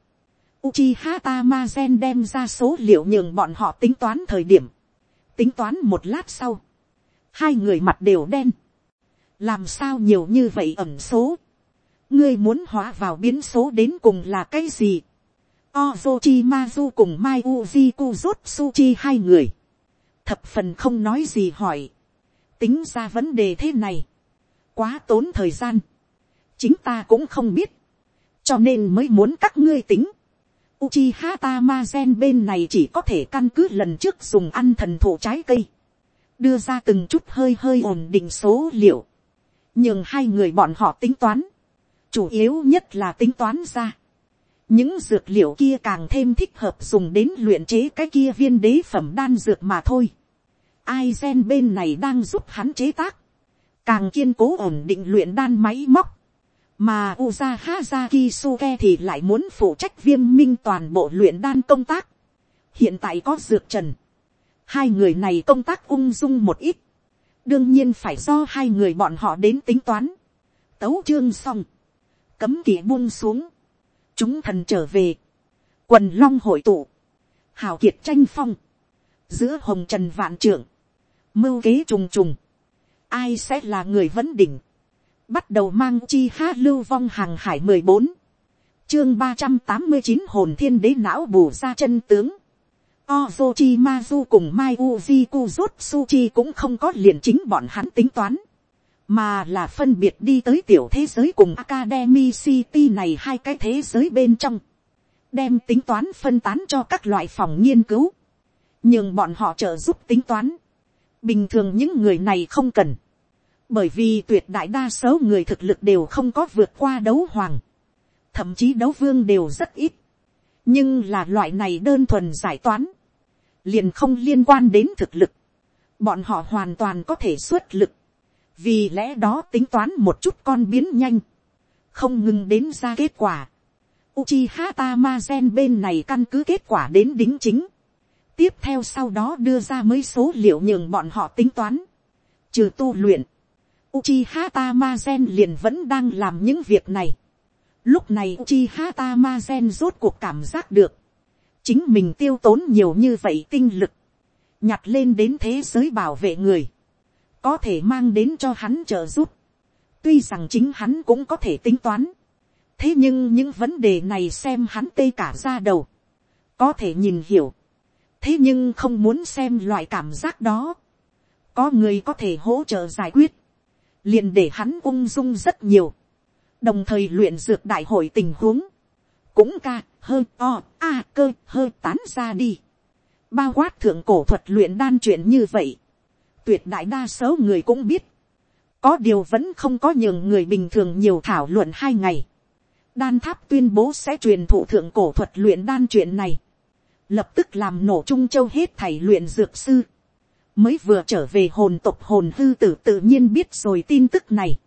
Uchiha Tamazen đem ra số liệu nhường bọn họ tính toán thời điểm. Tính toán một lát sau. Hai người mặt đều đen. Làm sao nhiều như vậy ẩm số. Ngươi muốn hóa vào biến số đến cùng là cái gì? Ozochimazu cùng Mai Uji Kuzutsuchi hai người. Thập phần không nói gì hỏi. Tính ra vấn đề thế này. Quá tốn thời gian. Chính ta cũng không biết. Cho nên mới muốn các ngươi tính. Uchiha Tamazen bên này chỉ có thể căn cứ lần trước dùng ăn thần thụ trái cây. Đưa ra từng chút hơi hơi ổn định số liệu. Nhưng hai người bọn họ tính toán. Chủ yếu nhất là tính toán ra những dược liệu kia càng thêm thích hợp dùng đến luyện chế cái kia viên đế phẩm đan dược mà thôi. Ai gen bên này đang giúp hắn chế tác, càng kiên cố ổn định luyện đan máy móc, mà Uza Haza Suke thì lại muốn phụ trách viêm minh toàn bộ luyện đan công tác. hiện tại có dược trần, hai người này công tác ung dung một ít, đương nhiên phải do hai người bọn họ đến tính toán. tấu chương xong, cấm kỵ buông xuống, chúng thần trở về, quần long hội tụ, hào kiệt tranh phong, giữa hồng trần vạn trưởng, mưu kế trùng trùng, ai sẽ là người vấn đỉnh, bắt đầu mang chi ha lưu vong hàng hải mười bốn, chương ba trăm tám mươi chín hồn thiên đế não bù ra chân tướng, Ozochi Mazu cùng Mai Uji Kuzutsuchi cũng không có liền chính bọn hắn tính toán mà là phân biệt đi tới tiểu thế giới cùng Academy City này hai cái thế giới bên trong, đem tính toán phân tán cho các loại phòng nghiên cứu, nhưng bọn họ trợ giúp tính toán, bình thường những người này không cần, bởi vì tuyệt đại đa số người thực lực đều không có vượt qua đấu hoàng, thậm chí đấu vương đều rất ít, nhưng là loại này đơn thuần giải toán, liền không liên quan đến thực lực, bọn họ hoàn toàn có thể xuất lực, vì lẽ đó tính toán một chút con biến nhanh, không ngừng đến ra kết quả. Uchiha Tamazen bên này căn cứ kết quả đến đính chính. tiếp theo sau đó đưa ra mấy số liệu nhường bọn họ tính toán. trừ tu luyện, Uchiha Tamazen liền vẫn đang làm những việc này. lúc này Uchiha Tamazen rốt cuộc cảm giác được. chính mình tiêu tốn nhiều như vậy tinh lực. nhặt lên đến thế giới bảo vệ người có thể mang đến cho hắn trợ giúp. tuy rằng chính hắn cũng có thể tính toán. thế nhưng những vấn đề này xem hắn tê cả ra đầu. có thể nhìn hiểu. thế nhưng không muốn xem loại cảm giác đó. có người có thể hỗ trợ giải quyết. liền để hắn ung dung rất nhiều. đồng thời luyện dược đại hội tình huống. cũng ca, hơi o, a cơ, hơi tán ra đi. bao quát thượng cổ thuật luyện đan chuyện như vậy tuyệt đại đa số người cũng biết, có điều vẫn không có nhường người bình thường nhiều thảo luận hai ngày. đan tháp tuyên bố sẽ truyền thụ thượng cổ thuật luyện đan chuyện này, lập tức làm nổ trung châu hết thảy luyện dược sư, mới vừa trở về hồn tộc hồn hư tử tự nhiên biết rồi tin tức này.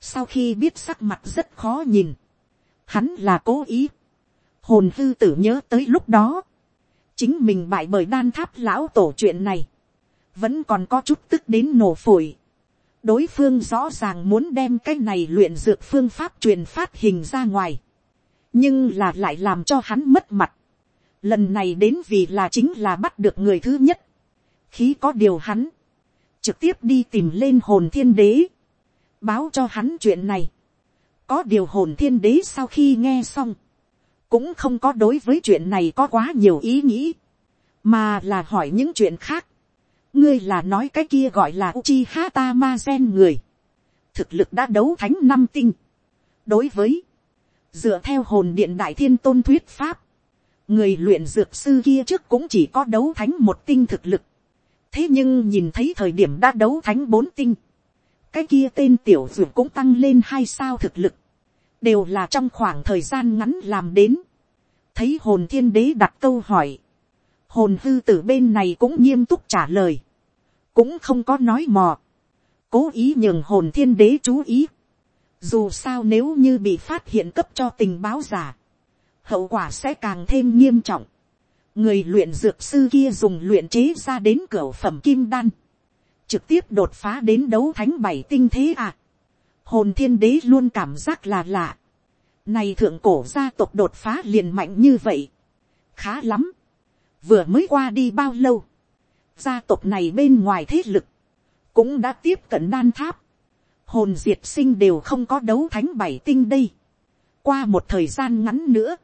sau khi biết sắc mặt rất khó nhìn, hắn là cố ý, hồn hư tử nhớ tới lúc đó, chính mình bại bởi đan tháp lão tổ chuyện này, vẫn còn có chút tức đến nổ phổi. đối phương rõ ràng muốn đem cái này luyện dược phương pháp truyền phát hình ra ngoài, nhưng là lại làm cho hắn mất mặt. lần này đến vì là chính là bắt được người thứ nhất, khí có điều hắn, trực tiếp đi tìm lên hồn thiên đế, báo cho hắn chuyện này. có điều hồn thiên đế sau khi nghe xong, cũng không có đối với chuyện này có quá nhiều ý nghĩ, mà là hỏi những chuyện khác ngươi là nói cái kia gọi là Uchiha Tamazen người. Thực lực đã đấu thánh năm tinh. Đối với, dựa theo hồn điện đại thiên tôn thuyết pháp, người luyện dược sư kia trước cũng chỉ có đấu thánh một tinh thực lực. Thế nhưng nhìn thấy thời điểm đã đấu thánh bốn tinh. Cái kia tên tiểu dược cũng tăng lên hai sao thực lực. Đều là trong khoảng thời gian ngắn làm đến. Thấy hồn thiên đế đặt câu hỏi hồn hư tử bên này cũng nghiêm túc trả lời, cũng không có nói mò, cố ý nhường hồn thiên đế chú ý, dù sao nếu như bị phát hiện cấp cho tình báo giả, hậu quả sẽ càng thêm nghiêm trọng, người luyện dược sư kia dùng luyện chế ra đến cửa phẩm kim đan, trực tiếp đột phá đến đấu thánh bảy tinh thế à. hồn thiên đế luôn cảm giác là lạ, Này thượng cổ gia tộc đột phá liền mạnh như vậy. Khá lắm. Vừa mới qua đi bao lâu. Gia tộc này bên ngoài thế lực. Cũng đã tiếp cận đan tháp. Hồn diệt sinh đều không có đấu thánh bảy tinh đây. Qua một thời gian ngắn nữa.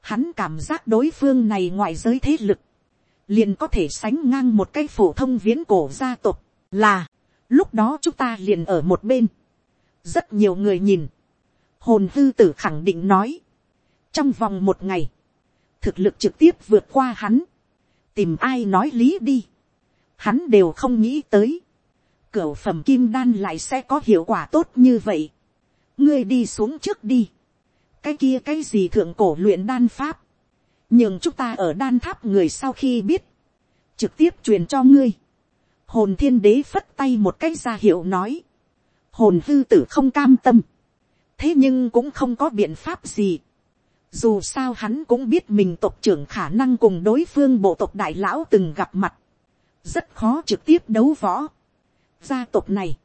Hắn cảm giác đối phương này ngoài giới thế lực. Liền có thể sánh ngang một cái phổ thông viễn cổ gia tộc. Là. Lúc đó chúng ta liền ở một bên. Rất nhiều người nhìn hồn hư tử khẳng định nói, trong vòng một ngày, thực lực trực tiếp vượt qua hắn, tìm ai nói lý đi, hắn đều không nghĩ tới, cửa phẩm kim đan lại sẽ có hiệu quả tốt như vậy, ngươi đi xuống trước đi, cái kia cái gì thượng cổ luyện đan pháp, nhưng chúng ta ở đan tháp người sau khi biết, trực tiếp truyền cho ngươi, hồn thiên đế phất tay một cái ra hiệu nói, hồn hư tử không cam tâm, thế nhưng cũng không có biện pháp gì dù sao hắn cũng biết mình tộc trưởng khả năng cùng đối phương bộ tộc đại lão từng gặp mặt, rất khó trực tiếp đấu võ. gia tộc này,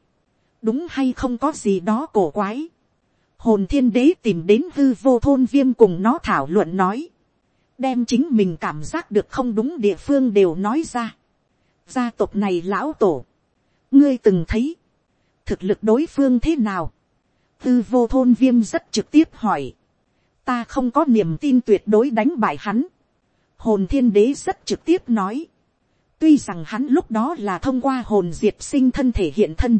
đúng hay không có gì đó cổ quái. hồn thiên đế tìm đến hư vô thôn viêm cùng nó thảo luận nói, đem chính mình cảm giác được không đúng địa phương đều nói ra. gia tộc này lão tổ, ngươi từng thấy, thực lực đối phương thế nào, tư vô thôn viêm rất trực tiếp hỏi ta không có niềm tin tuyệt đối đánh bại hắn. hồn thiên đế rất trực tiếp nói. tuy rằng hắn lúc đó là thông qua hồn diệt sinh thân thể hiện thân.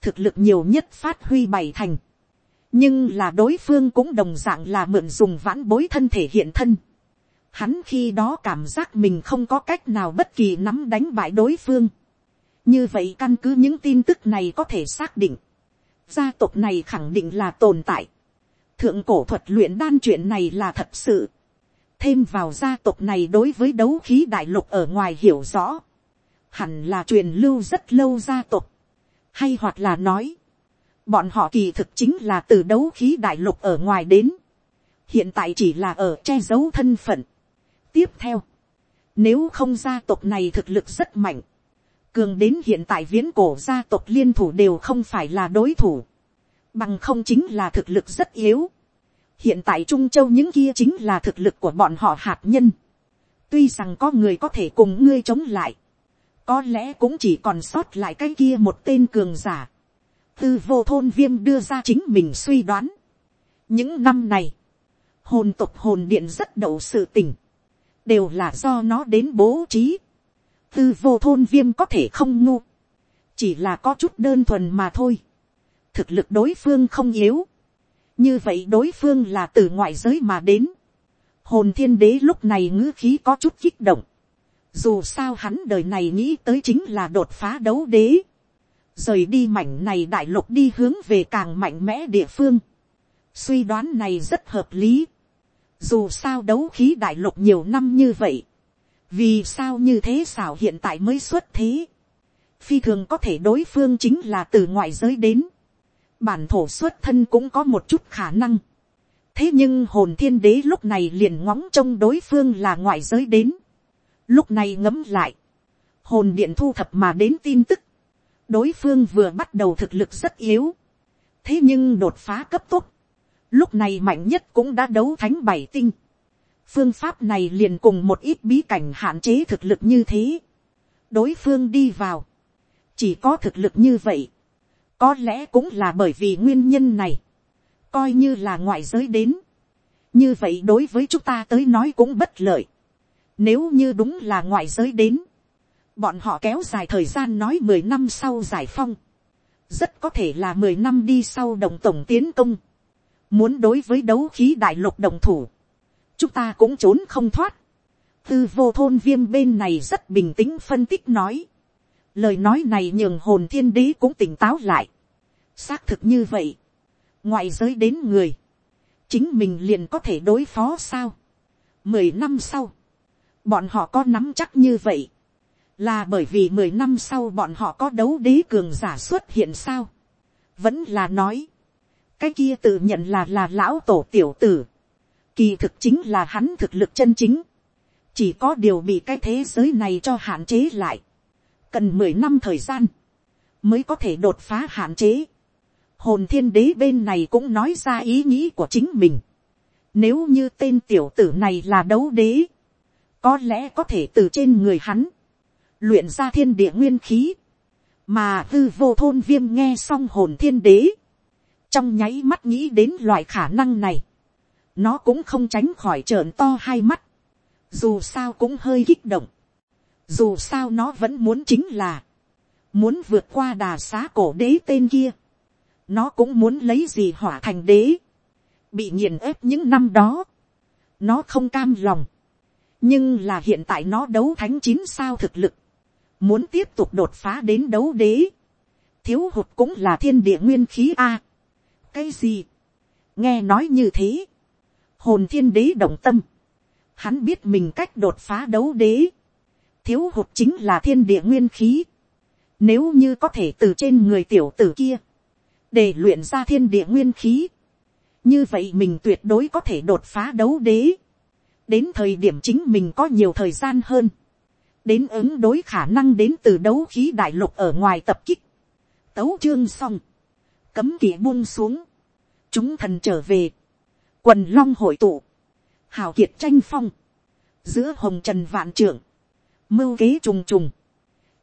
thực lực nhiều nhất phát huy bày thành. nhưng là đối phương cũng đồng dạng là mượn dùng vãn bối thân thể hiện thân. Hắn khi đó cảm giác mình không có cách nào bất kỳ nắm đánh bại đối phương. Như vậy căn cứ những tin tức này có thể xác định gia tộc này khẳng định là tồn tại thượng cổ thuật luyện đan chuyện này là thật sự. thêm vào gia tộc này đối với đấu khí đại lục ở ngoài hiểu rõ. hẳn là truyền lưu rất lâu gia tộc. hay hoặc là nói, bọn họ kỳ thực chính là từ đấu khí đại lục ở ngoài đến. hiện tại chỉ là ở che giấu thân phận. tiếp theo, nếu không gia tộc này thực lực rất mạnh, cường đến hiện tại viễn cổ gia tộc liên thủ đều không phải là đối thủ, bằng không chính là thực lực rất yếu. hiện tại trung châu những kia chính là thực lực của bọn họ hạt nhân. tuy rằng có người có thể cùng ngươi chống lại, có lẽ cũng chỉ còn sót lại cái kia một tên cường giả. tư vô thôn viêm đưa ra chính mình suy đoán. những năm này, hồn tục hồn điện rất đậu sự tình, đều là do nó đến bố trí tư vô thôn viêm có thể không ngu, chỉ là có chút đơn thuần mà thôi thực lực đối phương không yếu, như vậy đối phương là từ ngoại giới mà đến. hồn thiên đế lúc này ngữ khí có chút kích động. dù sao hắn đời này nghĩ tới chính là đột phá đấu đế. rời đi mảnh này đại lục đi hướng về càng mạnh mẽ địa phương. suy đoán này rất hợp lý. dù sao đấu khí đại lục nhiều năm như vậy vì sao như thế xảo hiện tại mới xuất thế, phi thường có thể đối phương chính là từ ngoại giới đến, bản thổ xuất thân cũng có một chút khả năng, thế nhưng hồn thiên đế lúc này liền ngóng trông đối phương là ngoại giới đến, lúc này ngấm lại, hồn điện thu thập mà đến tin tức, đối phương vừa bắt đầu thực lực rất yếu, thế nhưng đột phá cấp tốc, lúc này mạnh nhất cũng đã đấu thánh bảy tinh, phương pháp này liền cùng một ít bí cảnh hạn chế thực lực như thế. đối phương đi vào, chỉ có thực lực như vậy, có lẽ cũng là bởi vì nguyên nhân này, coi như là ngoại giới đến, như vậy đối với chúng ta tới nói cũng bất lợi, nếu như đúng là ngoại giới đến, bọn họ kéo dài thời gian nói mười năm sau giải phong, rất có thể là mười năm đi sau đồng tổng tiến công, muốn đối với đấu khí đại lục đồng thủ, chúng ta cũng trốn không thoát. tư vô thôn viêm bên này rất bình tĩnh phân tích nói. lời nói này nhường hồn thiên đế cũng tỉnh táo lại xác thực như vậy. ngoại giới đến người. chính mình liền có thể đối phó sao. mười năm sau. bọn họ có nắm chắc như vậy. là bởi vì mười năm sau bọn họ có đấu đế cường giả xuất hiện sao. vẫn là nói. cái kia tự nhận là là lão tổ tiểu tử Kỳ thực chính là hắn thực lực chân chính. Chỉ có điều bị cái thế giới này cho hạn chế lại. Cần mười năm thời gian. Mới có thể đột phá hạn chế hồn thiên đế bên này cũng nói ra ý nghĩ của chính mình. Nếu như tên tiểu tử này là đấu đế, có lẽ có thể từ trên người hắn, luyện ra thiên địa nguyên khí, mà tư vô thôn viêm nghe xong hồn thiên đế, trong nháy mắt nghĩ đến loại khả năng này, nó cũng không tránh khỏi trợn to hai mắt, dù sao cũng hơi kích động, dù sao nó vẫn muốn chính là, muốn vượt qua đà xá cổ đế tên kia, nó cũng muốn lấy gì hỏa thành đế, bị nghiền ép những năm đó, nó không cam lòng, nhưng là hiện tại nó đấu thánh chín sao thực lực, muốn tiếp tục đột phá đến đấu đế, thiếu hụt cũng là thiên địa nguyên khí a. cái gì, nghe nói như thế, hồn thiên đế động tâm, hắn biết mình cách đột phá đấu đế, thiếu hụt chính là thiên địa nguyên khí, nếu như có thể từ trên người tiểu tử kia, để luyện ra thiên địa nguyên khí, như vậy mình tuyệt đối có thể đột phá đấu đế, đến thời điểm chính mình có nhiều thời gian hơn, đến ứng đối khả năng đến từ đấu khí đại lục ở ngoài tập kích, tấu chương xong, cấm kỵ buông xuống, chúng thần trở về, quần long hội tụ, hào kiệt tranh phong, giữa hồng trần vạn trưởng, mưu kế trùng trùng,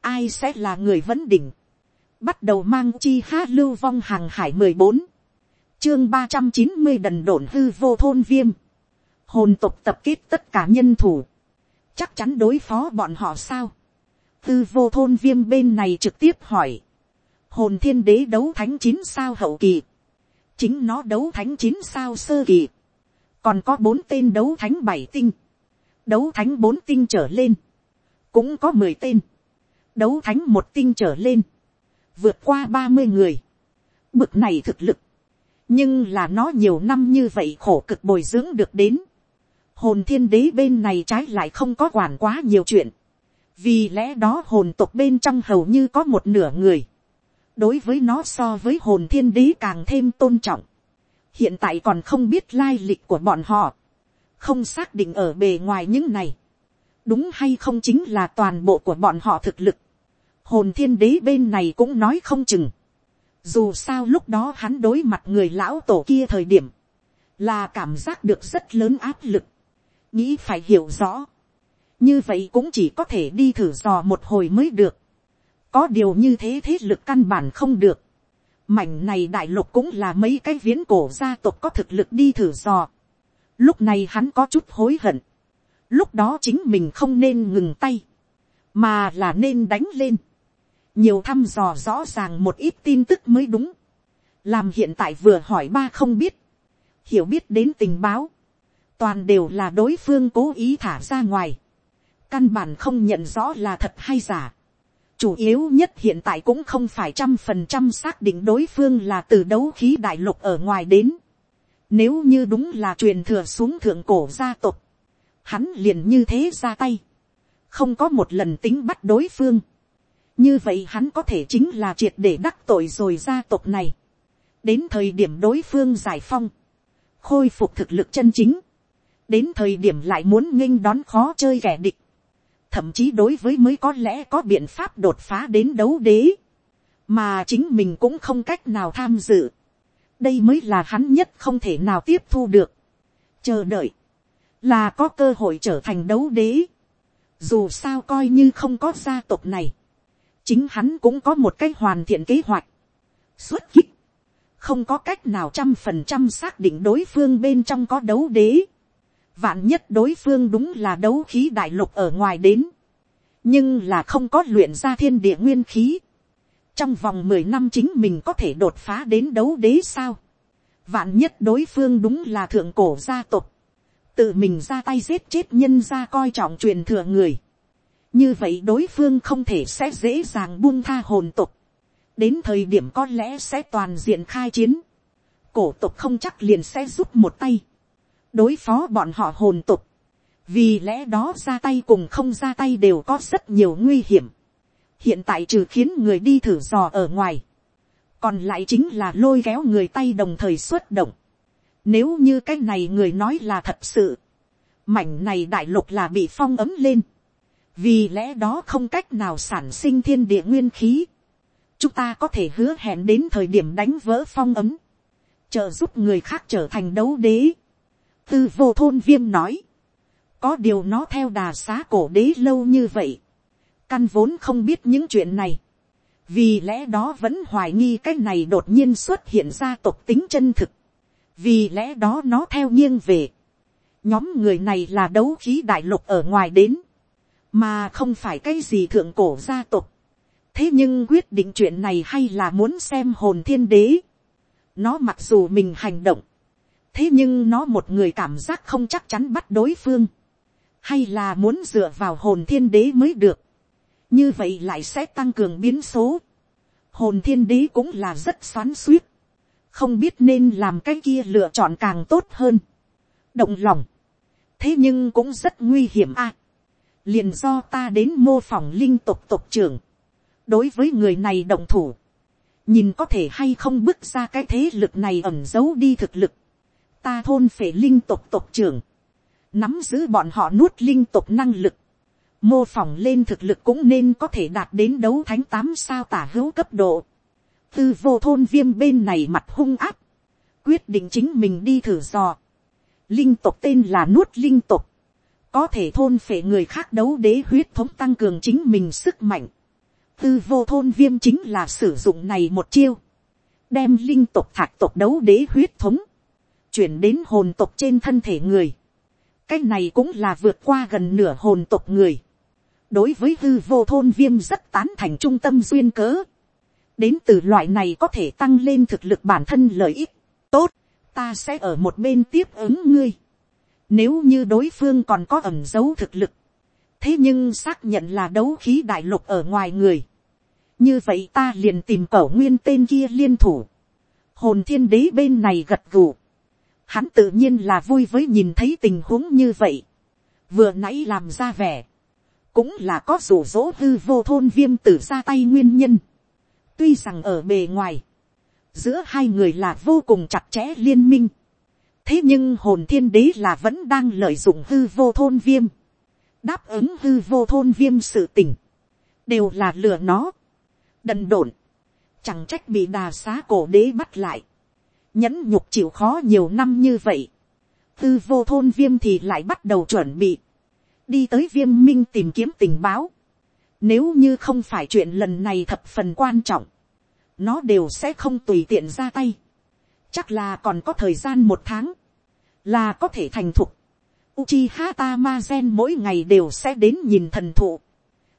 ai sẽ là người vấn đỉnh, bắt đầu mang chi hát lưu vong hàng hải mười bốn, chương ba trăm chín mươi đần đổn hư vô thôn viêm, hồn tục tập kết tất cả nhân thủ, chắc chắn đối phó bọn họ sao. hư vô thôn viêm bên này trực tiếp hỏi, hồn thiên đế đấu thánh chín sao hậu kỳ, chính nó đấu thánh chín sao sơ kỳ, còn có bốn tên đấu thánh bảy tinh, đấu thánh bốn tinh trở lên, cũng có mười tên, đấu thánh một tinh trở lên, vượt qua ba mươi người, bực này thực lực, nhưng là nó nhiều năm như vậy khổ cực bồi dưỡng được đến, hồn thiên đế bên này trái lại không có quản quá nhiều chuyện, vì lẽ đó hồn tộc bên trong hầu như có một nửa người, đối với nó so với hồn thiên đế càng thêm tôn trọng, hiện tại còn không biết lai lịch của bọn họ, không xác định ở bề ngoài những này, đúng hay không chính là toàn bộ của bọn họ thực lực, hồn thiên đế bên này cũng nói không chừng, dù sao lúc đó hắn đối mặt người lão tổ kia thời điểm, là cảm giác được rất lớn áp lực, nghĩ phải hiểu rõ, như vậy cũng chỉ có thể đi thử dò một hồi mới được, có điều như thế thế lực căn bản không được, mảnh này đại lục cũng là mấy cái viễn cổ gia tộc có thực lực đi thử dò, lúc này hắn có chút hối hận, lúc đó chính mình không nên ngừng tay, mà là nên đánh lên, nhiều thăm dò rõ ràng một ít tin tức mới đúng, làm hiện tại vừa hỏi ba không biết, hiểu biết đến tình báo, toàn đều là đối phương cố ý thả ra ngoài, căn bản không nhận rõ là thật hay giả. chủ yếu nhất hiện tại cũng không phải trăm phần trăm xác định đối phương là từ đấu khí đại lục ở ngoài đến. nếu như đúng là truyền thừa xuống thượng cổ gia tộc, hắn liền như thế ra tay, không có một lần tính bắt đối phương như vậy hắn có thể chính là triệt để đắc tội rồi gia tộc này. đến thời điểm đối phương giải phong, khôi phục thực lực chân chính, đến thời điểm lại muốn nghênh đón khó chơi kẻ địch, thậm chí đối với mới có lẽ có biện pháp đột phá đến đấu đế, mà chính mình cũng không cách nào tham dự, đây mới là hắn nhất không thể nào tiếp thu được, chờ đợi, là có cơ hội trở thành đấu đế, dù sao coi như không có gia tộc này, chính hắn cũng có một cái hoàn thiện kế hoạch, xuất kích, không có cách nào trăm phần trăm xác định đối phương bên trong có đấu đế, Vạn nhất đối phương đúng là đấu khí đại lục ở ngoài đến. Nhưng là không có luyện ra thiên địa nguyên khí. Trong vòng mười năm chính mình có thể đột phá đến đấu đế sao. Vạn nhất đối phương đúng là thượng cổ gia tộc. Tự mình ra tay giết chết nhân ra coi trọng truyền thừa người. Như vậy đối phương không thể sẽ dễ dàng buông tha hồn tục. Đến thời điểm có lẽ sẽ toàn diện khai chiến. Cổ tục không chắc liền sẽ giúp một tay đối phó bọn họ hồn tục, vì lẽ đó ra tay cùng không ra tay đều có rất nhiều nguy hiểm. hiện tại trừ khiến người đi thử dò ở ngoài, còn lại chính là lôi kéo người tay đồng thời xuất động. nếu như cái này người nói là thật sự, mảnh này đại lục là bị phong ấm lên, vì lẽ đó không cách nào sản sinh thiên địa nguyên khí, chúng ta có thể hứa hẹn đến thời điểm đánh vỡ phong ấm, trợ giúp người khác trở thành đấu đế. tư vô thôn viêm nói, có điều nó theo đà xá cổ đế lâu như vậy, căn vốn không biết những chuyện này, vì lẽ đó vẫn hoài nghi cái này đột nhiên xuất hiện ra tộc tính chân thực, vì lẽ đó nó theo nghiêng về, nhóm người này là đấu khí đại lục ở ngoài đến, mà không phải cái gì thượng cổ gia tộc. thế nhưng quyết định chuyện này hay là muốn xem hồn thiên đế. nó mặc dù mình hành động, thế nhưng nó một người cảm giác không chắc chắn bắt đối phương, hay là muốn dựa vào hồn thiên đế mới được. như vậy lại sẽ tăng cường biến số. hồn thiên đế cũng là rất xoắn suýt, không biết nên làm cái kia lựa chọn càng tốt hơn. động lòng, thế nhưng cũng rất nguy hiểm a liền do ta đến mô phỏng linh tục tục trưởng, đối với người này động thủ, nhìn có thể hay không bước ra cái thế lực này ẩm giấu đi thực lực, ta thôn phể linh tục tục trưởng, nắm giữ bọn họ nuốt linh tục năng lực, mô phỏng lên thực lực cũng nên có thể đạt đến đấu thánh tám sao tả hữu cấp độ, tư vô thôn viêm bên này mặt hung áp, quyết định chính mình đi thử dò, linh tục tên là nuốt linh tục, có thể thôn phệ người khác đấu đế huyết thống tăng cường chính mình sức mạnh. tư vô thôn viêm chính là sử dụng này một chiêu, đem linh tộc thạc tộc đấu đế huyết thống, chuyển đến hồn tộc trên thân thể người. cái này cũng là vượt qua gần nửa hồn tộc người. đối với hư vô thôn viêm rất tán thành trung tâm duyên cớ. đến từ loại này có thể tăng lên thực lực bản thân lợi ích. tốt, ta sẽ ở một bên tiếp ứng ngươi nếu như đối phương còn có ẩm dấu thực lực. Thế nhưng xác nhận là đấu khí đại lục ở ngoài người. Như vậy ta liền tìm cẩu nguyên tên kia liên thủ. Hồn thiên đế bên này gật gù. Hắn tự nhiên là vui với nhìn thấy tình huống như vậy. Vừa nãy làm ra vẻ. Cũng là có rủ rỗ hư vô thôn viêm tử ra tay nguyên nhân. Tuy rằng ở bề ngoài. Giữa hai người là vô cùng chặt chẽ liên minh thế nhưng hồn thiên đế là vẫn đang lợi dụng hư vô thôn viêm, đáp ứng hư vô thôn viêm sự tình, đều là lừa nó, đần độn, chẳng trách bị đà xá cổ đế bắt lại, nhẫn nhục chịu khó nhiều năm như vậy, hư vô thôn viêm thì lại bắt đầu chuẩn bị, đi tới viêm minh tìm kiếm tình báo, nếu như không phải chuyện lần này thập phần quan trọng, nó đều sẽ không tùy tiện ra tay chắc là còn có thời gian một tháng, là có thể thành thục. Uchiha Tamazen mỗi ngày đều sẽ đến nhìn thần thụ.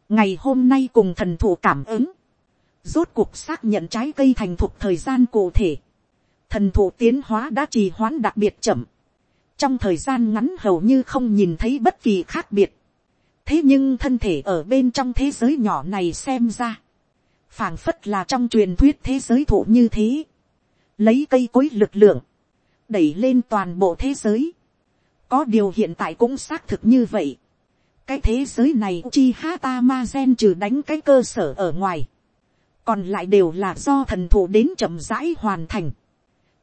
ngày hôm nay cùng thần thụ cảm ứng, rốt cuộc xác nhận trái cây thành thục thời gian cụ thể. thần thụ tiến hóa đã trì hoãn đặc biệt chậm. trong thời gian ngắn hầu như không nhìn thấy bất kỳ khác biệt. thế nhưng thân thể ở bên trong thế giới nhỏ này xem ra, phảng phất là trong truyền thuyết thế giới thụ như thế lấy cây cối lực lượng, đẩy lên toàn bộ thế giới. có điều hiện tại cũng xác thực như vậy. cái thế giới này chi hata ma gen trừ đánh cái cơ sở ở ngoài, còn lại đều là do thần thủ đến chậm rãi hoàn thành.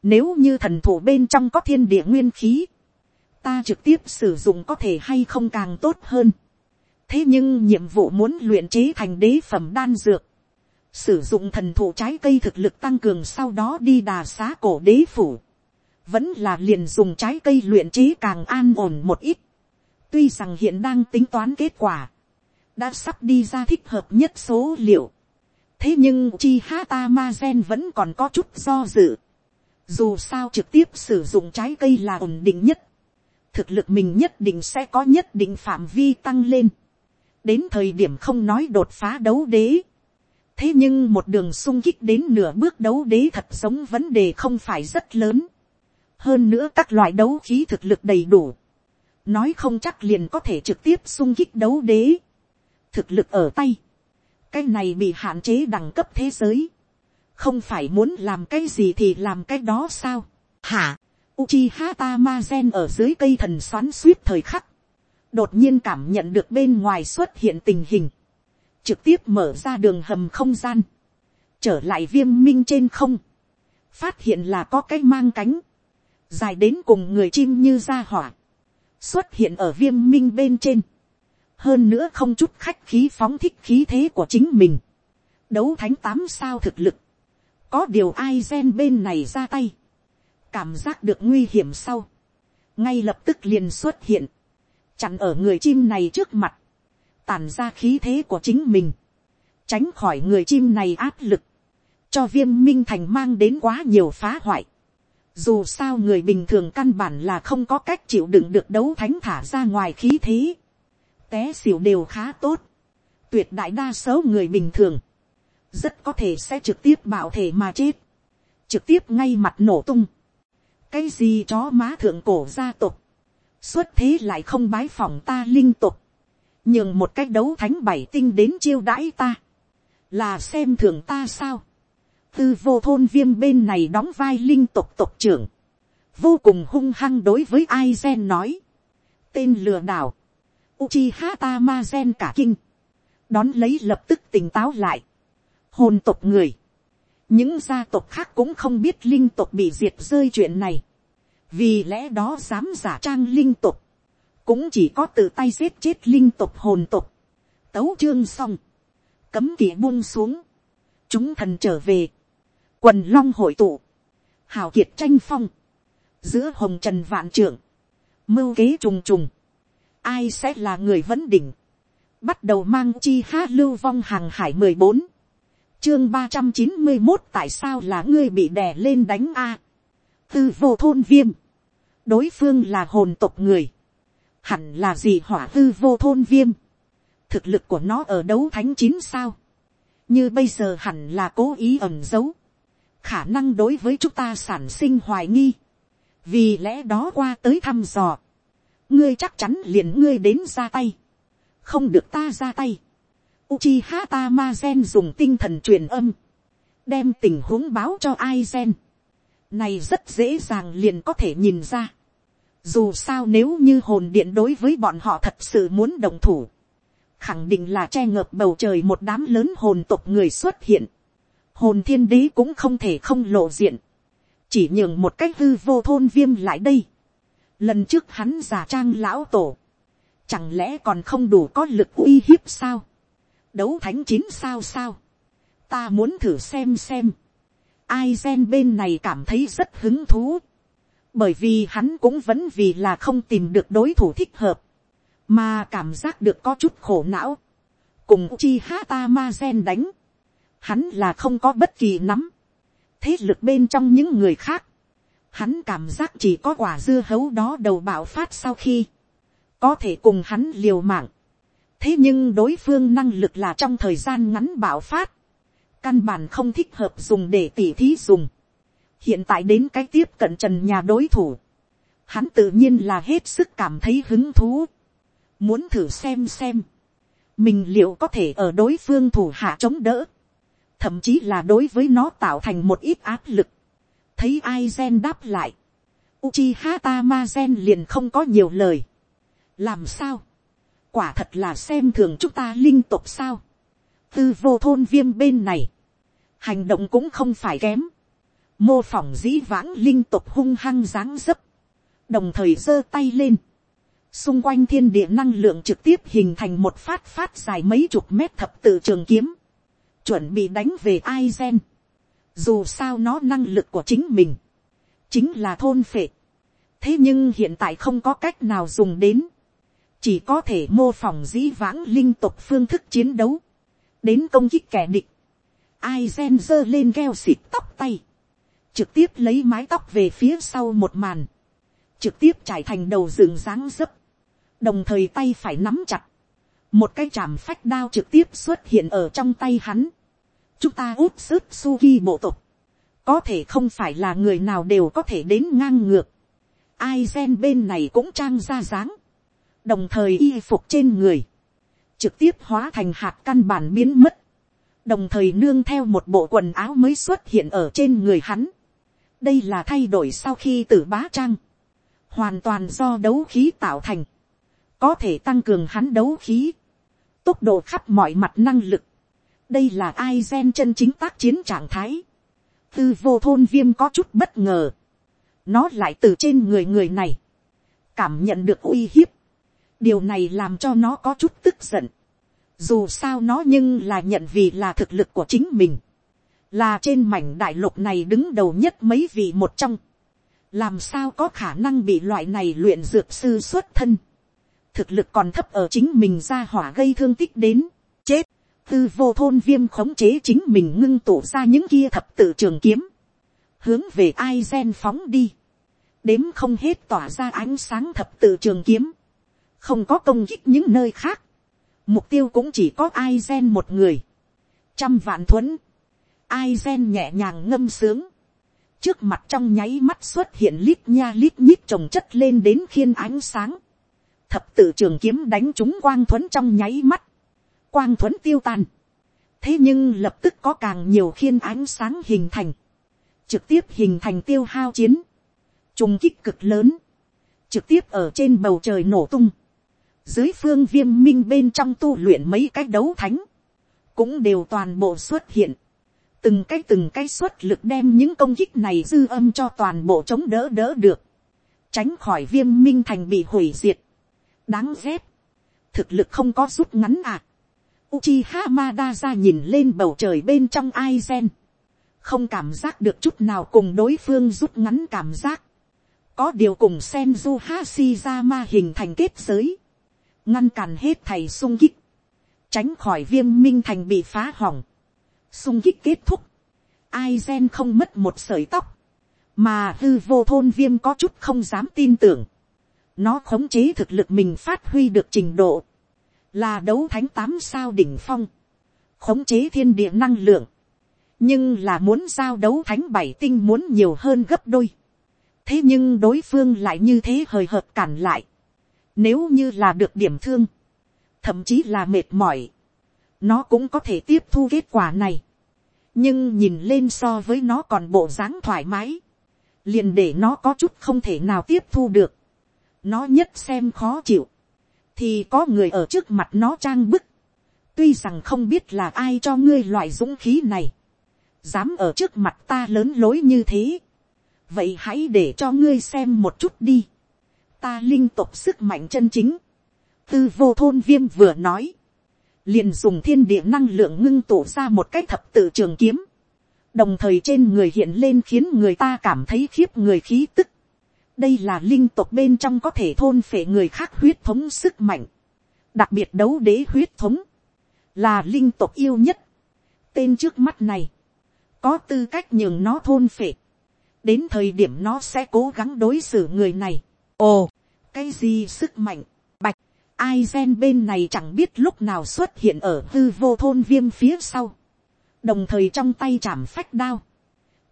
nếu như thần thủ bên trong có thiên địa nguyên khí, ta trực tiếp sử dụng có thể hay không càng tốt hơn. thế nhưng nhiệm vụ muốn luyện chế thành đế phẩm đan dược, sử dụng thần thụ trái cây thực lực tăng cường sau đó đi đà xá cổ đế phủ, vẫn là liền dùng trái cây luyện trí càng an ổn một ít, tuy rằng hiện đang tính toán kết quả, đã sắp đi ra thích hợp nhất số liệu, thế nhưng chi hata ma gen vẫn còn có chút do dự, dù sao trực tiếp sử dụng trái cây là ổn định nhất, thực lực mình nhất định sẽ có nhất định phạm vi tăng lên, đến thời điểm không nói đột phá đấu đế, thế nhưng một đường sung kích đến nửa bước đấu đế thật giống vấn đề không phải rất lớn. hơn nữa các loại đấu khí thực lực đầy đủ. nói không chắc liền có thể trực tiếp sung kích đấu đế. thực lực ở tay. cái này bị hạn chế đẳng cấp thế giới. không phải muốn làm cái gì thì làm cái đó sao. hả, Uchiha Tamazen ở dưới cây thần xoắn suýt thời khắc. đột nhiên cảm nhận được bên ngoài xuất hiện tình hình trực tiếp mở ra đường hầm không gian, trở lại viêm minh trên không, phát hiện là có cái mang cánh, dài đến cùng người chim như ra hỏa, xuất hiện ở viêm minh bên trên, hơn nữa không chút khách khí phóng thích khí thế của chính mình, đấu thánh tám sao thực lực, có điều ai gen bên này ra tay, cảm giác được nguy hiểm sau, ngay lập tức liền xuất hiện, chặn ở người chim này trước mặt, tàn ra khí thế của chính mình, tránh khỏi người chim này áp lực, cho viêm minh thành mang đến quá nhiều phá hoại. Dù sao người bình thường căn bản là không có cách chịu đựng được đấu thánh thả ra ngoài khí thế. Té xỉu đều khá tốt. Tuyệt đại đa số người bình thường. Rất có thể sẽ trực tiếp bạo thể mà chết. Trực tiếp ngay mặt nổ tung. Cái gì chó má thượng cổ gia tộc. Xuất thế lại không bái phòng ta linh tục nhường một cách đấu thánh bảy tinh đến chiêu đãi ta. Là xem thường ta sao? Tư vô thôn viêm bên này đóng vai linh tục tộc trưởng, vô cùng hung hăng đối với ai gen nói, tên lừa đảo, Uchiha gen cả kinh, đón lấy lập tức tỉnh táo lại, hồn tộc người, những gia tộc khác cũng không biết linh tộc bị diệt rơi chuyện này, vì lẽ đó dám giả trang linh tộc, cũng chỉ có tự tay giết chết linh tộc hồn tộc, tấu chương xong, cấm kỵ buông xuống, chúng thần trở về, quần long hội tụ, hào kiệt tranh phong, giữa hồng trần vạn trưởng, mưu kế trùng trùng, ai sẽ là người vấn đỉnh, bắt đầu mang chi ha lưu vong hàng hải mười bốn, chương ba trăm chín mươi một tại sao là ngươi bị đè lên đánh a, tư vô thôn viêm, đối phương là hồn tộc người, hẳn là gì hỏa tư vô thôn viêm, thực lực của nó ở đấu thánh chín sao, như bây giờ hẳn là cố ý ẩn giấu, khả năng đối với chúng ta sản sinh hoài nghi, vì lẽ đó qua tới thăm dò, ngươi chắc chắn liền ngươi đến ra tay, không được ta ra tay. Uchiha Tamazen dùng tinh thần truyền âm, đem tình huống báo cho ai Aizen. Này rất dễ dàng liền có thể nhìn ra. Dù sao nếu như hồn điện đối với bọn họ thật sự muốn đồng thủ, khẳng định là che ngợp bầu trời một đám lớn hồn tộc người xuất hiện. Hồn thiên đế cũng không thể không lộ diện, chỉ nhường một cách hư vô thôn viêm lại đây. Lần trước hắn giả trang lão tổ, chẳng lẽ còn không đủ có lực uy hiếp sao, đấu thánh chín sao sao, ta muốn thử xem xem, ai gen bên này cảm thấy rất hứng thú, bởi vì hắn cũng vẫn vì là không tìm được đối thủ thích hợp, mà cảm giác được có chút khổ não, cùng chi hata ma gen đánh, hắn là không có bất kỳ nắm, thế lực bên trong những người khác, hắn cảm giác chỉ có quả dưa hấu đó đầu bạo phát sau khi, có thể cùng hắn liều mạng, thế nhưng đối phương năng lực là trong thời gian ngắn bạo phát, căn bản không thích hợp dùng để tỉ thí dùng, hiện tại đến cái tiếp cận trần nhà đối thủ, hắn tự nhiên là hết sức cảm thấy hứng thú, muốn thử xem xem, mình liệu có thể ở đối phương thủ hạ chống đỡ, thậm chí là đối với nó tạo thành một ít áp lực. thấy ai gen đáp lại, Uchiha gen liền không có nhiều lời. làm sao, quả thật là xem thường chúng ta linh tục sao. tư vô thôn viêm bên này, hành động cũng không phải kém, mô phỏng dĩ vãng linh tục hung hăng dáng dấp, đồng thời giơ tay lên, xung quanh thiên địa năng lượng trực tiếp hình thành một phát phát dài mấy chục mét thập tự trường kiếm, chuẩn bị đánh về ai gen. Dù sao nó năng lực của chính mình, chính là thôn phệ. Thế nhưng hiện tại không có cách nào dùng đến. Chỉ có thể mô phỏng dĩ vãng linh tục phương thức chiến đấu. Đến công kích kẻ địch. Ai gen giơ lên keo xịt tóc tay. Trực tiếp lấy mái tóc về phía sau một màn. Trực tiếp trải thành đầu rừng dáng dấp. Đồng thời tay phải nắm chặt một cái chàm phách đao trực tiếp xuất hiện ở trong tay hắn chúng ta út sức suki bộ tộc, có thể không phải là người nào đều có thể đến ngang ngược, ai gen bên này cũng trang ra dáng, đồng thời y phục trên người, trực tiếp hóa thành hạt căn bản biến mất, đồng thời nương theo một bộ quần áo mới xuất hiện ở trên người hắn đây là thay đổi sau khi tử bá trang, hoàn toàn do đấu khí tạo thành, có thể tăng cường hắn đấu khí, tốc độ khắp mọi mặt năng lực, đây là ai gen chân chính tác chiến trạng thái. tư vô thôn viêm có chút bất ngờ. nó lại từ trên người người này. cảm nhận được uy hiếp. điều này làm cho nó có chút tức giận. dù sao nó nhưng là nhận vì là thực lực của chính mình, là trên mảnh đại lục này đứng đầu nhất mấy vị một trong, làm sao có khả năng bị loại này luyện dược sư xuất thân, thực lực còn thấp ở chính mình ra hỏa gây thương tích đến, chết, tư vô thôn viêm khống chế chính mình ngưng tụ ra những kia thập tự trường kiếm, hướng về ai gen phóng đi, đếm không hết tỏa ra ánh sáng thập tự trường kiếm, không có công kích những nơi khác, mục tiêu cũng chỉ có ai gen một người, trăm vạn thuẫn, ai gen nhẹ nhàng ngâm sướng, trước mặt trong nháy mắt xuất hiện lít nha lít nhít trồng chất lên đến khiên ánh sáng, thập tự trường kiếm đánh chúng quang thuẫn trong nháy mắt, quang thuẫn tiêu tan, thế nhưng lập tức có càng nhiều khiên ánh sáng hình thành, trực tiếp hình thành tiêu hao chiến, trùng kích cực lớn, trực tiếp ở trên bầu trời nổ tung, dưới phương viêm minh bên trong tu luyện mấy cái đấu thánh, cũng đều toàn bộ xuất hiện, từng cái từng cái xuất lực đem những công kích này dư âm cho toàn bộ chống đỡ đỡ được, tránh khỏi viêm minh thành bị hủy diệt, đáng ghét, thực lực không có rút ngắn à. Uchiha Madara nhìn lên bầu trời bên trong Aizen, không cảm giác được chút nào cùng đối phương rút ngắn cảm giác, có điều cùng Senju Hashirama hình thành kết giới, ngăn cản hết thầy sung kích, tránh khỏi viêm minh thành bị phá hỏng, sung kích kết thúc, ai gen không mất một sợi tóc, mà hư vô thôn viêm có chút không dám tin tưởng, nó khống chế thực lực mình phát huy được trình độ, là đấu thánh tám sao đỉnh phong, khống chế thiên địa năng lượng, nhưng là muốn giao đấu thánh bảy tinh muốn nhiều hơn gấp đôi. thế nhưng đối phương lại như thế hời hợt cản lại, nếu như là được điểm thương, thậm chí là mệt mỏi, nó cũng có thể tiếp thu kết quả này. nhưng nhìn lên so với nó còn bộ dáng thoải mái, liền để nó có chút không thể nào tiếp thu được. nó nhất xem khó chịu, thì có người ở trước mặt nó trang bức. tuy rằng không biết là ai cho ngươi loại dũng khí này, dám ở trước mặt ta lớn lối như thế. vậy hãy để cho ngươi xem một chút đi ta linh tục sức mạnh chân chính. tư vô thôn viêm vừa nói, liền dùng thiên địa năng lượng ngưng tụ ra một cái thập tự trường kiếm, đồng thời trên người hiện lên khiến người ta cảm thấy khiếp người khí tức. đây là linh tộc bên trong có thể thôn phệ người khác huyết thống sức mạnh, đặc biệt đấu đế huyết thống, là linh tộc yêu nhất. tên trước mắt này, có tư cách nhường nó thôn phệ, đến thời điểm nó sẽ cố gắng đối xử người này, ồ, cái gì sức mạnh, ai gen bên này chẳng biết lúc nào xuất hiện ở hư vô thôn viêm phía sau, đồng thời trong tay chạm phách đao,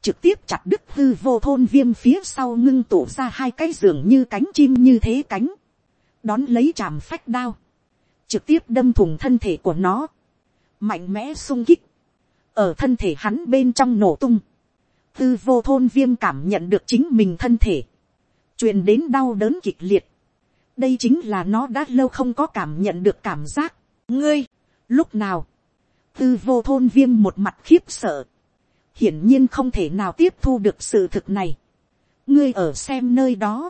trực tiếp chặt đứt hư vô thôn viêm phía sau ngưng tụ ra hai cái giường như cánh chim như thế cánh, đón lấy chạm phách đao, trực tiếp đâm thùng thân thể của nó, mạnh mẽ sung kích, ở thân thể hắn bên trong nổ tung, tư vô thôn viêm cảm nhận được chính mình thân thể, truyền đến đau đớn kịch liệt đây chính là nó đã lâu không có cảm nhận được cảm giác. ngươi, lúc nào, tư vô thôn viêm một mặt khiếp sợ, hiển nhiên không thể nào tiếp thu được sự thực này. ngươi ở xem nơi đó,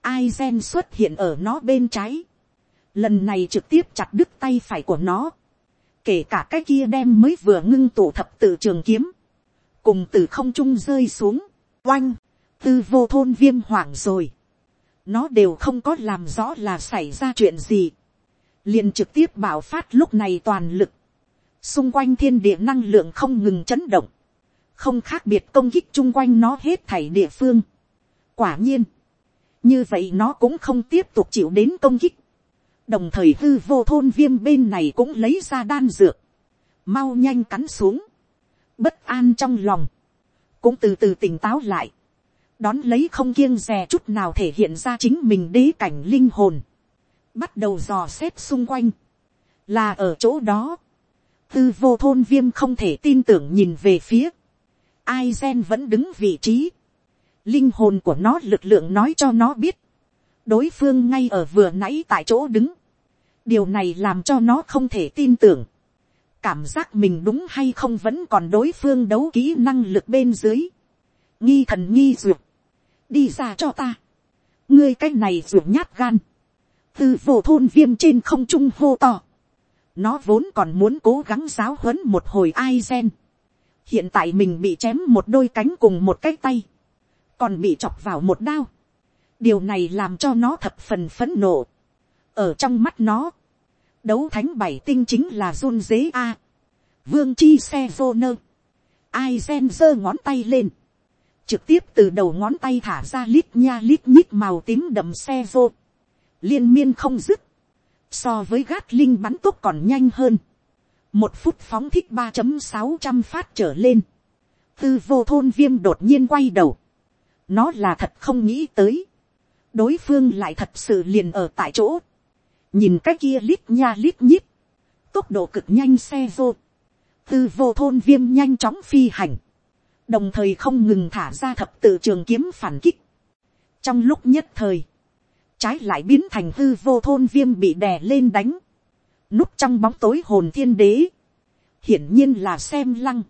ai gen xuất hiện ở nó bên trái, lần này trực tiếp chặt đứt tay phải của nó, kể cả cái kia đem mới vừa ngưng tụ thập tự trường kiếm, cùng từ không trung rơi xuống, oanh, tư vô thôn viêm hoảng rồi. Nó đều không có làm rõ là xảy ra chuyện gì. liền trực tiếp bảo phát lúc này toàn lực. Xung quanh thiên địa năng lượng không ngừng chấn động. Không khác biệt công kích chung quanh nó hết thảy địa phương. Quả nhiên. Như vậy nó cũng không tiếp tục chịu đến công kích. Đồng thời hư vô thôn viêm bên này cũng lấy ra đan dược. Mau nhanh cắn xuống. Bất an trong lòng. Cũng từ từ tỉnh táo lại đón lấy không kiêng rè chút nào thể hiện ra chính mình đế cảnh linh hồn, bắt đầu dò xét xung quanh, là ở chỗ đó, tư vô thôn viêm không thể tin tưởng nhìn về phía, ai gen vẫn đứng vị trí, linh hồn của nó lực lượng nói cho nó biết, đối phương ngay ở vừa nãy tại chỗ đứng, điều này làm cho nó không thể tin tưởng, cảm giác mình đúng hay không vẫn còn đối phương đấu kỹ năng lực bên dưới, nghi thần nghi ruột, đi ra cho ta, ngươi cái này ruột nhát gan, từ vô thôn viêm trên không trung hô to, nó vốn còn muốn cố gắng giáo huấn một hồi ai gen. hiện tại mình bị chém một đôi cánh cùng một cái tay, còn bị chọc vào một đao. điều này làm cho nó thập phần phấn nộ. ở trong mắt nó, đấu thánh bảy tinh chính là run dế a. vương chi xe vô nơ. ai gen giơ ngón tay lên trực tiếp từ đầu ngón tay thả ra lít nha lít nhít màu tím đậm xe vô. liên miên không dứt. So với gát linh bắn tốt còn nhanh hơn, một phút phóng thích ba sáu trăm phát trở lên, tư vô thôn viêm đột nhiên quay đầu, nó là thật không nghĩ tới, đối phương lại thật sự liền ở tại chỗ, nhìn cái kia lít nha lít nhít, tốc độ cực nhanh xe vô, tư vô thôn viêm nhanh chóng phi hành, đồng thời không ngừng thả ra thập tự trường kiếm phản kích. trong lúc nhất thời, trái lại biến thành hư vô thôn viêm bị đè lên đánh, núp trong bóng tối hồn thiên đế, hiển nhiên là xem lăng,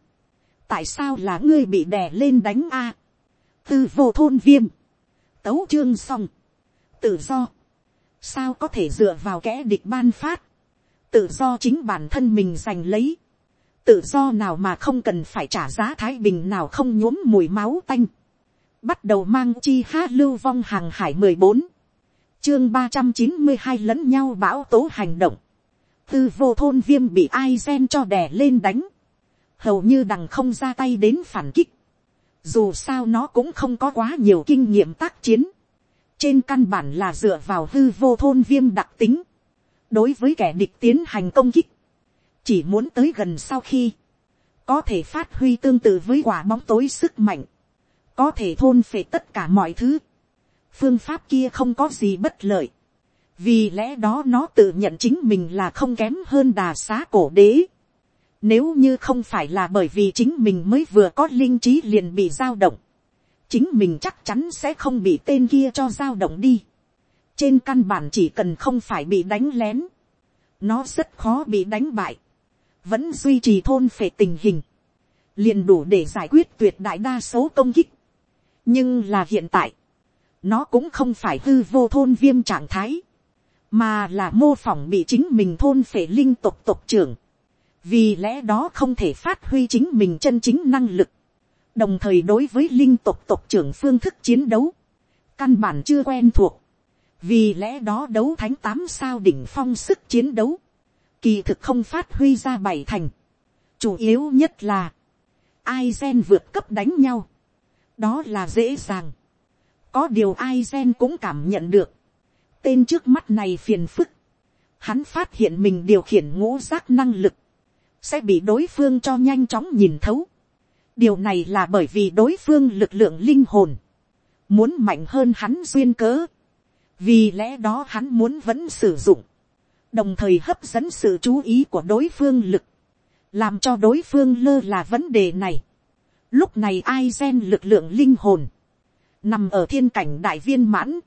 tại sao là ngươi bị đè lên đánh a, à? hư vô thôn viêm, tấu chương xong, tự do, sao có thể dựa vào kẻ địch ban phát, tự do chính bản thân mình giành lấy, tự do nào mà không cần phải trả giá thái bình nào không nhuốm mùi máu tanh, bắt đầu mang chi hát lưu vong hàng hải mười bốn, chương ba trăm chín mươi hai lẫn nhau bão tố hành động. tư vô thôn viêm bị ai gen cho đè lên đánh. hầu như đằng không ra tay đến phản kích. dù sao nó cũng không có quá nhiều kinh nghiệm tác chiến. trên căn bản là dựa vào hư vô thôn viêm đặc tính. đối với kẻ địch tiến hành công kích chỉ muốn tới gần sau khi. có thể phát huy tương tự với quả bóng tối sức mạnh. có thể thôn phệ tất cả mọi thứ phương pháp kia không có gì bất lợi. vì lẽ đó nó tự nhận chính mình là không kém hơn đà xá cổ đế. nếu như không phải là bởi vì chính mình mới vừa có linh trí liền bị giao động, chính mình chắc chắn sẽ không bị tên kia cho giao động đi. trên căn bản chỉ cần không phải bị đánh lén, nó rất khó bị đánh bại, vẫn duy trì thôn phệ tình hình, liền đủ để giải quyết tuyệt đại đa số công kích. nhưng là hiện tại, nó cũng không phải hư vô thôn viêm trạng thái, mà là mô phỏng bị chính mình thôn phệ linh tục tục trưởng, vì lẽ đó không thể phát huy chính mình chân chính năng lực, đồng thời đối với linh tục tục trưởng phương thức chiến đấu, căn bản chưa quen thuộc, vì lẽ đó đấu thánh tám sao đỉnh phong sức chiến đấu, kỳ thực không phát huy ra bảy thành, chủ yếu nhất là, ai gen vượt cấp đánh nhau, đó là dễ dàng, có điều ai gen cũng cảm nhận được. tên trước mắt này phiền phức. hắn phát hiện mình điều khiển ngũ giác năng lực. sẽ bị đối phương cho nhanh chóng nhìn thấu. điều này là bởi vì đối phương lực lượng linh hồn. muốn mạnh hơn hắn duyên cớ. vì lẽ đó hắn muốn vẫn sử dụng đồng thời hấp dẫn sự chú ý của đối phương lực. làm cho đối phương lơ là vấn đề này. lúc này ai gen lực lượng linh hồn nằm ở thiên cảnh đại viên mãn,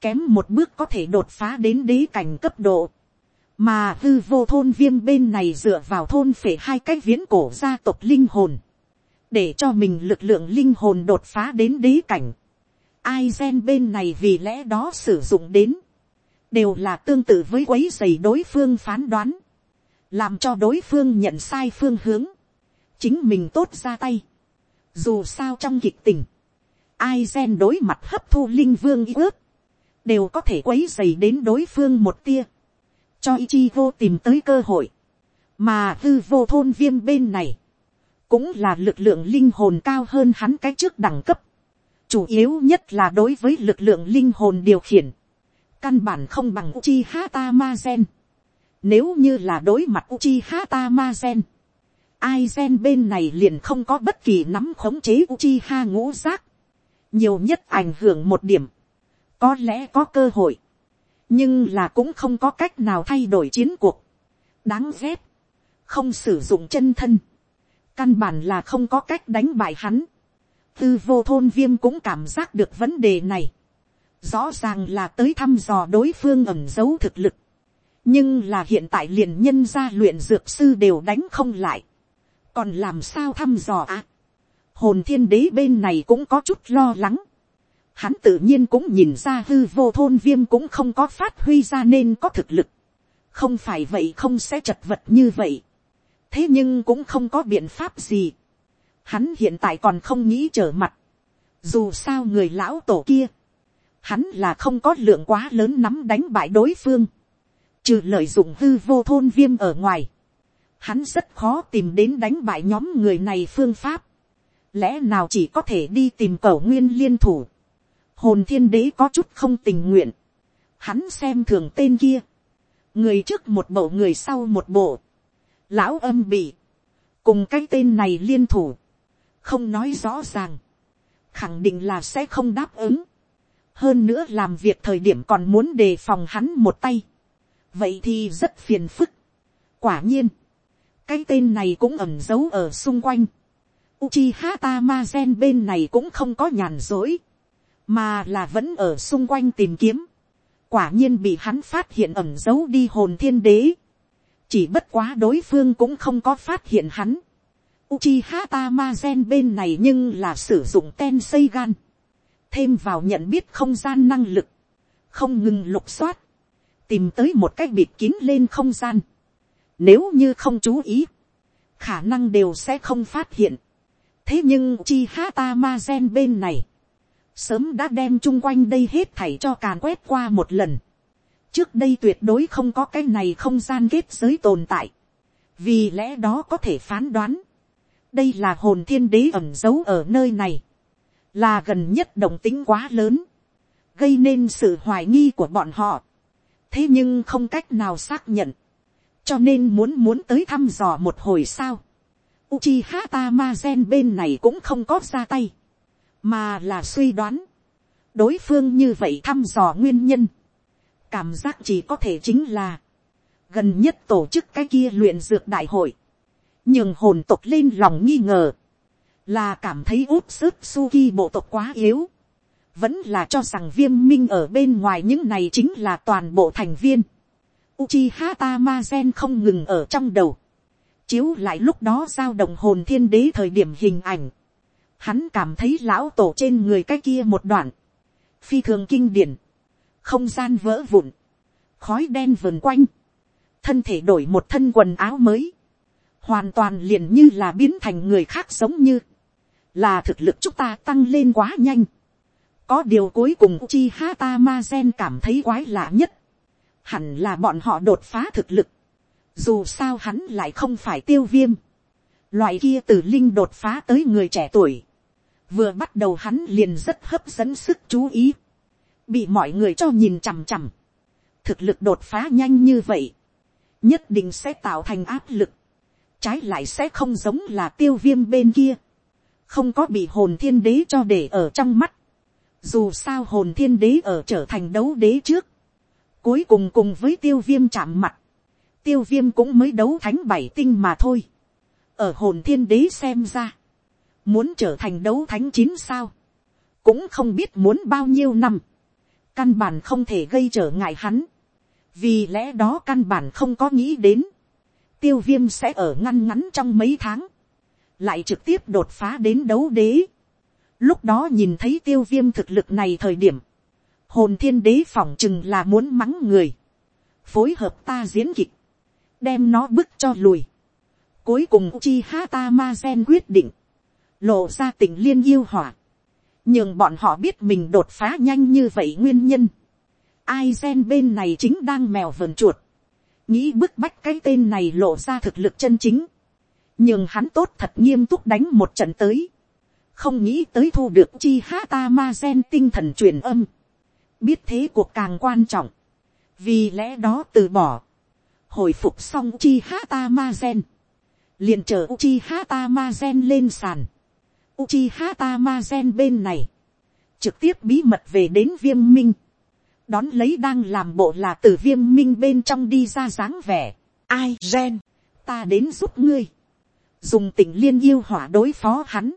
kém một bước có thể đột phá đến đế cảnh cấp độ, mà hư vô thôn viêm bên này dựa vào thôn phể hai cái viễn cổ gia tộc linh hồn, để cho mình lực lượng linh hồn đột phá đến đế cảnh. Ai gen bên này vì lẽ đó sử dụng đến, đều là tương tự với quấy dày đối phương phán đoán, làm cho đối phương nhận sai phương hướng, chính mình tốt ra tay. Dù sao trong kịch tình, ai gen đối mặt hấp thu linh vương ướt, đều có thể quấy dày đến đối phương một tia, cho Ichi vô tìm tới cơ hội, mà hư vô thôn viêm bên này, cũng là lực lượng linh hồn cao hơn hắn cái trước đẳng cấp, chủ yếu nhất là đối với lực lượng linh hồn điều khiển, căn bản không bằng Uchi Hata Mazen. Nếu như là đối mặt Uchi Hata Mazen, ai gen bên này liền không có bất kỳ nắm khống chế Uchiha ngũ giác. Nhiều nhất ảnh hưởng một điểm, có lẽ có cơ hội, nhưng là cũng không có cách nào thay đổi chiến cuộc, đáng ghét, không sử dụng chân thân, căn bản là không có cách đánh bại hắn, tư vô thôn viêm cũng cảm giác được vấn đề này, rõ ràng là tới thăm dò đối phương ẩm giấu thực lực, nhưng là hiện tại liền nhân gia luyện dược sư đều đánh không lại, còn làm sao thăm dò ạ, à? hồn thiên đế bên này cũng có chút lo lắng. Hắn tự nhiên cũng nhìn ra hư vô thôn viêm cũng không có phát huy ra nên có thực lực. không phải vậy không sẽ chật vật như vậy. thế nhưng cũng không có biện pháp gì. hắn hiện tại còn không nghĩ trở mặt. dù sao người lão tổ kia, hắn là không có lượng quá lớn nắm đánh bại đối phương. trừ lợi dụng hư vô thôn viêm ở ngoài. hắn rất khó tìm đến đánh bại nhóm người này phương pháp. lẽ nào chỉ có thể đi tìm cầu nguyên liên thủ. hồn thiên đế có chút không tình nguyện. hắn xem thường tên kia người trước một bộ người sau một bộ, lão âm bị, cùng cái tên này liên thủ, không nói rõ ràng, khẳng định là sẽ không đáp ứng, hơn nữa làm việc thời điểm còn muốn đề phòng hắn một tay, vậy thì rất phiền phức. quả nhiên, cái tên này cũng ẩm giấu ở xung quanh, Uchiha Tamazen bên này cũng không có nhàn dối, mà là vẫn ở xung quanh tìm kiếm quả nhiên bị hắn phát hiện ẩm giấu đi hồn thiên đế. chỉ bất quá đối phương cũng không có phát hiện hắn. Uchiha Tamazen bên này nhưng là sử dụng ten xây gan thêm vào nhận biết không gian năng lực. không ngừng lục soát. tìm tới một cách bịt kín lên không gian. nếu như không chú ý, khả năng đều sẽ không phát hiện. thế nhưng chi hata mazen bên này, sớm đã đem chung quanh đây hết thảy cho càn quét qua một lần. trước đây tuyệt đối không có cái này không gian kết giới tồn tại. vì lẽ đó có thể phán đoán. đây là hồn thiên đế ẩm giấu ở nơi này là gần nhất đồng tính quá lớn. gây nên sự hoài nghi của bọn họ. thế nhưng không cách nào xác nhận. cho nên muốn muốn tới thăm dò một hồi sao. Uchiha Tamazen bên này cũng không có ra tay mà là suy đoán, đối phương như vậy thăm dò nguyên nhân, cảm giác chỉ có thể chính là, gần nhất tổ chức cái kia luyện dược đại hội, nhường hồn tộc lên lòng nghi ngờ, là cảm thấy út sức suki bộ tộc quá yếu, vẫn là cho rằng viêm minh ở bên ngoài những này chính là toàn bộ thành viên. Uchiha Tamazen không ngừng ở trong đầu. Chiếu lại lúc đó giao động hồn thiên đế thời điểm hình ảnh. Hắn cảm thấy lão tổ trên người cái kia một đoạn, phi thường kinh điển, không gian vỡ vụn, khói đen vườn quanh, thân thể đổi một thân quần áo mới, hoàn toàn liền như là biến thành người khác giống như, là thực lực chúng ta tăng lên quá nhanh. có điều cuối cùng chi ha ta ma gen cảm thấy quái lạ nhất, hẳn là bọn họ đột phá thực lực, dù sao hắn lại không phải tiêu viêm, loại kia từ linh đột phá tới người trẻ tuổi, vừa bắt đầu hắn liền rất hấp dẫn sức chú ý, bị mọi người cho nhìn chằm chằm, thực lực đột phá nhanh như vậy, nhất định sẽ tạo thành áp lực, trái lại sẽ không giống là tiêu viêm bên kia, không có bị hồn thiên đế cho để ở trong mắt, dù sao hồn thiên đế ở trở thành đấu đế trước, cuối cùng cùng với tiêu viêm chạm mặt, tiêu viêm cũng mới đấu thánh bảy tinh mà thôi, ở hồn thiên đế xem ra, muốn trở thành đấu thánh chín sao, cũng không biết muốn bao nhiêu năm, căn bản không thể gây trở ngại hắn, vì lẽ đó căn bản không có nghĩ đến, tiêu viêm sẽ ở ngăn ngắn trong mấy tháng, lại trực tiếp đột phá đến đấu đế. Lúc đó nhìn thấy tiêu viêm thực lực này thời điểm, hồn thiên đế phỏng chừng là muốn mắng người, phối hợp ta diễn kịch, đem nó bức cho lùi. Cuối cùng chi ha ta ma gen quyết định, lộ ra tình liên yêu hỏa, nhưng bọn họ biết mình đột phá nhanh như vậy nguyên nhân. Ai gen bên này chính đang mèo vờn chuột, nghĩ bức bách cái tên này lộ ra thực lực chân chính, nhưng hắn tốt thật nghiêm túc đánh một trận tới, không nghĩ tới thu được chi ha ta ma gen tinh thần truyền âm, biết thế cuộc càng quan trọng, vì lẽ đó từ bỏ, hồi phục xong chi ha ta ma gen, liền chờ chi ha ta ma gen lên sàn, Uchiha Tamazen bên này, trực tiếp bí mật về đến viêm minh, đón lấy đang làm bộ là từ viêm minh bên trong đi ra dáng vẻ, ai gen, ta đến giúp ngươi, dùng tình liên yêu hỏa đối phó hắn,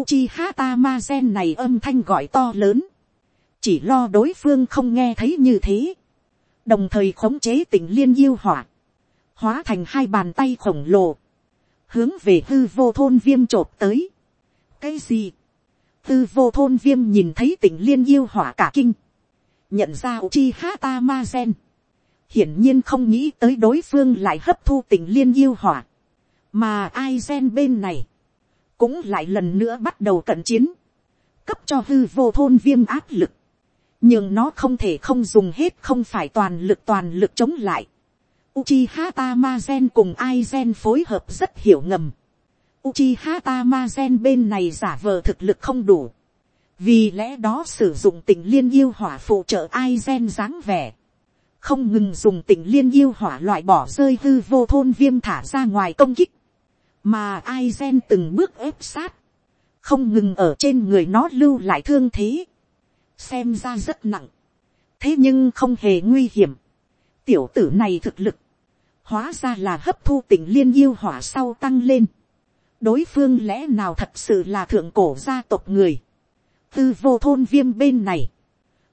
Uchiha Tamazen này âm thanh gọi to lớn, chỉ lo đối phương không nghe thấy như thế, đồng thời khống chế tình liên yêu hỏa, hóa thành hai bàn tay khổng lồ, hướng về hư vô thôn viêm t tới, cái gì, hư vô thôn viêm nhìn thấy tỉnh liên yêu hỏa cả kinh, nhận ra uchiha tamazen. Hiển nhiên không nghĩ tới đối phương lại hấp thu tình liên yêu hỏa, mà ai gen bên này, cũng lại lần nữa bắt đầu cận chiến, cấp cho hư vô thôn viêm áp lực, nhưng nó không thể không dùng hết không phải toàn lực toàn lực chống lại. Uchiha Tamazen cùng Aizen phối hợp rất hiểu ngầm. Uchiha Tamazen bên này giả vờ thực lực không đủ. Vì lẽ đó sử dụng tình liên yêu hỏa phụ trợ Aizen dáng vẻ. Không ngừng dùng tình liên yêu hỏa loại bỏ rơi hư vô thôn viêm thả ra ngoài công kích. Mà Aizen từng bước ép sát. Không ngừng ở trên người nó lưu lại thương thế xem ra rất nặng, thế nhưng không hề nguy hiểm. tiểu tử này thực lực, hóa ra là hấp thu tình liên yêu hỏa sau tăng lên. đối phương lẽ nào thật sự là thượng cổ gia tộc người. tư vô thôn viêm bên này,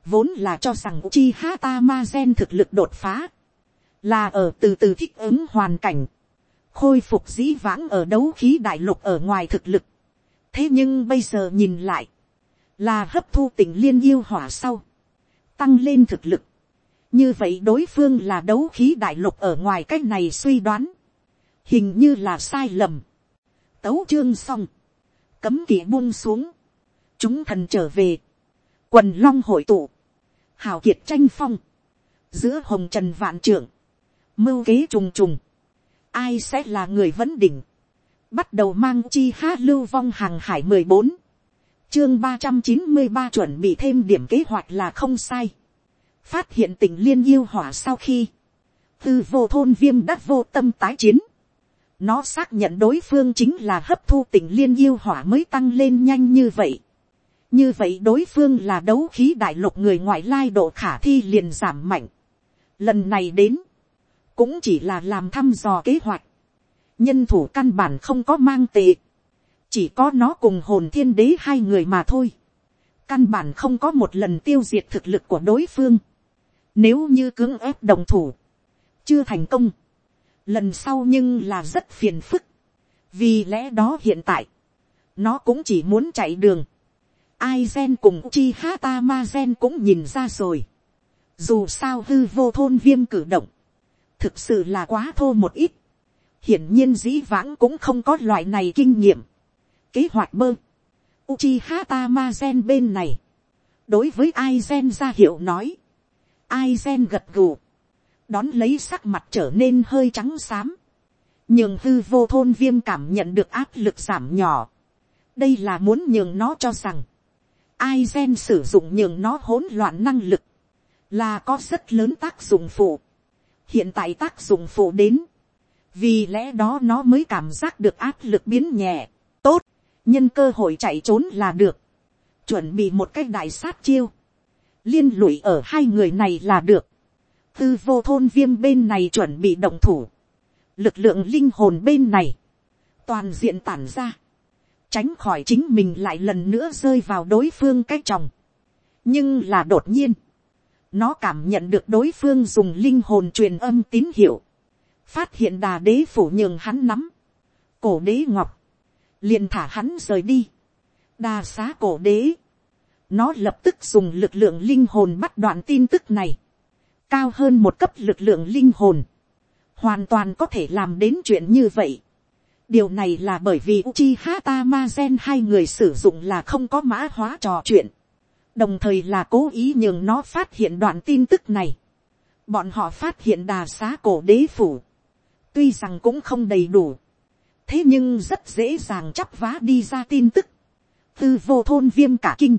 vốn là cho rằng chi hata ma gen thực lực đột phá, là ở từ từ thích ứng hoàn cảnh, khôi phục dĩ vãng ở đấu khí đại lục ở ngoài thực lực. thế nhưng bây giờ nhìn lại, là hấp thu tình liên yêu hỏa sau, tăng lên thực lực. như vậy đối phương là đấu khí đại lục ở ngoài cách này suy đoán, hình như là sai lầm. tấu chương xong, cấm kỵ buông xuống, chúng thần trở về, quần long hội tụ, hào kiệt tranh phong, giữa hồng trần vạn trưởng, mưu kế trùng trùng, ai sẽ là người vấn đỉnh, bắt đầu mang chi hát lưu vong hàng hải mười bốn, chương ba trăm chín mươi ba chuẩn bị thêm điểm kế hoạch là không sai. phát hiện tình liên yêu hỏa sau khi, tư vô thôn viêm đắc vô tâm tái chiến. nó xác nhận đối phương chính là hấp thu tình liên yêu hỏa mới tăng lên nhanh như vậy. như vậy đối phương là đấu khí đại lục người ngoại lai độ khả thi liền giảm mạnh. lần này đến, cũng chỉ là làm thăm dò kế hoạch. nhân thủ căn bản không có mang tệ chỉ có nó cùng hồn thiên đế hai người mà thôi. căn bản không có một lần tiêu diệt thực lực của đối phương. nếu như cưỡng ép đồng thủ, chưa thành công. lần sau nhưng là rất phiền phức. vì lẽ đó hiện tại, nó cũng chỉ muốn chạy đường. ai gen cùng chi hata ma gen cũng nhìn ra rồi. dù sao hư vô thôn viêm cử động, thực sự là quá thô một ít. hiển nhiên dĩ vãng cũng không có loại này kinh nghiệm kế hoạch bơ. Uchiha Tamazen bên này. Đối với Aizen ra hiệu nói. Aizen gật gù. Đón lấy sắc mặt trở nên hơi trắng xám. Nhưng hư vô thôn viêm cảm nhận được áp lực giảm nhỏ. Đây là muốn nhường nó cho rằng. Aizen sử dụng nhường nó hỗn loạn năng lực. Là có rất lớn tác dụng phụ. Hiện tại tác dụng phụ đến. Vì lẽ đó nó mới cảm giác được áp lực biến nhẹ. Tốt nhân cơ hội chạy trốn là được, chuẩn bị một cách đại sát chiêu, liên lụy ở hai người này là được, tư vô thôn viêm bên này chuẩn bị động thủ, lực lượng linh hồn bên này, toàn diện tản ra, tránh khỏi chính mình lại lần nữa rơi vào đối phương cái chồng. nhưng là đột nhiên, nó cảm nhận được đối phương dùng linh hồn truyền âm tín hiệu, phát hiện đà đế phủ nhường hắn nắm, cổ đế ngọc, liền thả hắn rời đi, đa xá cổ đế, nó lập tức dùng lực lượng linh hồn bắt đoạn tin tức này, cao hơn một cấp lực lượng linh hồn, hoàn toàn có thể làm đến chuyện như vậy. điều này là bởi vì Uchi Hata Mazen hai người sử dụng là không có mã hóa trò chuyện, đồng thời là cố ý nhường nó phát hiện đoạn tin tức này. bọn họ phát hiện đà xá cổ đế phủ, tuy rằng cũng không đầy đủ, thế nhưng rất dễ dàng chắp vá đi ra tin tức, tư vô thôn viêm cả kinh,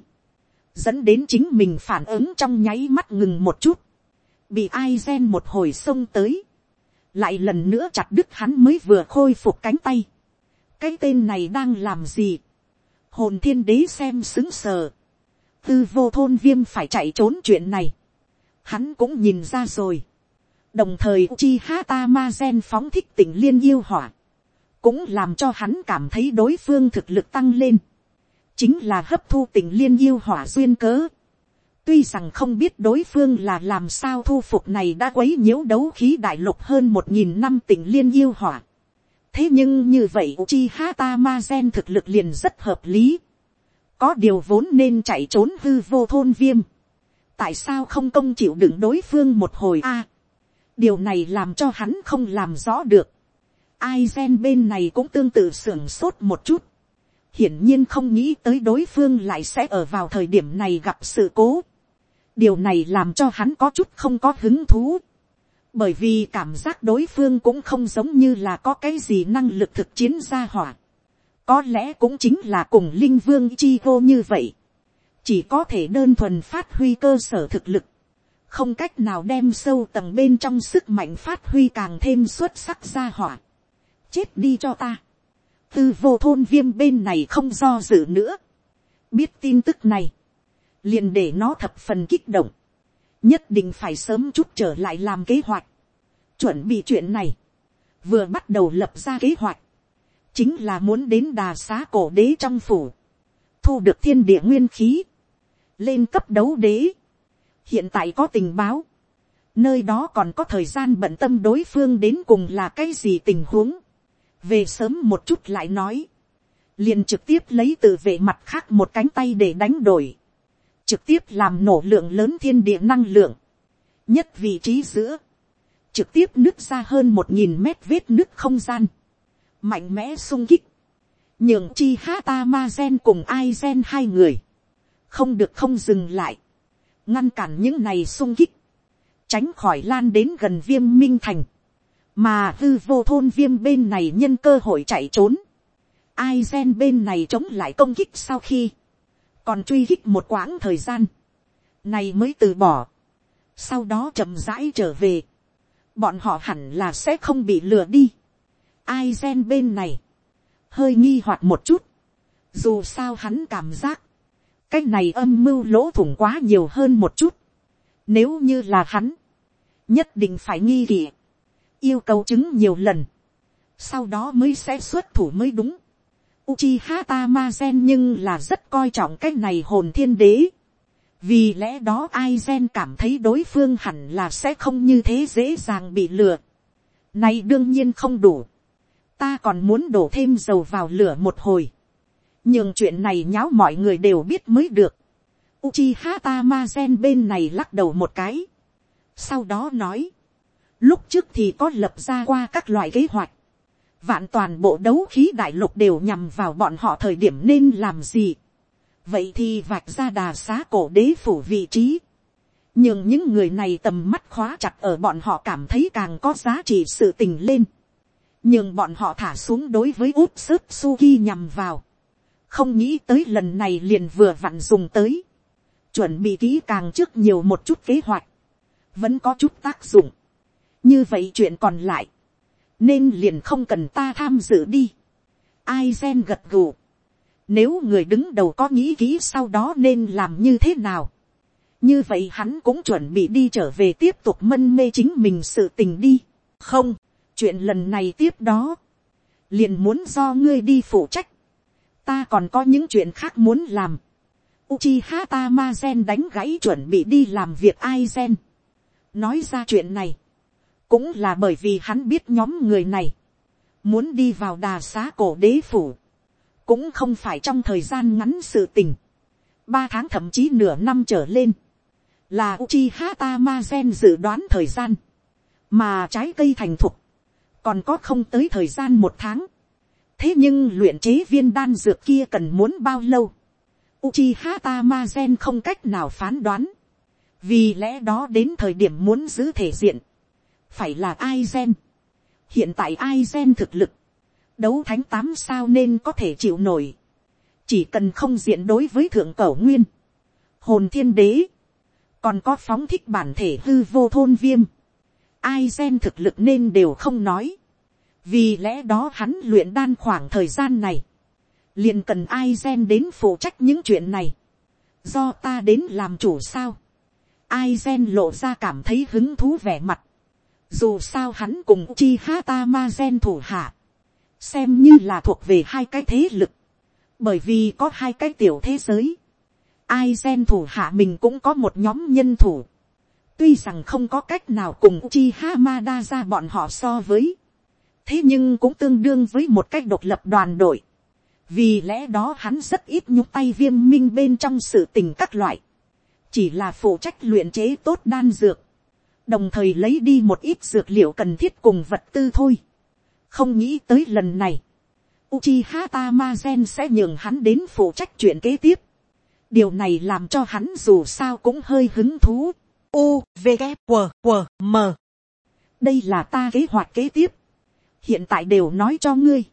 dẫn đến chính mình phản ứng trong nháy mắt ngừng một chút, bị ai gen một hồi sông tới, lại lần nữa chặt đứt hắn mới vừa khôi phục cánh tay, cái tên này đang làm gì, hồn thiên đế xem xứng sờ, tư vô thôn viêm phải chạy trốn chuyện này, hắn cũng nhìn ra rồi, đồng thời chi hata ma gen phóng thích tình liên yêu hỏa, cũng làm cho hắn cảm thấy đối phương thực lực tăng lên, chính là hấp thu tình liên yêu hỏa duyên cớ. tuy rằng không biết đối phương là làm sao thu phục này đã quấy nhiễu đấu khí đại lục hơn một nghìn năm tình liên yêu hỏa. thế nhưng như vậy chi hata ma gen thực lực liền rất hợp lý có điều vốn nên chạy trốn hư vô thôn viêm. tại sao không công chịu đựng đối phương một hồi a. điều này làm cho hắn không làm rõ được. ai gen bên này cũng tương tự sưởng sốt một chút. hiển nhiên không nghĩ tới đối phương lại sẽ ở vào thời điểm này gặp sự cố. điều này làm cho hắn có chút không có hứng thú. bởi vì cảm giác đối phương cũng không giống như là có cái gì năng lực thực chiến ra hỏa có lẽ cũng chính là cùng linh vương chi vô như vậy. chỉ có thể đơn thuần phát huy cơ sở thực lực không cách nào đem sâu tầng bên trong sức mạnh phát huy càng thêm xuất sắc ra hỏa. chết đi cho ta. tư vô thôn viêm bên này không do dự nữa. biết tin tức này, liền để nó thập phần kích động. nhất định phải sớm chút trở lại làm kế hoạch. chuẩn bị chuyện này. vừa bắt đầu lập ra kế hoạch chính là muốn đến đà xá cổ đế trong phủ. thu được thiên địa nguyên khí. lên cấp đấu đế hiện tại có tình báo, nơi đó còn có thời gian bận tâm đối phương đến cùng là cái gì tình huống, về sớm một chút lại nói, liền trực tiếp lấy từ vệ mặt khác một cánh tay để đánh đổi, trực tiếp làm nổ lượng lớn thiên địa năng lượng, nhất vị trí giữa, trực tiếp nứt ra hơn một nghìn mét vết nứt không gian, mạnh mẽ sung kích, nhường chi Hata ma gen cùng ai gen hai người, không được không dừng lại, ngăn cản những này sung kích, tránh khỏi lan đến gần viêm minh thành, mà hư vô thôn viêm bên này nhân cơ hội chạy trốn, ai gen bên này chống lại công kích sau khi, còn truy kích một quãng thời gian, này mới từ bỏ, sau đó chậm rãi trở về, bọn họ hẳn là sẽ không bị lừa đi, ai gen bên này, hơi nghi hoặc một chút, dù sao hắn cảm giác, cái này âm mưu lỗ thủng quá nhiều hơn một chút. Nếu như là hắn, nhất định phải nghi kỵ, yêu cầu chứng nhiều lần, sau đó mới sẽ xuất thủ mới đúng. Uchiha Tamazen nhưng là rất coi trọng cái này hồn thiên đế. Vì lẽ đó Aizen cảm thấy đối phương hẳn là sẽ không như thế dễ dàng bị lừa. Này đương nhiên không đủ. Ta còn muốn đổ thêm dầu vào lửa một hồi nhưng chuyện này nháo mọi người đều biết mới được. Uchiha Tamazen bên này lắc đầu một cái. Sau đó nói. Lúc trước thì có lập ra qua các loại kế hoạch. Vạn toàn bộ đấu khí đại lục đều nhằm vào bọn họ thời điểm nên làm gì. Vậy thì vạch ra đà xá cổ đế phủ vị trí. Nhưng những người này tầm mắt khóa chặt ở bọn họ cảm thấy càng có giá trị sự tình lên. Nhưng bọn họ thả xuống đối với út sức suki nhằm vào không nghĩ tới lần này liền vừa vặn dùng tới, chuẩn bị kỹ càng trước nhiều một chút kế hoạch, vẫn có chút tác dụng. như vậy chuyện còn lại, nên liền không cần ta tham dự đi. ai gen gật gù. nếu người đứng đầu có nghĩ kỹ sau đó nên làm như thế nào. như vậy hắn cũng chuẩn bị đi trở về tiếp tục mân mê chính mình sự tình đi. không, chuyện lần này tiếp đó, liền muốn do ngươi đi phụ trách. Ta còn có những chuyện khác muốn làm. Uchiha Tamazen đánh gãy chuẩn bị đi làm việc Aizen. Nói ra chuyện này, cũng là bởi vì hắn biết nhóm người này, muốn đi vào đà xá cổ đế phủ, cũng không phải trong thời gian ngắn sự tình, ba tháng thậm chí nửa năm trở lên, là Uchiha Tamazen dự đoán thời gian, mà trái cây thành thục, còn có không tới thời gian một tháng, thế nhưng luyện chế viên đan dược kia cần muốn bao lâu. Uchiha Tamazen không cách nào phán đoán. Vì lẽ đó đến thời điểm muốn giữ thể diện. Phải là Aizen. Hiện tại Aizen thực lực. Đấu thánh tám sao nên có thể chịu nổi. Chỉ cần không diện đối với thượng cẩu nguyên. Hồn thiên đế. Còn có phóng thích bản thể hư vô thôn viêm. Aizen thực lực nên đều không nói. Vì lẽ đó hắn luyện đan khoảng thời gian này, liền cần ai gen đến phụ trách những chuyện này, do ta đến làm chủ sao, ai gen lộ ra cảm thấy hứng thú vẻ mặt, dù sao hắn cùng chi ha ta ma gen thủ hạ, xem như là thuộc về hai cái thế lực, bởi vì có hai cái tiểu thế giới, ai gen thủ hạ mình cũng có một nhóm nhân thủ, tuy rằng không có cách nào cùng chi Hamada ra bọn họ so với, thế nhưng cũng tương đương với một cách độc lập đoàn đội. vì lẽ đó hắn rất ít nhúc tay viêm minh bên trong sự tình các loại. chỉ là phụ trách luyện chế tốt đan dược. đồng thời lấy đi một ít dược liệu cần thiết cùng vật tư thôi. không nghĩ tới lần này, Uchiha Tamazen sẽ nhường hắn đến phụ trách chuyện kế tiếp. điều này làm cho hắn dù sao cũng hơi hứng thú. U, V, K, W, W, M. đây là ta kế hoạch kế tiếp. hiện tại đều nói cho ngươi.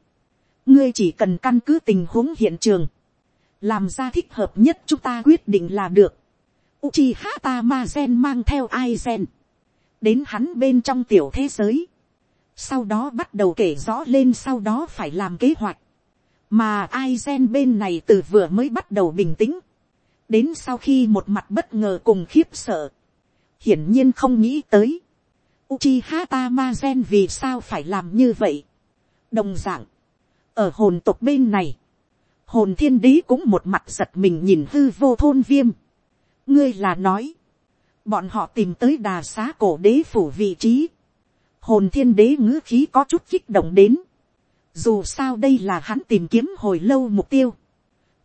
ngươi chỉ cần căn cứ tình huống hiện trường. làm ra thích hợp nhất chúng ta quyết định là được. Uchiha gen mang theo Aizen đến hắn bên trong tiểu thế giới, sau đó bắt đầu kể rõ lên sau đó phải làm kế hoạch, mà ai gen bên này từ vừa mới bắt đầu bình tĩnh, đến sau khi một mặt bất ngờ cùng khiếp sợ, hiển nhiên không nghĩ tới, Uchiha Tamazen vì sao phải làm như vậy. đồng dạng ở hồn tộc bên này, hồn thiên đế cũng một mặt giật mình nhìn hư vô thôn viêm. ngươi là nói, bọn họ tìm tới đà xá cổ đế phủ vị trí, hồn thiên đế ngữ khí có chút kích động đến, dù sao đây là hắn tìm kiếm hồi lâu mục tiêu,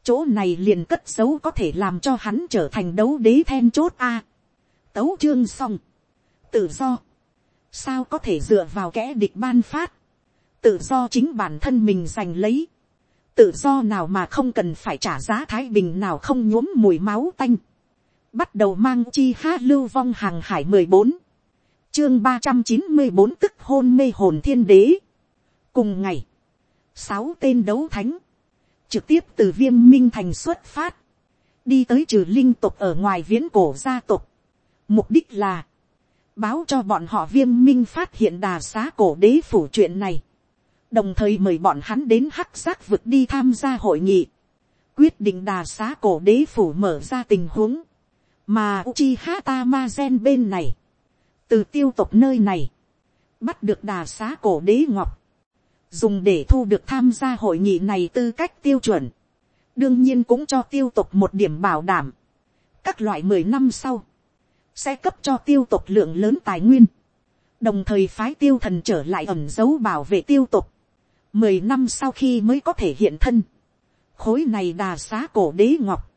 chỗ này liền cất dấu có thể làm cho hắn trở thành đấu đế then chốt a tấu chương xong, tự do, sao có thể dựa vào kẻ địch ban phát, tự do chính bản thân mình giành lấy, tự do nào mà không cần phải trả giá thái bình nào không nhuốm mùi máu tanh, bắt đầu mang chi há lưu vong hàng hải mười bốn. Chương ba trăm chín mươi bốn tức hôn mê hồn thiên đế. cùng ngày, sáu tên đấu thánh, trực tiếp từ viêm minh thành xuất phát, đi tới trừ linh tục ở ngoài viễn cổ gia tục mục đích là, báo cho bọn họ viêm minh phát hiện đà xá cổ đế phủ chuyện này, đồng thời mời bọn hắn đến hắc giác vực đi tham gia hội nghị, quyết định đà xá cổ đế phủ mở ra tình huống, mà Uchiha Tamazen bên này, từ tiêu tộc nơi này, bắt được đà xá cổ đế ngọc, dùng để thu được tham gia hội nghị này tư cách tiêu chuẩn, đương nhiên cũng cho tiêu tộc một điểm bảo đảm, các loại mười năm sau, sẽ cấp cho tiêu tộc lượng lớn tài nguyên, đồng thời phái tiêu thần trở lại ẩm dấu bảo vệ tiêu tộc, mười năm sau khi mới có thể hiện thân, khối này đà xá cổ đế ngọc,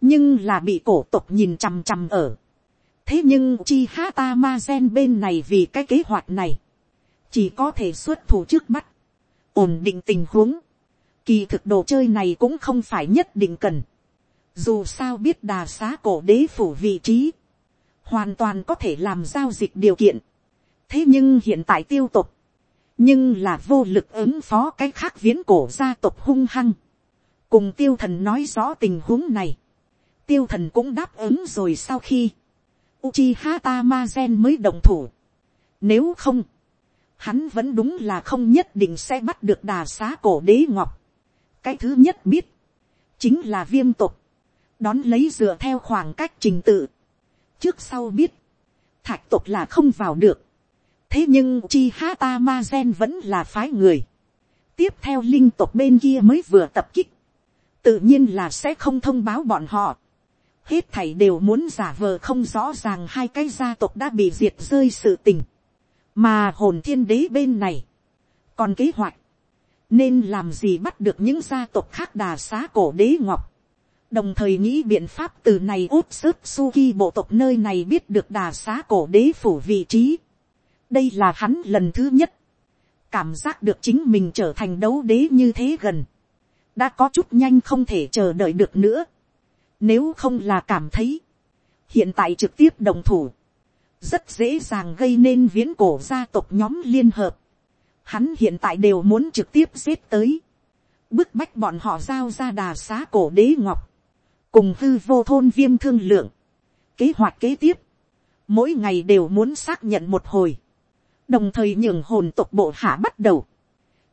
nhưng là bị cổ tộc nhìn chằm chằm ở. thế nhưng chi ha ta ma gen bên này vì cái kế hoạch này, chỉ có thể xuất thủ trước mắt, ổn định tình huống. kỳ thực đồ chơi này cũng không phải nhất định cần. dù sao biết đà xá cổ đế phủ vị trí, hoàn toàn có thể làm giao dịch điều kiện. thế nhưng hiện tại tiêu tộc, nhưng là vô lực ứng phó cái khác viễn cổ gia tộc hung hăng. cùng tiêu thần nói rõ tình huống này tiêu thần cũng đáp ứng rồi sau khi Uchiha Tamazen mới đồng thủ. Nếu không, hắn vẫn đúng là không nhất định sẽ bắt được đà xá cổ đế ngọc. Cái thứ nhất biết, chính là viêm tục, đón lấy dựa theo khoảng cách trình tự. Trước sau biết, thạch tộc là không vào được. Thế nhưng chi hata ma gen vẫn là phái người. Tiếp theo linh tộc bên kia mới vừa tập kích. Tự nhiên là sẽ không thông báo bọn họ hết thảy đều muốn giả vờ không rõ ràng hai cái gia tộc đã bị diệt rơi sự tình, mà hồn thiên đế bên này, còn kế hoạch, nên làm gì bắt được những gia tộc khác đà xá cổ đế ngọc, đồng thời nghĩ biện pháp từ này út sức suki bộ tộc nơi này biết được đà xá cổ đế phủ vị trí. đây là hắn lần thứ nhất, cảm giác được chính mình trở thành đấu đế như thế gần, đã có chút nhanh không thể chờ đợi được nữa. Nếu không là cảm thấy, hiện tại trực tiếp đồng thủ, rất dễ dàng gây nên viễn cổ gia tộc nhóm liên hợp. Hắn hiện tại đều muốn trực tiếp giết tới, bức bách bọn họ giao ra đà xá cổ đế ngọc, cùng hư vô thôn viêm thương lượng, kế hoạch kế tiếp, mỗi ngày đều muốn xác nhận một hồi, đồng thời nhường hồn tộc bộ hạ bắt đầu,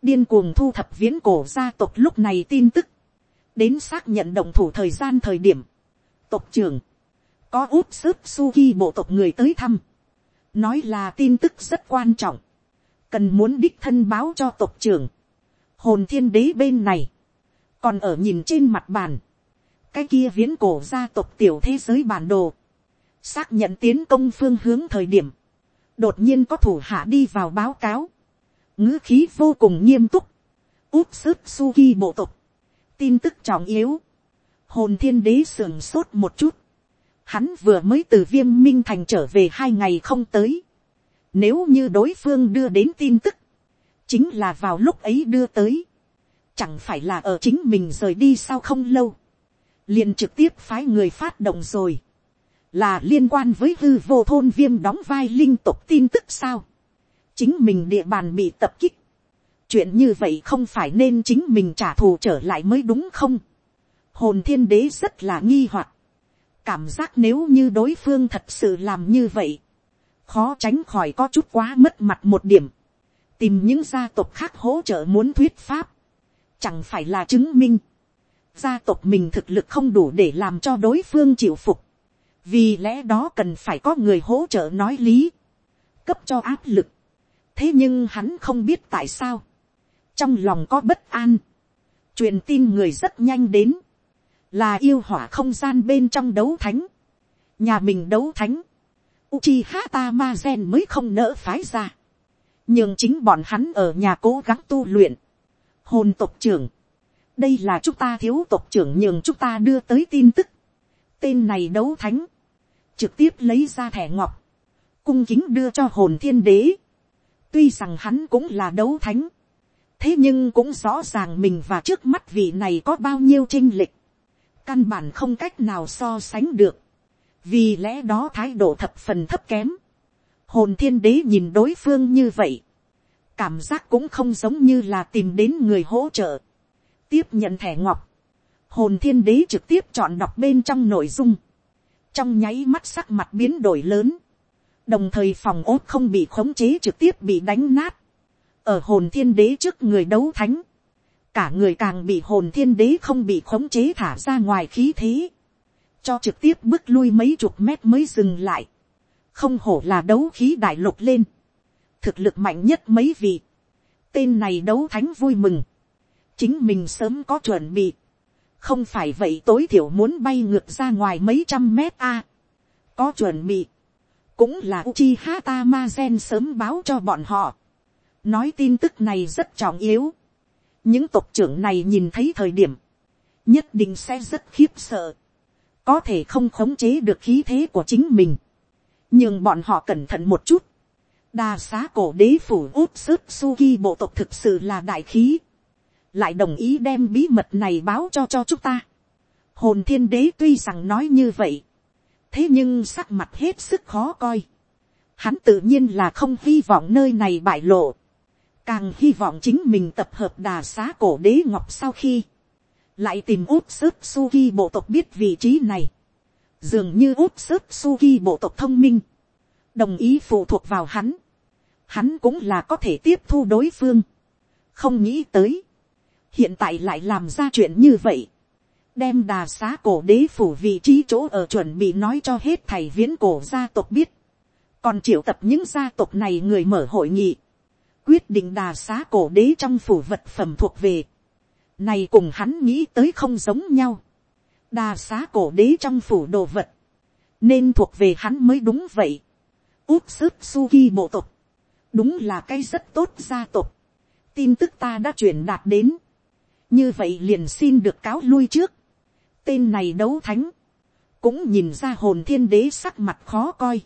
điên cuồng thu thập viễn cổ gia tộc lúc này tin tức, đến xác nhận động thủ thời gian thời điểm, tộc trưởng, có út sức suki bộ tộc người tới thăm, nói là tin tức rất quan trọng, cần muốn đích thân báo cho tộc trưởng, hồn thiên đế bên này, còn ở nhìn trên mặt bàn, cái kia viễn cổ gia tộc tiểu thế giới bản đồ, xác nhận tiến công phương hướng thời điểm, đột nhiên có thủ hạ đi vào báo cáo, ngữ khí vô cùng nghiêm túc, út sức suki bộ tộc, tin tức trọng yếu, hồn thiên đế sưởng sốt một chút, Hắn vừa mới từ viêm minh thành trở về hai ngày không tới. Nếu như đối phương đưa đến tin tức. Chính là vào lúc ấy đưa tới. Chẳng phải là ở chính mình rời đi sau không lâu liền trực tiếp phái người phát động rồi. Là liên quan với hư vô thôn viêm đóng vai linh tục tin tức sao. Chính mình địa bàn bị tập kích. Chuyện như vậy không phải nên chính mình trả thù trở lại mới đúng không? Hồn thiên đế rất là nghi hoặc cảm giác nếu như đối phương thật sự làm như vậy, khó tránh khỏi có chút quá mất mặt một điểm, tìm những gia tộc khác hỗ trợ muốn thuyết pháp, chẳng phải là chứng minh, gia tộc mình thực lực không đủ để làm cho đối phương chịu phục, vì lẽ đó cần phải có người hỗ trợ nói lý, cấp cho áp lực, thế nhưng hắn không biết tại sao, trong lòng có bất an, truyền tin người rất nhanh đến, là yêu hỏa không gian bên trong đấu thánh, nhà mình đấu thánh, Uchiha gen mới không nỡ phái ra, nhưng chính bọn hắn ở nhà cố gắng tu luyện, hồn tộc trưởng, đây là chúng ta thiếu tộc trưởng nhường chúng ta đưa tới tin tức, tên này đấu thánh, trực tiếp lấy ra thẻ ngọc, cung kính đưa cho hồn thiên đế, tuy rằng hắn cũng là đấu thánh, thế nhưng cũng rõ ràng mình và trước mắt vị này có bao nhiêu chinh lịch, căn bản không cách nào so sánh được, vì lẽ đó thái độ thập phần thấp kém, hồn thiên đế nhìn đối phương như vậy, cảm giác cũng không giống như là tìm đến người hỗ trợ, tiếp nhận thẻ ngọc, hồn thiên đế trực tiếp chọn đọc bên trong nội dung, trong nháy mắt sắc mặt biến đổi lớn, đồng thời phòng ốt không bị khống chế trực tiếp bị đánh nát, ở hồn thiên đế trước người đấu thánh, cả người càng bị hồn thiên đế không bị khống chế thả ra ngoài khí thế, cho trực tiếp bước lui mấy chục mét mới dừng lại, không hổ là đấu khí đại lục lên, thực lực mạnh nhất mấy vị, tên này đấu thánh vui mừng, chính mình sớm có chuẩn bị, không phải vậy tối thiểu muốn bay ngược ra ngoài mấy trăm mét a, có chuẩn bị, cũng là Uchiha Tamazen sớm báo cho bọn họ, nói tin tức này rất trọng yếu, những tộc trưởng này nhìn thấy thời điểm, nhất định sẽ rất khiếp sợ, có thể không khống chế được khí thế của chính mình, nhưng bọn họ cẩn thận một chút, đa xá cổ đế phủ út sức suki bộ tộc thực sự là đại khí, lại đồng ý đem bí mật này báo cho cho chúng ta. hồn thiên đế tuy rằng nói như vậy, thế nhưng sắc mặt hết sức khó coi, hắn tự nhiên là không hy vọng nơi này bại lộ, càng hy vọng chính mình tập hợp đà xá cổ đế ngọc sau khi, lại tìm út sớp suki bộ tộc biết vị trí này, dường như út sớp suki bộ tộc thông minh, đồng ý phụ thuộc vào hắn, hắn cũng là có thể tiếp thu đối phương, không nghĩ tới, hiện tại lại làm ra chuyện như vậy, đem đà xá cổ đế phủ vị trí chỗ ở chuẩn bị nói cho hết thầy viễn cổ gia tộc biết, còn triệu tập những gia tộc này người mở hội nghị, quyết định đà xá cổ đế trong phủ vật phẩm thuộc về. Này cùng hắn nghĩ tới không giống nhau. Đà xá cổ đế trong phủ đồ vật. Nên thuộc về hắn mới đúng vậy. Úp sức Suki bộ tộc. Đúng là cái rất tốt gia tộc. Tin tức ta đã truyền đạt đến. Như vậy liền xin được cáo lui trước. Tên này đấu thánh. Cũng nhìn ra hồn thiên đế sắc mặt khó coi.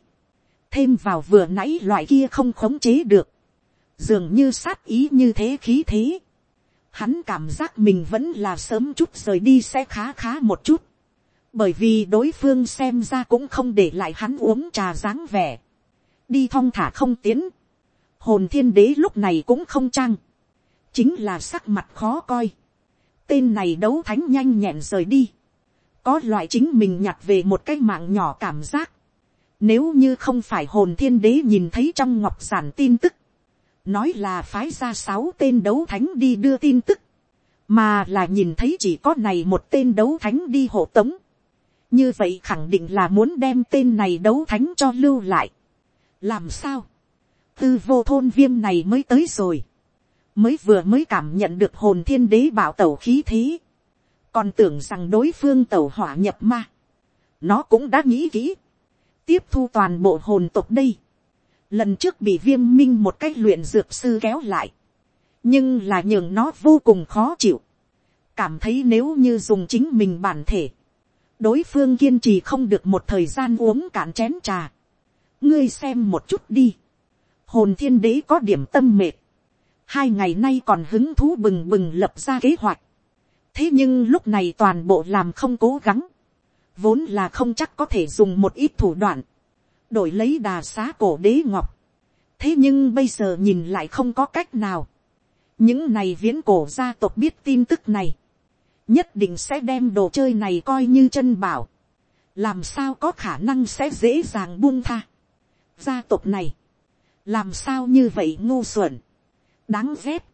Thêm vào vừa nãy loại kia không khống chế được dường như sát ý như thế khí thế. Hắn cảm giác mình vẫn là sớm chút rời đi sẽ khá khá một chút. Bởi vì đối phương xem ra cũng không để lại hắn uống trà dáng vẻ. Đi thong thả không tiến. Hồn thiên đế lúc này cũng không trăng. Chính là sắc mặt khó coi. Tên này đấu thánh nhanh nhẹn rời đi. Có loại chính mình nhặt về một cái mạng nhỏ cảm giác. Nếu như không phải hồn thiên đế nhìn thấy trong ngọc giản tin tức nói là phái ra sáu tên đấu thánh đi đưa tin tức, mà là nhìn thấy chỉ có này một tên đấu thánh đi hộ tống. như vậy khẳng định là muốn đem tên này đấu thánh cho lưu lại. làm sao, tư vô thôn viêm này mới tới rồi, mới vừa mới cảm nhận được hồn thiên đế bảo tẩu khí thế, còn tưởng rằng đối phương tẩu hỏa nhập ma, nó cũng đã nghĩ kỹ, tiếp thu toàn bộ hồn tộc đây, lần trước bị viêm minh một cách luyện dược sư kéo lại, nhưng là nhường nó vô cùng khó chịu, cảm thấy nếu như dùng chính mình bản thể, đối phương kiên trì không được một thời gian uống cạn chén trà. ngươi xem một chút đi. hồn thiên đế có điểm tâm mệt hai ngày nay còn hứng thú bừng bừng lập ra kế hoạch. thế nhưng lúc này toàn bộ làm không cố gắng. vốn là không chắc có thể dùng một ít thủ đoạn. đổi lấy đà xá cổ đế ngọc. thế nhưng bây giờ nhìn lại không có cách nào. những này viễn cổ gia tộc biết tin tức này nhất định sẽ đem đồ chơi này coi như chân bảo, làm sao có khả năng sẽ dễ dàng buông tha. gia tộc này, làm sao như vậy ngu xuẩn, đáng ghét,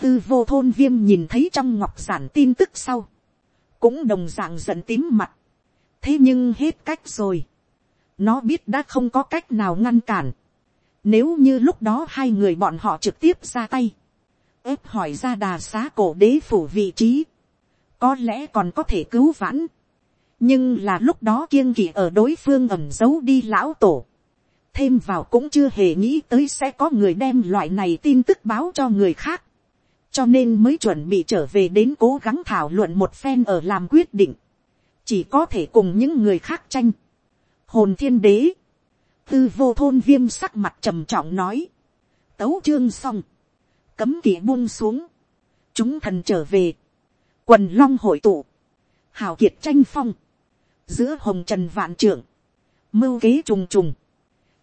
tư vô thôn viêm nhìn thấy trong ngọc giản tin tức sau, cũng đồng dạng giận tím mặt, thế nhưng hết cách rồi, nó biết đã không có cách nào ngăn cản, nếu như lúc đó hai người bọn họ trực tiếp ra tay, ép hỏi ra đà xá cổ đế phủ vị trí, có lẽ còn có thể cứu vãn. nhưng là lúc đó kiêng kỵ ở đối phương ẩm giấu đi lão tổ thêm vào cũng chưa hề nghĩ tới sẽ có người đem loại này tin tức báo cho người khác. cho nên mới chuẩn bị trở về đến cố gắng thảo luận một phen ở làm quyết định. chỉ có thể cùng những người khác tranh. hồn thiên đế. tư vô thôn viêm sắc mặt trầm trọng nói. tấu chương xong. cấm kỵ buông xuống. chúng thần trở về quần long hội tụ, hào kiệt tranh phong, giữa hồng trần vạn trưởng, mưu kế trùng trùng,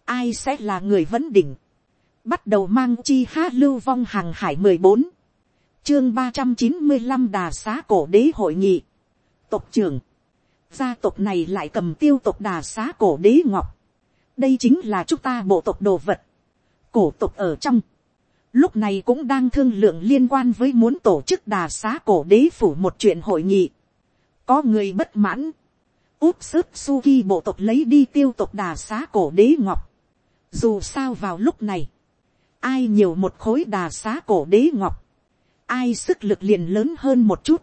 ai sẽ là người vấn đỉnh, bắt đầu mang chi ha lưu vong hàng hải mười bốn, chương ba trăm chín mươi năm đà xá cổ đế hội nghị, tộc trưởng, gia tộc này lại cầm tiêu tộc đà xá cổ đế ngọc, đây chính là chúng ta bộ tộc đồ vật, cổ tộc ở trong, lúc này cũng đang thương lượng liên quan với muốn tổ chức đà xá cổ đế phủ một chuyện hội nghị. có người bất mãn, úp sức suki bộ tộc lấy đi tiêu tộc đà xá cổ đế ngọc dù sao vào lúc này, ai nhiều một khối đà xá cổ đế ngọc, ai sức lực liền lớn hơn một chút,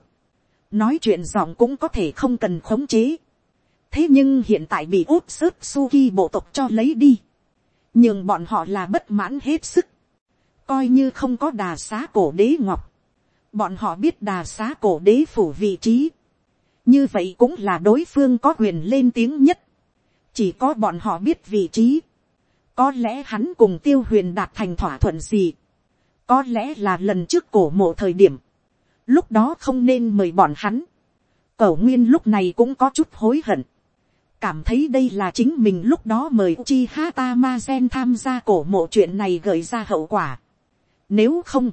nói chuyện giọng cũng có thể không cần khống chế. thế nhưng hiện tại bị úp sớt suki bộ tộc cho lấy đi, nhưng bọn họ là bất mãn hết sức. Coi như không có đà xá cổ đế ngọc, bọn họ biết đà xá cổ đế phủ vị trí, như vậy cũng là đối phương có quyền lên tiếng nhất, chỉ có bọn họ biết vị trí, có lẽ hắn cùng tiêu huyền đạt thành thỏa thuận gì, có lẽ là lần trước cổ mộ thời điểm, lúc đó không nên mời bọn hắn, cẩu nguyên lúc này cũng có chút hối hận, cảm thấy đây là chính mình lúc đó mời chi hata ma gen tham gia cổ mộ chuyện này gợi ra hậu quả. Nếu không,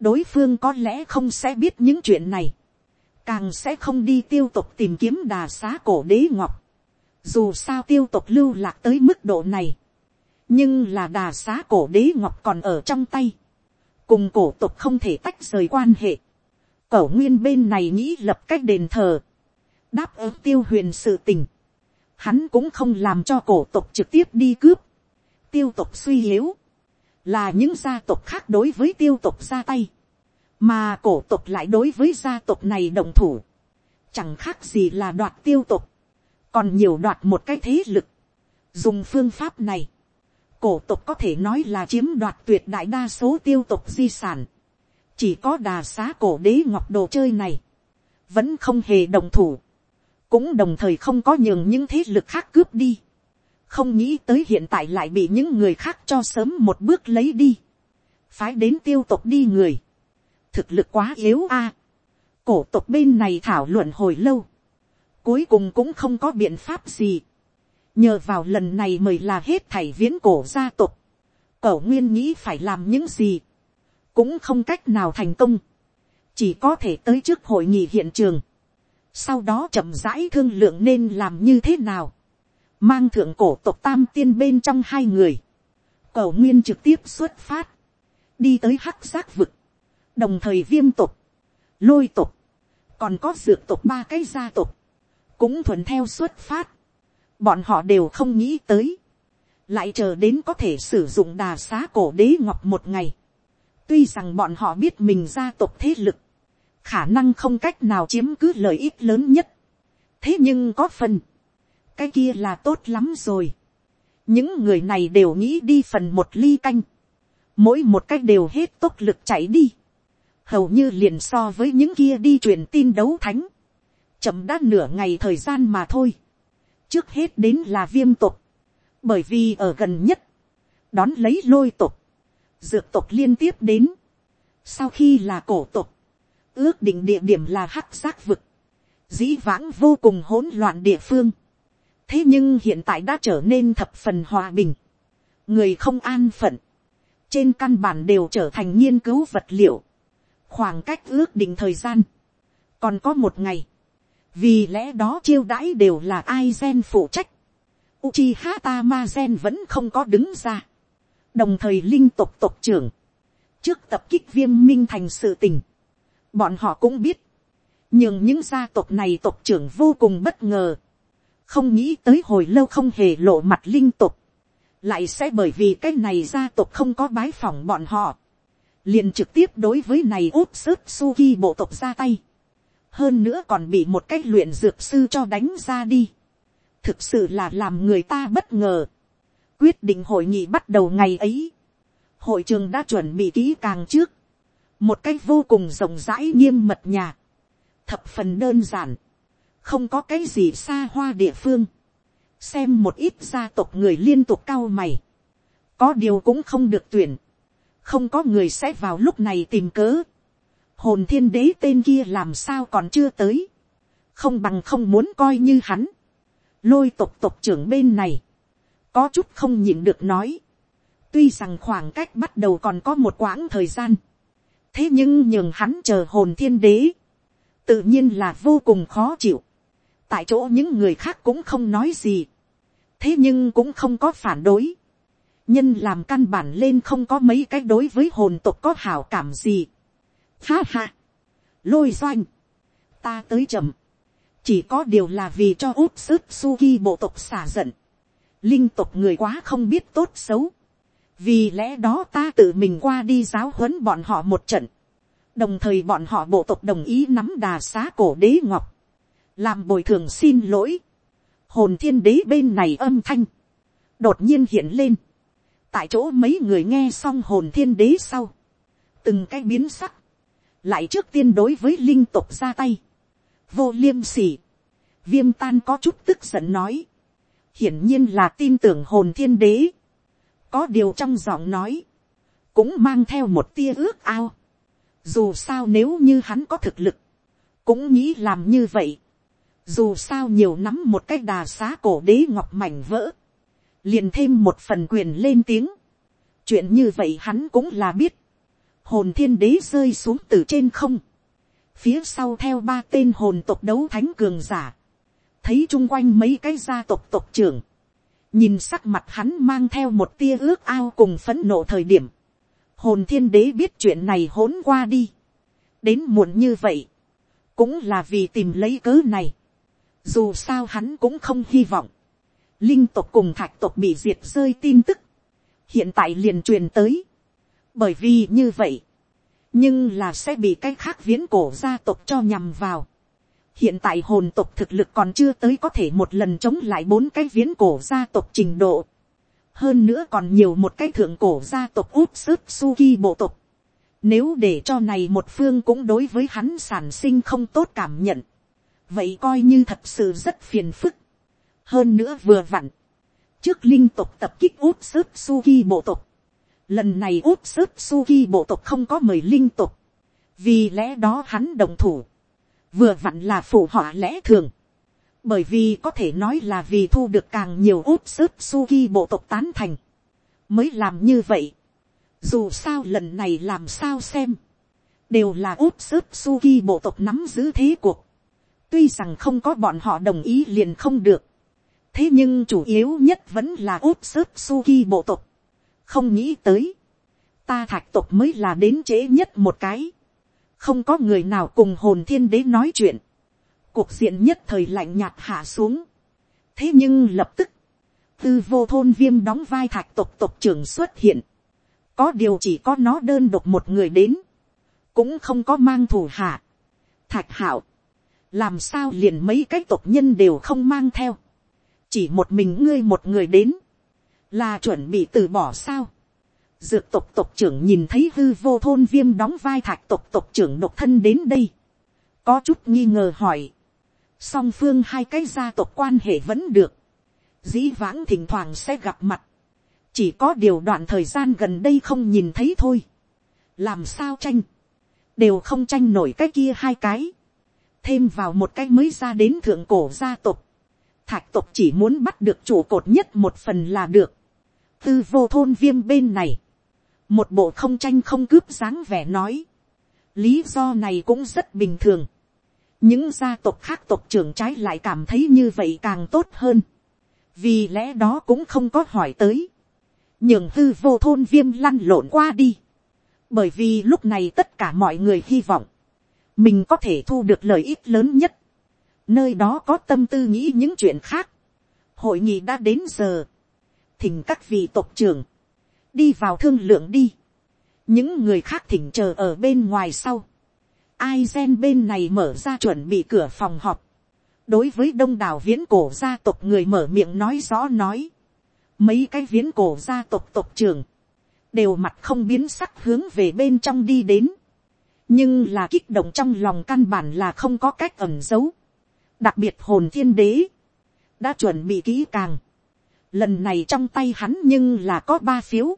đối phương có lẽ không sẽ biết những chuyện này. Càng sẽ không đi tiêu tục tìm kiếm đà xá cổ đế ngọc. Dù sao tiêu tục lưu lạc tới mức độ này. Nhưng là đà xá cổ đế ngọc còn ở trong tay. Cùng cổ tục không thể tách rời quan hệ. Cẩu nguyên bên này nghĩ lập cách đền thờ. Đáp ứng tiêu huyền sự tình. Hắn cũng không làm cho cổ tục trực tiếp đi cướp. Tiêu tục suy yếu là những gia tộc khác đối với tiêu tộc ra tay, mà cổ tộc lại đối với gia tộc này đồng thủ, chẳng khác gì là đoạt tiêu tộc, còn nhiều đoạt một cái thế lực. dùng phương pháp này, cổ tộc có thể nói là chiếm đoạt tuyệt đại đa số tiêu tộc di sản, chỉ có đà xá cổ đế ngọc đồ chơi này, vẫn không hề đồng thủ, cũng đồng thời không có nhường những thế lực khác cướp đi. Không nghĩ tới hiện tại lại bị những người khác cho sớm một bước lấy đi, phái đến tiêu tộc đi người, thực lực quá yếu a, cổ tộc bên này thảo luận hồi lâu, cuối cùng cũng không có biện pháp gì, nhờ vào lần này mời là hết thảy viễn cổ gia tộc, cẩu nguyên nghĩ phải làm những gì, cũng không cách nào thành công, chỉ có thể tới trước hội nghị hiện trường, sau đó chậm rãi thương lượng nên làm như thế nào, mang thượng cổ tộc tam tiên bên trong hai người, cẩu nguyên trực tiếp xuất phát, đi tới hắc giác vực, đồng thời viêm tộc, lôi tộc, còn có dược tộc ba cái gia tộc, cũng thuận theo xuất phát, bọn họ đều không nghĩ tới, lại chờ đến có thể sử dụng đà xá cổ đế ngọc một ngày, tuy rằng bọn họ biết mình gia tộc thế lực, khả năng không cách nào chiếm cứ lợi ích lớn nhất, thế nhưng có phần, cái kia là tốt lắm rồi. những người này đều nghĩ đi phần một ly canh. mỗi một cách đều hết tốc lực chạy đi. hầu như liền so với những kia đi truyền tin đấu thánh. chậm đã nửa ngày thời gian mà thôi, trước hết đến là viêm tục, bởi vì ở gần nhất, đón lấy lôi tục, dược tục liên tiếp đến, sau khi là cổ tục, ước định địa điểm là hắc giác vực, dĩ vãng vô cùng hỗn loạn địa phương, thế nhưng hiện tại đã trở nên thập phần hòa bình, người không an phận, trên căn bản đều trở thành nghiên cứu vật liệu, khoảng cách ước định thời gian, còn có một ngày, vì lẽ đó chiêu đãi đều là ai gen phụ trách, Uchiha Tamazen vẫn không có đứng ra. Đồng thời linh tộc tộc trưởng. Trước tập kích viêm minh thành sự tình. Bọn họ cũng biết. Nhưng những gia tộc này tộc trưởng vô cùng bất ngờ. Không nghĩ tới hồi lâu không hề lộ mặt linh tộc. Lại sẽ bởi vì cái này gia tộc không có bái phỏng bọn họ. Liền trực tiếp đối với này úp sức Suki bộ tộc ra tay. Hơn nữa còn bị một cách luyện dược sư cho đánh ra đi thực sự là làm người ta bất ngờ. quyết định hội nghị bắt đầu ngày ấy. hội trường đã chuẩn bị kỹ càng trước. một cách vô cùng rộng rãi nghiêm mật nhà. thập phần đơn giản. không có cái gì xa hoa địa phương. xem một ít gia tộc người liên tục cao mày. có điều cũng không được tuyển. không có người sẽ vào lúc này tìm cớ hồn thiên đế tên kia làm sao còn chưa tới. không bằng không muốn coi như hắn. Lôi tộc tộc trưởng bên này, có chút không nhịn được nói, tuy rằng khoảng cách bắt đầu còn có một quãng thời gian, thế nhưng nhường hắn chờ hồn thiên đế, tự nhiên là vô cùng khó chịu, tại chỗ những người khác cũng không nói gì, thế nhưng cũng không có phản đối, nhân làm căn bản lên không có mấy cái đối với hồn tộc có hảo cảm gì. Ha ha, lôi doanh, ta tới chậm, chỉ có điều là vì cho út sức suki bộ tộc xả giận, linh tộc người quá không biết tốt xấu, vì lẽ đó ta tự mình qua đi giáo huấn bọn họ một trận, đồng thời bọn họ bộ tộc đồng ý nắm đà xá cổ đế ngọc, làm bồi thường xin lỗi, hồn thiên đế bên này âm thanh, đột nhiên hiện lên, tại chỗ mấy người nghe xong hồn thiên đế sau, từng cái biến sắc, lại trước tiên đối với linh tục ra tay, vô liêm sỉ. Viêm tan có chút tức giận nói. Hiển nhiên là tin tưởng hồn thiên đế. Có điều trong giọng nói. Cũng mang theo một tia ước ao. Dù sao nếu như hắn có thực lực. Cũng nghĩ làm như vậy. Dù sao nhiều nắm một cái đà xá cổ đế ngọc mảnh vỡ. Liền thêm một phần quyền lên tiếng. Chuyện như vậy hắn cũng là biết. Hồn thiên đế rơi xuống từ trên không. Phía sau theo ba tên hồn tộc đấu thánh cường giả, thấy chung quanh mấy cái gia tộc tộc trưởng, nhìn sắc mặt hắn mang theo một tia ước ao cùng phấn nộ thời điểm, hồn thiên đế biết chuyện này hỗn qua đi, đến muộn như vậy, cũng là vì tìm lấy cớ này, dù sao hắn cũng không hy vọng, linh tộc cùng thạch tộc bị diệt rơi tin tức, hiện tại liền truyền tới, bởi vì như vậy, nhưng là sẽ bị cái khác viễn cổ gia tộc cho nhằm vào. hiện tại hồn tộc thực lực còn chưa tới có thể một lần chống lại bốn cái viễn cổ gia tộc trình độ. hơn nữa còn nhiều một cái thượng cổ gia tộc úp sức suki bộ tộc. nếu để cho này một phương cũng đối với hắn sản sinh không tốt cảm nhận. vậy coi như thật sự rất phiền phức. hơn nữa vừa vặn. trước linh tộc tập kích úp sức suki bộ tộc Lần này út sức Suki bộ tộc không có mời linh tộc. Vì lẽ đó hắn đồng thủ. Vừa vặn là phụ họa lẽ thường. Bởi vì có thể nói là vì thu được càng nhiều út sức Suki bộ tộc tán thành. Mới làm như vậy. Dù sao lần này làm sao xem. Đều là út sức Suki bộ tộc nắm giữ thế cuộc. Tuy rằng không có bọn họ đồng ý liền không được. Thế nhưng chủ yếu nhất vẫn là út sức Suki bộ tộc không nghĩ tới, ta thạch tộc mới là đến trễ nhất một cái, không có người nào cùng hồn thiên đế nói chuyện, cuộc diện nhất thời lạnh nhạt hạ xuống, thế nhưng lập tức, tư vô thôn viêm đóng vai thạch tộc tộc trưởng xuất hiện, có điều chỉ có nó đơn độc một người đến, cũng không có mang thủ hạ, thạch hảo, làm sao liền mấy cái tộc nhân đều không mang theo, chỉ một mình ngươi một người đến, là chuẩn bị từ bỏ sao. dược tộc tộc trưởng nhìn thấy hư vô thôn viêm đóng vai thạch tộc tộc trưởng độc thân đến đây. có chút nghi ngờ hỏi. song phương hai cái gia tộc quan hệ vẫn được, dĩ vãng thỉnh thoảng sẽ gặp mặt, chỉ có điều đoạn thời gian gần đây không nhìn thấy thôi, làm sao tranh, đều không tranh nổi cái kia hai cái, thêm vào một cái mới ra đến thượng cổ gia tộc, thạch tộc chỉ muốn bắt được trụ cột nhất một phần là được, tư vô thôn viêm bên này, một bộ không tranh không cướp dáng vẻ nói, lý do này cũng rất bình thường, những gia tộc khác tộc trưởng trái lại cảm thấy như vậy càng tốt hơn, vì lẽ đó cũng không có hỏi tới, nhường hư vô thôn viêm lăn lộn qua đi, bởi vì lúc này tất cả mọi người hy vọng, mình có thể thu được lợi ích lớn nhất, nơi đó có tâm tư nghĩ những chuyện khác, hội nghị đã đến giờ, thỉnh các vị tộc trưởng, đi vào thương lượng đi, những người khác thỉnh chờ ở bên ngoài sau, ai gen bên này mở ra chuẩn bị cửa phòng họp, đối với đông đảo viễn cổ gia tộc người mở miệng nói rõ nói, mấy cái viễn cổ gia tộc tộc trưởng, đều mặt không biến sắc hướng về bên trong đi đến, nhưng là kích động trong lòng căn bản là không có cách ẩn giấu, đặc biệt hồn thiên đế, đã chuẩn bị kỹ càng, lần này trong tay hắn nhưng là có ba phiếu,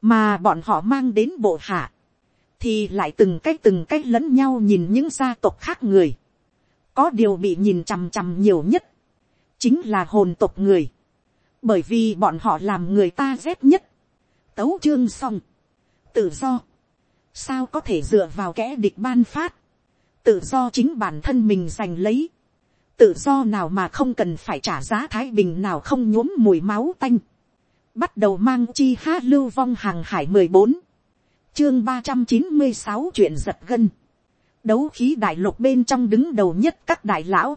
mà bọn họ mang đến bộ hạ, thì lại từng cái từng cái lẫn nhau nhìn những gia tộc khác người, có điều bị nhìn chằm chằm nhiều nhất, chính là hồn tộc người, bởi vì bọn họ làm người ta rét nhất, tấu chương xong, tự do, sao có thể dựa vào kẻ địch ban phát, tự do chính bản thân mình giành lấy, tự do nào mà không cần phải trả giá thái bình nào không nhuốm mùi máu tanh, bắt đầu mang chi ha lưu vong hàng hải mười bốn, chương ba trăm chín mươi sáu chuyện giật gân, đấu khí đại lục bên trong đứng đầu nhất các đại lão,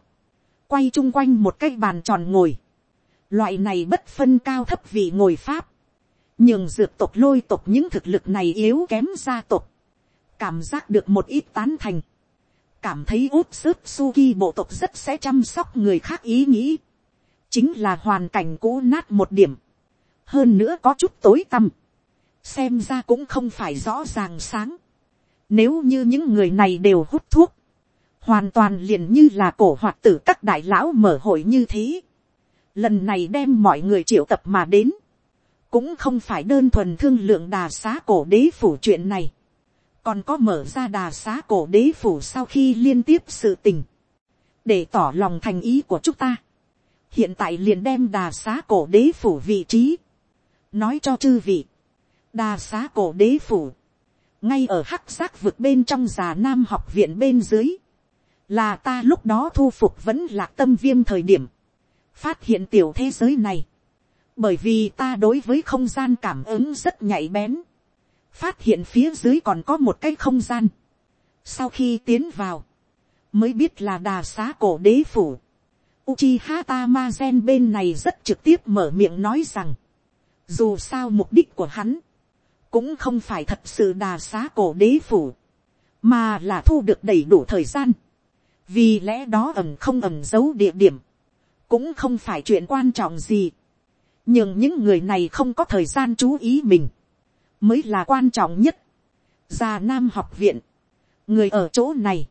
quay chung quanh một cái bàn tròn ngồi, loại này bất phân cao thấp vị ngồi pháp, nhưng dược tộc lôi tộc những thực lực này yếu kém gia tộc, cảm giác được một ít tán thành, cảm thấy út sức suki bộ tộc rất sẽ chăm sóc người khác ý nghĩ, chính là hoàn cảnh cũ nát một điểm, hơn nữa có chút tối tăm, xem ra cũng không phải rõ ràng sáng, nếu như những người này đều hút thuốc, hoàn toàn liền như là cổ hoạt tử các đại lão mở hội như thế, lần này đem mọi người triệu tập mà đến, cũng không phải đơn thuần thương lượng đà xá cổ đế phủ chuyện này, còn có mở ra đà xá cổ đế phủ sau khi liên tiếp sự tình, để tỏ lòng thành ý của chúng ta. hiện tại liền đem đà xá cổ đế phủ vị trí, nói cho chư vị, đà xá cổ đế phủ, ngay ở hắc giác vực bên trong già nam học viện bên dưới, là ta lúc đó thu phục vẫn lạc tâm viêm thời điểm, phát hiện tiểu thế giới này, bởi vì ta đối với không gian cảm ứng rất nhạy bén, phát hiện phía dưới còn có một cái không gian. sau khi tiến vào, mới biết là đà xá cổ đế phủ. Uchiha Tamazen bên này rất trực tiếp mở miệng nói rằng, dù sao mục đích của hắn, cũng không phải thật sự đà xá cổ đế phủ, mà là thu được đầy đủ thời gian. vì lẽ đó ẩm không ẩm giấu địa điểm, cũng không phải chuyện quan trọng gì. nhưng những người này không có thời gian chú ý mình, mới là quan trọng nhất. già nam học viện, người ở chỗ này,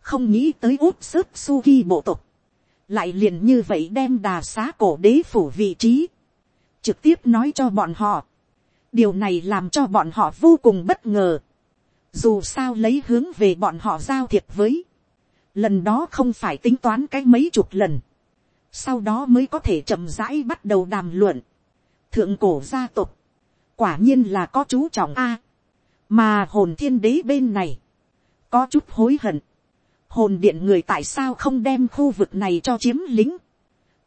không nghĩ tới út sức suki bộ tộc, lại liền như vậy đem đà xá cổ đế phủ vị trí, trực tiếp nói cho bọn họ. điều này làm cho bọn họ vô cùng bất ngờ. dù sao lấy hướng về bọn họ giao thiệp với, lần đó không phải tính toán cái mấy chục lần, sau đó mới có thể chậm rãi bắt đầu đàm luận. thượng cổ gia tộc, quả nhiên là có chú trọng a, mà hồn thiên đế bên này, có chút hối hận, hồn điện người tại sao không đem khu vực này cho chiếm lính,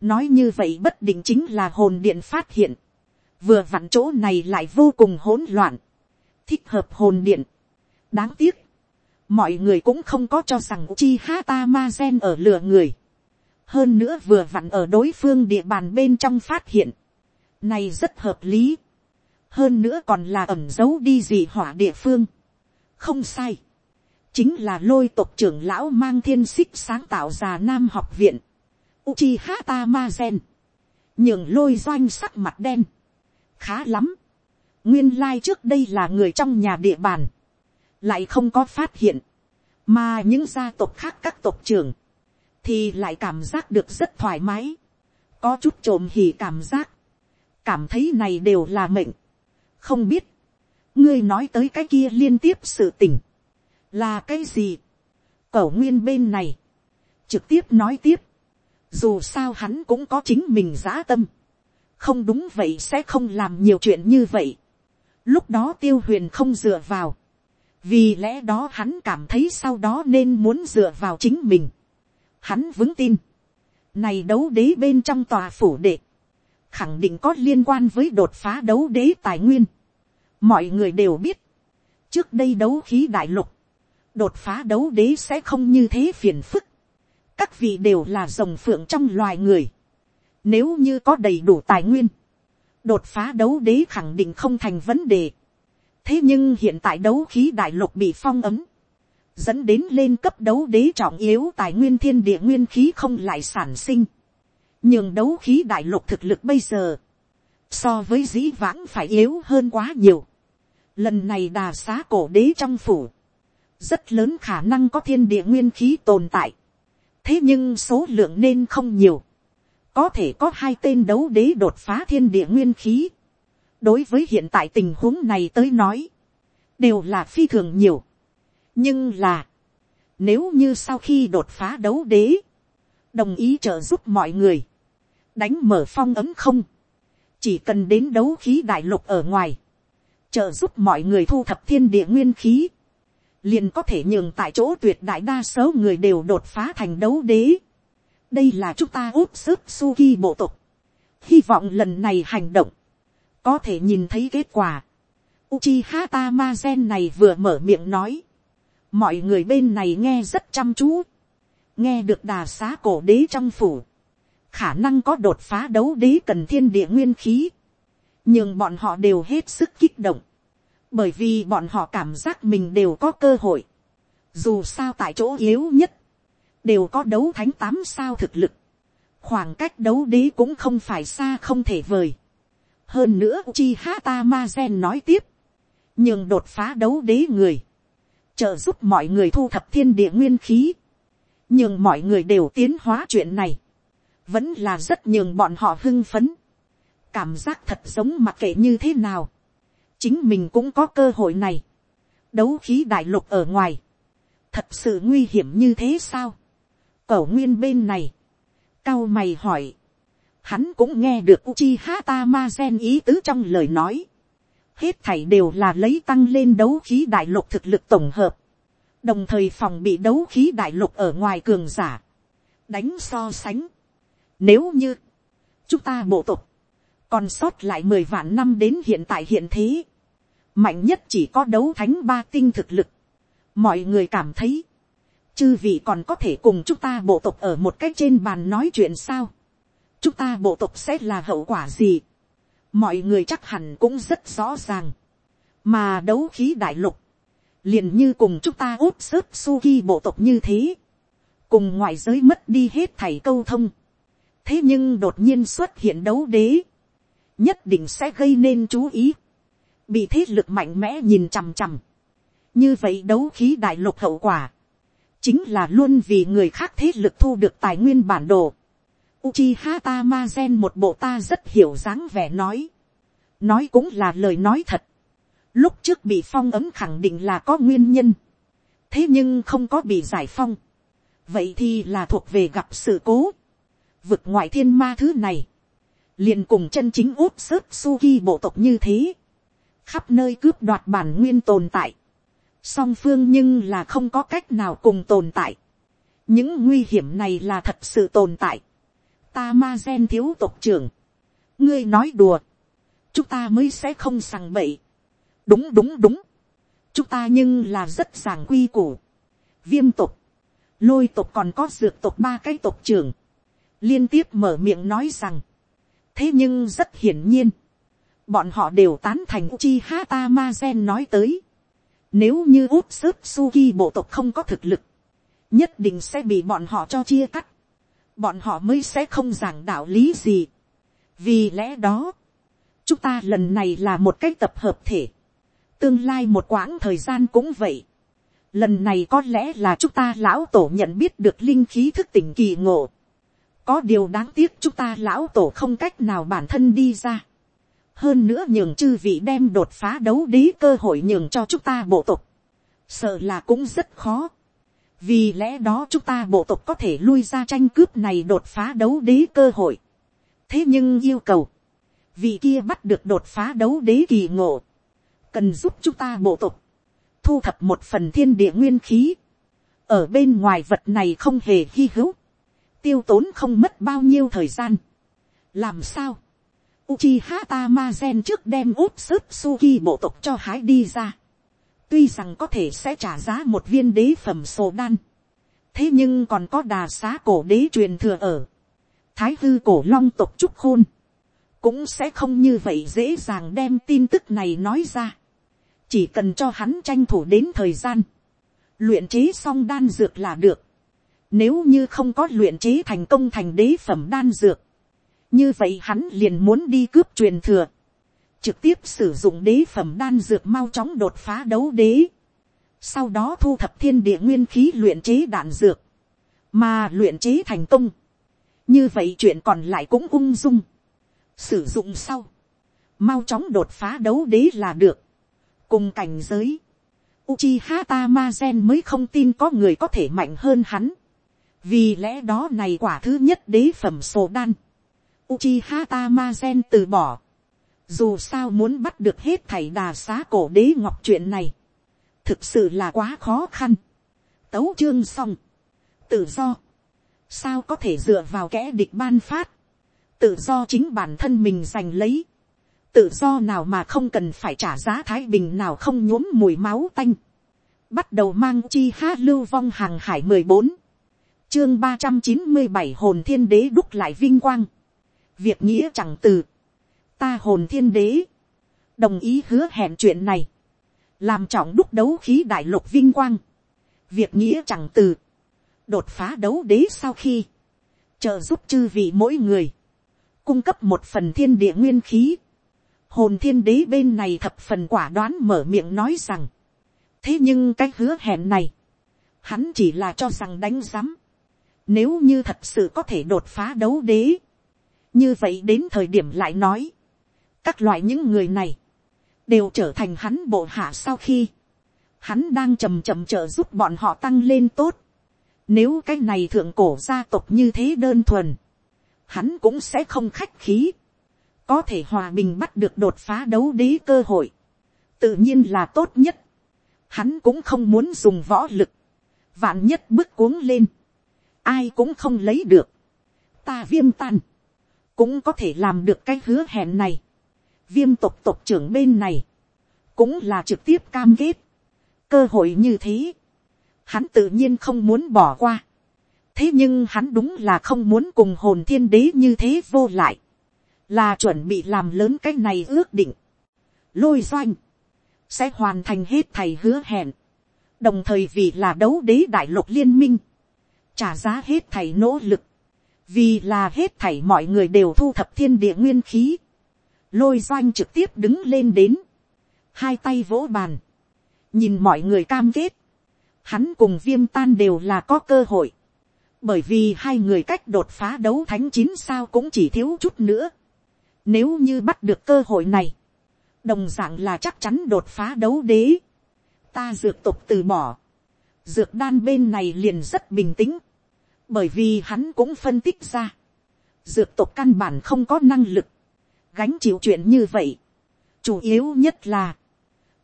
nói như vậy bất định chính là hồn điện phát hiện, vừa vặn chỗ này lại vô cùng hỗn loạn, thích hợp hồn điện. đáng tiếc, mọi người cũng không có cho rằng chi ha ta ma gen ở lừa người, hơn nữa vừa vặn ở đối phương địa bàn bên trong phát hiện, này rất hợp lý, hơn nữa còn là ẩm giấu đi gì hỏa địa phương, không sai, chính là lôi tộc trưởng lão mang thiên xích sáng tạo già nam học viện, Uchiha Tamazen. Nhường lôi doanh sắc mặt đen. Khá lắm. Nguyên lai trước đây là người trong nhà địa bàn. Lại không có phát hiện. Mà những gia tộc khác các tộc trưởng. thì lại cảm giác được rất thoải mái, có chút trộm hỉ cảm giác, cảm thấy này đều là mệnh, không biết, ngươi nói tới cái kia liên tiếp sự tình, là cái gì, cẩu nguyên bên này, trực tiếp nói tiếp, dù sao hắn cũng có chính mình giã tâm, không đúng vậy sẽ không làm nhiều chuyện như vậy, lúc đó tiêu huyền không dựa vào, vì lẽ đó hắn cảm thấy sau đó nên muốn dựa vào chính mình, hắn vững tin, này đấu đế bên trong tòa phủ đệ, khẳng định có liên quan với đột phá đấu đế tài nguyên. Mọi người đều biết, trước đây đấu khí đại lục, đột phá đấu đế sẽ không như thế phiền phức. Các vị đều là rồng phượng trong loài người. Nếu như có đầy đủ tài nguyên, đột phá đấu đế khẳng định không thành vấn đề. Thế nhưng hiện tại đấu khí đại lục bị phong ấm dẫn đến lên cấp đấu đế trọng yếu tài nguyên thiên địa nguyên khí không lại sản sinh, nhường đấu khí đại lục thực lực bây giờ, so với dĩ vãng phải yếu hơn quá nhiều. Lần này đà xá cổ đế trong phủ, rất lớn khả năng có thiên địa nguyên khí tồn tại. thế nhưng số lượng nên không nhiều, có thể có hai tên đấu đế đột phá thiên địa nguyên khí. đối với hiện tại tình huống này tới nói, đều là phi thường nhiều nhưng là, nếu như sau khi đột phá đấu đế, đồng ý trợ giúp mọi người, đánh mở phong ấm không, chỉ cần đến đấu khí đại lục ở ngoài, trợ giúp mọi người thu thập thiên địa nguyên khí, liền có thể nhường tại chỗ tuyệt đại đa số người đều đột phá thành đấu đế. đây là chúng ta úp sức suki bộ tộc. hy vọng lần này hành động, có thể nhìn thấy kết quả. Uchiha Tamazen này vừa mở miệng nói, mọi người bên này nghe rất chăm chú, nghe được đà xá cổ đế trong phủ, khả năng có đột phá đấu đế cần thiên địa nguyên khí, nhưng bọn họ đều hết sức kích động, bởi vì bọn họ cảm giác mình đều có cơ hội, dù sao tại chỗ yếu nhất, đều có đấu thánh tám sao thực lực, khoảng cách đấu đế cũng không phải xa không thể vời. hơn nữa chi hata ma gen nói tiếp, nhưng đột phá đấu đế người, trợ giúp mọi người thu thập thiên địa nguyên khí, nhưng mọi người đều tiến hóa chuyện này, vẫn là rất nhường bọn họ hưng phấn, cảm giác thật giống mặc kệ như thế nào, chính mình cũng có cơ hội này, đấu khí đại lục ở ngoài, thật sự nguy hiểm như thế sao, cẩu nguyên bên này, cao mày hỏi, hắn cũng nghe được Uchiha Tamazen ý tứ trong lời nói. Hết thảy đều là lấy tăng lên đấu khí đại lục thực lực tổng hợp, đồng thời phòng bị đấu khí đại lục ở ngoài cường giả, đánh so sánh. Nếu như, chúng ta bộ tộc còn sót lại mười vạn năm đến hiện tại hiện thế, mạnh nhất chỉ có đấu thánh ba tinh thực lực, mọi người cảm thấy, chư vị còn có thể cùng chúng ta bộ tộc ở một cách trên bàn nói chuyện sao, chúng ta bộ tộc sẽ là hậu quả gì, mọi người chắc hẳn cũng rất rõ ràng, mà đấu khí đại lục, liền như cùng chúng ta út sớt suki bộ tộc như thế, cùng ngoại giới mất đi hết thảy câu thông, thế nhưng đột nhiên xuất hiện đấu đế, nhất định sẽ gây nên chú ý, bị thế lực mạnh mẽ nhìn chằm chằm, như vậy đấu khí đại lục hậu quả, chính là luôn vì người khác thế lực thu được tài nguyên bản đồ, Uchiha Tamazen một bộ ta rất hiểu dáng vẻ nói. Nói cũng là lời nói thật. Lúc trước bị phong ấm khẳng định là có nguyên nhân. Thế nhưng không có bị giải phong. Vậy thì là thuộc về gặp sự cố. Vực ngoại thiên ma thứ này. liền cùng chân chính út sức suki bộ tộc như thế. Khắp nơi cướp đoạt bản nguyên tồn tại. Song phương nhưng là không có cách nào cùng tồn tại. Những nguy hiểm này là thật sự tồn tại ta ma gen thiếu tộc trưởng, ngươi nói đùa, chúng ta mới sẽ không sằng bậy. đúng đúng đúng, chúng ta nhưng là rất giảng quy củ. viêm tộc, lôi tộc còn có dược tộc ba cái tộc trưởng, liên tiếp mở miệng nói rằng, thế nhưng rất hiển nhiên, bọn họ đều tán thành chi hata ma gen nói tới. Nếu như út sức suki bộ tộc không có thực lực, nhất định sẽ bị bọn họ cho chia cắt bọn họ mới sẽ không giảng đạo lý gì. vì lẽ đó, chúng ta lần này là một cái tập hợp thể, tương lai một quãng thời gian cũng vậy, lần này có lẽ là chúng ta lão tổ nhận biết được linh khí thức tỉnh kỳ ngộ có điều đáng tiếc chúng ta lão tổ không cách nào bản thân đi ra. hơn nữa nhường chư vị đem đột phá đấu đế cơ hội nhường cho chúng ta bộ tộc. sợ là cũng rất khó. vì lẽ đó chúng ta bộ tộc có thể lui ra tranh cướp này đột phá đấu đế cơ hội. thế nhưng yêu cầu, vị kia bắt được đột phá đấu đế kỳ ngộ, cần giúp chúng ta bộ tộc thu thập một phần thiên địa nguyên khí. Ở bên ngoài vật này không hề hy hữu. Tiêu tốn không mất bao nhiêu thời gian. Làm sao? Uchiha Tamazen trước đem út sức Suki bộ tộc cho hái đi ra. Tuy rằng có thể sẽ trả giá một viên đế phẩm sổ đan. Thế nhưng còn có đà xá cổ đế truyền thừa ở. Thái hư cổ long tộc trúc khôn. Cũng sẽ không như vậy dễ dàng đem tin tức này nói ra chỉ cần cho hắn tranh thủ đến thời gian, luyện chế xong đan dược là được. Nếu như không có luyện chế thành công thành đế phẩm đan dược, như vậy hắn liền muốn đi cướp truyền thừa, trực tiếp sử dụng đế phẩm đan dược mau chóng đột phá đấu đế, sau đó thu thập thiên địa nguyên khí luyện chế đạn dược, mà luyện chế thành công. như vậy chuyện còn lại cũng ung dung, sử dụng sau, mau chóng đột phá đấu đế là được cùng cảnh giới, Uchiha Tamazen mới không tin có người có thể mạnh hơn hắn. Vì lẽ đó này quả thứ nhất đế phẩm sổ đan. Uchiha Tamazen từ bỏ. Dù sao muốn bắt được hết thầy đà xá cổ đế ngọc chuyện này. Thực sự là quá khó khăn. Tấu chương xong. Tự do. Sao có thể dựa vào kẻ địch ban phát. Tự do chính bản thân mình giành lấy tự do nào mà không cần phải trả giá thái bình nào không nhuốm mùi máu tanh. Bắt đầu mang chi ha lưu vong hàng hải mười bốn Chương ba trăm chín mươi bảy hồn thiên đế đúc lại vinh quang. Việc nghĩa chẳng từ. Ta hồn thiên đế. Đồng ý hứa hẹn chuyện này. Làm trọng đúc đấu khí đại lục vinh quang. Việc nghĩa chẳng từ. Đột phá đấu đế sau khi. Trợ giúp chư vị mỗi người. Cung cấp một phần thiên địa nguyên khí hồn thiên đế bên này thập phần quả đoán mở miệng nói rằng, thế nhưng cái hứa hẹn này, hắn chỉ là cho rằng đánh giám, nếu như thật sự có thể đột phá đấu đế, như vậy đến thời điểm lại nói, các loại những người này, đều trở thành hắn bộ hạ sau khi, hắn đang chầm chậm trợ giúp bọn họ tăng lên tốt. Nếu cái này thượng cổ gia tộc như thế đơn thuần, hắn cũng sẽ không khách khí. Có thể hòa bình bắt được đột phá đấu đế cơ hội, tự nhiên là tốt nhất. Hắn cũng không muốn dùng võ lực, vạn nhất bước cuống lên, ai cũng không lấy được. Ta viêm tan, cũng có thể làm được cái hứa hẹn này. Viêm tộc tộc trưởng bên này, cũng là trực tiếp cam kết. Cơ hội như thế, hắn tự nhiên không muốn bỏ qua. thế nhưng hắn đúng là không muốn cùng hồn thiên đế như thế vô lại là chuẩn bị làm lớn cái này ước định, lôi doanh, sẽ hoàn thành hết thầy hứa hẹn, đồng thời vì là đấu đế đại lục liên minh, trả giá hết thảy nỗ lực, vì là hết thảy mọi người đều thu thập thiên địa nguyên khí, lôi doanh trực tiếp đứng lên đến, hai tay vỗ bàn, nhìn mọi người cam kết, hắn cùng viêm tan đều là có cơ hội, bởi vì hai người cách đột phá đấu thánh chín sao cũng chỉ thiếu chút nữa, nếu như bắt được cơ hội này, đồng dạng là chắc chắn đột phá đấu đế. Ta dược tục từ bỏ. Dược đan bên này liền rất bình tĩnh. Bởi vì hắn cũng phân tích ra. Dược tộc căn bản không có năng lực. Gánh chịu chuyện như vậy. Chủ yếu nhất là.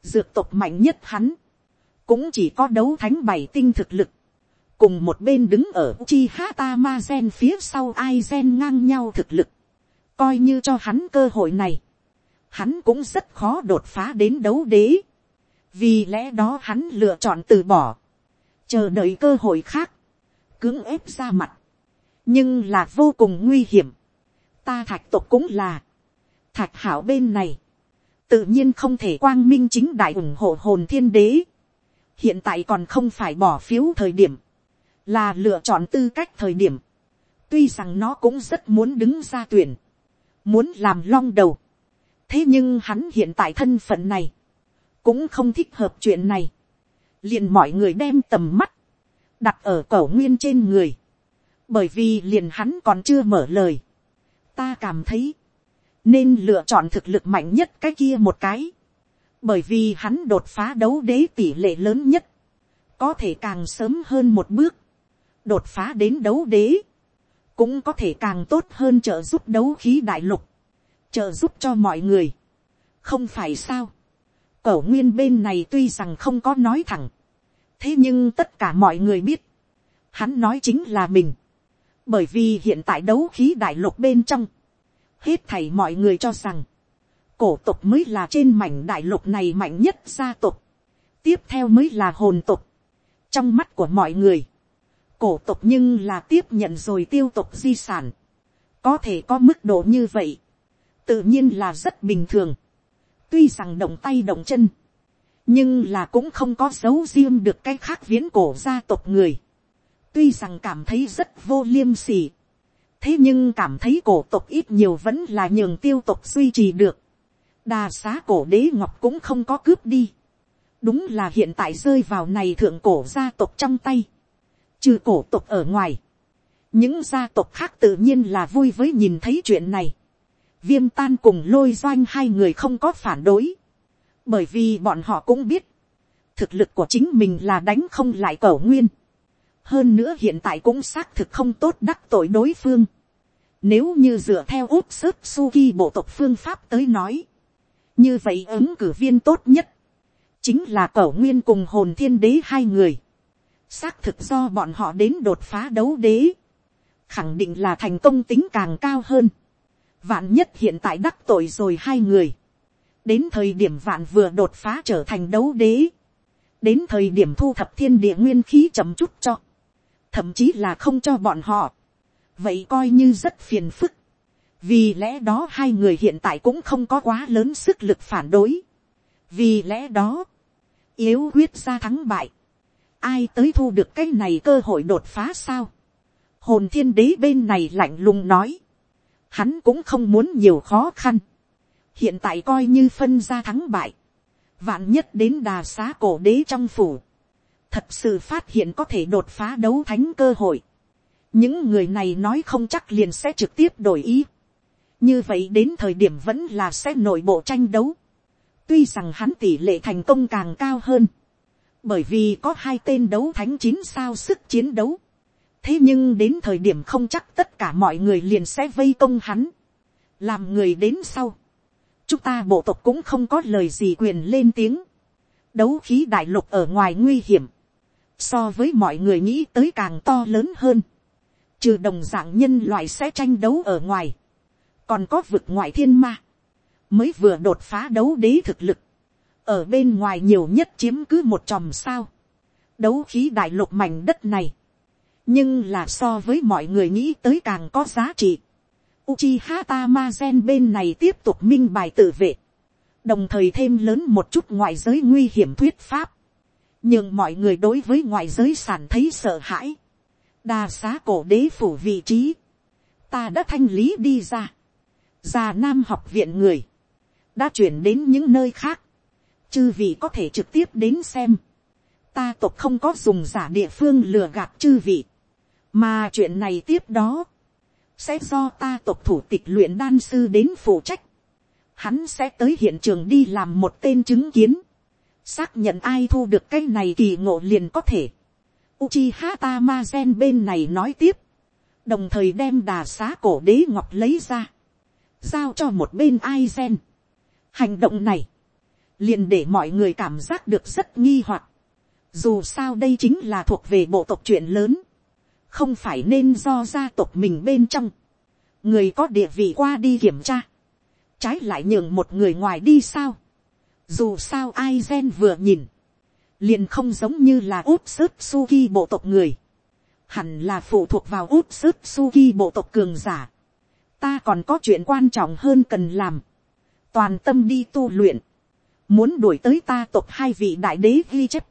Dược tộc mạnh nhất hắn. Cũng chỉ có đấu thánh bảy tinh thực lực. Cùng một bên đứng ở chi hata ma gen phía sau ai gen ngang nhau thực lực coi như cho hắn cơ hội này, hắn cũng rất khó đột phá đến đấu đế, vì lẽ đó hắn lựa chọn từ bỏ, chờ đợi cơ hội khác, cưỡng ép ra mặt, nhưng là vô cùng nguy hiểm, ta thạch tộc cũng là, thạch hảo bên này, tự nhiên không thể quang minh chính đại ủng hộ hồn thiên đế, hiện tại còn không phải bỏ phiếu thời điểm, là lựa chọn tư cách thời điểm, tuy rằng nó cũng rất muốn đứng ra tuyển, muốn làm long đầu. thế nhưng hắn hiện tại thân phận này, cũng không thích hợp chuyện này liền mọi người đem tầm mắt, đặt ở cổ nguyên trên người, bởi vì liền hắn còn chưa mở lời, ta cảm thấy, nên lựa chọn thực lực mạnh nhất cái kia một cái, bởi vì hắn đột phá đấu đế tỷ lệ lớn nhất, có thể càng sớm hơn một bước, đột phá đến đấu đế, cũng có thể càng tốt hơn trợ giúp đấu khí đại lục, trợ giúp cho mọi người. không phải sao, cẩu nguyên bên này tuy rằng không có nói thẳng, thế nhưng tất cả mọi người biết, hắn nói chính là mình, bởi vì hiện tại đấu khí đại lục bên trong, hết thảy mọi người cho rằng, cổ tộc mới là trên mảnh đại lục này mạnh nhất gia tộc, tiếp theo mới là hồn tộc, trong mắt của mọi người, cổ tộc nhưng là tiếp nhận rồi tiêu tộc di sản, có thể có mức độ như vậy, tự nhiên là rất bình thường, tuy rằng động tay động chân, nhưng là cũng không có dấu riêng được cái khác viễn cổ gia tộc người, tuy rằng cảm thấy rất vô liêm sỉ, thế nhưng cảm thấy cổ tộc ít nhiều vẫn là nhường tiêu tộc duy trì được, đà xá cổ đế ngọc cũng không có cướp đi, đúng là hiện tại rơi vào này thượng cổ gia tộc trong tay, trừ cổ tộc ở ngoài, những gia tộc khác tự nhiên là vui với nhìn thấy chuyện này, viêm tan cùng lôi doanh hai người không có phản đối, bởi vì bọn họ cũng biết, thực lực của chính mình là đánh không lại cẩu nguyên, hơn nữa hiện tại cũng xác thực không tốt đắc tội đối phương, nếu như dựa theo út sức suki bộ tộc phương pháp tới nói, như vậy ứng cử viên tốt nhất, chính là cẩu nguyên cùng hồn thiên đế hai người, xác thực do bọn họ đến đột phá đấu đế, khẳng định là thành công tính càng cao hơn. Vạn nhất hiện tại đắc tội rồi hai người, đến thời điểm vạn vừa đột phá trở thành đấu đế, đến thời điểm thu thập thiên địa nguyên khí chậm chút cho, thậm chí là không cho bọn họ, vậy coi như rất phiền phức, vì lẽ đó hai người hiện tại cũng không có quá lớn sức lực phản đối, vì lẽ đó, yếu quyết ra thắng bại, ai tới thu được cái này cơ hội đột phá sao. hồn thiên đế bên này lạnh lùng nói, hắn cũng không muốn nhiều khó khăn, hiện tại coi như phân ra thắng bại, vạn nhất đến đà xá cổ đế trong phủ, thật sự phát hiện có thể đột phá đấu thánh cơ hội, những người này nói không chắc liền sẽ trực tiếp đổi ý, như vậy đến thời điểm vẫn là sẽ nội bộ tranh đấu, tuy rằng hắn tỷ lệ thành công càng cao hơn, bởi vì có hai tên đấu thánh chín sao sức chiến đấu thế nhưng đến thời điểm không chắc tất cả mọi người liền sẽ vây công hắn, làm người đến sau. chúng ta bộ tộc cũng không có lời gì quyền lên tiếng. đấu khí đại lục ở ngoài nguy hiểm, so với mọi người nghĩ tới càng to lớn hơn. trừ đồng dạng nhân loại sẽ tranh đấu ở ngoài, còn có vực ngoại thiên ma, mới vừa đột phá đấu đế thực lực, ở bên ngoài nhiều nhất chiếm cứ một chòm sao, đấu khí đại lục mảnh đất này, nhưng là so với mọi người nghĩ tới càng có giá trị. Uchiha Tamazen bên này tiếp tục minh bài tự vệ, đồng thời thêm lớn một chút ngoại giới nguy hiểm thuyết pháp, nhưng mọi người đối với ngoại giới sản thấy sợ hãi, đa xá cổ đế phủ vị trí, ta đã thanh lý đi ra, già nam học viện người, đã chuyển đến những nơi khác, chư vị có thể trực tiếp đến xem. Ta tộc không có dùng giả địa phương lừa gạt chư vị. Mà chuyện này tiếp đó. Sẽ do ta tộc thủ tịch luyện đan sư đến phụ trách. Hắn sẽ tới hiện trường đi làm một tên chứng kiến. Xác nhận ai thu được cái này kỳ ngộ liền có thể. Uchiha Tamazen bên này nói tiếp. Đồng thời đem đà xá cổ đế ngọc lấy ra. Giao cho một bên Aizen. Hành động này liền để mọi người cảm giác được rất nghi hoặc. Dù sao đây chính là thuộc về bộ tộc chuyện lớn, không phải nên do gia tộc mình bên trong, người có địa vị qua đi kiểm tra, trái lại nhường một người ngoài đi sao. Dù sao ai gen vừa nhìn, liền không giống như là út sớt suki bộ tộc người, hẳn là phụ thuộc vào út sớt suki bộ tộc cường giả. Ta còn có chuyện quan trọng hơn cần làm, toàn tâm đi tu luyện, muốn đuổi tới ta tộc hai vị đại đế ghi chép,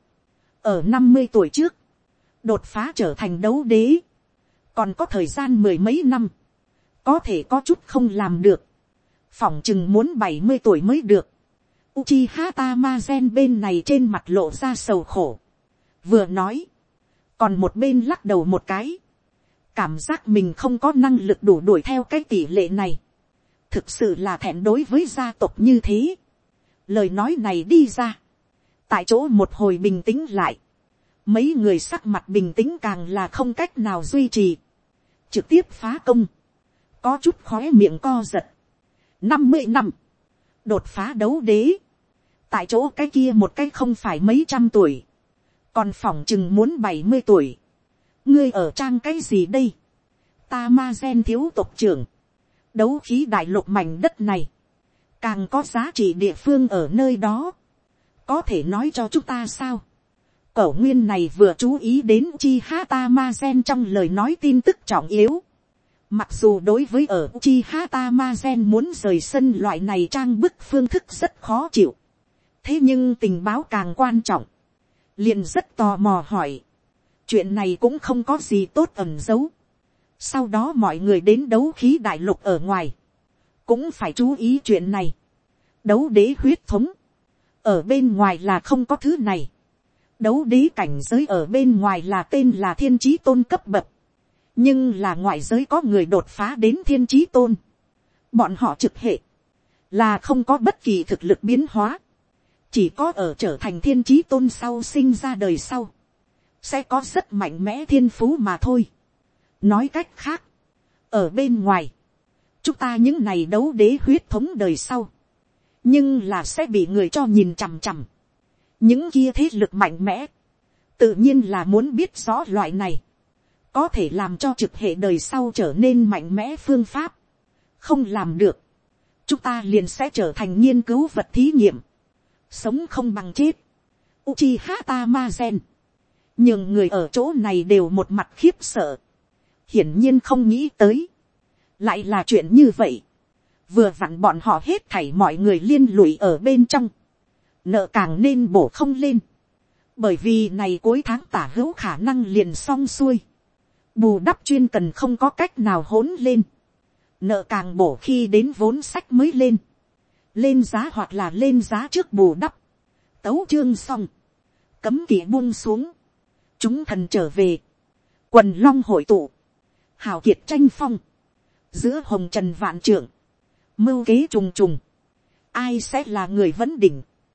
ở năm mươi tuổi trước, đột phá trở thành đấu đế, còn có thời gian mười mấy năm, có thể có chút không làm được, phỏng chừng muốn bảy mươi tuổi mới được, Uchiha Tamazen bên này trên mặt lộ ra sầu khổ, vừa nói, còn một bên lắc đầu một cái, cảm giác mình không có năng lực đủ đuổi theo cái tỷ lệ này, thực sự là thẹn đối với gia tộc như thế. lời nói này đi ra, tại chỗ một hồi bình tĩnh lại, mấy người sắc mặt bình tĩnh càng là không cách nào duy trì, trực tiếp phá công, có chút khói miệng co giật, năm mươi năm, đột phá đấu đế, tại chỗ cái kia một cái không phải mấy trăm tuổi, còn phỏng chừng muốn bảy mươi tuổi, ngươi ở trang cái gì đây, ta ma gen thiếu tộc trưởng, đấu khí đại lục mảnh đất này, càng có giá trị địa phương ở nơi đó, có thể nói cho chúng ta sao. Cẩu nguyên này vừa chú ý đến chi ha ta ma gen trong lời nói tin tức trọng yếu. Mặc dù đối với ở chi ha ta ma gen muốn rời sân loại này trang bức phương thức rất khó chịu. thế nhưng tình báo càng quan trọng. liền rất tò mò hỏi. chuyện này cũng không có gì tốt ẩn giấu. sau đó mọi người đến đấu khí đại lục ở ngoài. cũng phải chú ý chuyện này. đấu đế huyết thống ở bên ngoài là không có thứ này đấu đế cảnh giới ở bên ngoài là tên là thiên trí tôn cấp bậc. nhưng là ngoại giới có người đột phá đến thiên trí tôn. bọn họ trực hệ, là không có bất kỳ thực lực biến hóa. chỉ có ở trở thành thiên trí tôn sau sinh ra đời sau. sẽ có rất mạnh mẽ thiên phú mà thôi. nói cách khác, ở bên ngoài, chúng ta những này đấu đế huyết thống đời sau nhưng là sẽ bị người cho nhìn chằm chằm những kia thế lực mạnh mẽ, tự nhiên là muốn biết rõ loại này, có thể làm cho trực hệ đời sau trở nên mạnh mẽ phương pháp, không làm được, chúng ta liền sẽ trở thành nghiên cứu vật thí nghiệm, sống không bằng chết, Uchiha gen, nhưng người ở chỗ này đều một mặt khiếp sợ, hiển nhiên không nghĩ tới, lại là chuyện như vậy, vừa vặn bọn họ hết thảy mọi người liên lụy ở bên trong, nợ càng nên bổ không lên, bởi vì này cuối tháng tả hữu khả năng liền xong xuôi, bù đắp chuyên cần không có cách nào hỗn lên, nợ càng bổ khi đến vốn sách mới lên, lên giá hoặc là lên giá trước bù đắp, tấu chương xong, cấm kỵ buông xuống, chúng thần trở về, quần long hội tụ, hào kiệt tranh phong, giữa hồng trần vạn trưởng, mưu kế trùng trùng, ai sẽ là người vẫn đỉnh,